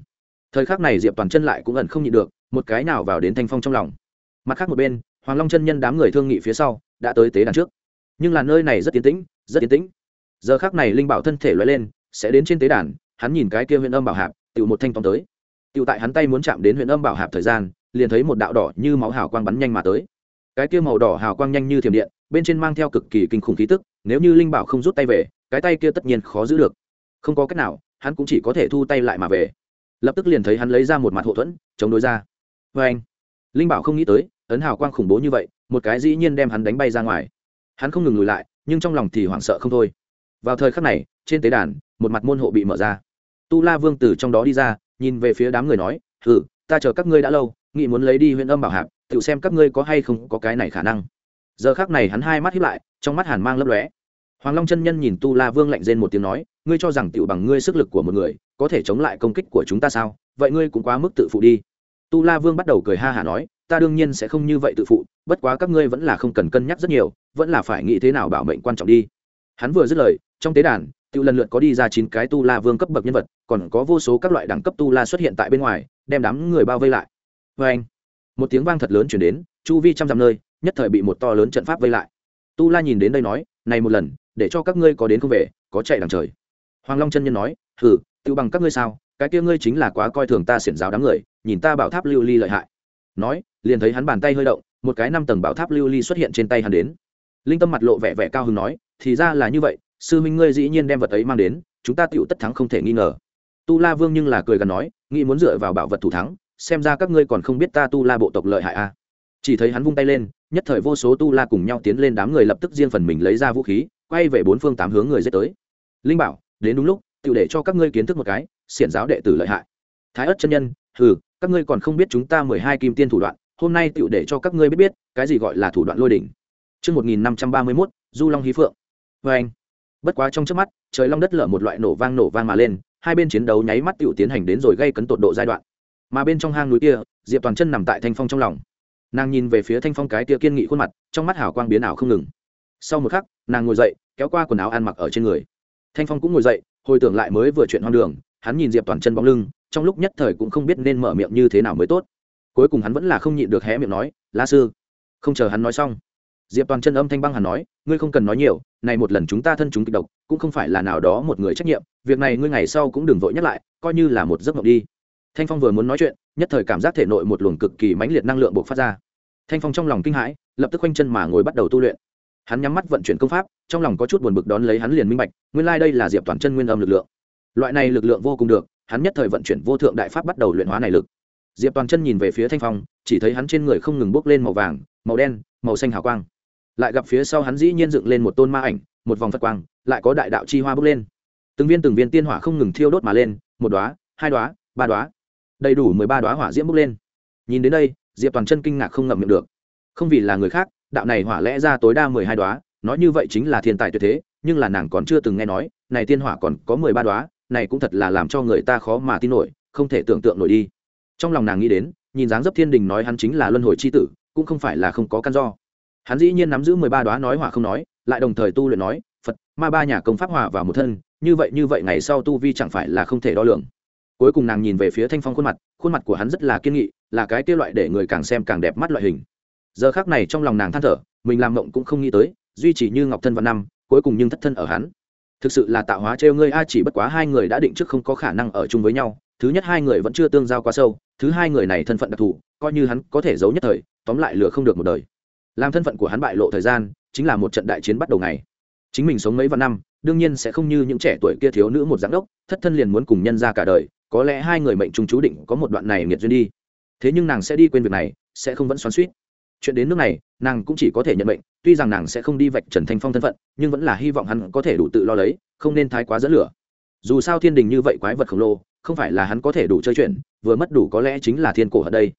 Thời khắc này diệp toàn chân lại cũng ẩn không nhịn được, một cái nào vào đến thanh phong trong lòng. Mặt khác một bên, hoàng long chân nhân đám người thương nghị phía sau, đã tới tế đàn trước. Nhưng là nơi này rất tiến tĩnh, rất tiến tĩnh. Giờ khác này linh bảo thân thể loay lên, sẽ đến trên tế đàn, hắn nhìn cái kia huyện âm bảo hạp tự một thanh tóm tới. Tự tại hắn tay muốn chạm đến huyện âm bảo hạp thời gian, liền thấy một đạo đỏ như máu hào quang bắn nhanh mà tới. Cái kia màu đỏ hào quang nhanh như thiểm điện, bên trên mang theo cực kỳ kinh khủng khí tức, nếu như linh bảo không rút tay về, cái tay kia tất nhiên khó giữ được. Không có cách nào hắn cũng chỉ có thể thu tay lại mà về. Lập tức liền thấy hắn lấy ra một mặt hậu thuẫn, chống đối ra. Vê anh, linh bảo không nghĩ tới, ấn hào quang khủng bố như vậy, một cái dĩ nhiên đem hắn đánh bay ra ngoài. Hắn không ngừng lùi lại, nhưng trong lòng thì hoảng sợ không thôi. Vào thời khắc này, trên tế đàn, một mặt môn hộ bị mở ra. Tu la vương tử trong đó đi ra, nhìn về phía đám người nói ừ ta chờ các ngươi đã lâu, nghĩ muốn lấy đi huyện âm bảo hạp, tự xem các ngươi có hay không có cái này khả năng. Giờ khác này hắn hai mắt hiếp lại, trong mắt hàn mang lấp lóe hoàng long chân nhân nhìn tu la vương lạnh rên một tiếng nói, ngươi cho rằng Tiểu bằng ngươi sức lực của một người có thể chống lại công kích của chúng ta sao? Vậy ngươi cũng quá mức tự phụ đi. Tu la vương bắt đầu cười ha hả nói, ta đương nhiên sẽ không như vậy tự phụ, bất quá các ngươi vẫn là không cần cân nhắc rất nhiều, vẫn là phải nghĩ thế nào bảo mệnh quan trọng đi. Hắn vừa dứt lời, trong tế đàn, Tiểu lần lượt có đi ra chín cái tu la vương cấp bậc nhân vật, còn có vô số các loại đẳng cấp tu la xuất hiện tại bên ngoài, đem đám người bao vây lại. Vâng Oeng! một tiếng vang thật lớn truyền đến, chu vi trăm dặm nơi, nhất thời bị một to lớn trận pháp vây lại. Tu la nhìn đến đây nói, này một lần để cho các ngươi có đến không về, có chạy đằng trời. Hoàng long chân nhân nói, hừ tự bằng các ngươi sao? Cái kia ngươi chính là quá coi thường ta xiển giáo đám người, nhìn ta bảo tháp lưu ly lợi hại. Nói, liền thấy hắn bàn tay hơi động, một cái năm tầng bảo tháp lưu ly xuất hiện trên tay hắn đến. Linh tâm mặt lộ vẻ vẻ cao hứng nói, thì ra là như vậy, sư minh ngươi dĩ nhiên đem vật ấy mang đến, chúng ta tựu tất thắng không thể nghi ngờ. Tu la vương nhưng là cười gần nói, nghĩ muốn dựa vào bảo vật thủ thắng, xem ra các ngươi còn không biết ta tu la bộ tộc lợi hại a à. chỉ thấy hắn vung tay lên, nhất thời vô số tu la cùng nhau tiến lên đám người lập tức riêng phần mình lấy ra vũ khí quay về bốn phương tám hướng người dết tới linh bảo đến đúng lúc tự để cho các ngươi kiến thức một cái xiển giáo đệ tử lợi hại thái ất chân nhân hừ các ngươi còn không biết chúng ta mười hai kim tiên thủ đoạn hôm nay tự để cho các ngươi biết biết cái gì gọi là thủ đoạn lôi đỉnh Trước 1531, Du Long Hí Phượng. Và anh. Bất quá trong trước mắt, trời long đất lở một loại nổ vang nổ vang mà lên, hai bên chiến đấu nháy mắt tiểu tiến hành đến rồi gây cấn tột độ giai đoạn. Mà bên trong hang núi kia, Diệp Toàn chân nằm tại thanh phong trong lòng. Nàng nhìn về phía thanh phong cái kia kiên nghị khuôn mặt, trong mắt hào quang biến ảo không ngừng. Sau một khắc, nàng ngồi dậy, kéo qua quần áo ăn mặc ở trên người. Thanh phong cũng ngồi dậy, hồi tưởng lại mới vừa chuyện hoang đường, hắn nhìn Diệp Toàn chân bóng lưng, trong lúc nhất thời cũng không biết nên mở miệng như thế nào mới tốt. Cuối cùng hắn vẫn là không nhịn được hé miệng nói la sư không chờ hắn nói xong. Diệp toàn chân âm thanh băng hắn nói ngươi không cần nói nhiều này một lần chúng ta thân chúng kịch độc cũng không phải là nào đó một người trách nhiệm việc này ngươi ngày sau cũng đừng vội nhắc lại coi như là một giấc mộng đi. Thanh phong vừa muốn nói chuyện nhất thời cảm giác thể nội một luồng cực kỳ mãnh liệt năng lượng buộc phát ra. Thanh phong trong lòng kinh hãi lập tức quanh chân mà ngồi bắt đầu tu luyện hắn nhắm mắt vận chuyển công pháp, trong lòng có chút buồn bực đón lấy hắn liền minh bạch, nguyên lai、like、đây là diệp toàn chân nguyên âm lực lượng. Loại này lực lượng vô cùng được, hắn nhất thời vận chuyển vô thượng đại pháp bắt đầu luyện hóa này lực. Diệp toàn chân nhìn về phía thanh phong, chỉ thấy hắn trên người không ngừng bốc lên màu vàng, màu đen, màu xanh hào quang. Lại gặp phía sau hắn dĩ nhiên dựng lên một tôn ma ảnh, một vòng phật quang, lại có đại đạo chi hoa bốc lên. Từng viên từng viên tiên hỏa không ngừng thiêu đốt mà lên, một đoá hai đoá ba đoá đầy đủ mười ba đoá hỏa diễm bốc lên. Nhìn đến đây, diệp toàn chân kinh ngạc không ngậm miệng được. Không vì là người khác đạo này hỏa lẽ ra tối đa mười hai đoá, nói như vậy chính là thiên tài tuyệt thế, nhưng là nàng còn chưa từng nghe nói, này tiên hỏa còn có mười ba đoá, này cũng thật là làm cho người ta khó mà tin nổi, không thể tưởng tượng nổi đi. Trong lòng nàng nghĩ đến, nhìn dáng dấp thiên đình nói hắn chính là luân hồi c h i tử, cũng không phải là không có căn do. Hắn dĩ nhiên nắm giữ mười ba đoá nói hỏa không nói, lại đồng thời tu luyện nói, phật, ma ba nhà công pháp hòa vào một thân, như vậy như vậy ngày sau tu vi chẳng phải là không thể đo lường. Cuối cùng nàng nhìn về phía thanh phong khuôn mặt khuôn mặt của hắn rất là kiên nghị, là cái kia loại để người càng xem càng đẹp mắt loại hình giờ khác này trong lòng nàng than thở, mình làm mộng cũng không nghĩ tới, duy chỉ như ngọc thân và năm, cuối cùng nhưng thất thân ở hắn. Thực sự là tạo hóa trêu ngươi, a, chỉ bất quá hai người đã định trước không có khả năng ở chung với nhau. Thứ nhất, hai người vẫn chưa tương giao quá sâu. Thứ hai, người này thân phận đặc thù, coi như hắn có thể giấu nhất thời, tóm lại lừa không được một đời. Làm thân phận của hắn bại lộ thời gian, chính là một trận đại chiến bắt đầu ngày. Chính mình sống mấy vạn năm, đương nhiên sẽ không như những trẻ tuổi kia thiếu nữ một giám đốc, thất thân liền muốn cùng nhân ra cả đời, có lẽ hai người mệnh trung chú định có một đoạn này nghiệt duyên đi. Thế nhưng nàng sẽ đi quên việc này, sẽ không vẫn xoắn suýt chuyện đến nước này, nàng cũng chỉ có thể nhận mệnh, tuy rằng nàng sẽ không đi vạch trần thanh phong thân phận, nhưng vẫn là hy vọng hắn có thể đủ tự lo lấy, không nên thái quá dẫn lửa. Dù sao thiên đình như vậy quái vật khổng lồ, không phải là hắn có thể đủ chơi chuyện, vừa mất đủ có lẽ chính là thiên cổ ở đây.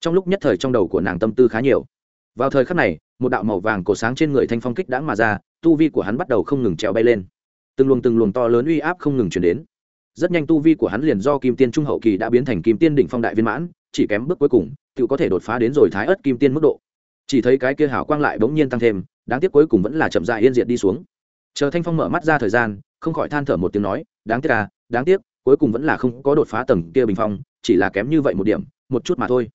Trong lúc nhất thời trong đầu của nàng tâm tư khá nhiều. Vào thời khắc này, một đạo màu vàng cổ sáng trên người thanh phong kích đã mà ra, tu vi của hắn bắt đầu không ngừng trèo bay lên. Từng luồng từng luồng to lớn uy áp không ngừng chuyển đến. Rất nhanh tu vi của hắn liền do kim tiên trung hậu kỳ đã biến thành kim tiên đỉnh phong đại viên mãn, chỉ kém bước cuối cùng, tự có thể đột phá đến rồi thái ớt kim tiên mức độ chỉ thấy cái kia hảo quang lại bỗng nhiên tăng thêm, đáng tiếc cuối cùng vẫn là chậm dại yên diệt đi xuống. Chờ thanh phong mở mắt ra thời gian, không khỏi than thở một tiếng nói, đáng tiếc à đáng tiếc, cuối cùng vẫn là không có đột phá tầng kia bình phong, chỉ là kém như vậy một điểm, một chút mà thôi.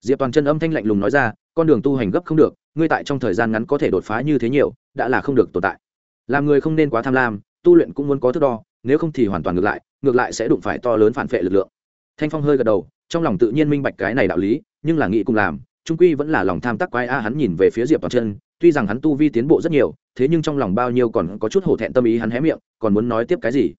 Diệp toàn chân âm thanh lạnh lùng nói ra, con đường tu hành gấp không được, ngươi tại trong thời gian ngắn có thể đột phá như thế nhiều, đã là không được tồn tại. Làm người không nên quá tham lam, tu luyện cũng muốn có thước đo, nếu không thì hoàn toàn ngược lại ngược lại sẽ đụng phải to lớn phản vệ lực lượng. Thanh phong hơi gật đầu, trong lòng tự nhiên minh bạch cái này đạo lý, nhưng là nghĩ cùng làm trung quy vẫn là lòng tham tắc quái a, hắn nhìn về phía diệp toàn chân, tuy rằng hắn tu vi tiến bộ rất nhiều, thế nhưng trong lòng bao nhiêu còn có chút hổ thẹn tâm ý hắn hé miệng, còn muốn nói tiếp cái gì?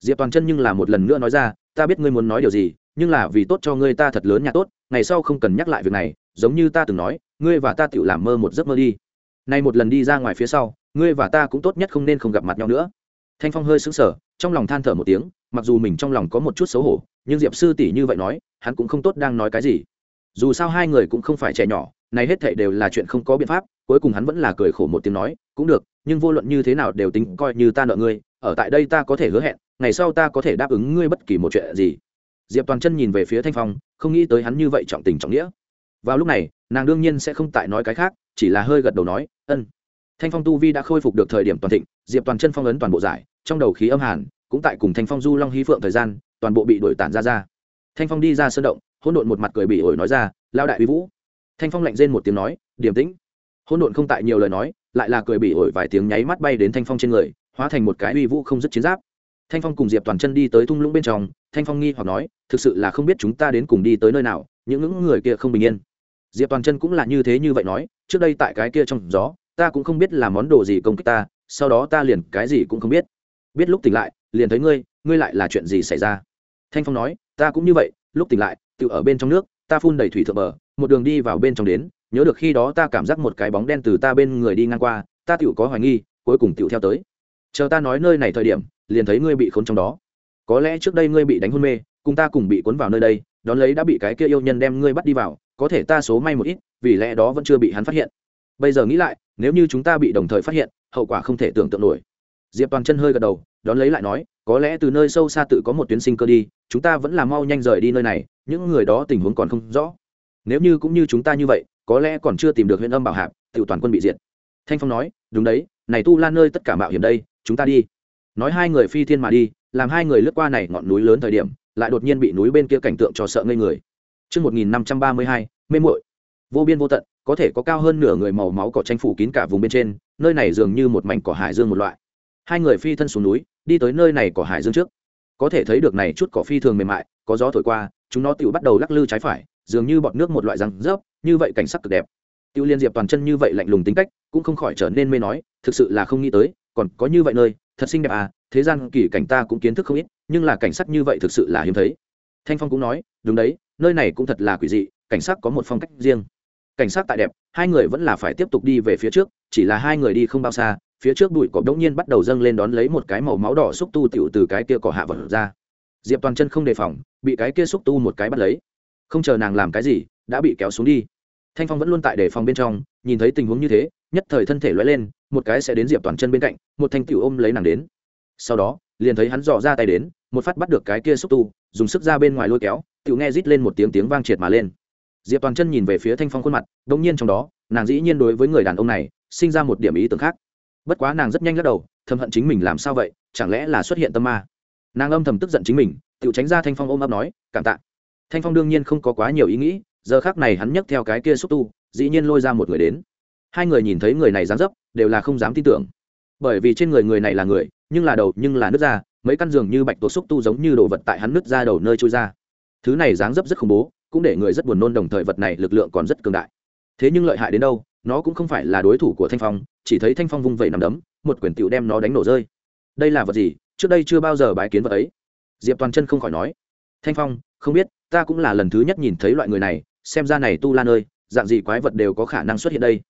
Diệp toàn chân nhưng là một lần nữa nói ra, ta biết ngươi muốn nói điều gì, nhưng là vì tốt cho ngươi ta thật lớn nhà tốt, ngày sau không cần nhắc lại việc này, giống như ta từng nói, ngươi và ta tự làm mơ một giấc mơ đi. Nay một lần đi ra ngoài phía sau, ngươi và ta cũng tốt nhất không nên không gặp mặt nhau nữa. Thanh phong hơi sững sờ, trong lòng than thở một tiếng, mặc dù mình trong lòng có một chút xấu hổ, nhưng diệp sư tỷ như vậy nói, hắn cũng không tốt đang nói cái gì dù sao hai người cũng không phải trẻ nhỏ, này hết thảy đều là chuyện không có biện pháp, cuối cùng hắn vẫn là cười khổ một tiếng nói, cũng được, nhưng vô luận như thế nào đều tính coi như ta nợ ngươi, ở tại đây ta có thể hứa hẹn, ngày sau ta có thể đáp ứng ngươi bất kỳ một chuyện gì. Diệp toàn chân nhìn về phía thanh phong, không nghĩ tới hắn như vậy trọng tình trọng nghĩa. Vào lúc này, nàng đương nhiên sẽ không tại nói cái khác, chỉ là hơi gật đầu nói, ân. Thanh phong tu vi đã khôi phục được thời điểm toàn thịnh, diệp toàn chân phong ấn toàn bộ giải, trong đầu khí âm hàn, cũng tại cùng thanh phong du long hí phượng thời gian, toàn bộ bị đổi tản ra ra. Thanh phong đi ra sơn động hỗn độn một mặt cười bị ổi nói ra lao đại uy vũ. Thanh phong lạnh rên một tiếng nói, điềm tĩnh. Hỗn độn không tại nhiều lời nói, lại là cười bị ổi vài tiếng nháy mắt bay đến thanh phong trên người, hóa thành một cái uy vũ không dứt chiến giáp. Thanh phong cùng diệp toàn chân đi tới thung lũng bên trong, thanh phong nghi hoặc nói, thực sự là không biết chúng ta đến cùng đi tới nơi nào, những những người kia không bình yên. Diệp toàn chân cũng là như thế như vậy nói, trước đây tại cái kia trong gió, ta cũng không biết là món đồ gì công kích ta, sau đó ta liền cái gì cũng không biết. Biết lúc tỉnh lại, liền thấy ngươi ngươi lại là chuyện gì xảy ra? Thanh phong nói, ta cũng như vậy, lúc tỉnh lại tự ở bên trong nước, ta phun đầy thủy thượng bờ, một đường đi vào bên trong đến, nhớ được khi đó ta cảm giác một cái bóng đen từ ta bên người đi ngang qua, ta tự có hoài nghi, cuối cùng tự theo tới. Chờ ta nói nơi này thời điểm, liền thấy ngươi bị khốn trong đó. Có lẽ trước đây ngươi bị đánh hôn mê, cùng ta cùng bị cuốn vào nơi đây, đón lấy đã bị cái kia yêu nhân đem ngươi bắt đi vào, có thể ta số may một ít, vì lẽ đó vẫn chưa bị hắn phát hiện. Bây giờ nghĩ lại, nếu như chúng ta bị đồng thời phát hiện, hậu quả không thể tưởng tượng nổi diệp toàn chân hơi gật đầu đón lấy lại nói có lẽ từ nơi sâu xa tự có một tuyến sinh cơ đi chúng ta vẫn là mau nhanh rời đi nơi này những người đó tình huống còn không rõ. Nếu như cũng như chúng ta như vậy có lẽ còn chưa tìm được huyện âm bảo hạp tự toàn quân bị diệt. Thanh phong nói đúng đấy này tu lan nơi tất cả mạo hiểm đây chúng ta đi. Nói hai người phi thiên mà đi làm hai người lướt qua này ngọn núi lớn thời điểm lại đột nhiên bị núi bên kia cảnh tượng cho sợ ngây người. Trước 1532, mê muội. Vô biên vô tận có thể có cao hơn nửa người màu máu cỏ tranh phủ kín cả vùng bên trên nơi này dường như một mảnh cỏ hải dương một loại hai người phi thân xuống núi, đi tới nơi này cỏ hải dương trước. Có thể thấy được này chút cỏ phi thường mềm mại, có gió thổi qua, chúng nó tự bắt đầu lắc lư trái phải, dường như bọt nước một loại răng rớp, như vậy cảnh sắc cực đẹp. Tiêu liên diệp toàn chân như vậy lạnh lùng tính cách, cũng không khỏi trở nên mê nói, thực sự là không nghĩ tới, còn có như vậy nơi, thật xinh đẹp à thế gian kỳ cảnh ta cũng kiến thức không ít, nhưng là cảnh sắc như vậy thực sự là hiếm thấy. Thanh phong cũng nói, đúng đấy, nơi này cũng thật là quỷ dị, cảnh sắc có một phong cách riêng. Cảnh sát tại đẹp, hai người vẫn là phải tiếp tục đi về phía trước, chỉ là hai người đi không bao xa phía trước bụi cỏ đống nhiên bắt đầu dâng lên đón lấy một cái màu máu đỏ xúc tu tiểu từ cái kia cỏ hạ vật ra. Diệp toàn chân không đề phòng, bị cái kia xúc tu một cái bắt lấy. Không chờ nàng làm cái gì, đã bị kéo xuống đi. Thanh phong vẫn luôn tại đề phòng bên trong, nhìn thấy tình huống như thế, nhất thời thân thể loay lên, một cái sẽ đến diệp toàn chân bên cạnh, một thanh tiểu ôm lấy nàng đến. Sau đó, liền thấy hắn dò ra tay đến, một phát bắt được cái kia xúc tu, dùng sức ra bên ngoài lôi kéo, tiểu nghe rít lên một tiếng tiếng vang triệt mà lên. Diệp toàn chân nhìn về phía thanh phong khuôn mặt đ ỗ n g nhiên trong đó, nàng dĩ nhiên đối với người đàn ông này, sinh ra một điểm ý tưởng khác bất quá nàng rất nhanh lắc đầu, thầm hận chính mình làm sao vậy, chẳng lẽ là xuất hiện tâm ma? Nàng âm thầm tức giận chính mình tự tránh ra thanh phong ôm ấp nói, cảm tạ. Thanh phong đương nhiên không có quá nhiều ý nghĩ, giờ khác này hắn nhấc theo cái kia xúc tu, dĩ nhiên lôi ra một người đến. Hai người nhìn thấy người này dán dấp, đều là không dám tin tưởng. Bởi vì trên người người này là người, nhưng là đầu, nhưng là nứt ra, mấy căn giường như bạch tuộc xúc tu giống như đồ vật tại hắn nứt ra đầu nơi trôi ra. Thứ này dáng dấp rất khủng bố, cũng để người rất buồn nôn, đồng thời vật này lực lượng còn rất cường đại. Thế nhưng lợi hại đến đâu? Nó cũng không phải là đối thủ của thanh phong, chỉ thấy thanh phong vung vẩy nằm đấm, một quyển tựu đem nó đánh nổ rơi. Đây là vật gì? Trước đây chưa bao giờ bái kiến vật ấy. Diệp toàn chân không khỏi nói. Thanh phong, không biết, ta cũng là lần thứ nhất nhìn thấy loại người này, xem ra này tu la nơi dạng gì quái vật đều có khả năng xuất hiện đây.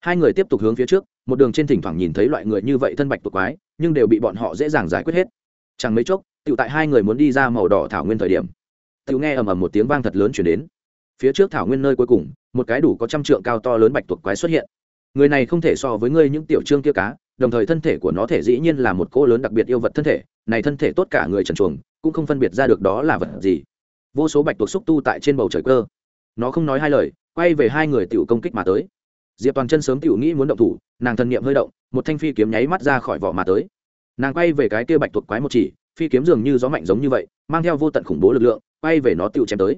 Hai người tiếp tục hướng phía trước, một đường trên thỉnh thoảng nhìn thấy loại người như vậy thân bạch tuộc quái, nhưng đều bị bọn họ dễ dàng giải quyết hết. Chẳng mấy chốc tựu tại hai người muốn đi ra màu đỏ thảo nguyên thời điểm. Tựu nghe ầm ầm một tiếng vang thật lớn chuyển đến phía trước thảo nguyên nơi cuối cùng, một cái đủ có trăm trượng cao to lớn bạch tuộc quái xuất hiện. Người này không thể so với ngươi những tiểu trương kia cá, đồng thời thân thể của nó thể dĩ nhiên là một cô lớn đặc biệt yêu vật thân thể, này thân thể tốt cả người trần chuồng, cũng không phân biệt ra được đó là vật gì. Vô số bạch tuộc xúc tu tại trên bầu trời cơ. Nó không nói hai lời, quay về hai người tiểu công kích mà tới. Diệp toàn chân sớm tiểu nghĩ muốn động thủ, nàng thân niệm hơi động, một thanh phi kiếm nháy mắt ra khỏi vỏ mà tới. Nàng quay về cái kia bạch tuộc quái một chỉ, phi kiếm dường như gió mạnh giống như vậy, mang theo vô tận khủng bố lực lượng, quay về nó tiểu chém tới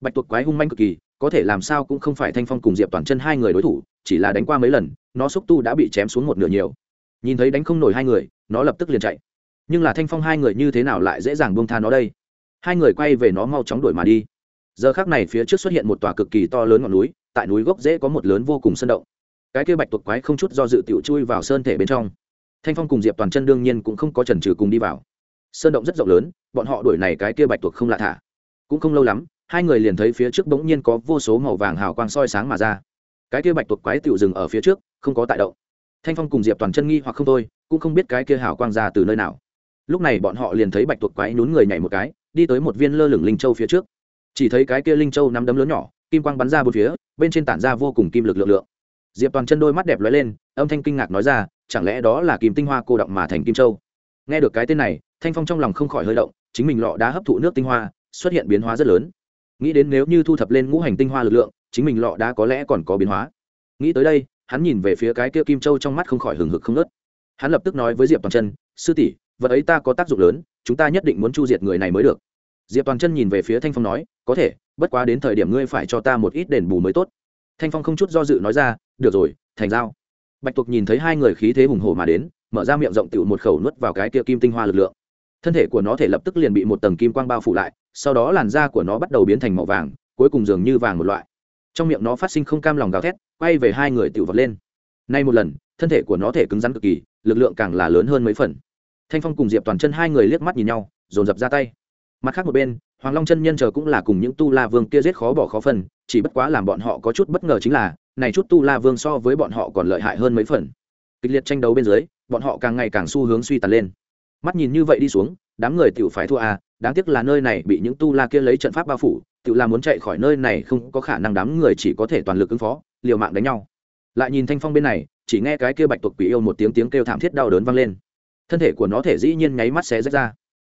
bạch tuộc quái hung manh cực kỳ, có thể làm sao cũng không phải thanh phong cùng diệp toàn chân hai người đối thủ, chỉ là đánh qua mấy lần, nó xúc tu đã bị chém xuống một nửa nhiều. Nhìn thấy đánh không nổi hai người, nó lập tức liền chạy. Nhưng là thanh phong hai người như thế nào lại dễ dàng buông tha nó đây? Hai người quay về nó mau chóng đuổi mà đi. Giờ khác này phía trước xuất hiện một tòa cực kỳ to lớn ngọn núi, tại núi gốc dễ có một lớn vô cùng sân động. Cái kia bạch tuộc quái không chút do dự tiểu chui vào sơn thể bên trong. Thanh phong cùng diệp toàn chân đương nhiên cũng không có trần trừ cùng đi vào. Sơn động rất rộng lớn, bọn họ đuổi này cái kia bạch tuộc không lạ thả. Cũng không lâu lắm hai người liền thấy phía trước bỗng nhiên có vô số màu vàng hào quang soi sáng mà ra. Cái kia bạch tuộc quái tiểu dừng ở phía trước, không có tại động. Thanh phong cùng diệp toàn chân nghi hoặc không thôi, cũng không biết cái kia hào quang ra từ nơi nào. Lúc này bọn họ liền thấy bạch tuộc quái nhún người nhảy một cái, đi tới một viên lơ lửng linh châu phía trước. Chỉ thấy cái kia linh châu nắm đấm lớn nhỏ, kim quang bắn ra bốn phía, bên trên tản ra vô cùng kim lực lượng lượng. Diệp toàn chân đôi mắt đẹp lóe lên, âm thanh kinh ngạc nói ra, chẳng lẽ đó là kim tinh hoa cô động mà thành kim châu? Nghe được cái tên này, thanh phong trong lòng không khỏi hơi động, chính mình lọ đá hấp thụ nước tinh hoa, xuất hiện biến hóa rất lớn nghĩ đến nếu như thu thập lên ngũ hành tinh hoa lực lượng, chính mình lọ đá có lẽ còn có biến hóa. Nghĩ tới đây, hắn nhìn về phía cái kia kim châu trong mắt không khỏi hừng hực không nớt hắn lập tức nói với diệp toàn chân, sư tỷ, vật ấy ta có tác dụng lớn, chúng ta nhất định muốn chu diệt người này mới được. Diệp toàn chân nhìn về phía thanh phong nói, có thể, bất quá đến thời điểm ngươi phải cho ta một ít đền bù mới tốt. Thanh phong không chút do dự nói ra, được rồi, thành giao. Bạch tuộc nhìn thấy hai người khí thế hùng hồ mà đến, mở ra miệng rộng tựu một khẩu nuốt vào cái kia kim tinh hoa lực lượng. Thân thể của nó thể lập tức liền bị một tầng kim quang bao phủ lại sau đó làn da của nó bắt đầu biến thành màu vàng, cuối cùng dường như vàng một loại. Trong miệng nó phát sinh không cam lòng gào thét, quay về hai người tự vật lên. Nay một lần, thân thể của nó thể cứng rắn cực kỳ, lực lượng càng là lớn hơn mấy phần. Thanh phong cùng diệp toàn chân hai người liếc mắt nhìn nhau, dồn dập ra tay. Mặt khác một bên, hoàng long chân nhân chờ cũng là cùng những tu la vương kia giết khó bỏ khó phần chỉ bất quá làm bọn họ có chút bất ngờ chính là, này chút tu la vương so với bọn họ còn lợi hại hơn mấy phần. Kịch liệt tranh đấu bên dưới, bọn họ càng ngày càng xu hướng suy tàn lên. Mắt nhìn như vậy đi xuống, đám người tiểu phải thua à đáng tiếc là nơi này bị những tu la kia lấy trận pháp bao phủ, tự là muốn chạy khỏi nơi này không có khả năng đám người chỉ có thể toàn lực ứng phó, liều mạng đánh nhau. Lại nhìn thanh phong bên này, chỉ nghe cái kia bạch tuộc quỷ yêu một tiếng tiếng kêu thảm thiết đau đớn vang lên. Thân thể của nó thể dĩ nhiên nháy mắt xé rách ra.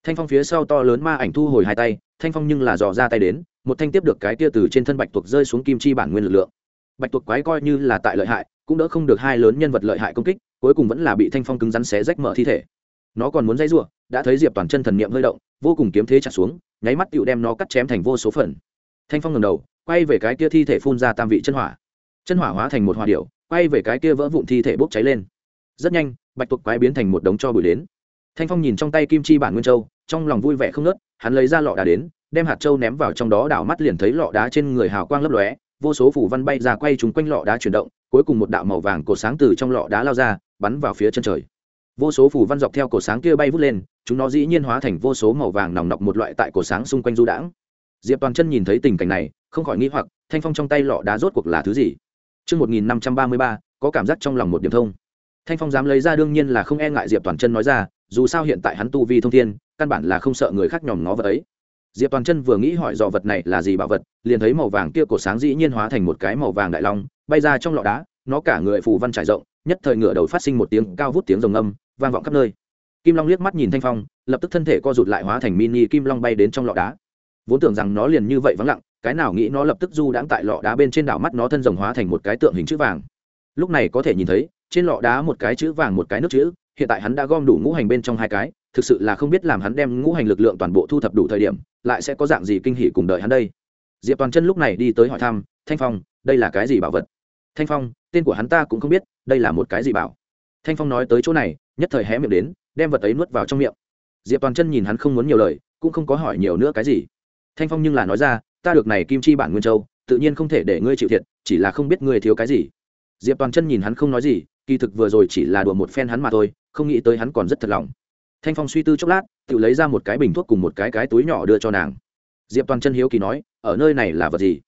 Thanh phong phía sau to lớn ma ảnh thu hồi hai tay, thanh phong nhưng là dò ra tay đến, một thanh tiếp được cái kia từ trên thân bạch tuộc rơi xuống kim chi bản nguyên lực lượng. Bạch tuộc quái coi như là tại lợi hại, cũng đỡ không được hai lớn nhân vật lợi hại công kích, cuối cùng vẫn là bị thanh phong cứng rắn xé rách mở thi thể nó còn muốn dây rủa, đã thấy diệp toàn chân thần niệm hơi động, vô cùng kiếm thế chặt xuống, nháy mắt tựu đem nó cắt chém thành vô số phần. Thanh phong ngầm đầu, quay về cái kia thi thể phun ra tam vị chân hỏa. Chân hỏa hóa thành một hòa điệu quay về cái kia vỡ vụn thi thể bốc cháy lên. Rất nhanh, bạch tuộc quái biến thành một đống cho bụi đến. Thanh phong nhìn trong tay kim chi bản nguyên châu, trong lòng vui vẻ không nớt hắn lấy ra lọ đá đến, đem hạt châu ném vào trong đó đảo mắt liền thấy lọ đá trên người hào quang lấp lóe, vô số phủ văn bay ra quay trúng quanh lọ đá chuyển động, cuối cùng một đạo màu vàng cổ sáng từ trong lọ đá lao ra, bắn vào phía chân trời vô số phủ văn dọc theo cổ sáng kia bay vút lên chúng nó dĩ nhiên hóa thành vô số màu vàng nòng nọc một loại tại cổ sáng xung quanh du đãng diệp toàn chân nhìn thấy tình cảnh này không khỏi nghĩ hoặc thanh phong trong tay lọ đá rốt cuộc là thứ gì Trước 1533, có cảm giác trong lòng một điểm thông. Thanh Phong dám lấy ra đương nhiên là không e ngại Diệp Toàn Chân nói ra, dù sao hiện tại hắn tu vi thông thiên, căn bản là không sợ người khác nhòm ngó vật ấy. Diệp Toàn Chân vừa nghĩ hỏi dò vật này là gì bảo vật, liền thấy màu vàng kia cổ sáng dĩ nhiên hóa thành một cái màu vàng đại long, bay ra trong lọ đá, nó cả người phù văn trải rộng, nhất thời ngựa đầu phát sinh một tiếng cao vút tiếng rồng âm, vang vọng khắp nơi. Kim Long liếc mắt nhìn Thanh Phong, lập tức thân thể co rụt lại hóa thành mini kim long bay đến trong lọ đá. Vốn tưởng rằng nó liền như vậy vắng lặng, cái nào nghĩ nó lập tức du đãng tại lọ đá bên trên đảo mắt nó thân rồng hóa thành một cái tượng hình chữ vàng. Lúc này có thể nhìn thấy, trên lọ đá một cái chữ vàng một cái nước chữ, hiện tại hắn đã gom đủ ngũ hành bên trong hai cái, thực sự là không biết làm hắn đem ngũ hành lực lượng toàn bộ thu thập đủ thời điểm, lại sẽ có dạng gì kinh hỉ cùng đợi hắn đây. Diệp Toàn Chân lúc này đi tới hỏi thăm, "Thanh Phong, đây là cái gì bảo vật?" Thanh Phong, tên của hắn ta cũng không biết, đây là một cái gì bảo. Thanh Phong nói tới chỗ này, nhất thời hé miệng đến, đem vật ấy nuốt vào trong miệng. Diệp toàn chân nhìn hắn không muốn nhiều lời cũng không có hỏi nhiều nữa cái gì. Thanh phong nhưng là nói ra ta được này kim chi bản nguyên châu tự nhiên không thể để ngươi chịu thiệt chỉ là không biết ngươi thiếu cái gì. Diệp toàn chân nhìn hắn không nói gì kỳ thực vừa rồi chỉ là đùa một phen hắn mà thôi không nghĩ tới hắn còn rất thật lòng. Thanh phong suy tư chốc lát tự lấy ra một cái bình thuốc cùng một cái cái túi nhỏ đưa cho nàng. Diệp toàn chân hiếu kỳ nói ở nơi này là vật gì?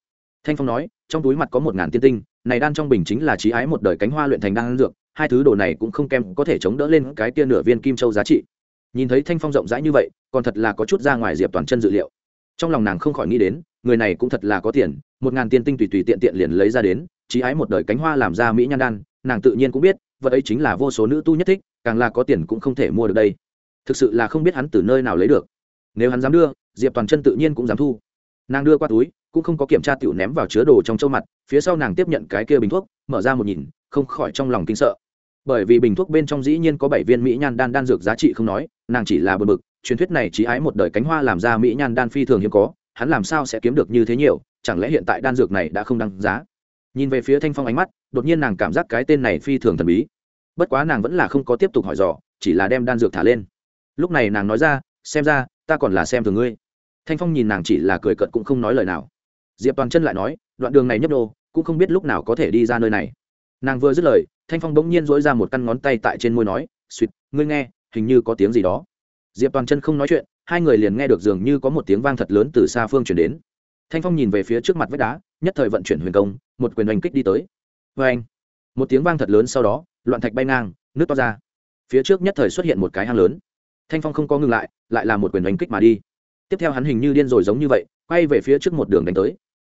Thanh phong nói trong túi mặt có một ngàn tiên tinh này đan trong bình chính là trí ái một đời cánh hoa luyện thành đan dược hai thứ đồ này cũng không kém có thể chống đỡ lên cái tia nửa viên kim châu giá trị. Nhìn thấy thanh phong rộng rãi như vậy, còn thật là có chút ra ngoài diệp toàn chân dự liệu. Trong lòng nàng không khỏi nghĩ đến, người này cũng thật là có tiền, một ngàn tiên tinh tùy tùy tiện tiện liền lấy ra đến trí ái một đời cánh hoa làm ra mỹ nhan đan, nàng tự nhiên cũng biết, vật ấy chính là vô số nữ tu nhất thích, càng là có tiền cũng không thể mua được đây. Thực sự là không biết hắn từ nơi nào lấy được. Nếu hắn dám đưa, diệp toàn chân tự nhiên cũng dám thu. Nàng đưa qua túi, cũng không có kiểm tra tiểu ném vào chứa đồ trong châu mặt, phía sau nàng tiếp nhận cái kia bình thuốc, mở ra một nhìn, không khỏi trong lòng kinh sợ bởi vì bình thuốc bên trong dĩ nhiên có bảy viên mỹ nhan đan đan dược giá trị không nói, nàng chỉ là bờ bực, truyền thuyết này chỉ ái một đời cánh hoa làm ra mỹ nhan đan phi thường hiếm có, hắn làm sao sẽ kiếm được như thế nhiều, chẳng lẽ hiện tại đan dược này đã không đăng giá? Nhìn về phía thanh phong ánh mắt, đột nhiên nàng cảm giác cái tên này phi thường thần bí. Bất quá nàng vẫn là không có tiếp tục hỏi dò, chỉ là đem đan dược thả lên. Lúc này nàng nói ra, xem ra, ta còn là xem thường ngươi. Thanh phong nhìn nàng chỉ là cười cợt cũng không nói lời nào. Diệp toàn chân lại nói, đoạn đường này nhấp đô cũng không biết lúc nào có thể đi ra nơi này. Nàng vừa dứt lời thanh phong bỗng nhiên dỗi ra một căn ngón tay tại trên môi nói suýt ngươi nghe, hình như có tiếng gì đó. Diệp toàn chân không nói chuyện, hai người liền nghe được dường như có một tiếng vang thật lớn từ xa phương chuyển đến. Thanh phong nhìn về phía trước mặt vách đá, nhất thời vận chuyển huyền công, một quyền oanh kích đi tới. Vê anh một tiếng vang thật lớn sau đó, loạn thạch bay ngang, nước to ra. Phía trước nhất thời xuất hiện một cái hang lớn. Thanh phong không có ngừng lại lại là một quyền oanh kích mà đi. Tiếp theo hắn hình như điên rồi giống như vậy, quay về phía trước một đường đánh tới.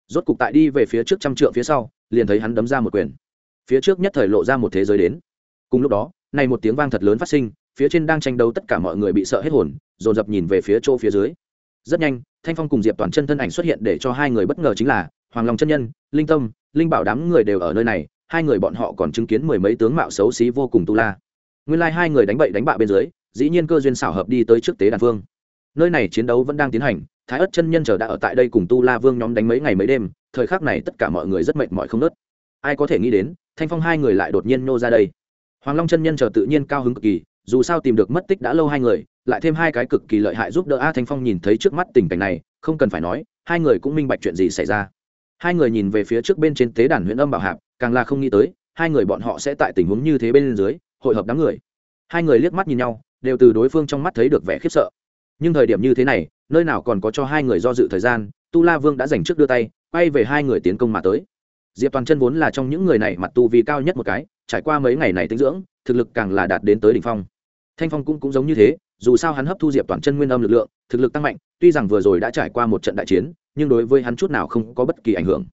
Rốt cục tại đi về phía trước trăm trượng phía sau, liền thấy hắn đấm ra một quyền phía trước nhất thời lộ ra một thế giới đến. Cùng lúc đó, này một tiếng vang thật lớn phát sinh, phía trên đang tranh đấu tất cả mọi người bị sợ hết hồn, dồn dập nhìn về phía chỗ phía dưới. Rất nhanh, thanh phong cùng diệp toàn chân thân ảnh xuất hiện để cho hai người bất ngờ chính là, hoàng long chân nhân, linh tâm, linh bảo đám người đều ở nơi này, hai người bọn họ còn chứng kiến mười mấy tướng mạo xấu xí vô cùng tu la. Nguyên lai、like、hai người đánh bậy đánh bạ bên dưới, dĩ nhiên cơ duyên xảo hợp đi tới trước tế đàn phương nơi này chiến đấu vẫn đang tiến hành, thái ất chân nhân chờ đã ở tại đây cùng tu la vương nhóm đánh mấy ngày mấy đêm, thời khắc này tất cả mọi người rất mệt mỏi không nớt ai có thể nghĩ đến, thanh phong hai người lại đột nhiên nô ra đây. Hoàng long chân nhân chờ tự nhiên cao hứng cực kỳ, dù sao tìm được mất tích đã lâu hai người, lại thêm hai cái cực kỳ lợi hại giúp đỡ a thanh phong nhìn thấy trước mắt tình cảnh này, không cần phải nói, hai người cũng minh bạch chuyện gì xảy ra. Hai người nhìn về phía trước bên trên tế đàn huyện âm bảo hạp, càng là không nghĩ tới, hai người bọn họ sẽ tại tình huống như thế bên dưới, hội hợp đám người. Hai người liếc mắt nhìn nhau, đều từ đối phương trong mắt thấy được vẻ khiếp sợ. Nhưng thời điểm như thế này, nơi nào còn có cho hai người do dự thời gian, tu la vương đã dành trước đưa tay, quay về hai người tiến công mà tới diệp toàn chân vốn là trong những người này mặt tu vi cao nhất một cái, trải qua mấy ngày này tinh dưỡng, thực lực càng là đạt đến tới đỉnh phong. Thanh phong cũng cũng giống như thế, dù sao hắn hấp thu diệp toàn chân nguyên âm lực lượng, thực lực tăng mạnh, tuy rằng vừa rồi đã trải qua một trận đại chiến, nhưng đối với hắn chút nào không có bất kỳ ảnh hưởng.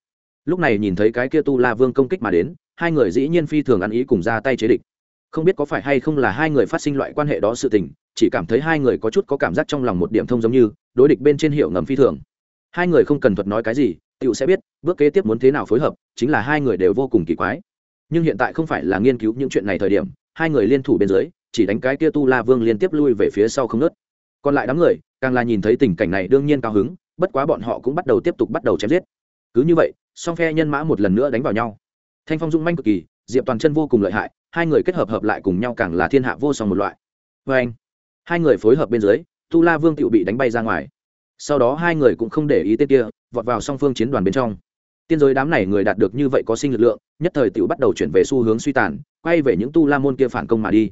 Lúc này nhìn thấy cái kia tu la vương công kích mà đến, hai người dĩ nhiên phi thường ăn ý cùng ra tay chế địch. Không biết có phải hay không là hai người phát sinh loại quan hệ đó sự tình, chỉ cảm thấy hai người có chút có cảm giác trong lòng một điểm thông giống như, đối địch bên trên hiệu ngầm phi thường. Hai người không cần thuật nói cái gì tựu sẽ biết, bước kế tiếp muốn thế nào phối hợp, chính là hai người đều vô cùng kỳ quái. Nhưng hiện tại không phải là nghiên cứu những chuyện này thời điểm, hai người liên thủ bên dưới, chỉ đánh cái kia tu la vương liên tiếp lui về phía sau không nớt còn lại đám người, càng là nhìn thấy tình cảnh này đương nhiên cao hứng, bất quá bọn họ cũng bắt đầu tiếp tục bắt đầu chém giết. Cứ như vậy, song phe nhân mã một lần nữa đánh vào nhau. Thanh phong dung manh cực kỳ, diệp toàn chân vô cùng lợi hại, hai người kết hợp hợp lại cùng nhau càng là thiên hạ vô song một loại. Vê anh hai người phối hợp bên dưới, tu la vương tự bị đánh bay ra ngoài sau đó hai người cũng không để ý tên kia, vọt vào song phương chiến đoàn bên trong. Tiên giới đám này người đạt được như vậy có sinh lực lượng, nhất thời tự bắt đầu chuyển về xu hướng suy tàn, quay về những tu la môn kia phản công mà đi.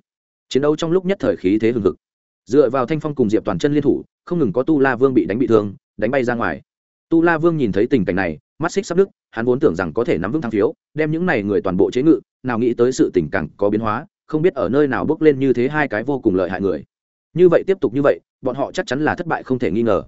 Chiến đấu trong lúc nhất thời khí thế hừng hực. Dựa vào thanh phong cùng diệp toàn chân liên thủ, không ngừng có tu la vương bị đánh bị thương, đánh bay ra ngoài. Tu la vương nhìn thấy tình cảnh này, mắt xích sắp đức hắn vốn tưởng rằng có thể nắm vững thắng phiếu, đem những này người toàn bộ chế ngự, nào nghĩ tới sự tình càng có biến hóa, không biết ở nơi nào bước lên như thế hai cái vô cùng lợi hại người. Như vậy tiếp tục như vậy, bọn họ chắc chắn là thất bại không thể nghi ngờ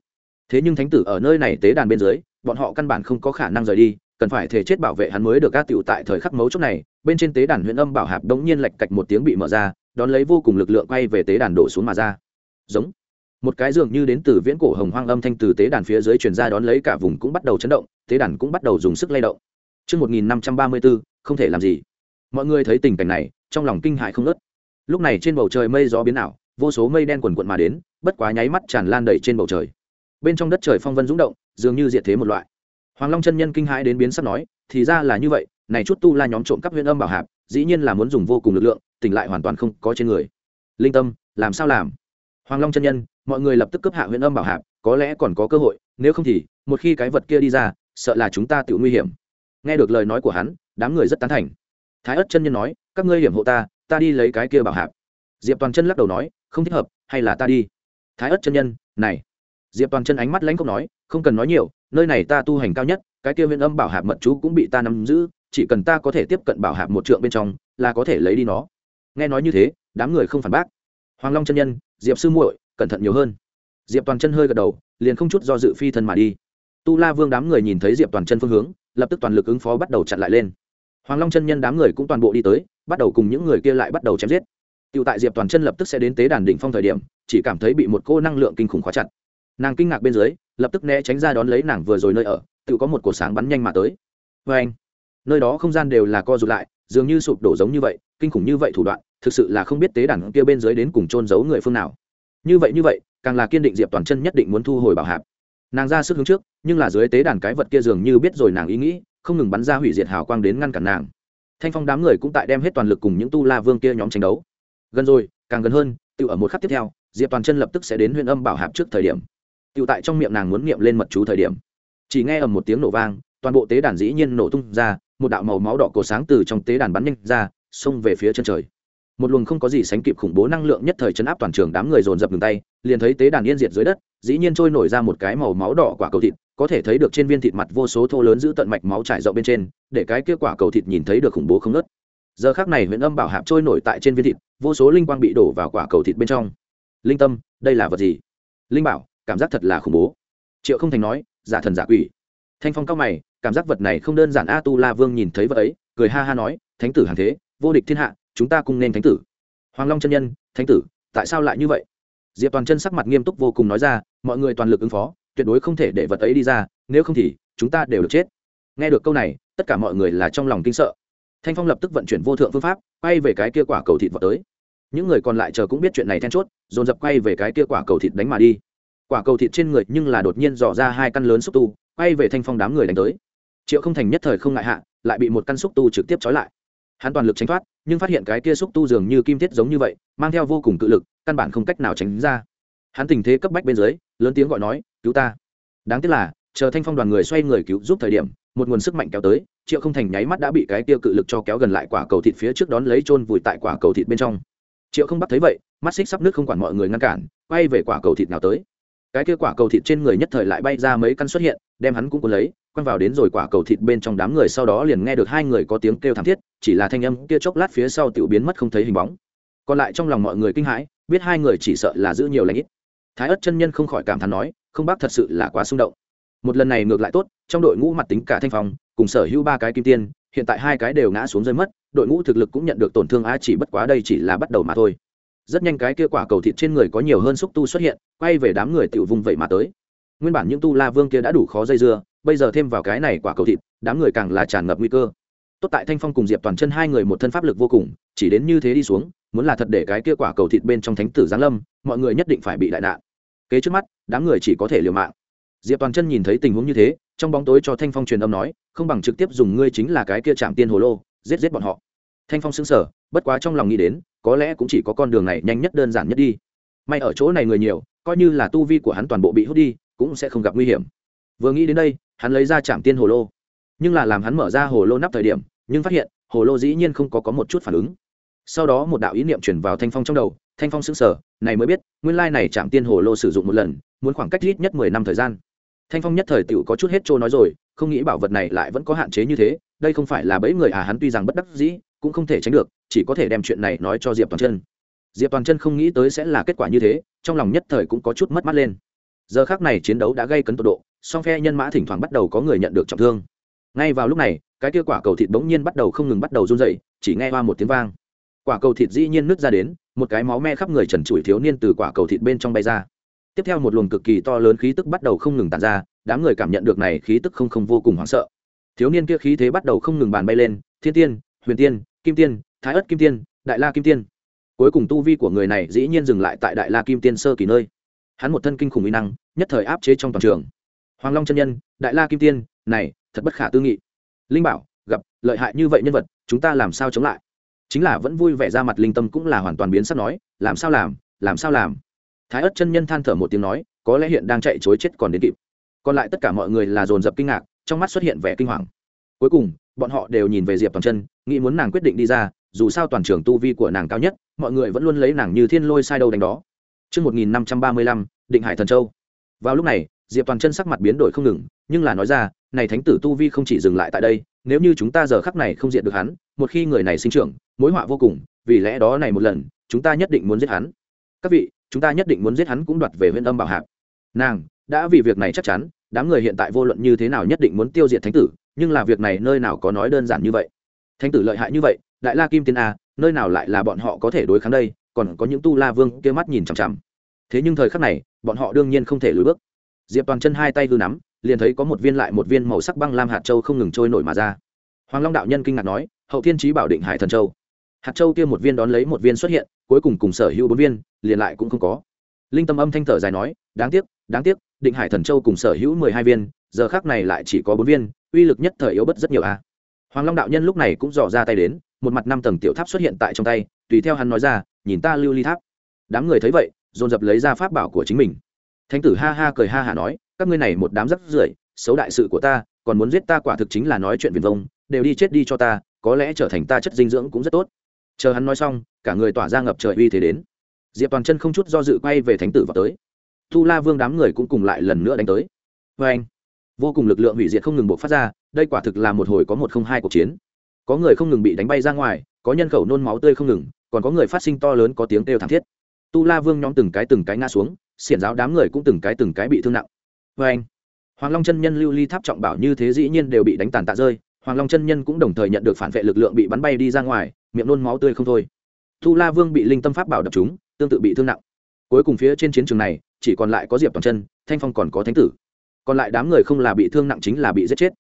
thế nhưng thánh tử ở nơi này tế đàn bên dưới bọn họ căn bản không có khả năng rời đi cần phải thể chết bảo vệ hắn mới được các tiểu tại thời khắc mấu chốt này bên trên tế đàn huyện âm bảo hạp đống nhiên lệch cạch một tiếng bị mở ra đón lấy vô cùng lực lượng quay về tế đàn đổ xuống mà ra giống một cái dường như đến từ viễn cổ hồng hoang âm thanh từ tế đàn phía dưới truyền ra đón lấy cả vùng cũng bắt đầu chấn động tế đàn cũng bắt đầu dùng sức lay động Trước 1534, không thể làm gì. Mọi người thấy tình cảnh này, trong lòng kinh hại không ngớt. Lúc này trên bầu trời mây gió biến ảo, vô số mây đen quần quận mà đến, bất quá nháy mắt tràn lan đầy trên bầu trời. Bên trong đất trời phong vân dũng động, dường như diệt thế một loại. Hoàng Long chân nhân kinh hãi đến biến sắc nói, thì ra là như vậy, này chút tu la nhóm trộm cắp huyền âm bảo hạp, dĩ nhiên là muốn dùng vô cùng lực lượng, tỉnh lại hoàn toàn không có trên người. Linh tâm, làm sao làm? Hoàng long chân nhân mọi người lập tức cấp hạ huyện âm bảo hạp có lẽ còn có cơ hội nếu không thì một khi cái vật kia đi ra sợ là chúng ta tự nguy hiểm. Nghe được lời nói của hắn đám người rất tán thành. Thái ất chân nhân nói các ngươi hiểm hộ ta ta đi lấy cái kia bảo hạp. Diệp toàn chân lắc đầu nói không thích hợp hay là ta đi. Thái ất chân nhân này diệp toàn chân ánh mắt lãnh không nói không cần nói nhiều nơi này ta tu hành cao nhất cái kia viên âm bảo hạp mật chú cũng bị ta nắm giữ chỉ cần ta có thể tiếp cận bảo hạp một trượng bên trong là có thể lấy đi nó. Nghe nói như thế đám người không phản bác. Hoàng long chân nhân diệp sư muội cẩn thận nhiều hơn. Diệp toàn chân hơi gật đầu liền không chút do dự phi thân mà đi. Tu la vương đám người nhìn thấy diệp toàn chân phương hướng lập tức toàn lực ứng phó bắt đầu chặn lại lên. Hoàng long chân nhân đám người cũng toàn bộ đi tới bắt đầu cùng những người kia lại bắt đầu chém giết. Tiểu tại Diệp Toàn Chân lập tức sẽ đến tế đàn đỉnh phong thời điểm, chỉ cảm thấy bị một cô năng lượng kinh khủng khóa chặt. Nàng kinh ngạc bên dưới, lập tức né tránh ra đón lấy nàng vừa rồi nơi ở, tự có một cổ sáng bắn nhanh mà tới. Oeng! Nơi đó không gian đều là co rụt lại, dường như sụp đổ giống như vậy, kinh khủng như vậy thủ đoạn, thực sự là không biết tế đàn kia bên dưới đến cùng trôn giấu người phương nào. Như vậy như vậy, càng là kiên định Diệp Toàn Chân nhất định muốn thu hồi bảo hạp. Nàng ra sức hướng trước, nhưng là dưới tế đàn cái vật kia dường như biết rồi nàng ý nghĩ, không ngừng bắn ra hủy diệt hào quang đến ngăn cản nàng. Thanh Phong đám người cũng tại đem hết toàn lực cùng những tu la vương kia nhóm tranh đấu gần rồi càng gần hơn tự ở một khắc tiếp theo diệp toàn chân lập tức sẽ đến huyện âm bảo hạp trước thời điểm tự tại trong miệng nàng muốn niệm lên mật chú thời điểm. Chỉ nghe ầm một tiếng nổ vang, toàn bộ tế đàn dĩ nhiên nổ tung ra, một đạo màu máu đỏ cổ sáng từ trong tế đàn bắn nhanh ra, xông về phía chân trời. Một luồng không có gì sánh kịp khủng bố năng lượng nhất thời chấn áp toàn trường đám người dồn dập ngừng tay, liền thấy tế đàn yên diệt dưới đất, dĩ nhiên trôi nổi ra một cái màu máu đỏ quả cầu thịt, có thể thấy được trên viên thịt mặt vô số thô lớn giữ tận mạch máu trải rộng bên trên, để cái kia quả cầu thịt nhìn thấy được khủng bố không ngớt. Giờ khác này huyện âm bảo hạp trôi nổi tại trên viên thịt, vô số linh quang bị đổ vào quả cầu thịt bên trong. Linh tâm, đây là vật gì? Linh bảo cảm giác thật là khủng bố. Triệu không thành nói, giả thần giả quỷ. Thanh phong cao mày, cảm giác vật này không đơn giản a tu la vương nhìn thấy vật ấy, cười ha ha nói, thánh tử hàng thế, vô địch thiên hạ, chúng ta cùng nên thánh tử. Hoàng long chân nhân, thánh tử, tại sao lại như vậy? Diệp toàn chân sắc mặt nghiêm túc vô cùng nói ra, mọi người toàn lực ứng phó, tuyệt đối không thể để vật ấy đi ra, nếu không thì chúng ta đều được chết. Nghe được câu này, tất cả mọi người là trong lòng kinh sợ. Thanh phong lập tức vận chuyển vô thượng phương pháp, quay về cái kia quả cầu thịt vào tới. Những người còn lại chờ cũng biết chuyện này then chốt, dồn dập quay về cái kia quả cầu thịt đánh mà đi quả cầu thịt trên người nhưng là đột nhiên dò ra hai căn lớn xúc tu, quay về thanh phong đám người đánh tới. Triệu không thành nhất thời không ngại hạ, lại bị một căn xúc tu trực tiếp trói lại. Hắn toàn lực tránh thoát, nhưng phát hiện cái kia xúc tu dường như kim thiết giống như vậy, mang theo vô cùng cự lực, căn bản không cách nào tránh ra. Hắn tình thế cấp bách bên dưới, lớn tiếng gọi nói, cứu ta. Đáng tiếc là, chờ thanh phong đoàn người xoay người cứu giúp thời điểm, một nguồn sức mạnh kéo tới, triệu không thành nháy mắt đã bị cái kia cự lực cho kéo gần lại quả cầu thịt phía trước đón lấy chôn vùi tại quả cầu thịt bên trong. Triệu không bắt thấy vậy, mắt xích sắp nước không quản mọi người ngăn cản, quay về quả cầu thịt nào tới cái kia quả cầu thịt trên người nhất thời lại bay ra mấy căn xuất hiện đem hắn cũng cuốn lấy quăng vào đến rồi quả cầu thịt bên trong đám người sau đó liền nghe được hai người có tiếng kêu thảm thiết chỉ là thanh âm kia chốc lát phía sau tiểu biến mất không thấy hình bóng. Còn lại trong lòng mọi người kinh hãi biết hai người chỉ sợ là giữ nhiều lãnh ít. Thái ất chân nhân không khỏi cảm thán nói không bác thật sự là quá xung động. Một lần này ngược lại tốt trong đội ngũ mặt tính cả thanh phòng, cùng sở hữu ba cái kim tiên hiện tại hai cái đều ngã xuống rơi mất đội ngũ thực lực cũng nhận được tổn thương a chỉ bất quá đây chỉ là bắt đầu mà thôi rất nhanh cái kia quả cầu thịt trên người có nhiều hơn xúc tu xuất hiện, quay về đám người tiểu vùng vậy mà tới. Nguyên bản những tu la vương kia đã đủ khó dây dưa, bây giờ thêm vào cái này quả cầu thịt, đám người càng là tràn ngập nguy cơ. Tốt tại thanh phong cùng diệp toàn chân hai người một thân pháp lực vô cùng, chỉ đến như thế đi xuống, muốn là thật để cái kia quả cầu thịt bên trong thánh tử giáng lâm, mọi người nhất định phải bị đại nạn. Kế trước mắt, đám người chỉ có thể liều mạng. Diệp toàn chân nhìn thấy tình huống như thế, trong bóng tối cho thanh phong truyền âm nói, không bằng trực tiếp dùng ngươi chính là cái kia chạm tiên hồ lô, giết giết bọn họ. Thanh phong xứng sở bất quá trong lòng nghĩ đến có lẽ cũng chỉ có con đường này nhanh nhất đơn giản nhất đi. May ở chỗ này người nhiều coi như là tu vi của hắn toàn bộ bị hút đi cũng sẽ không gặp nguy hiểm. Vừa nghĩ đến đây hắn lấy ra chạm tiên hồ lô. Nhưng là làm hắn mở ra hồ lô nắp thời điểm nhưng phát hiện hồ lô dĩ nhiên không có, có một chút phản ứng. Sau đó một đạo ý niệm chuyển vào thanh phong trong đầu thanh phong sững sở này mới biết nguyên lai này chạm tiên hồ lô sử dụng một lần muốn khoảng cách ít nhất mười năm thời gian. Thanh phong nhất thời t có chút hết trôi nói rồi không nghĩ bảo vật này lại vẫn có hạn chế như thế đây không phải là bẫy người à hắn tuy rằng bất đắc dĩ cũng không thể tránh được chỉ có thể đem chuyện này nói cho diệp toàn chân diệp toàn chân không nghĩ tới sẽ là kết quả như thế, trong lòng nhất thời cũng có chút mất mắt lên. Giờ khác này chiến đấu đã gây cấn tột độ, song phe nhân mã thỉnh thoảng bắt đầu có người nhận được trọng thương. Ngay vào lúc này, cái kia quả cầu thịt bỗng nhiên bắt đầu không ngừng bắt đầu run dậy chỉ nghe qua một tiếng vang. Quả cầu thịt dĩ nhiên nứt ra đến, một cái máu me khắp người trần trụi thiếu niên từ quả cầu thịt bên trong bay ra. Tiếp theo một luồng cực kỳ to lớn khí tức bắt đầu không ngừng tàn ra, đám người cảm nhận được này khí tức không không vô cùng hoảng sợ. Thiếu niên kia khí thế bắt đầu không ngừng bàn bay lên, thiên tiên, huyền tiên, kim tiên thái ất kim tiên, đại la kim tiên. Cuối cùng tu vi của người này dĩ nhiên dừng lại tại đại la kim tiên sơ kỳ nơi. Hắn một thân kinh khủng uy năng, nhất thời áp chế trong toàn trường. Hoàng long chân nhân, đại la kim tiên, này, thật bất khả tư nghị. Linh bảo, gặp, lợi hại như vậy nhân vật, chúng ta làm sao chống lại? Chính là vẫn vui vẻ ra mặt linh tâm cũng là hoàn toàn biến sắc nói, làm sao làm làm sao làm? Thái ất chân nhân than thở một tiếng nói, có lẽ hiện đang chạy chối chết còn đến kịp. Còn lại tất cả mọi người là dồn dập kinh ngạc, trong mắt xuất hiện vẻ kinh hoàng. Cuối cùng, bọn họ đều nhìn về diệp toàn chân, nghĩ muốn nàng quyết định đi ra dù sao toàn trường tu vi của nàng cao nhất mọi người vẫn luôn lấy nàng như thiên lôi sai đầu đánh đó Trước 1535, Định Hải Thần Châu. Vào lúc này, Diệp Toàn chân sắc mặt biến đổi không ngừng, nhưng là nói ra, này thánh tử tu vi không chỉ dừng lại tại đây, nếu như chúng ta giờ khắc này không diệt được hắn, một khi người này sinh trưởng, mối họa vô cùng, vì lẽ đó này một lần, chúng ta nhất định muốn giết hắn. Các vị, chúng ta nhất định muốn giết hắn cũng đoạt về Huyền Âm Bảo Hạp. Nàng, đã vì việc này chắc chắn, đám người hiện tại vô luận như thế nào nhất định muốn tiêu diệt thánh tử, nhưng là việc này nơi nào có nói đơn giản như vậy. Thánh tử lợi hại như vậy, Đại La Kim Tiên a, nơi nào lại là bọn họ có thể đối kháng đây, còn có những tu La Vương kia mắt nhìn chằm chằm. Thế nhưng thời khắc này, bọn họ đương nhiên không thể lùi bước. Diệp Toàn chân hai tay hư nắm, liền thấy có một viên lại một viên màu sắc băng lam hạt châu không ngừng trôi nổi mà ra. Hoàng Long đạo nhân kinh ngạc nói, "Hậu Thiên Chí Bảo Định Hải Thần Châu." Hạt châu kia một viên đón lấy một viên xuất hiện, cuối cùng cùng sở hữu bốn viên, liền lại cũng không có. Linh Tâm âm thanh thở dài nói, "Đáng tiếc, đáng tiếc, Định Hải Thần Châu cùng sở hữu mười hai viên, giờ khắc này lại chỉ có bốn viên, uy lực nhất thời yếu bất rất nhiều a." À. Hoàng Long đạo nhân lúc này cũng dò ra tay đến, một mặt năm tầng tiểu tháp xuất hiện tại trong tay, tùy theo hắn nói ra, "Nhìn ta lưu ly tháp." Đám người thấy vậy, dồn dập lấy ra pháp bảo của chính mình. Thánh tử ha ha cười ha hả nói, "Các ngươi này một đám rắc rưởi, xấu đại sự của ta còn muốn giết ta quả thực chính là nói chuyện viền vông đều đi chết đi cho ta có lẽ trở thành ta chất dinh dưỡng cũng rất tốt. Chờ hắn nói xong cả người tỏa ra ngập trời uy thế đến. Diệp toàn chân không chút do dự quay về thánh tử vào tới. Thu la vương đám người cũng cùng lại lần nữa đánh tới. Vê anh vô cùng lực lượng hủy diệt không ngừng buộc phát ra, đây quả thực là một hồi có một không hai cuộc chiến. Có người không ngừng bị đánh bay ra ngoài, có nhân khẩu nôn máu tươi không ngừng, còn có người phát sinh to lớn có tiếng kêu thảm thiết. Tu la vương nhóm từng cái từng cái ngã xuống, xiển giáo đám người cũng từng cái từng cái bị thương nặng. Vê anh, hoàng long chân nhân lưu ly tháp trọng bảo như thế dĩ nhiên đều bị đánh tàn tạ rơi, hoàng long chân nhân cũng đồng thời nhận được phản vệ lực lượng bị bắn bay đi ra ngoài, miệng nôn máu tươi không thôi. Tu la vương bị linh tâm pháp bảo đập chúng tương tự bị thương nặng. Cuối cùng phía trên chiến trường này, chỉ còn lại có diệp toàn chân, thanh phong còn có thánh tử còn lại đám người không là bị thương nặng chính là bị giết chết.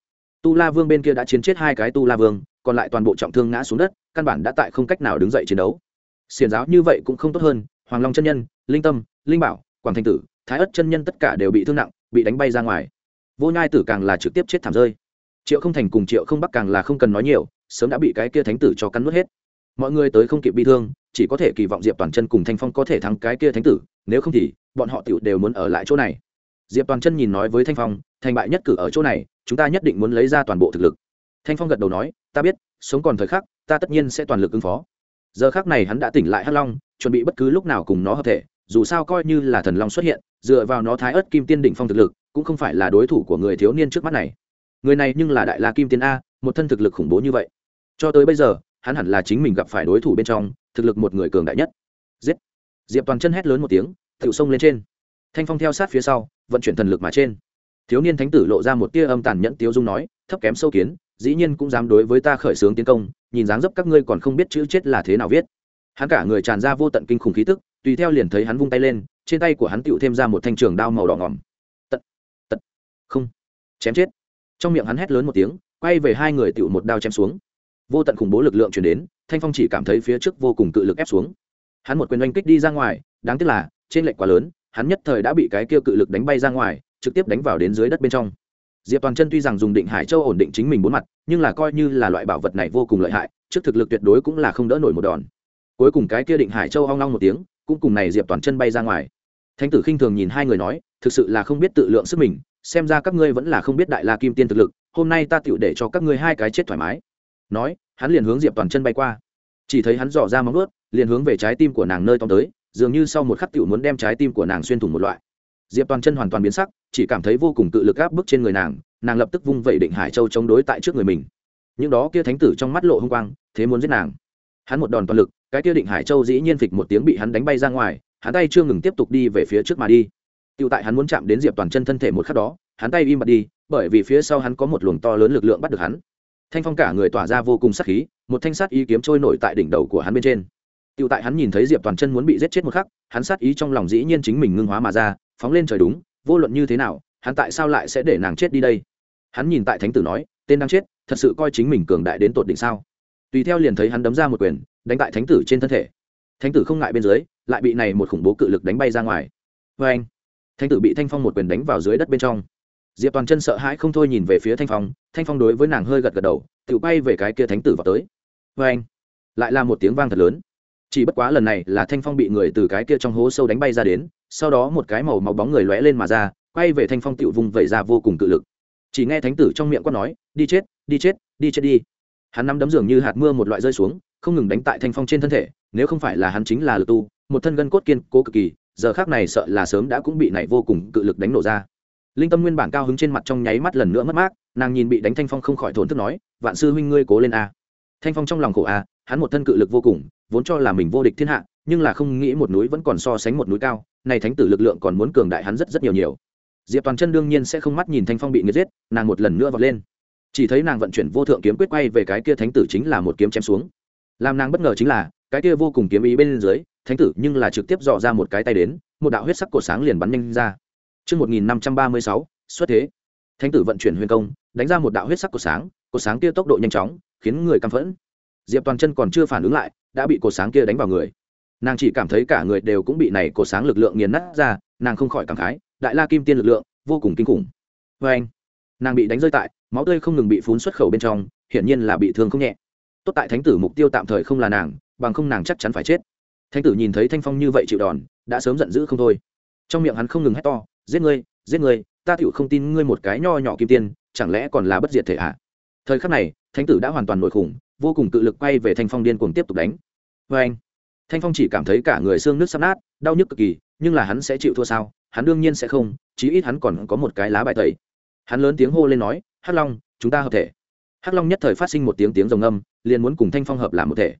Tu la vương bên kia đã chiến chết hai cái tu la vương, còn lại toàn bộ trọng thương ngã xuống đất, căn bản đã tại không cách nào đứng dậy chiến đấu. Xiền giáo như vậy cũng không tốt hơn, hoàng long chân nhân, linh tâm, linh bảo, quảng thanh tử, thái ất chân nhân tất cả đều bị thương nặng, bị đánh bay ra ngoài. Vô nhai tử càng là trực tiếp chết thảm rơi. Triệu không thành cùng triệu không bắc càng là không cần nói nhiều, sớm đã bị cái kia thánh tử cho cắn nuốt hết. Mọi người tới không kịp bị thương, chỉ có thể kỳ vọng diệp toàn chân cùng thanh phong có thể thắng cái kia thánh tử, nếu không thì bọn họ tựu đều muốn ở lại chỗ này diệp toàn chân nhìn nói với thanh phong, thành bại nhất cử ở chỗ này, chúng ta nhất định muốn lấy ra toàn bộ thực lực. Thanh phong gật đầu nói, ta biết, sống còn thời khắc, ta tất nhiên sẽ toàn lực ứng phó. Giờ khác này hắn đã tỉnh lại hắc long, chuẩn bị bất cứ lúc nào cùng nó hợp thể, dù sao coi như là thần long xuất hiện, dựa vào nó thái ớt kim tiên đỉnh phong thực lực, cũng không phải là đối thủ của người thiếu niên trước mắt này. Người này nhưng là đại la kim tiên a, một thân thực lực khủng bố như vậy. Cho tới bây giờ, hắn hẳn là chính mình gặp phải đối thủ bên trong, thực lực một người cường đại nhất. Giết! Diệp toàn chân hét lớn một tiếng tự xông lên trên thanh phong theo sát phía sau, vận chuyển thần lực mà trên. Thiếu niên thánh tử lộ ra một tia âm tàn nhẫn tiếu dung nói, thấp kém sâu kiến, dĩ nhiên cũng dám đối với ta khởi xướng tiến công, nhìn dáng dấp các ngươi còn không biết chữ chết là thế nào viết. Hắn cả người tràn ra vô tận kinh khủng khí tức, tùy theo liền thấy hắn vung tay lên, trên tay của hắn tựu thêm ra một thanh trường đao màu đỏ ngỏm. Tận tận không, chém chết. Trong miệng hắn hét lớn một tiếng, quay về hai người tựu một đao chém xuống. Vô tận khủng bố lực lượng chuyển đến, thanh phong chỉ cảm thấy phía trước vô cùng cự lực ép xuống. Hắn một quyền oanh kích đi ra ngoài, đáng tiếc là, trên lệnh quá lớn hắn nhất thời đã bị cái kia cự lực đánh bay ra ngoài, trực tiếp đánh vào đến dưới đất bên trong. Diệp toàn chân tuy rằng dùng định hải châu ổn định chính mình bốn mặt, nhưng là coi như là loại bảo vật này vô cùng lợi hại, trước thực lực tuyệt đối cũng là không đỡ nổi một đòn. Cuối cùng cái kia định hải châu hoang long một tiếng, cũng cùng này diệp toàn chân bay ra ngoài. Thánh tử khinh thường nhìn hai người nói, thực sự là không biết tự lượng sức mình, xem ra các ngươi vẫn là không biết đại la kim tiên thực lực, hôm nay ta tựu để cho các ngươi hai cái chết thoải mái. Nói, hắn liền hướng diệp toàn chân bay qua. Chỉ thấy hắn dò ra móng ướt liền hướng về trái tim của nàng nơi tóm tới dường như sau một khắc tiểu muốn đem trái tim của nàng xuyên thủng một loại. Diệp toàn chân hoàn toàn biến sắc, chỉ cảm thấy vô cùng tự lực áp bức trên người nàng nàng lập tức vung vẩy định hải châu chống đối tại trước người mình. Những đó kia thánh tử trong mắt lộ hung quang, thế muốn giết nàng. Hắn một đòn toàn lực, cái kia định hải châu dĩ nhiên phịch một tiếng bị hắn đánh bay ra ngoài, hắn tay chưa ngừng tiếp tục đi về phía trước mà đi. Tựu tại hắn muốn chạm đến diệp toàn chân thân thể một khắc đó, hắn tay im bặt đi, bởi vì phía sau hắn có một luồng to lớn lực lượng bắt được hắn. Thanh phong cả người tỏa ra vô cùng sắc khí, một thanh sát ý kiếm trôi nổi tại đỉnh đầu của hắn bên trên. Tiểu tại hắn nhìn thấy diệp toàn chân muốn bị giết chết một khắc, hắn sát ý trong lòng dĩ nhiên chính mình ngưng hóa mà ra, phóng lên trời đúng, vô luận như thế nào, hắn tại sao lại sẽ để nàng chết đi đây? Hắn nhìn tại thánh tử nói, tên đang chết, thật sự coi chính mình cường đại đến tột đỉnh sao? Tùy theo liền thấy hắn đấm ra một quyền, đánh tại thánh tử trên thân thể. Thánh tử không ngại bên dưới, lại bị này một khủng bố cự lực đánh bay ra ngoài. Vê anh, thánh tử bị thanh phong một quyền đánh vào dưới đất bên trong. Diệp toàn chân sợ hãi không thôi nhìn về phía thanh phong thanh phong đối với nàng hơi gật gật đầu, tự bay về cái kia thánh tử vào tới. Vê anh, lại là một tiếng vang thật lớn chỉ bất quá lần này là thanh phong bị người từ cái kia trong hố sâu đánh bay ra đến, sau đó một cái màu máu bóng người lóe lên mà ra, quay về thanh phong tựu vùng vẩy ra vô cùng cự lực. Chỉ nghe thánh tử trong miệng quát nói, đi chết đi chết đi chết đi. Hắn nắm đấm dường như hạt mưa một loại rơi xuống, không ngừng đánh tại thanh phong trên thân thể, nếu không phải là hắn chính là lực tu, một thân gân cốt kiên cố cực kỳ, giờ khác này sợ là sớm đã cũng bị này vô cùng cự lực đánh nổ ra. Linh tâm nguyên bản cao hứng trên mặt trong nháy mắt lần nữa mất mát, nàng nhìn bị đánh thanh phong không khỏi thốn thức nói, vạn sư huynh ngươi cố lên a. Thanh phong trong lòng khổ a hắn một thân cự lực vô cùng vốn cho là mình vô địch thiên hạ nhưng là không nghĩ một núi vẫn còn so sánh một núi cao này thánh tử lực lượng còn muốn cường đại hắn rất rất nhiều nhiều diệp toàn chân đương nhiên sẽ không mắt nhìn thanh phong bị nghiệt giết nàng một lần nữa vọt lên chỉ thấy nàng vận chuyển vô thượng kiếm quyết quay về cái kia thánh tử chính là một kiếm chém xuống làm nàng bất ngờ chính là cái kia vô cùng kiếm ý bên dưới thánh tử nhưng là trực tiếp dò ra một cái tay đến một đạo huyết sắc cổ sáng liền bắn nhanh ra Trước 1536, xuất thế. Thánh tử vận chuyển huyền công, đánh ra một đạo huyết sắc cổ sáng, cổ sáng kia tốc độ nhanh chóng, khiến người căm phẫn. Diệp Toàn Chân còn chưa phản ứng lại, đã bị cổ sáng kia đánh vào người. Nàng chỉ cảm thấy cả người đều cũng bị này cổ sáng lực lượng nghiền nát ra, nàng không khỏi cảm khái, đại la kim tiên lực lượng, vô cùng kinh khủng. vê anh, nàng bị đánh rơi tại, máu tươi không ngừng bị phun xuất khẩu bên trong, hiển nhiên là bị thương không nhẹ. Tốt tại thánh tử mục tiêu tạm thời không là nàng, bằng không nàng chắc chắn phải chết. Thánh tử nhìn thấy Thanh Phong như vậy chịu đòn, đã sớm giận dữ không thôi. Trong miệng hắn không ngừng hét to, giết ngươi giết ngươi ta tựu không tin ngươi một cái nho nhỏ kim tiên chẳng lẽ còn là bất diệt thể à? thời khắc này thánh tử đã hoàn toàn nổi khủng vô cùng tự lực quay về thanh phong điên cuồng tiếp tục đánh. Vê anh, thanh phong chỉ cảm thấy cả người xương nước sắp nát, đau nhức cực kỳ, nhưng là hắn sẽ chịu thua sao? Hắn đương nhiên sẽ không, chí ít hắn còn có một cái lá bài tẩy. Hắn lớn tiếng hô lên nói, hắc long, chúng ta hợp thể. Hắc long nhất thời phát sinh một tiếng tiếng rồng âm liền muốn cùng thanh phong hợp làm một thể.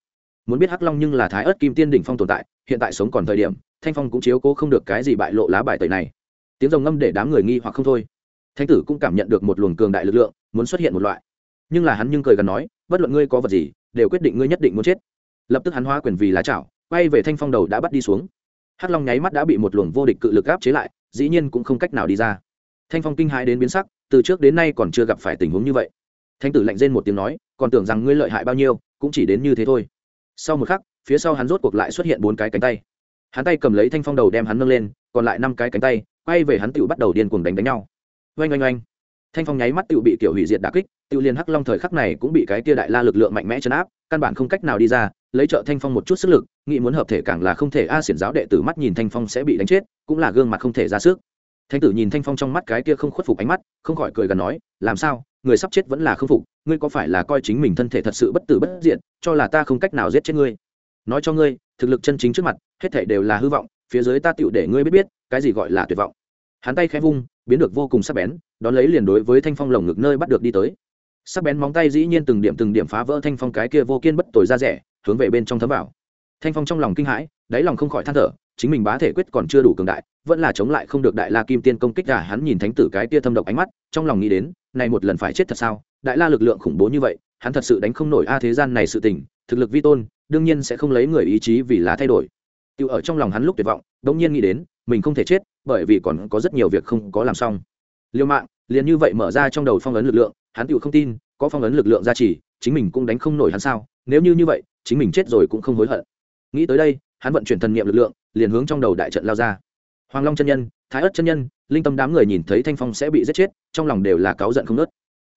Muốn biết hắc long nhưng là thái ớt kim tiên đỉnh phong tồn tại, hiện tại sống còn thời điểm, thanh phong cũng chiếu cố không được cái gì bại lộ lá bài tẩy này. Tiếng rồng ngâm để đám người nghi hoặc không thôi. Thánh tử cũng cảm nhận được một luồng cường đại lực lượng, muốn xuất hiện một loại. Nhưng là hắn nhưng cười gần nói bất luận ngươi có vật gì, đều quyết định ngươi nhất định muốn chết. Lập tức hắn hóa quyền vì lá chảo, quay về thanh phong đầu đã bắt đi xuống. Hắc long nháy mắt đã bị một luồng vô địch cự lực áp chế lại, dĩ nhiên cũng không cách nào đi ra. Thanh phong kinh hãi đến biến sắc, từ trước đến nay còn chưa gặp phải tình huống như vậy. Thanh tử lạnh rên một tiếng nói, còn tưởng rằng ngươi lợi hại bao nhiêu, cũng chỉ đến như thế thôi. Sau một khắc, phía sau hắn rốt cuộc lại xuất hiện bốn cái cánh tay. Hắn tay cầm lấy thanh phong đầu đem hắn nâng lên, còn lại năm cái cánh tay, quay về hắn tựu bắt đầu điên cuồng đánh đánh nhau. Oanh oanh oanh thanh phong nháy mắt tự bị kiểu hủy diệt đà kích, Tự liên hắc long thời khắc này cũng bị cái tia đại la lực lượng mạnh mẽ chấn áp, căn bản không cách nào đi ra, lấy trợ thanh phong một chút sức lực, nghĩ muốn hợp thể càng là không thể, a, xiển giáo đệ tử mắt nhìn thanh phong sẽ bị đánh chết, cũng là gương mặt không thể ra sức. Thanh tử nhìn thanh phong trong mắt cái kia không khuất phục ánh mắt, không khỏi cười gần nói, làm sao? Người sắp chết vẫn là không phục, ngươi có phải là coi chính mình thân thể thật sự bất tử bất diện cho là ta không cách nào giết chết ngươi? Nói cho ngươi, thực lực chân chính trước mặt, hết thể đều là hư vọng, phía dưới ta tựu để ngươi biết biết, cái gì gọi là tuyệt vọng. Hắn tay khẽ vung, biến được vô cùng sắc bén đón lấy liền đối với thanh phong lồng ngực nơi bắt được đi tới sắc bén móng tay dĩ nhiên từng điểm từng điểm phá vỡ thanh phong cái kia vô kiên bất tồi ra rẻ hướng về bên trong thấm vào thanh phong trong lòng kinh hãi đáy lòng không khỏi than thở chính mình bá thể quyết còn chưa đủ cường đại vẫn là chống lại không được đại la kim tiên công kích cả hắn nhìn thánh tử cái kia thâm độc ánh mắt trong lòng nghĩ đến này một lần phải chết thật sao đại la lực lượng khủng bố như vậy hắn thật sự đánh không nổi a thế gian này sự tình thực lực vi tôn đương nhiên sẽ không lấy người ý chí vì lá thay đổi tiêu ở trong lòng hắn lúc tuyệt vọng đống nhiên nghĩ đến mình không thể chết bởi vì còn có rất nhiều việc không có làm xong liêu mạng, liền như vậy mở ra trong đầu phong ấn lực lượng, hắn tự không tin, có phong ấn lực lượng gia trì, chính mình cũng đánh không nổi hắn sao? Nếu như như vậy, chính mình chết rồi cũng không hối hận. Nghĩ tới đây, hắn vận chuyển thần niệm lực lượng, liền hướng trong đầu đại trận lao ra. Hoàng long chân nhân, thái ất chân nhân, linh tâm đám người nhìn thấy thanh phong sẽ bị giết chết, trong lòng đều là cáu giận không nớt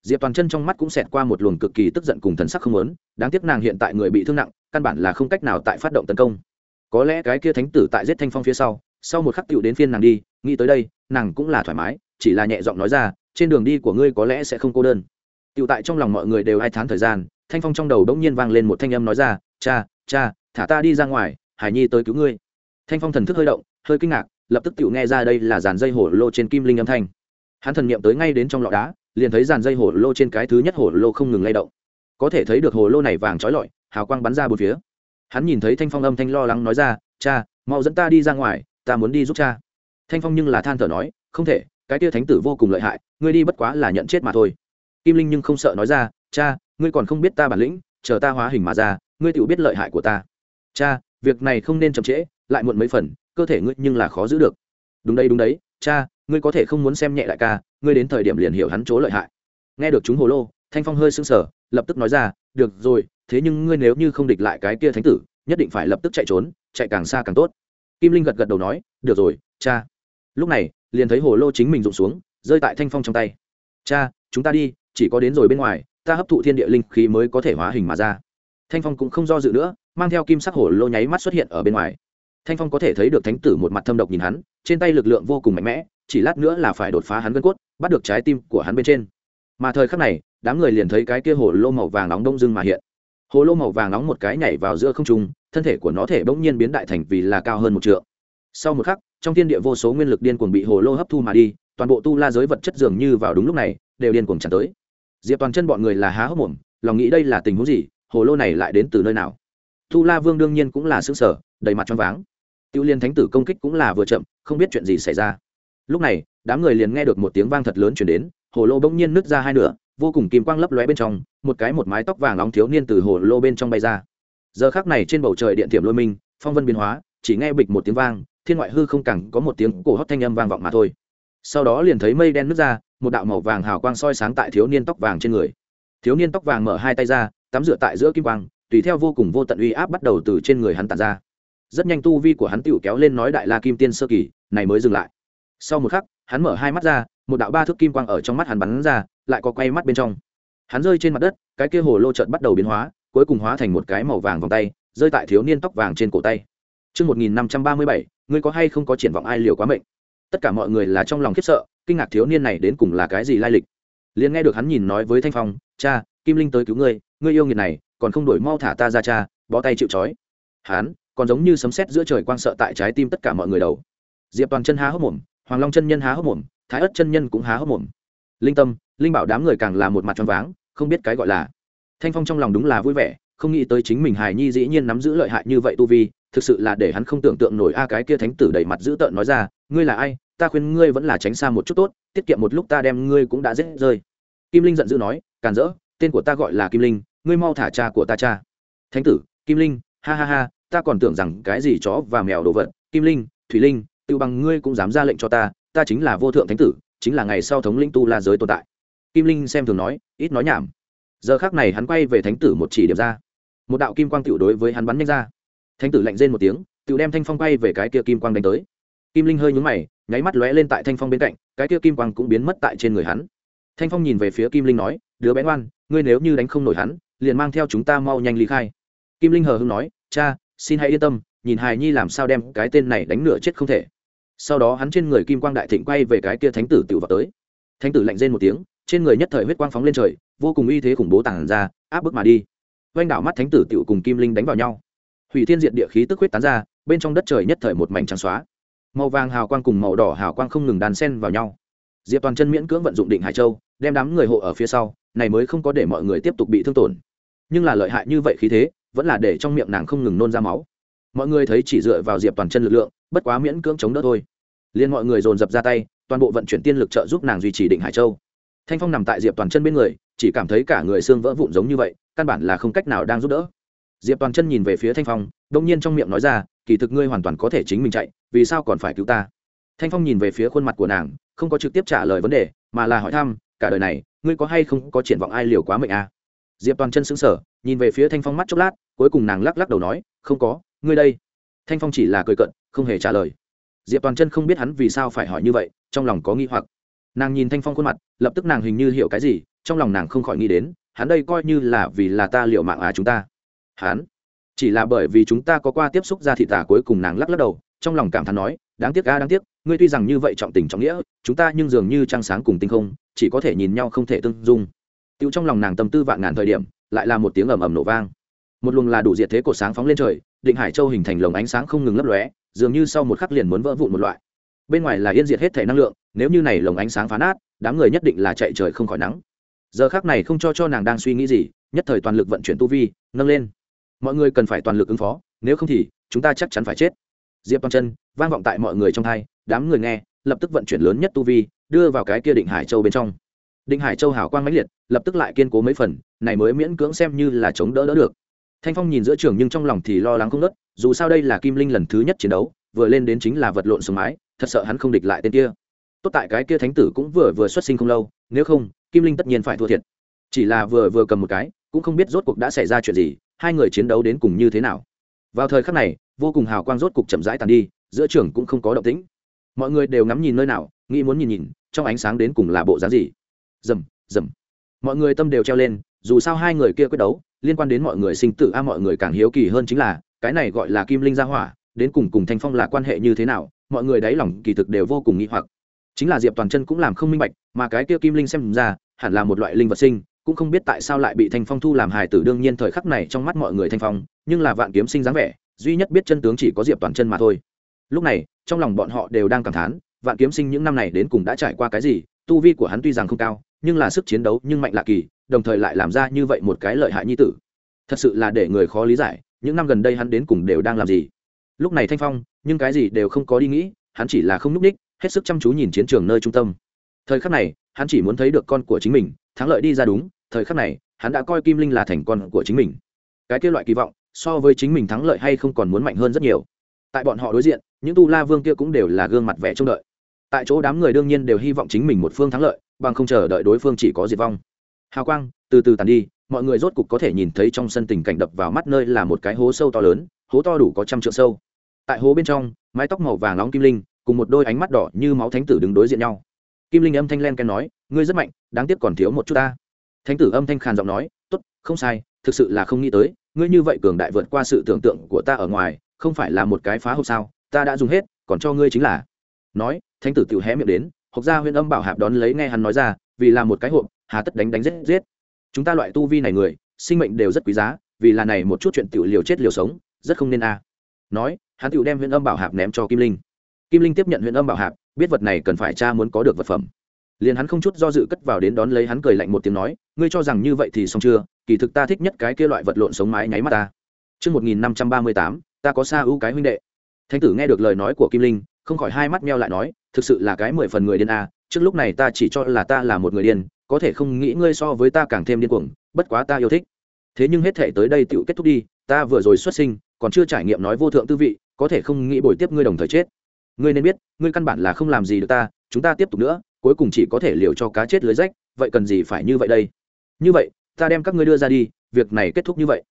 diệp toàn chân trong mắt cũng xẹt qua một luồng cực kỳ tức giận cùng thần sắc không lớn đáng tiếc nàng hiện tại người bị thương nặng, căn bản là không cách nào tại phát động tấn công. Có lẽ cái kia thánh tử tại giết thanh phong phía sau sau một khắc tựu đến phiên nàng đi, nghĩ tới đây, nàng cũng là thoải mái chỉ là nhẹ giọng nói ra, trên đường đi của ngươi có lẽ sẽ không cô đơn. Tựu tại trong lòng mọi người đều hai tháng thời gian, thanh phong trong đầu đống nhiên vang lên một thanh âm nói ra, cha cha, thả ta đi ra ngoài, hải nhi tới cứu ngươi. Thanh phong thần thức hơi động, hơi kinh ngạc, lập tức tựu nghe ra đây là dàn dây hổ lô trên kim linh âm thanh. Hắn thần niệm tới ngay đến trong lọ đá, liền thấy dàn dây hổ lô trên cái thứ nhất hổ lô không ngừng lay động. Có thể thấy được hồ lô này vàng trói lọi, hào quang bắn ra bốn phía. Hắn nhìn thấy thanh phong âm thanh lo lắng nói ra, cha, mau dẫn ta đi ra ngoài, ta muốn đi giúp cha. Thanh phong nhưng là than thở nói, không thể cái tia thánh tử vô cùng lợi hại, ngươi đi bất quá là nhận chết mà thôi. Kim linh nhưng không sợ nói ra, cha, ngươi còn không biết ta bản lĩnh, chờ ta hóa hình mà ra, ngươi tự biết lợi hại của ta. Cha, việc này không nên chậm trễ, lại muộn mấy phần, cơ thể ngươi nhưng là khó giữ được. Đúng đấy đúng đấy, cha, ngươi có thể không muốn xem nhẹ đại ca, ngươi đến thời điểm liền hiểu hắn chỗ lợi hại. Nghe được chúng hồ lô, thanh phong hơi sững sở lập tức nói ra, được rồi, thế nhưng ngươi nếu như không địch lại cái kia thánh tử, nhất định phải lập tức chạy trốn, chạy càng xa càng tốt. Kim linh gật gật đầu nói, được rồi, cha lúc này, liền thấy hồ lô chính mình rụng xuống, rơi tại thanh phong trong tay. Cha, chúng ta đi, chỉ có đến rồi bên ngoài, ta hấp thụ thiên địa linh khí mới có thể hóa hình mà ra. Thanh phong cũng không do dự nữa, mang theo kim sắc hồ lô nháy mắt xuất hiện ở bên ngoài. Thanh phong có thể thấy được thánh tử một mặt thâm độc nhìn hắn, trên tay lực lượng vô cùng mạnh mẽ, chỉ lát nữa là phải đột phá hắn gân cốt, bắt được trái tim của hắn bên trên. Mà thời khắc này, đám người liền thấy cái kia hồ lô màu vàng nóng đông dưng mà hiện. Hồ lô màu vàng nóng một cái nhảy vào giữa không trung, thân thể của nó thể bỗng nhiên biến đại thành vì là cao hơn một trượng. Sau một khắc trong thiên địa vô số nguyên lực điên cuồng bị hồ lô hấp thu mà đi, toàn bộ tu la giới vật chất dường như vào đúng lúc này, đều điên cuồng tràn tới. Diệp toàn chân bọn người là há hốc mồm, lòng nghĩ đây là tình huống gì, hồ lô này lại đến từ nơi nào? Tu la vương đương nhiên cũng là xứ sở đầy mặt choáng váng. Tiêu liên thánh tử công kích cũng là vừa chậm, không biết chuyện gì xảy ra. Lúc này, đám người liền nghe được một tiếng vang thật lớn chuyển đến, hồ lô bỗng nhiên nứt ra hai nửa, vô cùng kim quang lấp lóe bên trong, một cái một mái tóc vàng nóng thiếu niên từ hồ lô bên trong bay ra. Giờ khác này trên bầu trời điện thiểm lôi minh, phong vân biến hóa, chỉ nghe bịch một tiếng vang thiên ngoại hư không cẳng có một tiếng cổ hót thanh âm vang vọng mà thôi. Sau đó liền thấy mây đen nứt ra, một đạo màu vàng hào quang soi sáng tại thiếu niên tóc vàng trên người. Thiếu niên tóc vàng mở hai tay ra, tắm rửa tại giữa kim quang, tùy theo vô cùng vô tận uy áp bắt đầu từ trên người hắn tàn ra. Rất nhanh tu vi của hắn tựu kéo lên nói đại la kim tiên sơ kỳ, này mới dừng lại. Sau một khắc, hắn mở hai mắt ra, một đạo ba thước kim quang ở trong mắt hắn bắn ra, lại có quay mắt bên trong. Hắn rơi trên mặt đất, cái kia hồ lô trợn bắt đầu biến hóa, cuối cùng hóa thành một cái màu vàng vòng tay, rơi tại thiếu niên tóc vàng trên cổ tay. Trước 1537, ngươi có hay không có triển vọng ai liều quá mệnh? Tất cả mọi người là trong lòng khiếp sợ, kinh ngạc thiếu niên này đến cùng là cái gì lai lịch. Liền nghe được hắn nhìn nói với Thanh Phong, "Cha, Kim Linh tới cứu ngươi, ngươi yêu nghiệt này, còn không đổi mau thả ta ra cha, bó tay chịu trói." Hắn, còn giống như sấm sét giữa trời quang sợ tại trái tim tất cả mọi người đầu. Diệp Toàn chân há hốc mồm, Hoàng Long chân nhân há hốc mồm, Thái Ức chân nhân cũng há hốc mồm. Linh Tâm, Linh Bảo đám người càng là một mặt choáng váng, không biết cái gọi là. Thanh Phong trong lòng đúng là vui vẻ, không nghĩ tới chính mình hài nhi dĩ nhiên nắm giữ lợi hại như vậy tu vi thực sự là để hắn không tưởng tượng nổi a, cái kia thánh tử đầy mặt dữ tợn nói ra, ngươi là ai? Ta khuyên ngươi vẫn là tránh xa một chút tốt, tiết kiệm một lúc ta đem ngươi cũng đã giết rơi. Kim linh giận dữ nói, càn rỡ, tên của ta gọi là kim linh, ngươi mau thả cha của ta cha. Thánh tử, kim linh, ha ha ha, ta còn tưởng rằng cái gì chó và mèo đồ vật, kim linh, thủy linh, tự bằng ngươi cũng dám ra lệnh cho ta ta chính là vô thượng thánh tử, chính là ngày sau thống linh tu la giới tồn tại. Kim linh xem thường nói, ít nói nhảm. Giờ khác này hắn quay về thánh tử một chỉ điểm ra. Một đạo kim quang tiểu đối với hắn bắn nhanh ra thánh tử lạnh rên một tiếng, tự đem thanh phong bay về cái kia kim quang đánh tới. Kim linh hơi nhúng mày, nháy mắt lóe lên tại thanh phong bên cạnh, cái kia kim quang cũng biến mất tại trên người hắn. Thanh phong nhìn về phía kim linh nói, đứa bé ngoan, ngươi nếu như đánh không nổi hắn, liền mang theo chúng ta mau nhanh ly khai. Kim linh hờ hưng nói, cha, xin hãy yên tâm, nhìn hài nhi làm sao đem cái tên này đánh nửa chết không thể. Sau đó hắn trên người kim quang đại thịnh quay về cái kia thánh tử tiểu vào tới. Thánh tử lạnh rên một tiếng, trên người nhất thời huyết quang phóng lên trời, vô cùng uy thế khủng bố tàn ra, áp bức mà đi. Oanh đảo mắt thánh tử tự cùng kim linh đánh vào nhau hủy thiên diện địa khí tức huyết tán ra, bên trong đất trời nhất thời một mảnh trắng xóa. Màu vàng hào quang cùng màu đỏ hào quang không ngừng đàn sen vào nhau. Diệp toàn chân miễn cưỡng vận dụng định hải châu, đem đám người hộ ở phía sau, này mới không có để mọi người tiếp tục bị thương tổn. Nhưng là lợi hại như vậy khí thế, vẫn là để trong miệng nàng không ngừng nôn ra máu. Mọi người thấy chỉ dựa vào diệp toàn chân lực lượng, bất quá miễn cưỡng chống đỡ thôi. Liên mọi người dồn dập ra tay, toàn bộ vận chuyển tiên lực trợ giúp nàng duy trì định hải châu. Thanh phong nằm tại diệp toàn chân bên người, chỉ cảm thấy cả người xương vỡ vụn giống như vậy, căn bản là không cách nào đang giúp đỡ diệp toàn chân nhìn về phía thanh phong đông nhiên trong miệng nói ra, kỳ thực ngươi hoàn toàn có thể chính mình chạy, vì sao còn phải cứu ta? Thanh phong nhìn về phía khuôn mặt của nàng, không có trực tiếp trả lời vấn đề, mà là hỏi thăm, cả đời này, ngươi có hay không có triển vọng ai liều quá mệnh à? diệp toàn chân sững sở nhìn về phía thanh phong mắt chốc lát, cuối cùng nàng lắc lắc đầu nói, không có, ngươi đây. Thanh phong chỉ là cười cận không hề trả lời. Diệp toàn chân không biết hắn vì sao phải hỏi như vậy, trong lòng có nghi hoặc. Nàng nhìn thanh phong khuôn mặt, lập tức nàng hình như hiểu cái gì, trong lòng nàng không khỏi nghĩ đến, hắn đây coi như là vì là ta liệu mạng á chúng ta hắn chỉ là bởi vì chúng ta có qua tiếp xúc ra thị tả cuối cùng nàng lắc lắc đầu, trong lòng cảm thán nói, đáng tiếc a, đáng tiếc, ngươi tuy rằng như vậy trọng tình trọng nghĩa, chúng ta nhưng dường như trăng sáng cùng tinh không, chỉ có thể nhìn nhau không thể tương dung. Tiêu trong lòng nàng tâm tư vạn ngàn thời điểm, lại là một tiếng ầm ầm nổ vang. Một luồng là đủ diệt thế cột sáng phóng lên trời, định hải châu hình thành lồng ánh sáng không ngừng lấp lóe, dường như sau một khắc liền muốn vỡ vụn một loại. Bên ngoài là yên diệt hết thể năng lượng, nếu như này lồng ánh sáng phá nát, đám người nhất định là chạy trời không khỏi nắng. Giờ khác này không cho cho nàng đang suy nghĩ gì, nhất thời toàn lực vận chuyển tu vi, nâng lên mọi người cần phải toàn lực ứng phó, nếu không thì, chúng ta chắc chắn phải chết. Diệp toàn chân, vang vọng tại mọi người trong thai đám người nghe, lập tức vận chuyển lớn nhất tu vi, đưa vào cái kia định hải châu bên trong. Định hải châu hảo quang mãnh liệt, lập tức lại kiên cố mấy phần, này mới miễn cưỡng xem như là chống đỡ đỡ được. Thanh phong nhìn giữa trường nhưng trong lòng thì lo lắng không nớt dù sao đây là kim linh lần thứ nhất chiến đấu, vừa lên đến chính là vật lộn sừng mái, thật sợ hắn không địch lại tên kia. Tốt tại cái kia thánh tử cũng vừa vừa xuất sinh không lâu, nếu không, kim linh tất nhiên phải thua thiệt. Chỉ là vừa vừa cầm một cái, cũng không biết rốt cuộc đã xảy ra chuyện gì hai người chiến đấu đến cùng như thế nào. Vào thời khắc này, vô cùng hào quang rốt cục chậm rãi tàn đi, giữa trường cũng không có động tĩnh. Mọi người đều ngắm nhìn nơi nào, nghĩ muốn nhìn nhìn, trong ánh sáng đến cùng là bộ dáng gì. Dầm dầm mọi người tâm đều treo lên, dù sao hai người kia quyết đấu, liên quan đến mọi người sinh tử, a, mọi người càng hiếu kỳ hơn chính là, cái này gọi là kim linh gia hỏa, đến cùng cùng thanh phong là quan hệ như thế nào, mọi người đáy lòng kỳ thực đều vô cùng nghĩ hoặc. Chính là diệp toàn chân cũng làm không minh bạch, mà cái kia kim linh xem ra, hẳn là một loại linh vật sinh cũng không biết tại sao lại bị thanh phong thu làm hài tử. Đương nhiên thời khắc này trong mắt mọi người thanh phong, nhưng là vạn kiếm sinh dáng vẻ, duy nhất biết chân tướng chỉ có diệp toàn chân mà thôi. Lúc này, trong lòng bọn họ đều đang cảm thán, vạn kiếm sinh những năm này đến cùng đã trải qua cái gì? Tu vi của hắn tuy rằng không cao, nhưng là sức chiến đấu nhưng mạnh lạ kỳ, đồng thời lại làm ra như vậy một cái lợi hại nhi tử. Thật sự là để người khó lý giải, những năm gần đây hắn đến cùng đều đang làm gì? Lúc này thanh phong, nhưng cái gì đều không có đi nghĩ, hắn chỉ là không n ú c ních, hết sức chăm chú nhìn chiến trường nơi trung tâm. Thời khắc này, hắn chỉ muốn thấy được con của chính mình thắng lợi đi ra đúng, thời khắc này, hắn đã coi kim linh là thành con của chính mình. Cái kia loại kỳ vọng, so với chính mình thắng lợi hay không còn muốn mạnh hơn rất nhiều. Tại bọn họ đối diện, những tu la vương kia cũng đều là gương mặt vẻ trông đợi. Tại chỗ đám người đương nhiên đều hy vọng chính mình một phương thắng lợi, bằng không chờ đợi đối phương chỉ có diệt vong. Hào quang, từ từ tàn đi, mọi người rốt cục có thể nhìn thấy trong sân tình cảnh đập vào mắt nơi là một cái hố sâu to lớn, hố to đủ có trăm trượng sâu. Tại hố bên trong, mái tóc màu vàng nóng kim linh, cùng một đôi ánh mắt đỏ như máu thánh tử đứng đối diện nhau kim linh âm thanh len ken nói, ngươi rất mạnh, đáng tiếc còn thiếu một chút ta. Thánh tử âm thanh khàn giọng nói t ố t không sai, thực sự là không nghĩ tới, ngươi như vậy cường đại vượt qua sự tưởng tượng của ta ở ngoài, không phải là một cái phá hộp sao, ta đã dùng hết, còn cho ngươi chính là. Nói, thánh tử tự hé miệng đến học ra huyện âm bảo hạp đón lấy nghe hắn nói ra, vì là một cái hộp, hà tất đánh đánh giết giết. Chúng ta loại tu vi này người, sinh mệnh đều rất quý giá, vì là này một chút chuyện tiểu liều chết liều sống, rất không nên a. Nói, hắn tiểu đem huyện âm bảo hạp ném cho kim linh. Kim linh tiếp nhận huyện âm bảo hạp biết vật này cần phải cha muốn có được vật phẩm liền hắn không chút do dự cất vào đến đón lấy hắn cười lạnh một tiếng nói ngươi cho rằng như vậy thì xong chưa kỳ thực ta thích nhất cái kia loại vật lộn sống mái nháy mắt ta Trước 1538, ta có xa ưu cái huynh đệ. Thánh tử nghe được lời nói của Kim Linh, không khỏi hai mắt meo lại nói, thực sự là cái mười phần người điên a, trước lúc này ta chỉ cho là ta là một người điên, có thể không nghĩ ngươi so với ta càng thêm điên cuồng, bất quá ta yêu thích. Thế nhưng hết thể tới đây tựu kết thúc đi, ta vừa rồi xuất sinh, còn chưa trải nghiệm nói vô thượng tư vị, có thể không nghĩ bồi tiếp ngươi đồng thời chết. Ngươi nên biết, ngươi căn bản là không làm gì được ta, chúng ta tiếp tục nữa, cuối cùng chỉ có thể liều cho cá chết lưới rách, vậy cần gì phải như vậy đây? Như vậy, ta đem các ngươi đưa ra đi, việc này kết thúc như vậy.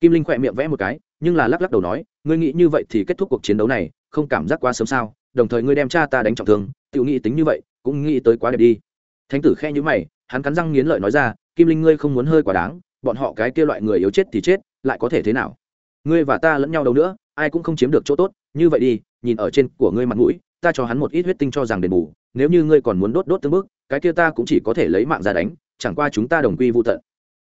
Kim Linh khỏe miệng vẽ một cái, nhưng là lắc lắc đầu nói, ngươi nghĩ như vậy thì kết thúc cuộc chiến đấu này, không cảm giác quá sớm sao? Đồng thời ngươi đem cha ta đánh trọng thương, tự nghĩ tính như vậy, cũng nghĩ tới quá đẹp đi thánh tử khe nhữ mày hắn cắn răng nghiến lợi nói ra kim linh ngươi không muốn hơi quá đáng bọn họ cái kia loại người yếu chết thì chết lại có thể thế nào ngươi và ta lẫn nhau đâu nữa ai cũng không chiếm được chỗ tốt như vậy đi, nhìn ở trên của ngươi mặt mũi, ta cho hắn một ít huyết tinh cho rằng đền bù, nếu như ngươi còn muốn đốt đốt tương bước cái kia ta cũng chỉ có thể lấy mạng ra đánh, chẳng qua chúng ta đồng quy vô tận.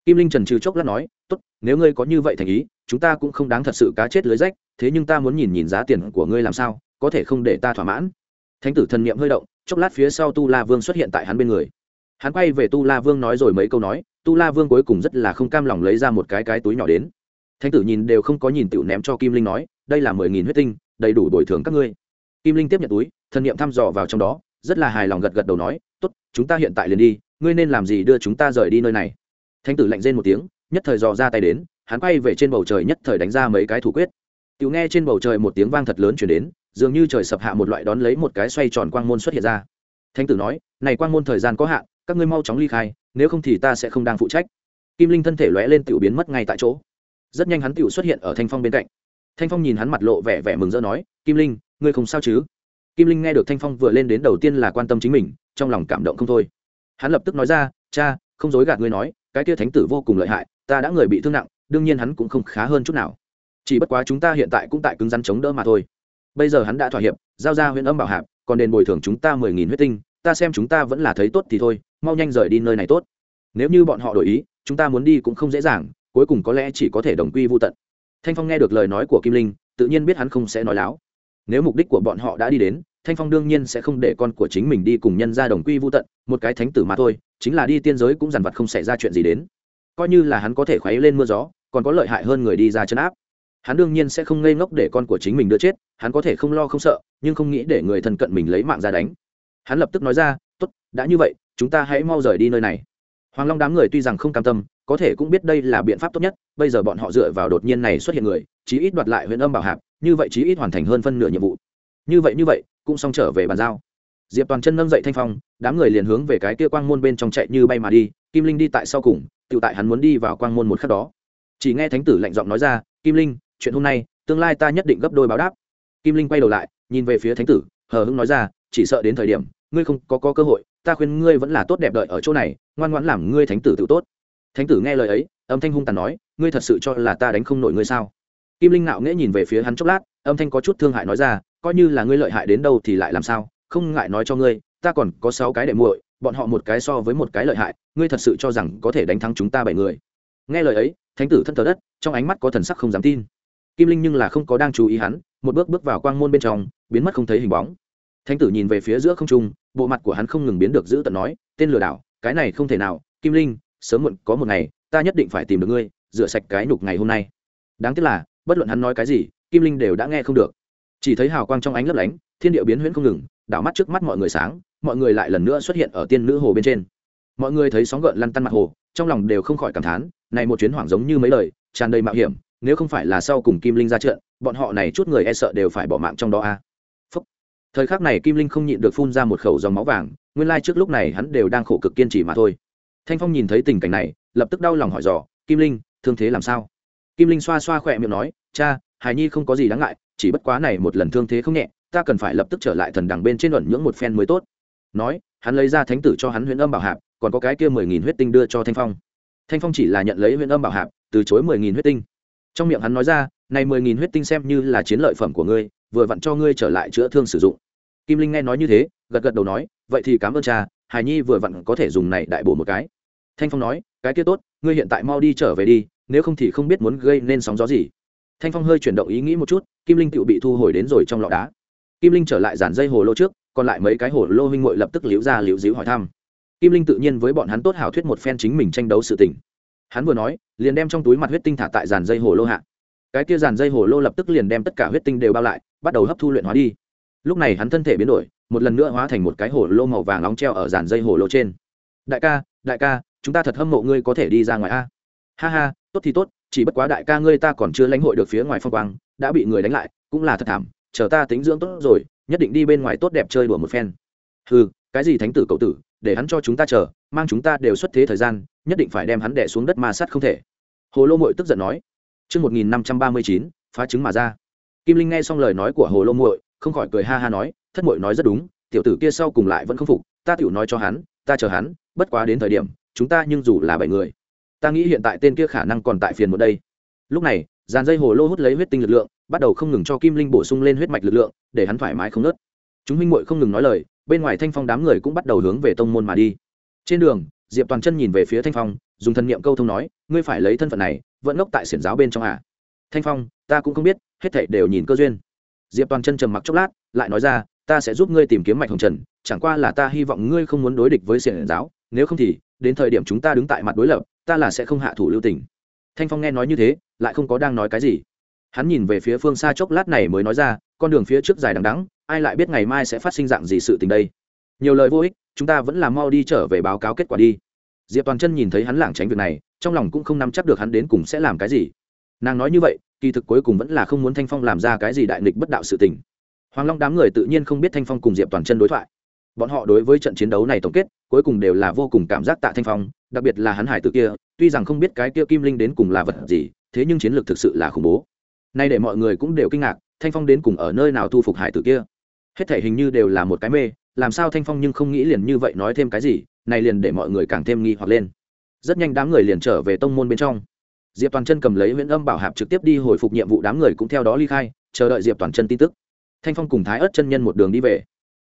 Kim linh trần trừ chốc lát nói, tốt, nếu ngươi có như vậy thành ý, chúng ta cũng không đáng thật sự cá chết lưới rách, thế nhưng ta muốn nhìn nhìn giá tiền của ngươi làm sao, có thể không để ta thỏa mãn. Thánh tử thần niệm hơi động, chốc lát phía sau tu la vương xuất hiện tại hắn bên người. Hắn quay về tu la vương nói rồi mấy câu nói, tu la vương cuối cùng rất là không cam lòng lấy ra một cái cái túi nhỏ đến. Thánh tử nhìn đều không có nhìn tựu ném cho kim linh nói đây là mười nghìn huyết tinh, đầy đủ bồi thường các ngươi. Kim linh tiếp nhận túi, thần niệm thăm dò vào trong đó, rất là hài lòng gật gật đầu nói, tốt, chúng ta hiện tại liền đi, ngươi nên làm gì đưa chúng ta rời đi nơi này? Thánh tử lạnh rên một tiếng, nhất thời dò ra tay đến, hắn quay về trên bầu trời nhất thời đánh ra mấy cái thủ quyết. Tiểu nghe trên bầu trời một tiếng vang thật lớn chuyển đến, dường như trời sập hạ một loại đón lấy một cái xoay tròn quang môn xuất hiện ra. Thánh tử nói, này quang môn thời gian có hạn, các ngươi mau chóng ly khai, nếu không thì ta sẽ không đang phụ trách. Kim linh thân thể lóe lên tiểu biến mất ngay tại chỗ. Rất nhanh hắn tiểu xuất hiện ở thanh phong bên cạnh thanh phong nhìn hắn mặt lộ vẻ vẻ mừng rỡ nói, kim linh, ngươi không sao chứ? Kim linh nghe được thanh phong vừa lên đến đầu tiên là quan tâm chính mình, trong lòng cảm động không thôi. Hắn lập tức nói ra, cha, không dối gạt ngươi nói, cái kia thánh tử vô cùng lợi hại, ta đã người bị thương nặng, đương nhiên hắn cũng không khá hơn chút nào. Chỉ bất quá chúng ta hiện tại cũng tại cứng rắn chống đỡ mà thôi. Bây giờ hắn đã thỏa hiệp, giao ra huyện âm bảo hạp, còn đền bồi thường chúng ta mười nghìn huyết tinh, ta xem chúng ta vẫn là thấy tốt thì thôi, mau nhanh rời đi nơi này tốt. Nếu như bọn họ đổi ý, chúng ta muốn đi cũng không dễ dàng, cuối cùng có lẽ chỉ có thể đồng quy vô tận thanh phong nghe được lời nói của kim linh, tự nhiên biết hắn không sẽ nói láo. Nếu mục đích của bọn họ đã đi đến, thanh phong đương nhiên sẽ không để con của chính mình đi cùng nhân ra đồng quy vô tận, một cái thánh tử mà thôi, chính là đi tiên giới cũng dằn vặt không xảy ra chuyện gì đến. Coi như là hắn có thể khuấy lên mưa gió, còn có lợi hại hơn người đi ra chân áp. Hắn đương nhiên sẽ không ngây ngốc để con của chính mình đưa chết, hắn có thể không lo không sợ, nhưng không nghĩ để người thân cận mình lấy mạng ra đánh. Hắn lập tức nói ra, tốt, đã như vậy, chúng ta hãy mau rời đi nơi này. Hoàng long đám người tuy rằng không cam tâm có thể cũng biết đây là biện pháp tốt nhất bây giờ bọn họ dựa vào đột nhiên này xuất hiện người chí ít đoạt lại huyện âm bảo hạp như vậy chí ít hoàn thành hơn phân nửa nhiệm vụ. Như vậy như vậy cũng xong trở về bàn giao. Diệp toàn chân nâng dậy thanh phong đám người liền hướng về cái kia quang môn bên trong chạy như bay mà đi kim linh đi tại sau cùng tự tại hắn muốn đi vào quang môn một khắc đó. Chỉ nghe thánh tử lạnh giọng nói ra kim linh chuyện hôm nay tương lai ta nhất định gấp đôi báo đáp. Kim linh quay đầu lại nhìn về phía thánh tử hờ hững nói ra chỉ sợ đến thời điểm ngươi không có, có cơ hội ta khuyên ngươi vẫn là tốt đẹp đợi ở chỗ này ngoan ngoãn làm ngươi thánh tử tự tốt thánh tử nghe lời ấy, âm thanh hung tàn nói, ngươi thật sự cho là ta đánh không nổi ngươi sao? Kim linh nạo nghễ nhìn về phía hắn chốc lát, âm thanh có chút thương hại nói ra, coi như là ngươi lợi hại đến đâu thì lại làm sao? Không ngại nói cho ngươi, ta còn có sáu cái đệ muội, bọn họ một cái so với một cái lợi hại, ngươi thật sự cho rằng có thể đánh thắng chúng ta bảy người? Nghe lời ấy, thánh tử thân thờ đất, trong ánh mắt có thần sắc không dám tin. Kim linh nhưng là không có đang chú ý hắn, một bước bước vào quang môn bên trong, biến mất không thấy hình bóng. Thánh tử nhìn về phía giữa không trung, bộ mặt của hắn không ngừng biến được giữ tận nói, tên lừa đảo, cái này không thể nào, kim linh sớm muộn có một ngày, ta nhất định phải tìm được ngươi, rửa sạch cái nhục ngày hôm nay. Đáng tiếc là, bất luận hắn nói cái gì, kim linh đều đã nghe không được. Chỉ thấy hào quang trong ánh lấp lánh, thiên địa biến huyễn không ngừng, đảo mắt trước mắt mọi người sáng, mọi người lại lần nữa xuất hiện ở tiên nữ hồ bên trên. Mọi người thấy sóng gợn lăn tăn mặt hồ, trong lòng đều không khỏi cảm thán, này một chuyến hoảng giống như mấy lời, tràn đầy mạo hiểm, nếu không phải là sau cùng kim linh ra trận, bọn họ này chút người e sợ đều phải bỏ mạng trong đó a. Thời khắc này kim linh không nhịn được phun ra một khẩu dòng máu vàng, nguyên lai trước lúc này hắn đều đang khổ cực kiên trì mà thôi thanh phong nhìn thấy tình cảnh này, lập tức đau lòng hỏi dò, kim linh, thương thế làm sao? Kim linh xoa xoa khỏe miệng nói, cha, hài nhi không có gì đáng ngại, chỉ bất quá này một lần thương thế không nhẹ, ta cần phải lập tức trở lại thần đằng bên trên luận nhưỡng một phen mới tốt. Nói, hắn lấy ra thánh tử cho hắn huyện âm bảo hạp, còn có cái kia mười nghìn huyết tinh đưa cho thanh phong. Thanh phong chỉ là nhận lấy huyện âm bảo hạp, từ chối mười nghìn huyết tinh. Trong miệng hắn nói ra, này mười nghìn huyết tinh xem như là chiến lợi phẩm của ngươi, vừa vặn cho ngươi trở lại chữa thương sử dụng. Kim linh nghe nói như thế, gật gật đầu nói, vậy thì cảm ơn cha hài nhi vừa vặn có thể dùng này đại bổ một cái. Thanh phong nói, cái kia tốt, ngươi hiện tại mau đi trở về đi, nếu không thì không biết muốn gây nên sóng gió gì. Thanh phong hơi chuyển động ý nghĩ một chút, kim linh tựu bị thu hồi đến rồi trong lọ đá. Kim linh trở lại dàn dây hồ lô trước, còn lại mấy cái hồ lô huynh ngội lập tức liễu ra liễu díu hỏi thăm. Kim linh tự nhiên với bọn hắn tốt hảo thuyết một phen chính mình tranh đấu sự tình. Hắn vừa nói, liền đem trong túi mặt huyết tinh thả tại dàn dây hồ lô hạ. Cái kia dàn dây hồ lô lập tức liền đem tất cả huyết tinh đều bao lại, bắt đầu hấp thu luyện hóa đi. Lúc này hắn thân thể biến đổi một lần nữa hóa thành một cái hồ lô màu vàng nóng treo ở dàn dây hồ lô trên. Đại ca đại ca chúng ta thật hâm mộ ngươi có thể đi ra ngoài a. Ha ha tốt thì tốt chỉ bất quá đại ca ngươi ta còn chưa lãnh hội được phía ngoài phong quang đã bị người đánh lại cũng là thật thảm chờ ta tính dưỡng tốt rồi nhất định đi bên ngoài tốt đẹp chơi đùa một phen. Ừ cái gì thánh tử cậu tử để hắn cho chúng ta chờ mang chúng ta đều xuất thế thời gian nhất định phải đem hắn đẻ xuống đất ma sát không thể. Hồ lô mội tức giận nói. Trước 1539, phá trứng mà ra. Kim Linh nghe xong lời nói của hồ lô muội không khỏi cười ha ha nói thất muội nói rất đúng, tiểu tử kia sau cùng lại vẫn không phục, ta tiểu nói cho hắn, ta chờ hắn, bất quá đến thời điểm, chúng ta nhưng dù là bảy người, ta nghĩ hiện tại tên kia khả năng còn tại phiền một đây. Lúc này, dàn dây hồ lô hút lấy huyết tinh lực lượng, bắt đầu không ngừng cho kim linh bổ sung lên huyết mạch lực lượng, để hắn thoải mái không nớt chúng minh muội không ngừng nói lời, bên ngoài thanh phong đám người cũng bắt đầu hướng về tông môn mà đi. Trên đường, diệp toàn chân nhìn về phía thanh phong, dùng thân niệm câu thông nói, ngươi phải lấy thân phận này vẫn ngốc tại xiển giáo bên trong à. thanh phong, ta cũng không biết, hết thảy đều nhìn cơ duyên. Diệp toàn chân trầm mặc chốc lát, lại nói ra ta sẽ giúp ngươi tìm kiếm mạch hồng trần, chẳng qua là ta hy vọng ngươi không muốn đối địch với xiển giáo, nếu không thì, đến thời điểm chúng ta đứng tại mặt đối lập, ta là sẽ không hạ thủ lưu tình. Thanh phong nghe nói như thế, lại không có đang nói cái gì. Hắn nhìn về phía phương xa chốc lát này mới nói ra, con đường phía trước dài đằng đắng ai lại biết ngày mai sẽ phát sinh dạng gì sự tình đây? Nhiều lời vô ích, chúng ta vẫn là mau đi trở về báo cáo kết quả đi. Diệp toàn chân nhìn thấy hắn lảng tránh việc này, trong lòng cũng không nắm chắc được hắn đến cùng sẽ làm cái gì. Nàng nói như vậy, kỳ thực cuối cùng vẫn là không muốn thanh phong làm ra cái gì đại nghịch bất đạo sự tình hoàng long đám người tự nhiên không biết thanh phong cùng diệp toàn chân đối thoại. Bọn họ đối với trận chiến đấu này tổng kết, cuối cùng đều là vô cùng cảm giác tạ thanh phong, đặc biệt là hắn hải tử kia, tuy rằng không biết cái kia kim linh đến cùng là vật gì, thế nhưng chiến lược thực sự là khủng bố. Nay để mọi người cũng đều kinh ngạc, thanh phong đến cùng ở nơi nào thu phục hải tử kia. Hết thể hình như đều là một cái mê, làm sao thanh phong nhưng không nghĩ liền như vậy nói thêm cái gì, này liền để mọi người càng thêm nghi hoặc lên. Rất nhanh đám người liền trở về tông môn bên trong. Diệp toàn chân cầm lấy huyện âm bảo hạp trực tiếp đi hồi phục nhiệm vụ, đám người cũng theo đó ly khai, chờ đợi diệp toàn chân tin tức thanh phong cùng thái ớt chân nhân một đường đi về.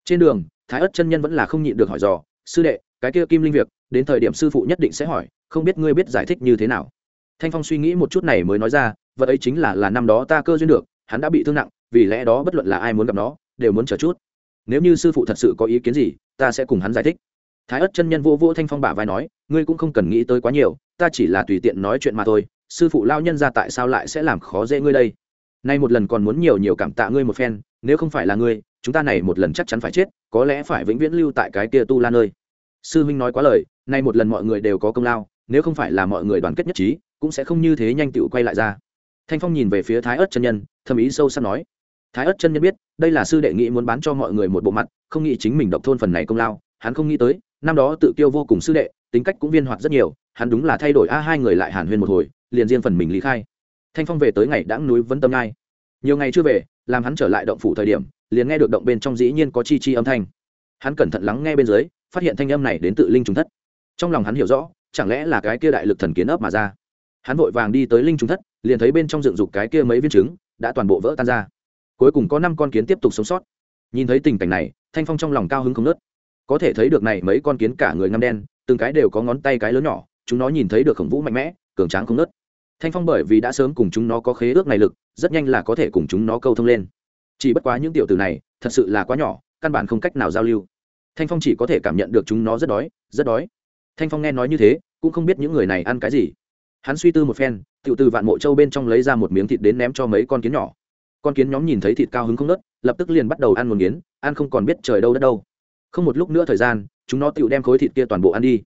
Trên đường, thái ớt chân nhân vẫn là không nhịn được hỏi dò, sư đệ, cái kia kim linh việc, đến thời điểm sư phụ nhất định sẽ hỏi, không biết ngươi biết giải thích như thế nào? Thanh phong suy nghĩ một chút này mới nói ra, vật ấy chính là là năm đó ta cơ duyên được, hắn đã bị thương nặng, vì lẽ đó bất luận là ai muốn gặp nó, đều muốn chờ chút. Nếu như sư phụ thật sự có ý kiến gì, ta sẽ cùng hắn giải thích. Thái ất chân nhân vô vô thanh phong bả vai nói, ngươi cũng không cần nghĩ tới quá nhiều, ta chỉ là tùy tiện nói chuyện mà thôi, sư phụ lao nhân ra tại sao lại sẽ làm khó dễ ngươi đây? Nay một lần còn muốn nhiều nhiều cảm tạ ngươi một phen, nếu không phải là ngươi, chúng ta này một lần chắc chắn phải chết, có lẽ phải vĩnh viễn lưu tại cái kia tu la nơi. Sư huynh nói quá lời, nay một lần mọi người đều có công lao, nếu không phải là mọi người đoàn kết nhất trí, cũng sẽ không như thế nhanh tựu quay lại ra. Thanh phong nhìn về phía thái ớt chân nhân, thầm ý sâu sắc nói, thái ớt chân nhân biết, đây là sư đệ nghĩ muốn bán cho mọi người một bộ mặt, không nghĩ chính mình độc thôn phần này công lao, hắn không nghĩ tới, năm đó tự kiêu vô cùng sư đệ, tính cách cũng viên hoạt rất nhiều, hắn đúng là thay đổi a, hai người lại hàn huyên một hồi, liền riêng phần mình lý khai thanh phong về tới ngày đãng núi vấn tâm ngai. Nhiều ngày chưa về, làm hắn trở lại động phủ thời điểm, liền nghe được động bên trong dĩ nhiên có chi chi âm thanh. Hắn cẩn thận lắng nghe bên dưới, phát hiện thanh âm này đến tự linh trùng thất. Trong lòng hắn hiểu rõ, chẳng lẽ là cái kia đại lực thần kiến ấp mà ra. Hắn vội vàng đi tới linh trùng thất, liền thấy bên trong dựng dục cái kia mấy viên trứng, đã toàn bộ vỡ tan ra. Cuối cùng có năm con kiến tiếp tục sống sót. Nhìn thấy tình cảnh này, thanh phong trong lòng cao hứng không nớt có thể thấy được này mấy con kiến cả người ngăm đen, từng cái đều có ngón tay cái lớn nhỏ, chúng nó nhìn thấy được khổng vũ mạnh mẽ, cường tráng không nớt thanh phong bởi vì đã sớm cùng chúng nó có khế ước này lực, rất nhanh là có thể cùng chúng nó câu thông lên. Chỉ bất quá những tiểu tử này, thật sự là quá nhỏ, căn bản không cách nào giao lưu. Thanh phong chỉ có thể cảm nhận được chúng nó rất đói rất đói. Thanh phong nghe nói như thế, cũng không biết những người này ăn cái gì. Hắn suy tư một phen, tiểu từ vạn mộ châu bên trong lấy ra một miếng thịt đến ném cho mấy con kiến nhỏ. Con kiến nhóm nhìn thấy thịt cao hứng không nớt lập tức liền bắt đầu ăn một miếng ăn không còn biết trời đâu đất đâu. Không một lúc nữa thời gian, chúng nó tự đem khối thịt kia toàn bộ ăn đi.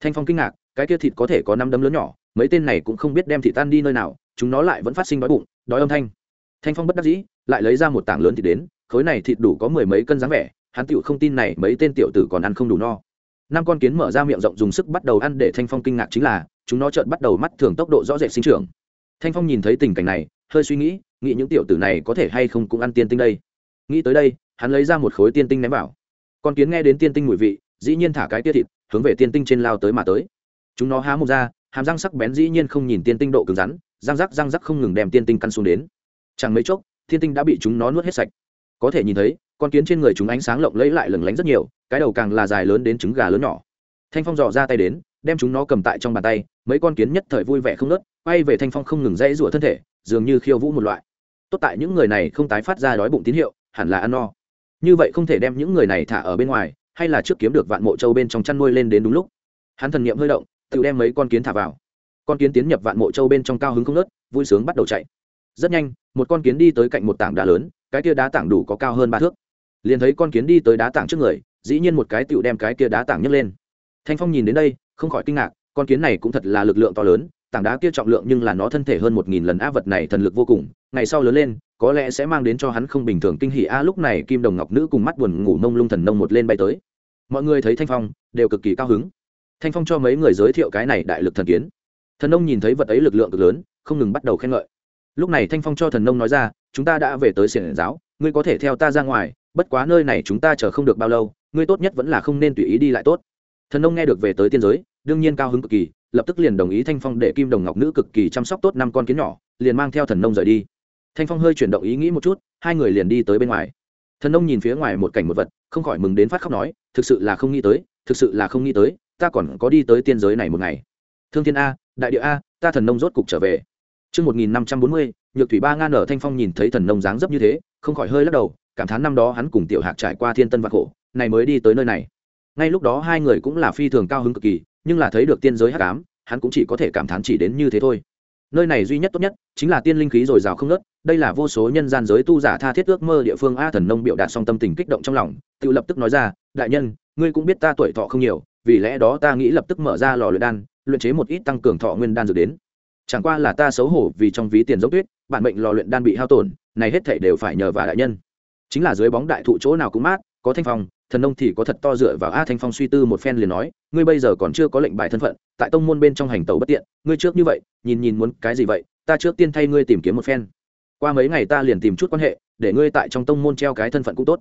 Thanh phong kinh ngạc, cái kia thịt có thể có năm đấm lớn nhỏ mấy tên này cũng không biết đem thịt tan đi nơi nào, chúng nó lại vẫn phát sinh đói bụng, đói âm thanh. Thanh phong bất đắc dĩ, lại lấy ra một tảng lớn thịt đến, khối này thịt đủ có mười mấy cân dáng vẻ, hắn tựu không tin này mấy tên tiểu tử còn ăn không đủ no. Năm con kiến mở ra miệng rộng dùng sức bắt đầu ăn để thanh phong kinh ngạc chính là, chúng nó chợt bắt đầu mắt thường tốc độ rõ rệt sinh trưởng. Thanh phong nhìn thấy tình cảnh này, hơi suy nghĩ nghĩ những tiểu tử này có thể hay không cũng ăn tiên tinh đây. Nghĩ tới đây, hắn lấy ra một khối tiên tinh ném vào. Con kiến nghe đến tiên tinh mùi vị, dĩ nhiên thả cái tia thịt, hướng về tiên tinh trên lao tới mà tới. Chúng nó há một ra hàm răng sắc bén dĩ nhiên không nhìn tiên tinh độ cứng rắn, răng rắc răng rắc không ngừng đem tiên tinh căn xuống đến. Chẳng mấy chốc, tiên tinh đã bị chúng nó nuốt hết sạch. Có thể nhìn thấy, con kiến trên người chúng ánh sáng lộng lẫy lại lừng lánh rất nhiều, cái đầu càng là dài lớn đến trứng gà lớn nhỏ. Thanh phong dò ra tay đến, đem chúng nó cầm tại trong bàn tay, mấy con kiến nhất thời vui vẻ không nớt quay về thanh phong không ngừng dãy rủa thân thể, dường như khiêu vũ một loại. Tốt tại những người này không tái phát ra đói bụng tín hiệu, hẳn là ăn no. Như vậy không thể đem những người này thả ở bên ngoài, hay là trước kiếm được vạn mộ châu bên trong chăn nuôi lên đến đúng lúc. Hắn thần niệm hơi động tự đem mấy con kiến thả vào. Con kiến tiến nhập vạn mộ châu bên trong cao hứng không nớt vui sướng bắt đầu chạy. Rất nhanh, một con kiến đi tới cạnh một tảng đá lớn, cái kia đá tảng đủ có cao hơn ba thước. Liền thấy con kiến đi tới đá tảng trước người, dĩ nhiên một cái tựu đem cái kia đá tảng nhấc lên. Thanh phong nhìn đến đây, không khỏi kinh ngạc, con kiến này cũng thật là lực lượng to lớn, tảng đá kia trọng lượng nhưng là nó thân thể hơn một nghìn lần a vật này thần lực vô cùng, ngày sau lớn lên, có lẽ sẽ mang đến cho hắn không bình thường kinh hỉ a lúc này kim đồng ngọc nữ cùng mắt buồn ngủ mông lung thần nông một lên bay tới. Mọi người thấy thanh phong, đều cực kỳ cao hứng thanh phong cho mấy người giới thiệu cái này đại lực thần kiến. Thần nông nhìn thấy vật ấy lực lượng cực lớn, không ngừng bắt đầu khen ngợi. Lúc này thanh phong cho thần nông nói ra, chúng ta đã về tới xiển giáo, ngươi có thể theo ta ra ngoài, bất quá nơi này chúng ta chờ không được bao lâu, ngươi tốt nhất vẫn là không nên tùy ý đi lại tốt. Thần nông nghe được về tới tiên giới, đương nhiên cao hứng cực kỳ, lập tức liền đồng ý thanh phong để kim đồng ngọc nữ cực kỳ chăm sóc tốt năm con kiến nhỏ, liền mang theo thần nông rời đi. Thanh phong hơi chuyển động ý nghĩ một chút, hai người liền đi tới bên ngoài. Thần nông nhìn phía ngoài một cảnh một vật, không khỏi mừng đến phát khóc nói, thực sự là không nghĩ tới, thực sự là không nghĩ tới ta còn có đi tới tiên giới này một ngày. Thương thiên a đại địa a ta thần nông rốt cục trở về. Trước 1540, nhược thủy ba ngan ở thanh phong nhìn thấy thần nông dáng dấp như thế không khỏi hơi lắc đầu cảm thán năm đó hắn cùng tiểu hạc trải qua thiên tân và khổ này mới đi tới nơi này. Ngay lúc đó hai người cũng là phi thường cao hứng cực kỳ nhưng là thấy được tiên giới hắc ám hắn cũng chỉ có thể cảm thán chỉ đến như thế thôi. Nơi này duy nhất tốt nhất chính là tiên linh khí rồi rào không ngớt, đây là vô số nhân gian giới tu giả tha thiết ước mơ địa phương a thần nông biểu đạt song tâm tình kích động trong lòng tự lập tức nói ra đại nhân ngươi cũng biết ta tuổi thọ không nhiều vì lẽ đó ta nghĩ lập tức mở ra lò luyện đan, luyện chế một ít tăng cường thọ nguyên đan dược đến. Chẳng qua là ta xấu hổ vì trong ví tiền giống tuyết, bản mệnh lò luyện đan bị hao tổn, này hết thảy đều phải nhờ vào đại nhân. Chính là dưới bóng đại thụ chỗ nào cũng mát, có thanh phong, thần nông thì có thật to dựa vào a thanh phong suy tư một phen liền nói, ngươi bây giờ còn chưa có lệnh bài thân phận, tại tông môn bên trong hành tàu bất tiện, ngươi trước như vậy, nhìn nhìn muốn cái gì vậy, ta trước tiên thay ngươi tìm kiếm một phen. Qua mấy ngày ta liền tìm chút quan hệ, để ngươi tại trong tông môn treo cái thân phận cũng tốt.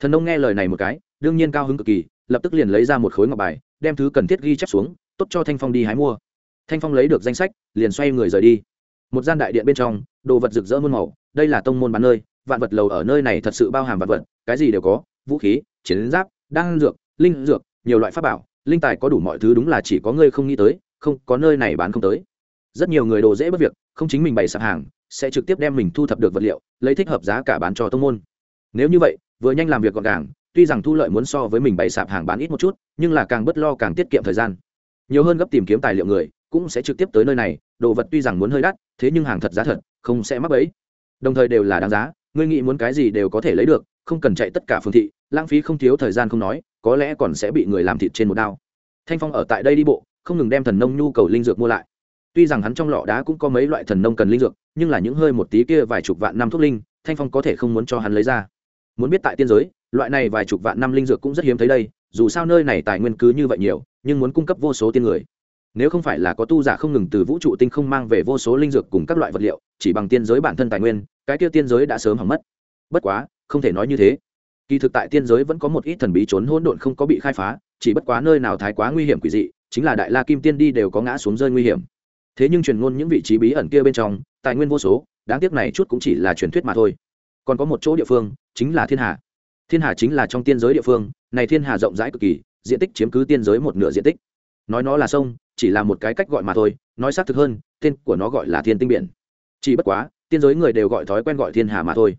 Thần nông nghe lời này một cái, đương nhiên cao hứng cực kỳ lập tức liền lấy ra một khối ngọc bài, đem thứ cần thiết ghi chép xuống, tốt cho thanh phong đi hái mua. Thanh phong lấy được danh sách, liền xoay người rời đi. Một gian đại điện bên trong, đồ vật rực rỡ muôn màu, đây là tông môn bán nơi, vạn vật lầu ở nơi này thật sự bao hàm vạn vật, cái gì đều có, vũ khí, chiến giáp, đan dược, linh dược, nhiều loại pháp bảo, linh tài có đủ mọi thứ đúng là chỉ có ngươi không nghĩ tới, không, có nơi này bán không tới. Rất nhiều người đồ dễ bất việc, không chính mình bày sạp hàng, sẽ trực tiếp đem mình thu thập được vật liệu, lấy thích hợp giá cả bán cho tông môn. Nếu như vậy, vừa nhanh làm việc gọn gàng tuy rằng thu lợi muốn so với mình bày sạp hàng bán ít một chút, nhưng là càng bất lo càng tiết kiệm thời gian. Nhiều hơn gấp tìm kiếm tài liệu người, cũng sẽ trực tiếp tới nơi này, đồ vật tuy rằng muốn hơi đắt, thế nhưng hàng thật giá thật, không sẽ mắc bẫy. Đồng thời đều là đáng giá, ngươi nghĩ muốn cái gì đều có thể lấy được, không cần chạy tất cả phương thị, lãng phí không thiếu thời gian không nói, có lẽ còn sẽ bị người làm thịt trên một đao. Thanh phong ở tại đây đi bộ, không ngừng đem thần nông nhu cầu linh dược mua lại. Tuy rằng hắn trong lọ đá cũng có mấy loại thần nông cần linh dược, nhưng là những hơi một tí kia vài chục vạn năm thuốc linh, thanh phong có thể không muốn cho hắn lấy ra. Muốn biết tại tiên giới loại này vài chục vạn năm linh dược cũng rất hiếm thấy đây, dù sao nơi này tài nguyên cứ như vậy nhiều, nhưng muốn cung cấp vô số tiên người. Nếu không phải là có tu giả không ngừng từ vũ trụ tinh không mang về vô số linh dược cùng các loại vật liệu, chỉ bằng tiên giới bản thân tài nguyên, cái kia tiên giới đã sớm hỏng mất. Bất quá, không thể nói như thế. Kỳ thực tại tiên giới vẫn có một ít thần bí trốn hỗn độn không có bị khai phá, chỉ bất quá nơi nào thái quá nguy hiểm quỷ dị, chính là đại la kim tiên đi đều có ngã xuống rơi nguy hiểm. Thế nhưng truyền ngôn những vị trí bí ẩn kia bên trong, tài nguyên vô số, đáng tiếc này chút cũng chỉ là truyền thuyết mà thôi. Còn có một chỗ địa phương, chính là thiên hà thiên hà chính là trong tiên giới địa phương, này thiên hà rộng rãi cực kỳ, diện tích chiếm cứ tiên giới một nửa diện tích. Nói nó là sông, chỉ là một cái cách gọi mà thôi, nói xác thực hơn, tên của nó gọi là thiên tinh biển. Chỉ bất quá, tiên giới người đều gọi thói quen gọi thiên hà mà thôi.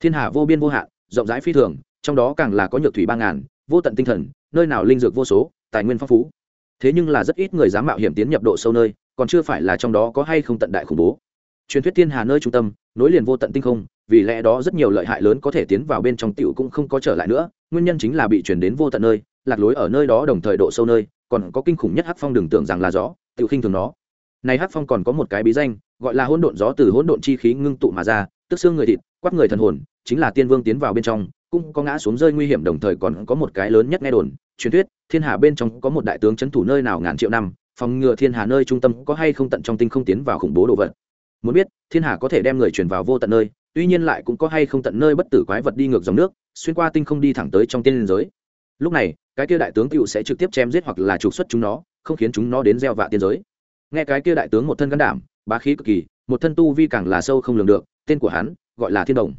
Thiên hà vô biên vô hạn, rộng rãi phi thường, trong đó càng là có nhược thủy ba ngàn, vô tận tinh thần, nơi nào linh dược vô số, tài nguyên phong phú. Thế nhưng là rất ít người dám mạo hiểm tiến nhập độ sâu nơi, còn chưa phải là trong đó có hay không tận đại khủng bố. Truyền thuyết thiên hà nơi trung tâm, nối liền vô tận tinh không vì lẽ đó rất nhiều lợi hại lớn có thể tiến vào bên trong tiểu cũng không có trở lại nữa, nguyên nhân chính là bị chuyển đến vô tận nơi, lạc lối ở nơi đó đồng thời độ sâu nơi, còn có kinh khủng nhất hắc phong đừng tưởng rằng là gió, tiểu khinh thường nó. Này hắc phong còn có một cái bí danh, gọi là hỗn độn gió từ hỗn độn chi khí ngưng tụ mà ra, tức xương người thịt quát người thần hồn, chính là tiên vương tiến vào bên trong, cũng có ngã xuống rơi nguy hiểm đồng thời còn có một cái lớn nhất nghe đồn, truyền thuyết, thiên hà bên trong có một đại tướng trấn thủ nơi nào ngàn triệu năm, phòng ngừa thiên hà nơi trung tâm có hay không tận trong tinh không tiến vào khủng bố đồ vật. Muốn biết, thiên hà có thể đem người truyền vào vô tận nơi tuy nhiên lại cũng có hay không tận nơi bất tử quái vật đi ngược dòng nước, xuyên qua tinh không đi thẳng tới trong tiên liên giới. Lúc này, cái kia đại tướng cựu sẽ trực tiếp chém giết hoặc là trục xuất chúng nó, không khiến chúng nó đến gieo vạ tiên giới. Nghe cái kia đại tướng một thân can đảm, bá khí cực kỳ, một thân tu vi càng là sâu không lường được, tên của hắn gọi là thiên đồng.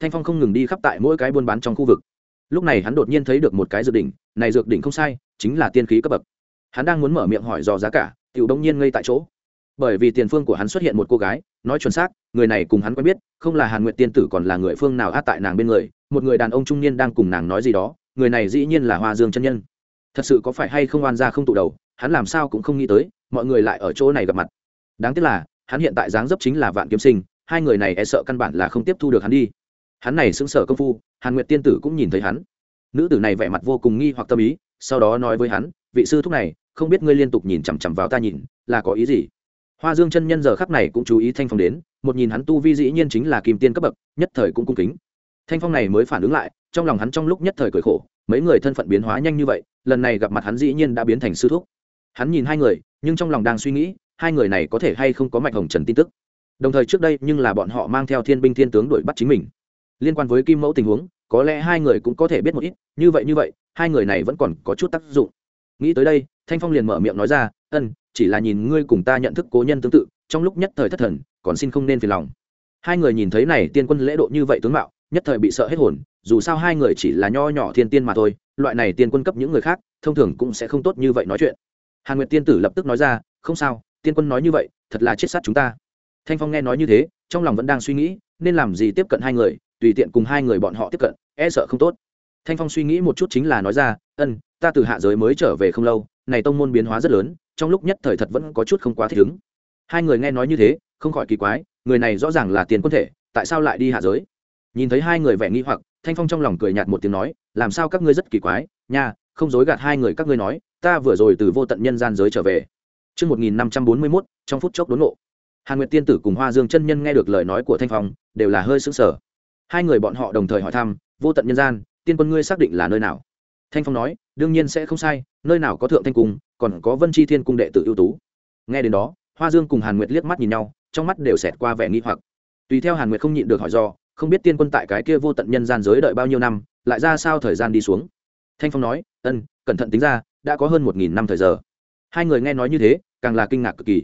Thanh phong không ngừng đi khắp tại mỗi cái buôn bán trong khu vực. Lúc này hắn đột nhiên thấy được một cái dược đỉnh, này dược đỉnh không sai, chính là tiên khí cấp bậc. Hắn đang muốn mở miệng hỏi dò giá cả tiểu đông nhiên ngay tại chỗ. Bởi vì tiền phương của hắn xuất hiện một cô gái nói chuẩn xác, người này cùng hắn quen biết, không là hàn nguyện tiên tử còn là người phương nào át tại nàng bên người, một người đàn ông trung niên đang cùng nàng nói gì đó, người này dĩ nhiên là hoa dương chân nhân. Thật sự có phải hay không oan ra không tụ đầu, hắn làm sao cũng không nghĩ tới, mọi người lại ở chỗ này gặp mặt. Đáng tiếc là, hắn hiện tại dáng dấp chính là vạn kiếm sinh, hai người này e sợ căn bản là không tiếp thu được hắn đi. Hắn này xứng sở công phu, hàn nguyệt tiên tử cũng nhìn thấy hắn. Nữ tử này vẻ mặt vô cùng nghi hoặc tâm ý, sau đó nói với hắn, vị sư thúc này, không biết ngươi liên tục nhìn chằm chằm vào ta nhìn, là có ý gì? Hoa dương chân nhân giờ khắc này cũng chú ý thanh phong đến, một nhìn hắn tu vi dĩ nhiên chính là kim tiên cấp bậc, nhất thời cũng cung kính. Thanh phong này mới phản ứng lại, trong lòng hắn trong lúc nhất thời cười khổ, mấy người thân phận biến hóa nhanh như vậy, lần này gặp mặt hắn dĩ nhiên đã biến thành sư thúc. Hắn nhìn hai người, nhưng trong lòng đang suy nghĩ, hai người này có thể hay không có mạch hồng trần tin tức. Đồng thời trước đây nhưng là bọn họ mang theo thiên binh thiên tướng đuổi bắt chính mình. Liên quan với kim mẫu tình huống, có lẽ hai người cũng có thể biết một ít, như vậy như vậy, hai người này vẫn còn có chút tác dụng. Nghĩ tới đây, thanh phong liền mở miệng nói ra, ân chỉ là nhìn ngươi cùng ta nhận thức cố nhân tương tự, trong lúc nhất thời thất thần, còn xin không nên phiền lòng. Hai người nhìn thấy này, tiên quân lễ độ như vậy tướng mạo, nhất thời bị sợ hết hồn, dù sao hai người chỉ là nho nhỏ thiên tiên mà thôi, loại này tiên quân cấp những người khác, thông thường cũng sẽ không tốt như vậy nói chuyện. Hàn nguyệt tiên tử lập tức nói ra, không sao, tiên quân nói như vậy, thật là chết sát chúng ta. Thanh phong nghe nói như thế, trong lòng vẫn đang suy nghĩ, nên làm gì tiếp cận hai người, tùy tiện cùng hai người bọn họ tiếp cận e sợ không tốt. Thanh phong suy nghĩ một chút chính là nói ra, ân, ta từ hạ giới mới trở về không lâu này tông môn biến hóa rất lớn trong lúc nhất thời thật vẫn có chút không quá thích ứng hai người nghe nói như thế không khỏi kỳ quái người này rõ ràng là tiền quân thể tại sao lại đi hạ giới nhìn thấy hai người vẻ nghi hoặc thanh phong trong lòng cười nhạt một tiếng nói làm sao các ngươi rất kỳ quái nha không dối gạt hai người các ngươi nói ta vừa rồi từ vô tận nhân gian giới trở về Trước 1541, trong phút chốc đốn ngộ. Hàn Nguyệt Tiên Tử cùng Hoa Dương chân nhân nghe được lời nói của Thanh Phong, đều là hơi sững sờ. Hai người bọn họ đồng thời hỏi thăm, vô tận nhân gian, tiên quân ngươi xác định là nơi nào? Thanh Phong nói, đương nhiên sẽ không sai, nơi nào có thượng thanh cung, còn có Vân Chi Thiên cung đệ tử ưu tú. Nghe đến đó, Hoa Dương cùng Hàn Nguyệt liếc mắt nhìn nhau, trong mắt đều xẹt qua vẻ nghi hoặc. Tùy theo Hàn Nguyệt không nhịn được hỏi do, không biết tiên quân tại cái kia vô tận nhân gian giới đợi bao nhiêu năm, lại ra sao thời gian đi xuống. Thanh Phong nói, ân, cẩn thận tính ra, đã có hơn một nghìn năm thời giờ. Hai người nghe nói như thế, càng là kinh ngạc cực kỳ.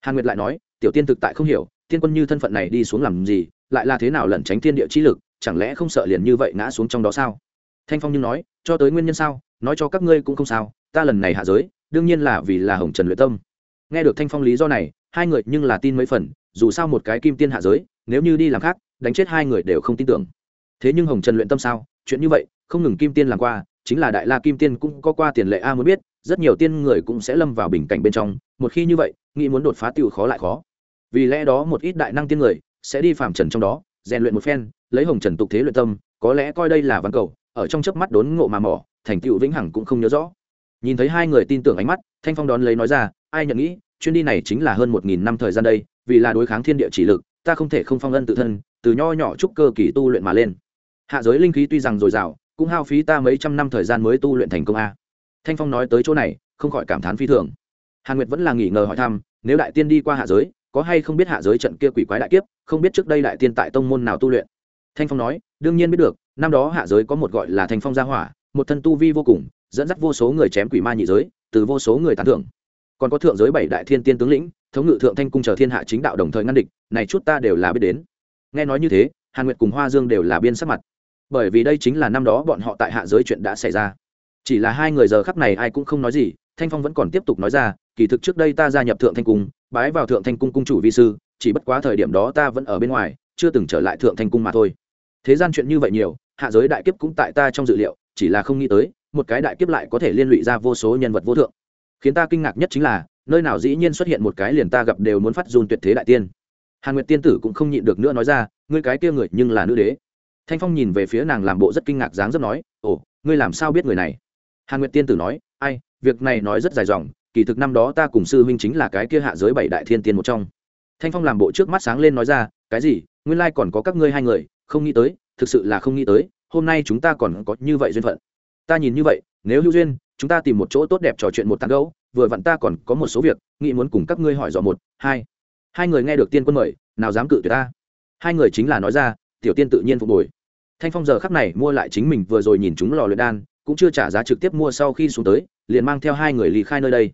Hàn Nguyệt lại nói, tiểu tiên thực tại không hiểu, tiên quân như thân phận này đi xuống làm gì, lại là thế nào lẩn tránh thiên địa chi lực, chẳng lẽ không sợ liền như vậy ngã xuống trong đó sao? Thanh Phong nhưng nói, cho tới nguyên nhân sao, nói cho các ngươi cũng không sao, ta lần này hạ giới, đương nhiên là vì là Hồng Trần luyện tâm. Nghe được Thanh Phong lý do này, hai người nhưng là tin mấy phần, dù sao một cái kim tiên hạ giới, nếu như đi làm khác, đánh chết hai người đều không tin tưởng. Thế nhưng Hồng Trần luyện tâm sao? Chuyện như vậy, không ngừng kim tiên làm qua, chính là đại la kim tiên cũng có qua tiền lệ a muốn biết, rất nhiều tiên người cũng sẽ lâm vào bình cảnh bên trong, một khi như vậy, nghĩ muốn đột phá tiểu khó lại khó. Vì lẽ đó một ít đại năng tiên người sẽ đi phạm trần trong đó, rèn luyện một phen, lấy Hồng Trần tục thế luyện tâm, có lẽ coi đây là văn cầu, ở trong chớp mắt đốn ngộ mà mỏ, thành tựu vĩnh hằng cũng không nhớ rõ. Nhìn thấy hai người tin tưởng ánh mắt, Thanh Phong đón lấy nói ra, ai nhận nghĩ, chuyến đi này chính là hơn một nghìn năm thời gian đây, vì là đối kháng thiên địa chỉ lực, ta không thể không phong ân tự thân, từ nho nhỏ chúc cơ kỳ tu luyện mà lên. Hạ giới linh khí tuy rằng dồi dào, cũng hao phí ta mấy trăm năm thời gian mới tu luyện thành công a thanh phong nói tới chỗ này không khỏi cảm thán phi thường hàn nguyệt vẫn là nghỉ ngờ hỏi thăm nếu đại tiên đi qua hạ giới có hay không biết hạ giới trận kia quỷ quái đại kiếp không biết trước đây đại tiên tại tông môn nào tu luyện thanh phong nói đương nhiên biết được năm đó hạ giới có một gọi là thanh phong gia hỏa, một thân tu vi vô cùng, dẫn dắt vô số người chém quỷ ma nhị giới, từ vô số người tán thưởng. Còn có thượng giới bảy đại thiên tiên tướng lĩnh, thống ngự thượng thanh cung chờ thiên hạ chính đạo đồng thời ngăn địch, này chút ta đều là biết đến. Nghe nói như thế, hàn nguyệt cùng hoa dương đều là biên sắc mặt. Bởi vì đây chính là năm đó bọn họ tại hạ giới chuyện đã xảy ra. Chỉ là hai người giờ khắp này ai cũng không nói gì, thanh phong vẫn còn tiếp tục nói ra, kỳ thực trước đây ta gia nhập thượng thanh cung, bái vào thượng thanh cung cung chủ vi sư, chỉ bất quá thời điểm đó ta vẫn ở bên ngoài, chưa từng trở lại thượng thanh cung mà thôi. Thế gian chuyện như vậy nhiều hạ giới đại kiếp cũng tại ta trong dự liệu, chỉ là không nghĩ tới, một cái đại kiếp lại có thể liên lụy ra vô số nhân vật vô thượng. Khiến ta kinh ngạc nhất chính là, nơi nào dĩ nhiên xuất hiện một cái liền ta gặp đều muốn phát dùn tuyệt thế đại tiên. Hàn nguyệt tiên tử cũng không nhịn được nữa nói ra, ngươi cái kia người nhưng là nữ đế. Thanh phong nhìn về phía nàng làm bộ rất kinh ngạc dáng rất nói, ồ, ngươi làm sao biết người này? Hàn nguyệt tiên tử nói, ai, việc này nói rất dài dòng, kỳ thực năm đó ta cùng sư huynh chính là cái kia hạ giới bảy đại thiên tiên một trong. Thanh phong làm bộ trước mắt sáng lên nói ra, cái gì? Nguyên lai còn có các ngươi hai người, không nghĩ tới thực sự là không nghĩ tới, hôm nay chúng ta còn có như vậy duyên phận. Ta nhìn như vậy, nếu hữu duyên, chúng ta tìm một chỗ tốt đẹp trò chuyện một tán gấu vừa vặn ta còn có một số việc, nghĩ muốn cùng các ngươi hỏi dò một, hai. Hai người nghe được tiên quân mời, nào dám cự tuyệt ta? Hai người chính là nói ra, tiểu tiên tự nhiên phục hồi. Thanh phong giờ khắc này mua lại chính mình vừa rồi nhìn chúng lò luyện đan, cũng chưa trả giá trực tiếp mua sau khi xuống tới, liền mang theo hai người lý khai nơi đây.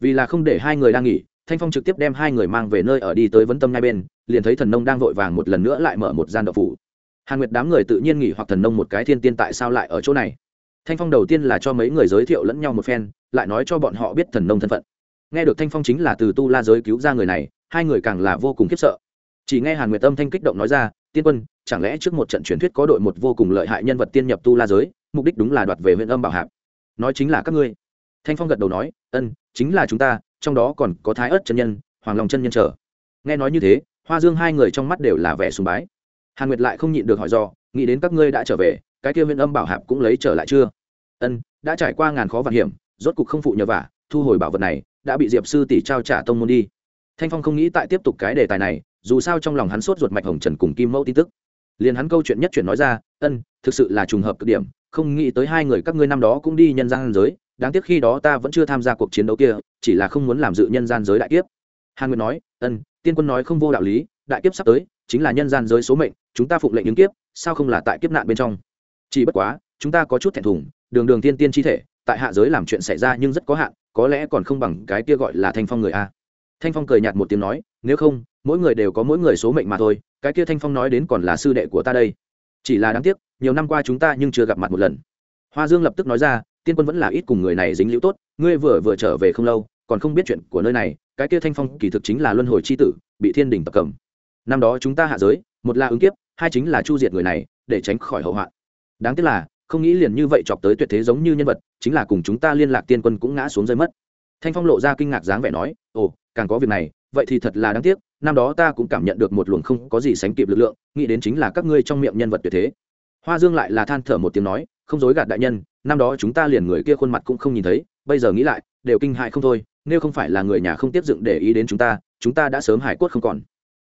Vì là không để hai người đang nghỉ, thanh phong trực tiếp đem hai người mang về nơi ở đi tới vấn tâm ngay bên, liền thấy thần nông đang vội vàng một lần nữa lại mở một gian đậu phủ hàn nguyệt đám người tự nhiên nghỉ hoặc thần nông một cái thiên tiên tại sao lại ở chỗ này? Thanh phong đầu tiên là cho mấy người giới thiệu lẫn nhau một phen, lại nói cho bọn họ biết thần nông thân phận. Nghe được thanh phong chính là từ tu la giới cứu ra người này, hai người càng là vô cùng khiếp sợ. Chỉ nghe hàn nguyệt tâm thanh kích động nói ra, tiên quân, chẳng lẽ trước một trận truyền thuyết có đội một vô cùng lợi hại nhân vật tiên nhập tu la giới, mục đích đúng là đoạt về huyện âm bảo hạp? Nói chính là các ngươi. Thanh phong gật đầu nói, ân, chính là chúng ta, trong đó còn có thái ớt chân nhân, hoàng long chân nhân trở nghe nói như thế, hoa dương hai người trong mắt đều là vẻ sùng bái hàn nguyệt lại không nhịn được hỏi do nghĩ đến các ngươi đã trở về, cái kia huyện âm bảo hạp cũng lấy trở lại chưa? Ân, đã trải qua ngàn khó vạn hiểm, rốt cục không phụ nhờ vả, thu hồi bảo vật này, đã bị diệp sư tỷ trao trả tông môn đi. Thanh phong không nghĩ tại tiếp tục cái đề tài này, dù sao trong lòng hắn sốt ruột mạch hồng trần cùng kim mẫu tin tức. Liền hắn câu chuyện nhất chuyển nói ra, ân, thực sự là trùng hợp cực điểm, không nghĩ tới hai người các ngươi năm đó cũng đi nhân gian giới, đáng tiếc khi đó ta vẫn chưa tham gia cuộc chiến đấu kia, chỉ là không muốn làm dự nhân gian giới đại kiếp. Hàn nguyệt nói, ân, tiên quân nói không vô đạo lý, đại kiếp sắp tới, chính là nhân gian giới số mệnh chúng ta phụng lệnh ứng kiếp, sao không là tại kiếp nạn bên trong? Chỉ bất quá, chúng ta có chút thẹn thùng, đường đường tiên tiên chi thể, tại hạ giới làm chuyện xảy ra nhưng rất có hạn, có lẽ còn không bằng cái kia gọi là thanh phong người a. Thanh phong cười nhạt một tiếng nói, nếu không, mỗi người đều có mỗi người số mệnh mà thôi, cái kia thanh phong nói đến còn là sư đệ của ta đây. Chỉ là đáng tiếc, nhiều năm qua chúng ta nhưng chưa gặp mặt một lần. Hoa dương lập tức nói ra, tiên quân vẫn là ít cùng người này dính liễu tốt, ngươi vừa vừa trở về không lâu, còn không biết chuyện của nơi này, cái kia thanh phong kỳ thực chính là luân hồi c h i tử, bị thiên đình tập cầm. Năm đó chúng ta hạ giới một là ứng kiếp, hai chính là chu diệt người này, để tránh khỏi hậu hoạn. Đáng tiếc là, không nghĩ liền như vậy chọc tới tuyệt thế giống như nhân vật, chính là cùng chúng ta liên lạc tiên quân cũng ngã xuống rơi mất. Thanh phong lộ ra kinh ngạc dáng vẻ nói, ồ, càng có việc này, vậy thì thật là đáng tiếc, năm đó ta cũng cảm nhận được một luồng không có gì sánh kịp lực lượng, nghĩ đến chính là các ngươi trong miệng nhân vật tuyệt thế. Hoa dương lại là than thở một tiếng nói, không dối gạt đại nhân, năm đó chúng ta liền người kia khuôn mặt cũng không nhìn thấy, bây giờ nghĩ lại, đều kinh hại không thôi, nếu không phải là người nhà không tiếp dựng để ý đến chúng ta chúng ta đã sớm hải quất không còn.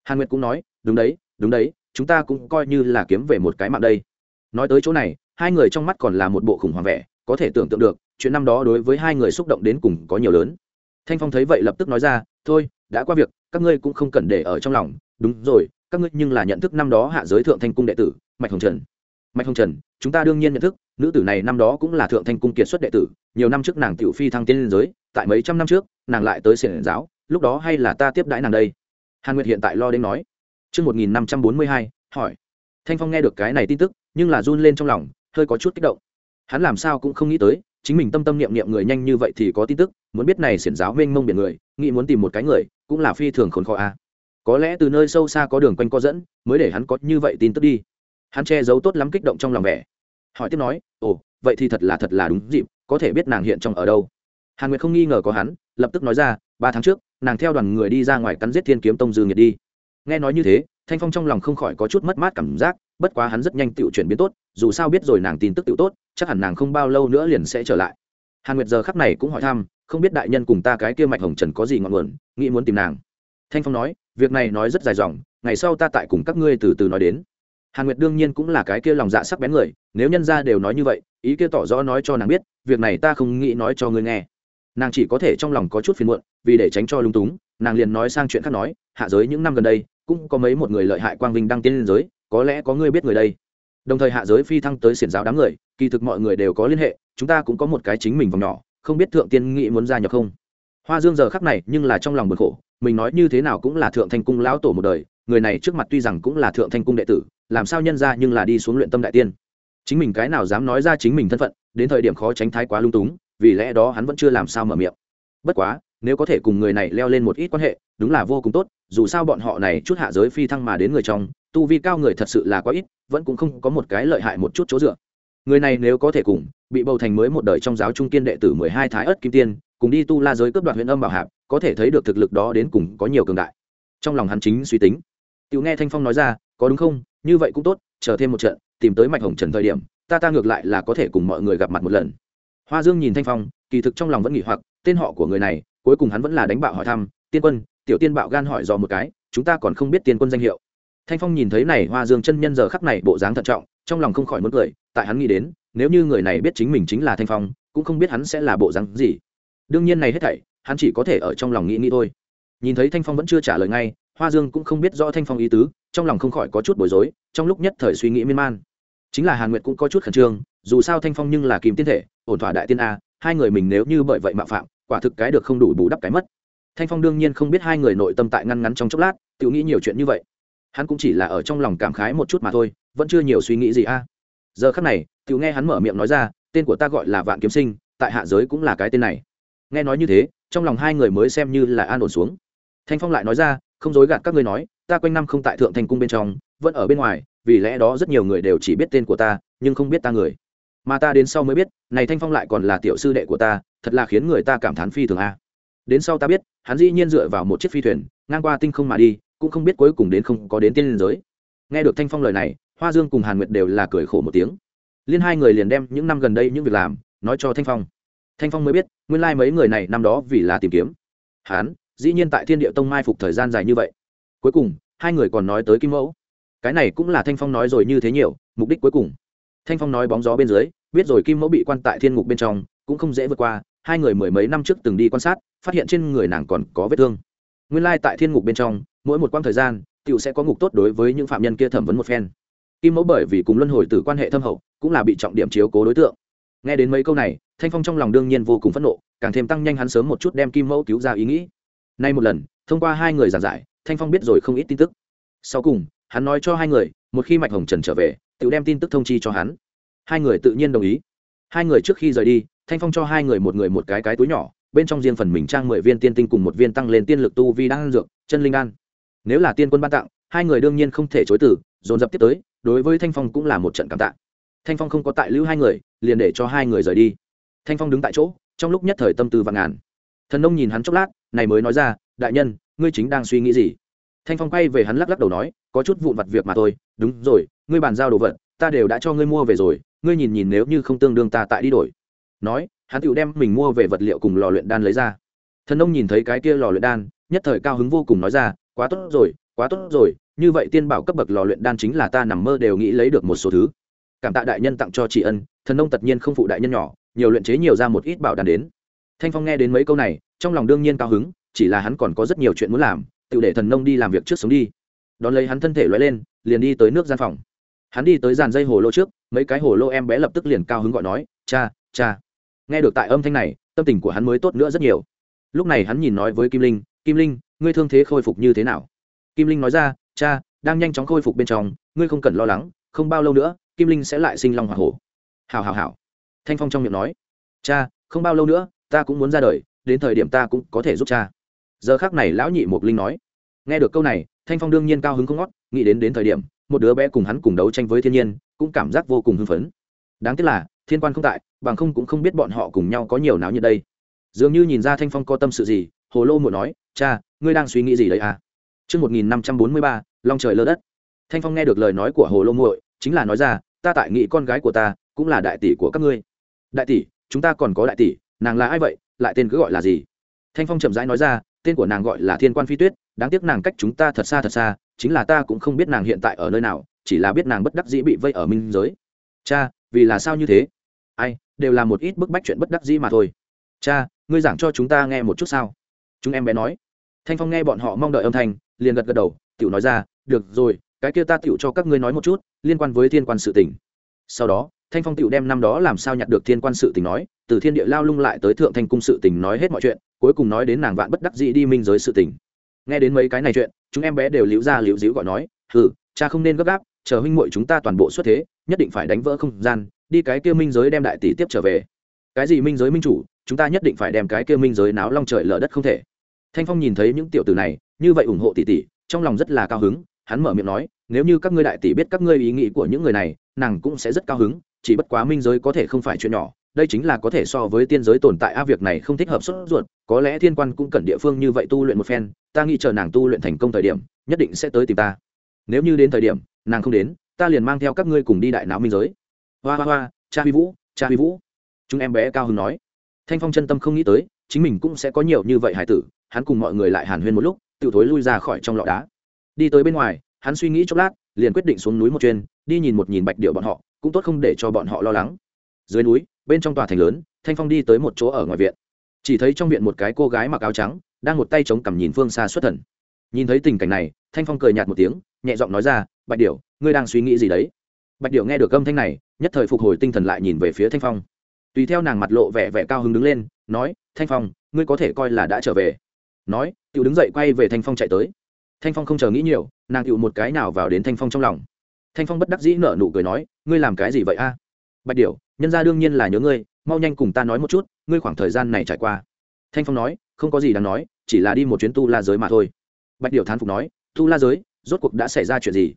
Hàn nguyệt cũng nói, đúng đấy đúng đấy, chúng ta cũng coi như là kiếm về một cái mạng đây. Nói tới chỗ này, hai người trong mắt còn là một bộ khủng hoảng vẻ, có thể tưởng tượng được, chuyện năm đó đối với hai người xúc động đến cùng có nhiều lớn. Thanh phong thấy vậy lập tức nói ra, thôi, đã qua việc, các ngươi cũng không cần để ở trong lòng. Đúng rồi, các ngươi nhưng là nhận thức năm đó hạ giới thượng thanh cung đệ tử, mạch hồng trần. Mạch hồng trần, chúng ta đương nhiên nhận thức, nữ tử này năm đó cũng là thượng thanh cung kiệt xuất đệ tử, nhiều năm trước nàng tiểu phi thăng tiên liên giới, tại mấy trăm năm trước, nàng lại tới xiển giáo, lúc đó hay là ta tiếp đãi nàng đây? Hàn nguyệt hiện tại lo đến nói Trước 1542, hỏi. Thanh Phong nghe được cái này tin tức, nhưng là run lên trong lòng, hơi có chút kích động. Hắn làm sao cũng không nghĩ tới, chính mình tâm tâm niệm niệm người nhanh như vậy thì có tin tức, muốn biết này xiển giáo mênh mông biển người, nghĩ muốn tìm một cái người, cũng là phi thường khốn khó a. Có lẽ từ nơi sâu xa có đường quanh co dẫn, mới để hắn có như vậy tin tức đi. Hắn che giấu tốt lắm kích động trong lòng vẻ. Hỏi tiếp nói, "Ồ, vậy thì thật là thật là đúng dịp, có thể biết nàng hiện trong ở đâu?" Hàn Nguyệt không nghi ngờ có hắn, lập tức nói ra, ba tháng trước, nàng theo đoàn người đi ra ngoài cắn giết Thiên Kiếm Tông Dư Nghiệt đi nghe nói như thế, thanh phong trong lòng không khỏi có chút mất mát cảm giác, bất quá hắn rất nhanh tự chuyển biến tốt, dù sao biết rồi nàng tin tức tự tốt, chắc hẳn nàng không bao lâu nữa liền sẽ trở lại. Hàn nguyệt giờ khắc này cũng hỏi thăm, không biết đại nhân cùng ta cái kia mạch hồng trần có gì ngọn nguồn, nghĩ muốn tìm nàng. Thanh phong nói, việc này nói rất dài dòng, ngày sau ta tại cùng các ngươi từ từ nói đến. Hàn nguyệt đương nhiên cũng là cái kia lòng dạ sắc bén người, nếu nhân ra đều nói như vậy, ý kia tỏ rõ nói cho nàng biết, việc này ta không nghĩ nói cho ngươi nghe nàng chỉ có thể trong lòng có chút phiền muộn, vì để tránh cho lung túng, nàng liền nói sang chuyện khác nói, hạ giới những năm gần đây, cũng có mấy một người lợi hại quang vinh đăng tiến lên giới, có lẽ có người biết người đây. Đồng thời hạ giới phi thăng tới xiển giáo đám người, kỳ thực mọi người đều có liên hệ, chúng ta cũng có một cái chính mình vòng nhỏ, không biết thượng tiên nghĩ muốn gia nhập không. Hoa dương giờ khắc này nhưng là trong lòng bực khổ, mình nói như thế nào cũng là thượng thanh cung lão tổ một đời, người này trước mặt tuy rằng cũng là thượng thanh cung đệ tử, làm sao nhân ra nhưng là đi xuống luyện tâm đại tiên. Chính mình cái nào dám nói ra chính mình thân phận, đến thời điểm khó tránh thái quá lung túng vì lẽ đó hắn vẫn chưa làm sao mở miệng. Bất quá, nếu có thể cùng người này leo lên một ít quan hệ, đúng là vô cùng tốt, dù sao bọn họ này chút hạ giới phi thăng mà đến người trong, tu vi cao người thật sự là quá ít, vẫn cũng không có một cái lợi hại một chút chỗ dựa. Người này nếu có thể cùng, bị bầu thành mới một đời trong giáo trung kiên đệ tử mười hai thái ất kim tiên, cùng đi tu la giới cướp đoạt huyện âm bảo hạp, có thể thấy được thực lực đó đến cùng có nhiều cường đại. Trong lòng hắn chính suy tính. Tiểu nghe thanh phong nói ra, có đúng không? Như vậy cũng tốt, chờ thêm một trận, tìm tới mạch hồng trần thời điểm, ta ta ngược lại là có thể cùng mọi người gặp mặt một lần hoa dương nhìn thanh phong, kỳ thực trong lòng vẫn nghỉ hoặc, tên họ của người này, cuối cùng hắn vẫn là đánh bạo hỏi thăm, tiên quân, tiểu tiên bạo gan hỏi dò một cái, chúng ta còn không biết tiên quân danh hiệu. Thanh phong nhìn thấy này, hoa dương chân nhân giờ khắc này bộ dáng thận trọng, trong lòng không khỏi muốn cười, tại hắn nghĩ đến, nếu như người này biết chính mình chính là thanh phong, cũng không biết hắn sẽ là bộ dáng gì. Đương nhiên này hết thảy, hắn chỉ có thể ở trong lòng nghĩ nghĩ thôi. Nhìn thấy thanh phong vẫn chưa trả lời ngay, hoa dương cũng không biết rõ thanh phong ý tứ, trong lòng không khỏi có chút bối rối, trong lúc nhất thời suy nghĩ miên man. Chính là hàn nguyệt cũng có chút khẩn trương dù sao thanh phong nhưng là kìm tiên thể, ổn thỏa đại tiên a, hai người mình nếu như bởi vậy mạo phạm, quả thực cái được không đủ bù đắp cái mất. Thanh phong đương nhiên không biết hai người nội tâm tại ngăn ngắn trong chốc lát, tự nghĩ nhiều chuyện như vậy. Hắn cũng chỉ là ở trong lòng cảm khái một chút mà thôi, vẫn chưa nhiều suy nghĩ gì a. Giờ khắc này, tự nghe hắn mở miệng nói ra, tên của ta gọi là vạn kiếm sinh, tại hạ giới cũng là cái tên này. Nghe nói như thế, trong lòng hai người mới xem như là an ổn xuống. Thanh phong lại nói ra, không dối gạt các ngươi nói, ta quanh năm không tại thượng thành cung bên trong, vẫn ở bên ngoài, vì lẽ đó rất nhiều người đều chỉ biết tên của ta, nhưng không biết ta người mà ta đến sau mới biết, này thanh phong lại còn là tiểu sư đệ của ta, thật là khiến người ta cảm thán phi thường a. Đến sau ta biết, hắn dĩ nhiên dựa vào một chiếc phi thuyền, ngang qua tinh không mà đi, cũng không biết cuối cùng đến không có đến tiên liên giới. Nghe được thanh phong lời này, hoa dương cùng hàn nguyệt đều là cười khổ một tiếng. Liên hai người liền đem những năm gần đây những việc làm, nói cho thanh phong. Thanh phong mới biết, nguyên lai mấy người này năm đó vì là tìm kiếm. Hắn, dĩ nhiên tại thiên địa tông mai phục thời gian dài như vậy. Cuối cùng, hai người còn nói tới kim mẫu. Cái này cũng là thanh phong nói rồi như thế nhiều, mục đích cuối cùng thanh phong nói bóng gió bên dưới, biết rồi kim mẫu bị quan tại thiên ngục bên trong, cũng không dễ vượt qua, hai người mười mấy năm trước từng đi quan sát, phát hiện trên người nàng còn có vết thương. Nguyên lai tại thiên ngục bên trong, mỗi một quãng thời gian, tiểu sẽ có ngục tốt đối với những phạm nhân kia thẩm vấn một phen. Kim mẫu bởi vì cùng luân hồi từ quan hệ thâm hậu, cũng là bị trọng điểm chiếu cố đối tượng. Nghe đến mấy câu này, thanh phong trong lòng đương nhiên vô cùng phẫn nộ, càng thêm tăng nhanh hắn sớm một chút đem kim mẫu cứu ra ý nghĩ. Nay một lần, thông qua hai người giảng giải, thanh phong biết rồi không ít tin tức. Sau cùng, hắn nói cho hai người, một khi mạch hồng trần trở về tự đem tin tức thông chi cho hắn. Hai người tự nhiên đồng ý. Hai người trước khi rời đi, thanh phong cho hai người một người một cái cái túi nhỏ, bên trong riêng phần mình trang mười viên tiên tinh cùng một viên tăng lên tiên lực tu vi đan dược, chân linh đan. Nếu là tiên quân ban tặng, hai người đương nhiên không thể chối từ, dồn dập tiếp tới, đối với thanh phong cũng là một trận cảm tạ. Thanh phong không có tại lưu hai người, liền để cho hai người rời đi. Thanh phong đứng tại chỗ, trong lúc nhất thời tâm tư vạn ngàn. Thần nông nhìn hắn chốc lát, này mới nói ra, đại nhân, ngươi chính đang suy nghĩ gì? Thanh phong quay về hắn lắc lắc đầu nói, có chút vụn vặt việc mà thôi, đúng rồi, ngươi bàn giao đồ vật, ta đều đã cho ngươi mua về rồi, ngươi nhìn nhìn nếu như không tương đương ta tại đi đổi. Nói, hắn tự đem mình mua về vật liệu cùng lò luyện đan lấy ra. Thần ông nhìn thấy cái kia lò luyện đan, nhất thời cao hứng vô cùng nói ra, quá tốt rồi, quá tốt rồi, như vậy tiên bảo cấp bậc lò luyện đan chính là ta nằm mơ đều nghĩ lấy được một số thứ. Cảm tạ đại nhân tặng cho chị ân, thần ông tất nhiên không phụ đại nhân nhỏ, nhiều luyện chế nhiều ra một ít bảo đan đến. Thanh phong nghe đến mấy câu này, trong lòng đương nhiên cao hứng, chỉ là hắn còn có rất nhiều chuyện muốn làm tự để thần nông đi làm việc trước sống đi. Đón lấy hắn thân thể loay lên, liền đi tới nước gian phòng. Hắn đi tới dàn dây hồ lô trước, mấy cái hồ lô em bé lập tức liền cao hứng gọi nói, cha cha. Nghe được tại âm thanh này, tâm tình của hắn mới tốt nữa rất nhiều. Lúc này hắn nhìn nói với kim linh kim linh, ngươi thương thế khôi phục như thế nào? Kim linh nói ra, cha, đang nhanh chóng khôi phục bên trong, ngươi không cần lo lắng, không bao lâu nữa, kim linh sẽ lại sinh long h o à hổ. Hào hào hào thanh phong trong miệng nói, cha, không bao lâu nữa, ta cũng muốn ra đời, đến thời điểm ta cũng có thể giúp cha giờ khác này lão nhị mục linh nói nghe được câu này thanh phong đương nhiên cao hứng không ngót nghĩ đến đến thời điểm một đứa bé cùng hắn cùng đấu tranh với thiên nhiên cũng cảm giác vô cùng hưng phấn đáng tiếc là thiên quan không tại bằng không cũng không biết bọn họ cùng nhau có nhiều náo như đây dường như nhìn ra thanh phong có tâm sự gì hồ lô muội nói cha ngươi đang suy nghĩ gì đấy à Trước 1543, long trời lơ đất. Thanh Phong nghe được lời nói của Hồ Lô muội, chính là nói ra, ta tại nghĩ con gái của ta, cũng là đại tỷ của các ngươi. Đại tỷ, chúng ta còn có đại tỷ, nàng là ai vậy, lại tên cứ gọi là gì? Thanh Phong chậm rãi nói ra, tên của nàng gọi là Thiên Quan Phi Tuyết, đáng tiếc nàng cách chúng ta thật xa thật xa, chính là ta cũng không biết nàng hiện tại ở nơi nào, chỉ là biết nàng bất đắc dĩ bị vây ở minh giới. Cha, vì là sao như thế? Ai, đều là một ít bức bách chuyện bất đắc dĩ mà thôi. Cha, ngươi giảng cho chúng ta nghe một chút sao? Chúng em bé nói. Thanh Phong nghe bọn họ mong đợi âm thanh, liền gật gật đầu, tiểu nói ra, được rồi, cái kia ta tiểu cho các ngươi nói một chút, liên quan với thiên quan sự tình. Sau đó, Thanh Phong tiểu đem năm đó làm sao nhặt được thiên quan sự tình nói, từ thiên địa lao lung lại tới thượng thanh cung sự tình nói hết mọi chuyện, cuối cùng nói đến nàng vạn bất đắc dĩ đi minh giới sự tình. Nghe đến mấy cái này chuyện, chúng em bé đều liễu ra liễu díu gọi nói, hừ, cha không nên gấp gáp, chờ huynh muội chúng ta toàn bộ xuất thế, nhất định phải đánh vỡ không gian, đi cái kia minh giới đem đại tỷ tiếp trở về. Cái gì minh giới minh chủ, chúng ta nhất định phải đem cái kia minh giới náo long trời lở đất không thể. Thanh phong nhìn thấy những tiểu tử này, như vậy ủng hộ tỷ tỷ, trong lòng rất là cao hứng, hắn mở miệng nói, nếu như các ngươi đại tỷ biết các ngươi ý nghĩ của những người này, nàng cũng sẽ rất cao hứng, chỉ bất quá minh giới có thể không phải chuyện nhỏ đây chính là có thể so với tiên giới tồn tại a, việc này không thích hợp xuất ruột, có lẽ thiên quan cũng cần địa phương như vậy tu luyện một phen, ta nghĩ chờ nàng tu luyện thành công thời điểm, nhất định sẽ tới tìm ta. Nếu như đến thời điểm, nàng không đến, ta liền mang theo các ngươi cùng đi đại não minh giới. Hoa hoa hoa, cha huy vũ, cha huy vũ. Chúng em bé cao hứng nói. Thanh phong chân tâm không nghĩ tới, chính mình cũng sẽ có nhiều như vậy hải tử, hắn cùng mọi người lại hàn huyên một lúc tự thối lui ra khỏi trong lọ đá. Đi tới bên ngoài, hắn suy nghĩ chốc lát, liền quyết định xuống núi một chuyên đi nhìn một nhìn bạch điệu bọn họ, cũng tốt không để cho bọn họ lo lắng. Dưới núi bên trong tòa thành lớn, thanh phong đi tới một chỗ ở ngoài viện. Chỉ thấy trong viện một cái cô gái mặc áo trắng, đang một tay chống cằm nhìn phương xa xuất thần. Nhìn thấy tình cảnh này, thanh phong cười nhạt một tiếng, nhẹ giọng nói ra, bạch điệu ngươi đang suy nghĩ gì đấy? Bạch điệu nghe được âm thanh này, nhất thời phục hồi tinh thần lại nhìn về phía thanh phong. Tùy theo nàng mặt lộ vẻ vẻ cao hứng đứng lên, nói, thanh phong, ngươi có thể coi là đã trở về. Nói tự đứng dậy quay về thanh phong chạy tới. Thanh phong không chờ nghĩ nhiều, nàng tự một cái nào vào đến thanh phong trong lòng. Thanh phong bất đắc dĩ nở nụ cười nói, ngươi làm cái gì vậy a? Bạch điểu nhân ra đương nhiên là nhớ ngươi, mau nhanh cùng ta nói một chút, ngươi khoảng thời gian này trải qua. Thanh phong nói, không có gì đáng nói, chỉ là đi một chuyến tu la giới mà thôi. Bạch điệu thán phục nói, tu la giới, rốt cuộc đã xảy ra chuyện gì?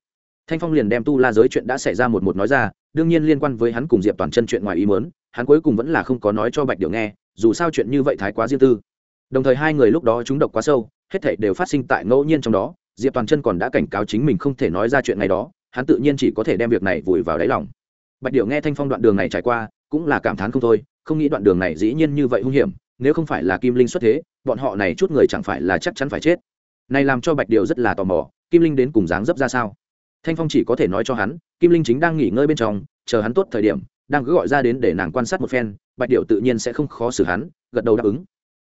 Thanh phong liền đem tu la giới chuyện đã xảy ra một một nói ra, đương nhiên liên quan với hắn cùng diệp toàn chân chuyện ngoài ý mớn hắn cuối cùng vẫn là không có nói cho bạch điệu nghe, dù sao chuyện như vậy thái quá riêng tư. Đồng thời hai người lúc đó chúng độc quá sâu, hết thảy đều phát sinh tại ngẫu nhiên trong đó, diệp toàn chân còn đã cảnh cáo chính mình không thể nói ra chuyện này đó, hắn tự nhiên chỉ có thể đem việc này vùi vào đáy lòng bạch điệu nghe thanh phong đoạn đường này trải qua, cũng là cảm thán không thôi, không nghĩ đoạn đường này dĩ nhiên như vậy hung hiểm, nếu không phải là kim linh xuất thế, bọn họ này chút người chẳng phải là chắc chắn phải chết. Này làm cho bạch điệu rất là tò mò, kim linh đến cùng dáng dấp ra sao? Thanh phong chỉ có thể nói cho hắn, kim linh chính đang nghỉ ngơi bên trong, chờ hắn tốt thời điểm, đang cứ gọi ra đến để nàng quan sát một phen, bạch điệu tự nhiên sẽ không khó xử hắn, gật đầu đáp ứng.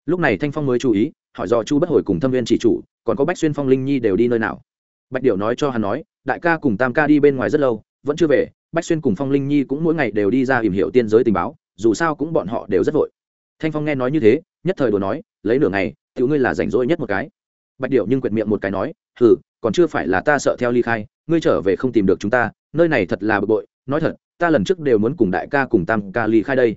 Lúc này thanh phong mới chú ý, hỏi do chu bất hồi cùng thâm viên chỉ chủ, còn có bách xuyên phong linh nhi đều đi nơi nào? Bạch điệu nói cho hắn nói, đại ca cùng tam ca đi bên ngoài rất lâu, vẫn chưa về bách xuyên cùng phong linh nhi cũng mỗi ngày đều đi ra tìm hiểu tiên giới tình báo, dù sao cũng bọn họ đều rất vội. Thanh phong nghe nói như thế, nhất thời đồ nói, lấy nửa ngày, tiểu ngươi là rảnh rỗi nhất một cái. Bạch điệu nhưng quyệt miệng một cái nói, hừ, còn chưa phải là ta sợ theo ly khai, ngươi trở về không tìm được chúng ta, nơi này thật là bực bội, nói thật, ta lần trước đều muốn cùng đại ca cùng tam ca ly khai đây.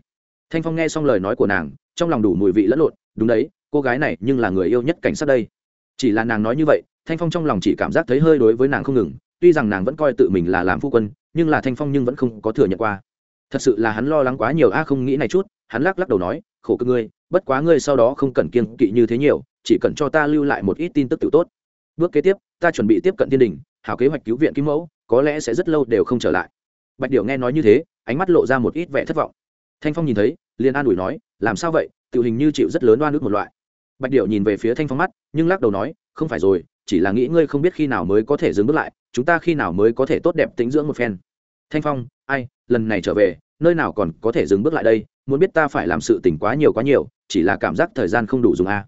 Thanh phong nghe xong lời nói của nàng, trong lòng đủ mùi vị lẫn lộn, đúng đấy, cô gái này nhưng là người yêu nhất cảnh sát đây. Chỉ là nàng nói như vậy, thanh phong trong lòng chỉ cảm giác thấy hơi đối với nàng không ngừng, tuy rằng nàng vẫn coi tự mình là làm phu quân nhưng là thanh phong nhưng vẫn không có thừa nhận qua. Thật sự là hắn lo lắng quá nhiều, a, không nghĩ này chút, hắn lắc lắc đầu nói, khổ cơ ngươi, bất quá ngươi sau đó không cần kiên kỵ như thế nhiều, chỉ cần cho ta lưu lại một ít tin tức tự tốt. Bước kế tiếp, ta chuẩn bị tiếp cận thiên đình, hảo kế hoạch cứu viện kim mẫu, có lẽ sẽ rất lâu đều không trở lại. Bạch điệu nghe nói như thế, ánh mắt lộ ra một ít vẻ thất vọng. Thanh phong nhìn thấy, liền an ủi nói, làm sao vậy? Tự hình như chịu rất lớn oan ức một loại. Bạch điệu nhìn về phía thanh phong mắt, nhưng lắc đầu nói, không phải rồi, chỉ là nghĩ ngươi không biết khi nào mới có thể dừng bước lại chúng ta khi nào mới có thể tốt đẹp tính dưỡng một phen? Thanh phong, ai, lần này trở về, nơi nào còn có thể dừng bước lại đây? Muốn biết ta phải làm sự tỉnh quá nhiều quá nhiều, chỉ là cảm giác thời gian không đủ dùng a.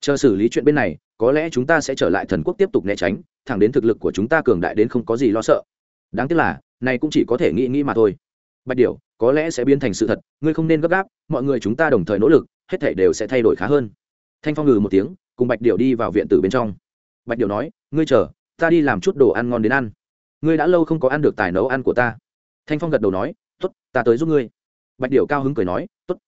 Chờ xử lý chuyện bên này, có lẽ chúng ta sẽ trở lại thần quốc tiếp tục né tránh, thẳng đến thực lực của chúng ta cường đại đến không có gì lo sợ. Đáng tiếc là, này cũng chỉ có thể nghĩ nghĩ mà thôi. Bạch điều có lẽ sẽ biến thành sự thật, ngươi không nên gấp gáp, mọi người chúng ta đồng thời nỗ lực, hết thể đều sẽ thay đổi khá hơn. Thanh phong ngừ một tiếng, cùng bạch điểu đi vào viện tử bên trong. Bạch điểu nói, ngươi chờ ta đi làm chút đồ ăn ngon đến ăn. Ngươi đã lâu không có ăn được tài nấu ăn của ta. Thanh phong gật đầu nói t ố t ta tới giúp ngươi. Bạch điệu cao hứng cười nói t ố t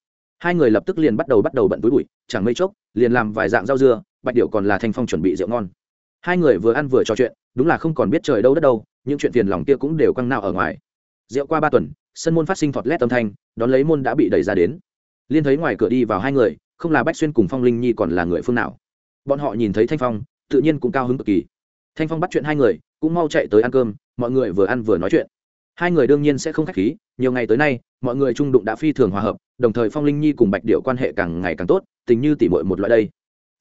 hai người lập tức liền bắt đầu bắt đầu bận túi bụi, chẳng mây chốc, liền làm vài dạng rau dưa, bạch điệu còn là thanh phong chuẩn bị rượu ngon. Hai người vừa ăn vừa trò chuyện, đúng là không còn biết trời đâu đất đâu, những chuyện phiền lòng kia cũng đều căng nào ở ngoài. Rượu qua ba tuần, sân môn phát sinh thọt lét âm thanh, đón lấy môn đã bị đẩy ra đến. Liên thấy ngoài cửa đi vào hai người, không là bách xuyên cùng phong linh nhi còn là người phương nào. Bọn họ nhìn thấy thanh phong, tự nhiên cũng cao hứng cực kỳ thanh phong bắt chuyện hai người, cũng mau chạy tới ăn cơm, mọi người vừa ăn vừa nói chuyện. Hai người đương nhiên sẽ không k h á c h khí, nhiều ngày tới nay, mọi người trung đụng đã phi thường hòa hợp, đồng thời phong linh nhi cùng bạch điệu quan hệ càng ngày càng tốt, tình như tỉ mội một loại đây.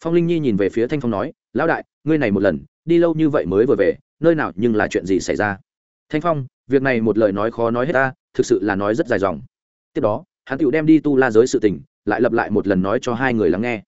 Phong linh nhi nhìn về phía thanh phong nói, lão đại, ngươi này một lần, đi lâu như vậy mới vừa về, nơi nào nhưng là chuyện gì xảy ra? Thanh phong, việc này một lời nói khó nói hết ta, thực sự là nói rất dài dòng. Tiếp đó, hắn tựu đem đi tu la giới sự tình, lại lập lại một lần nói cho hai người lắng nghe.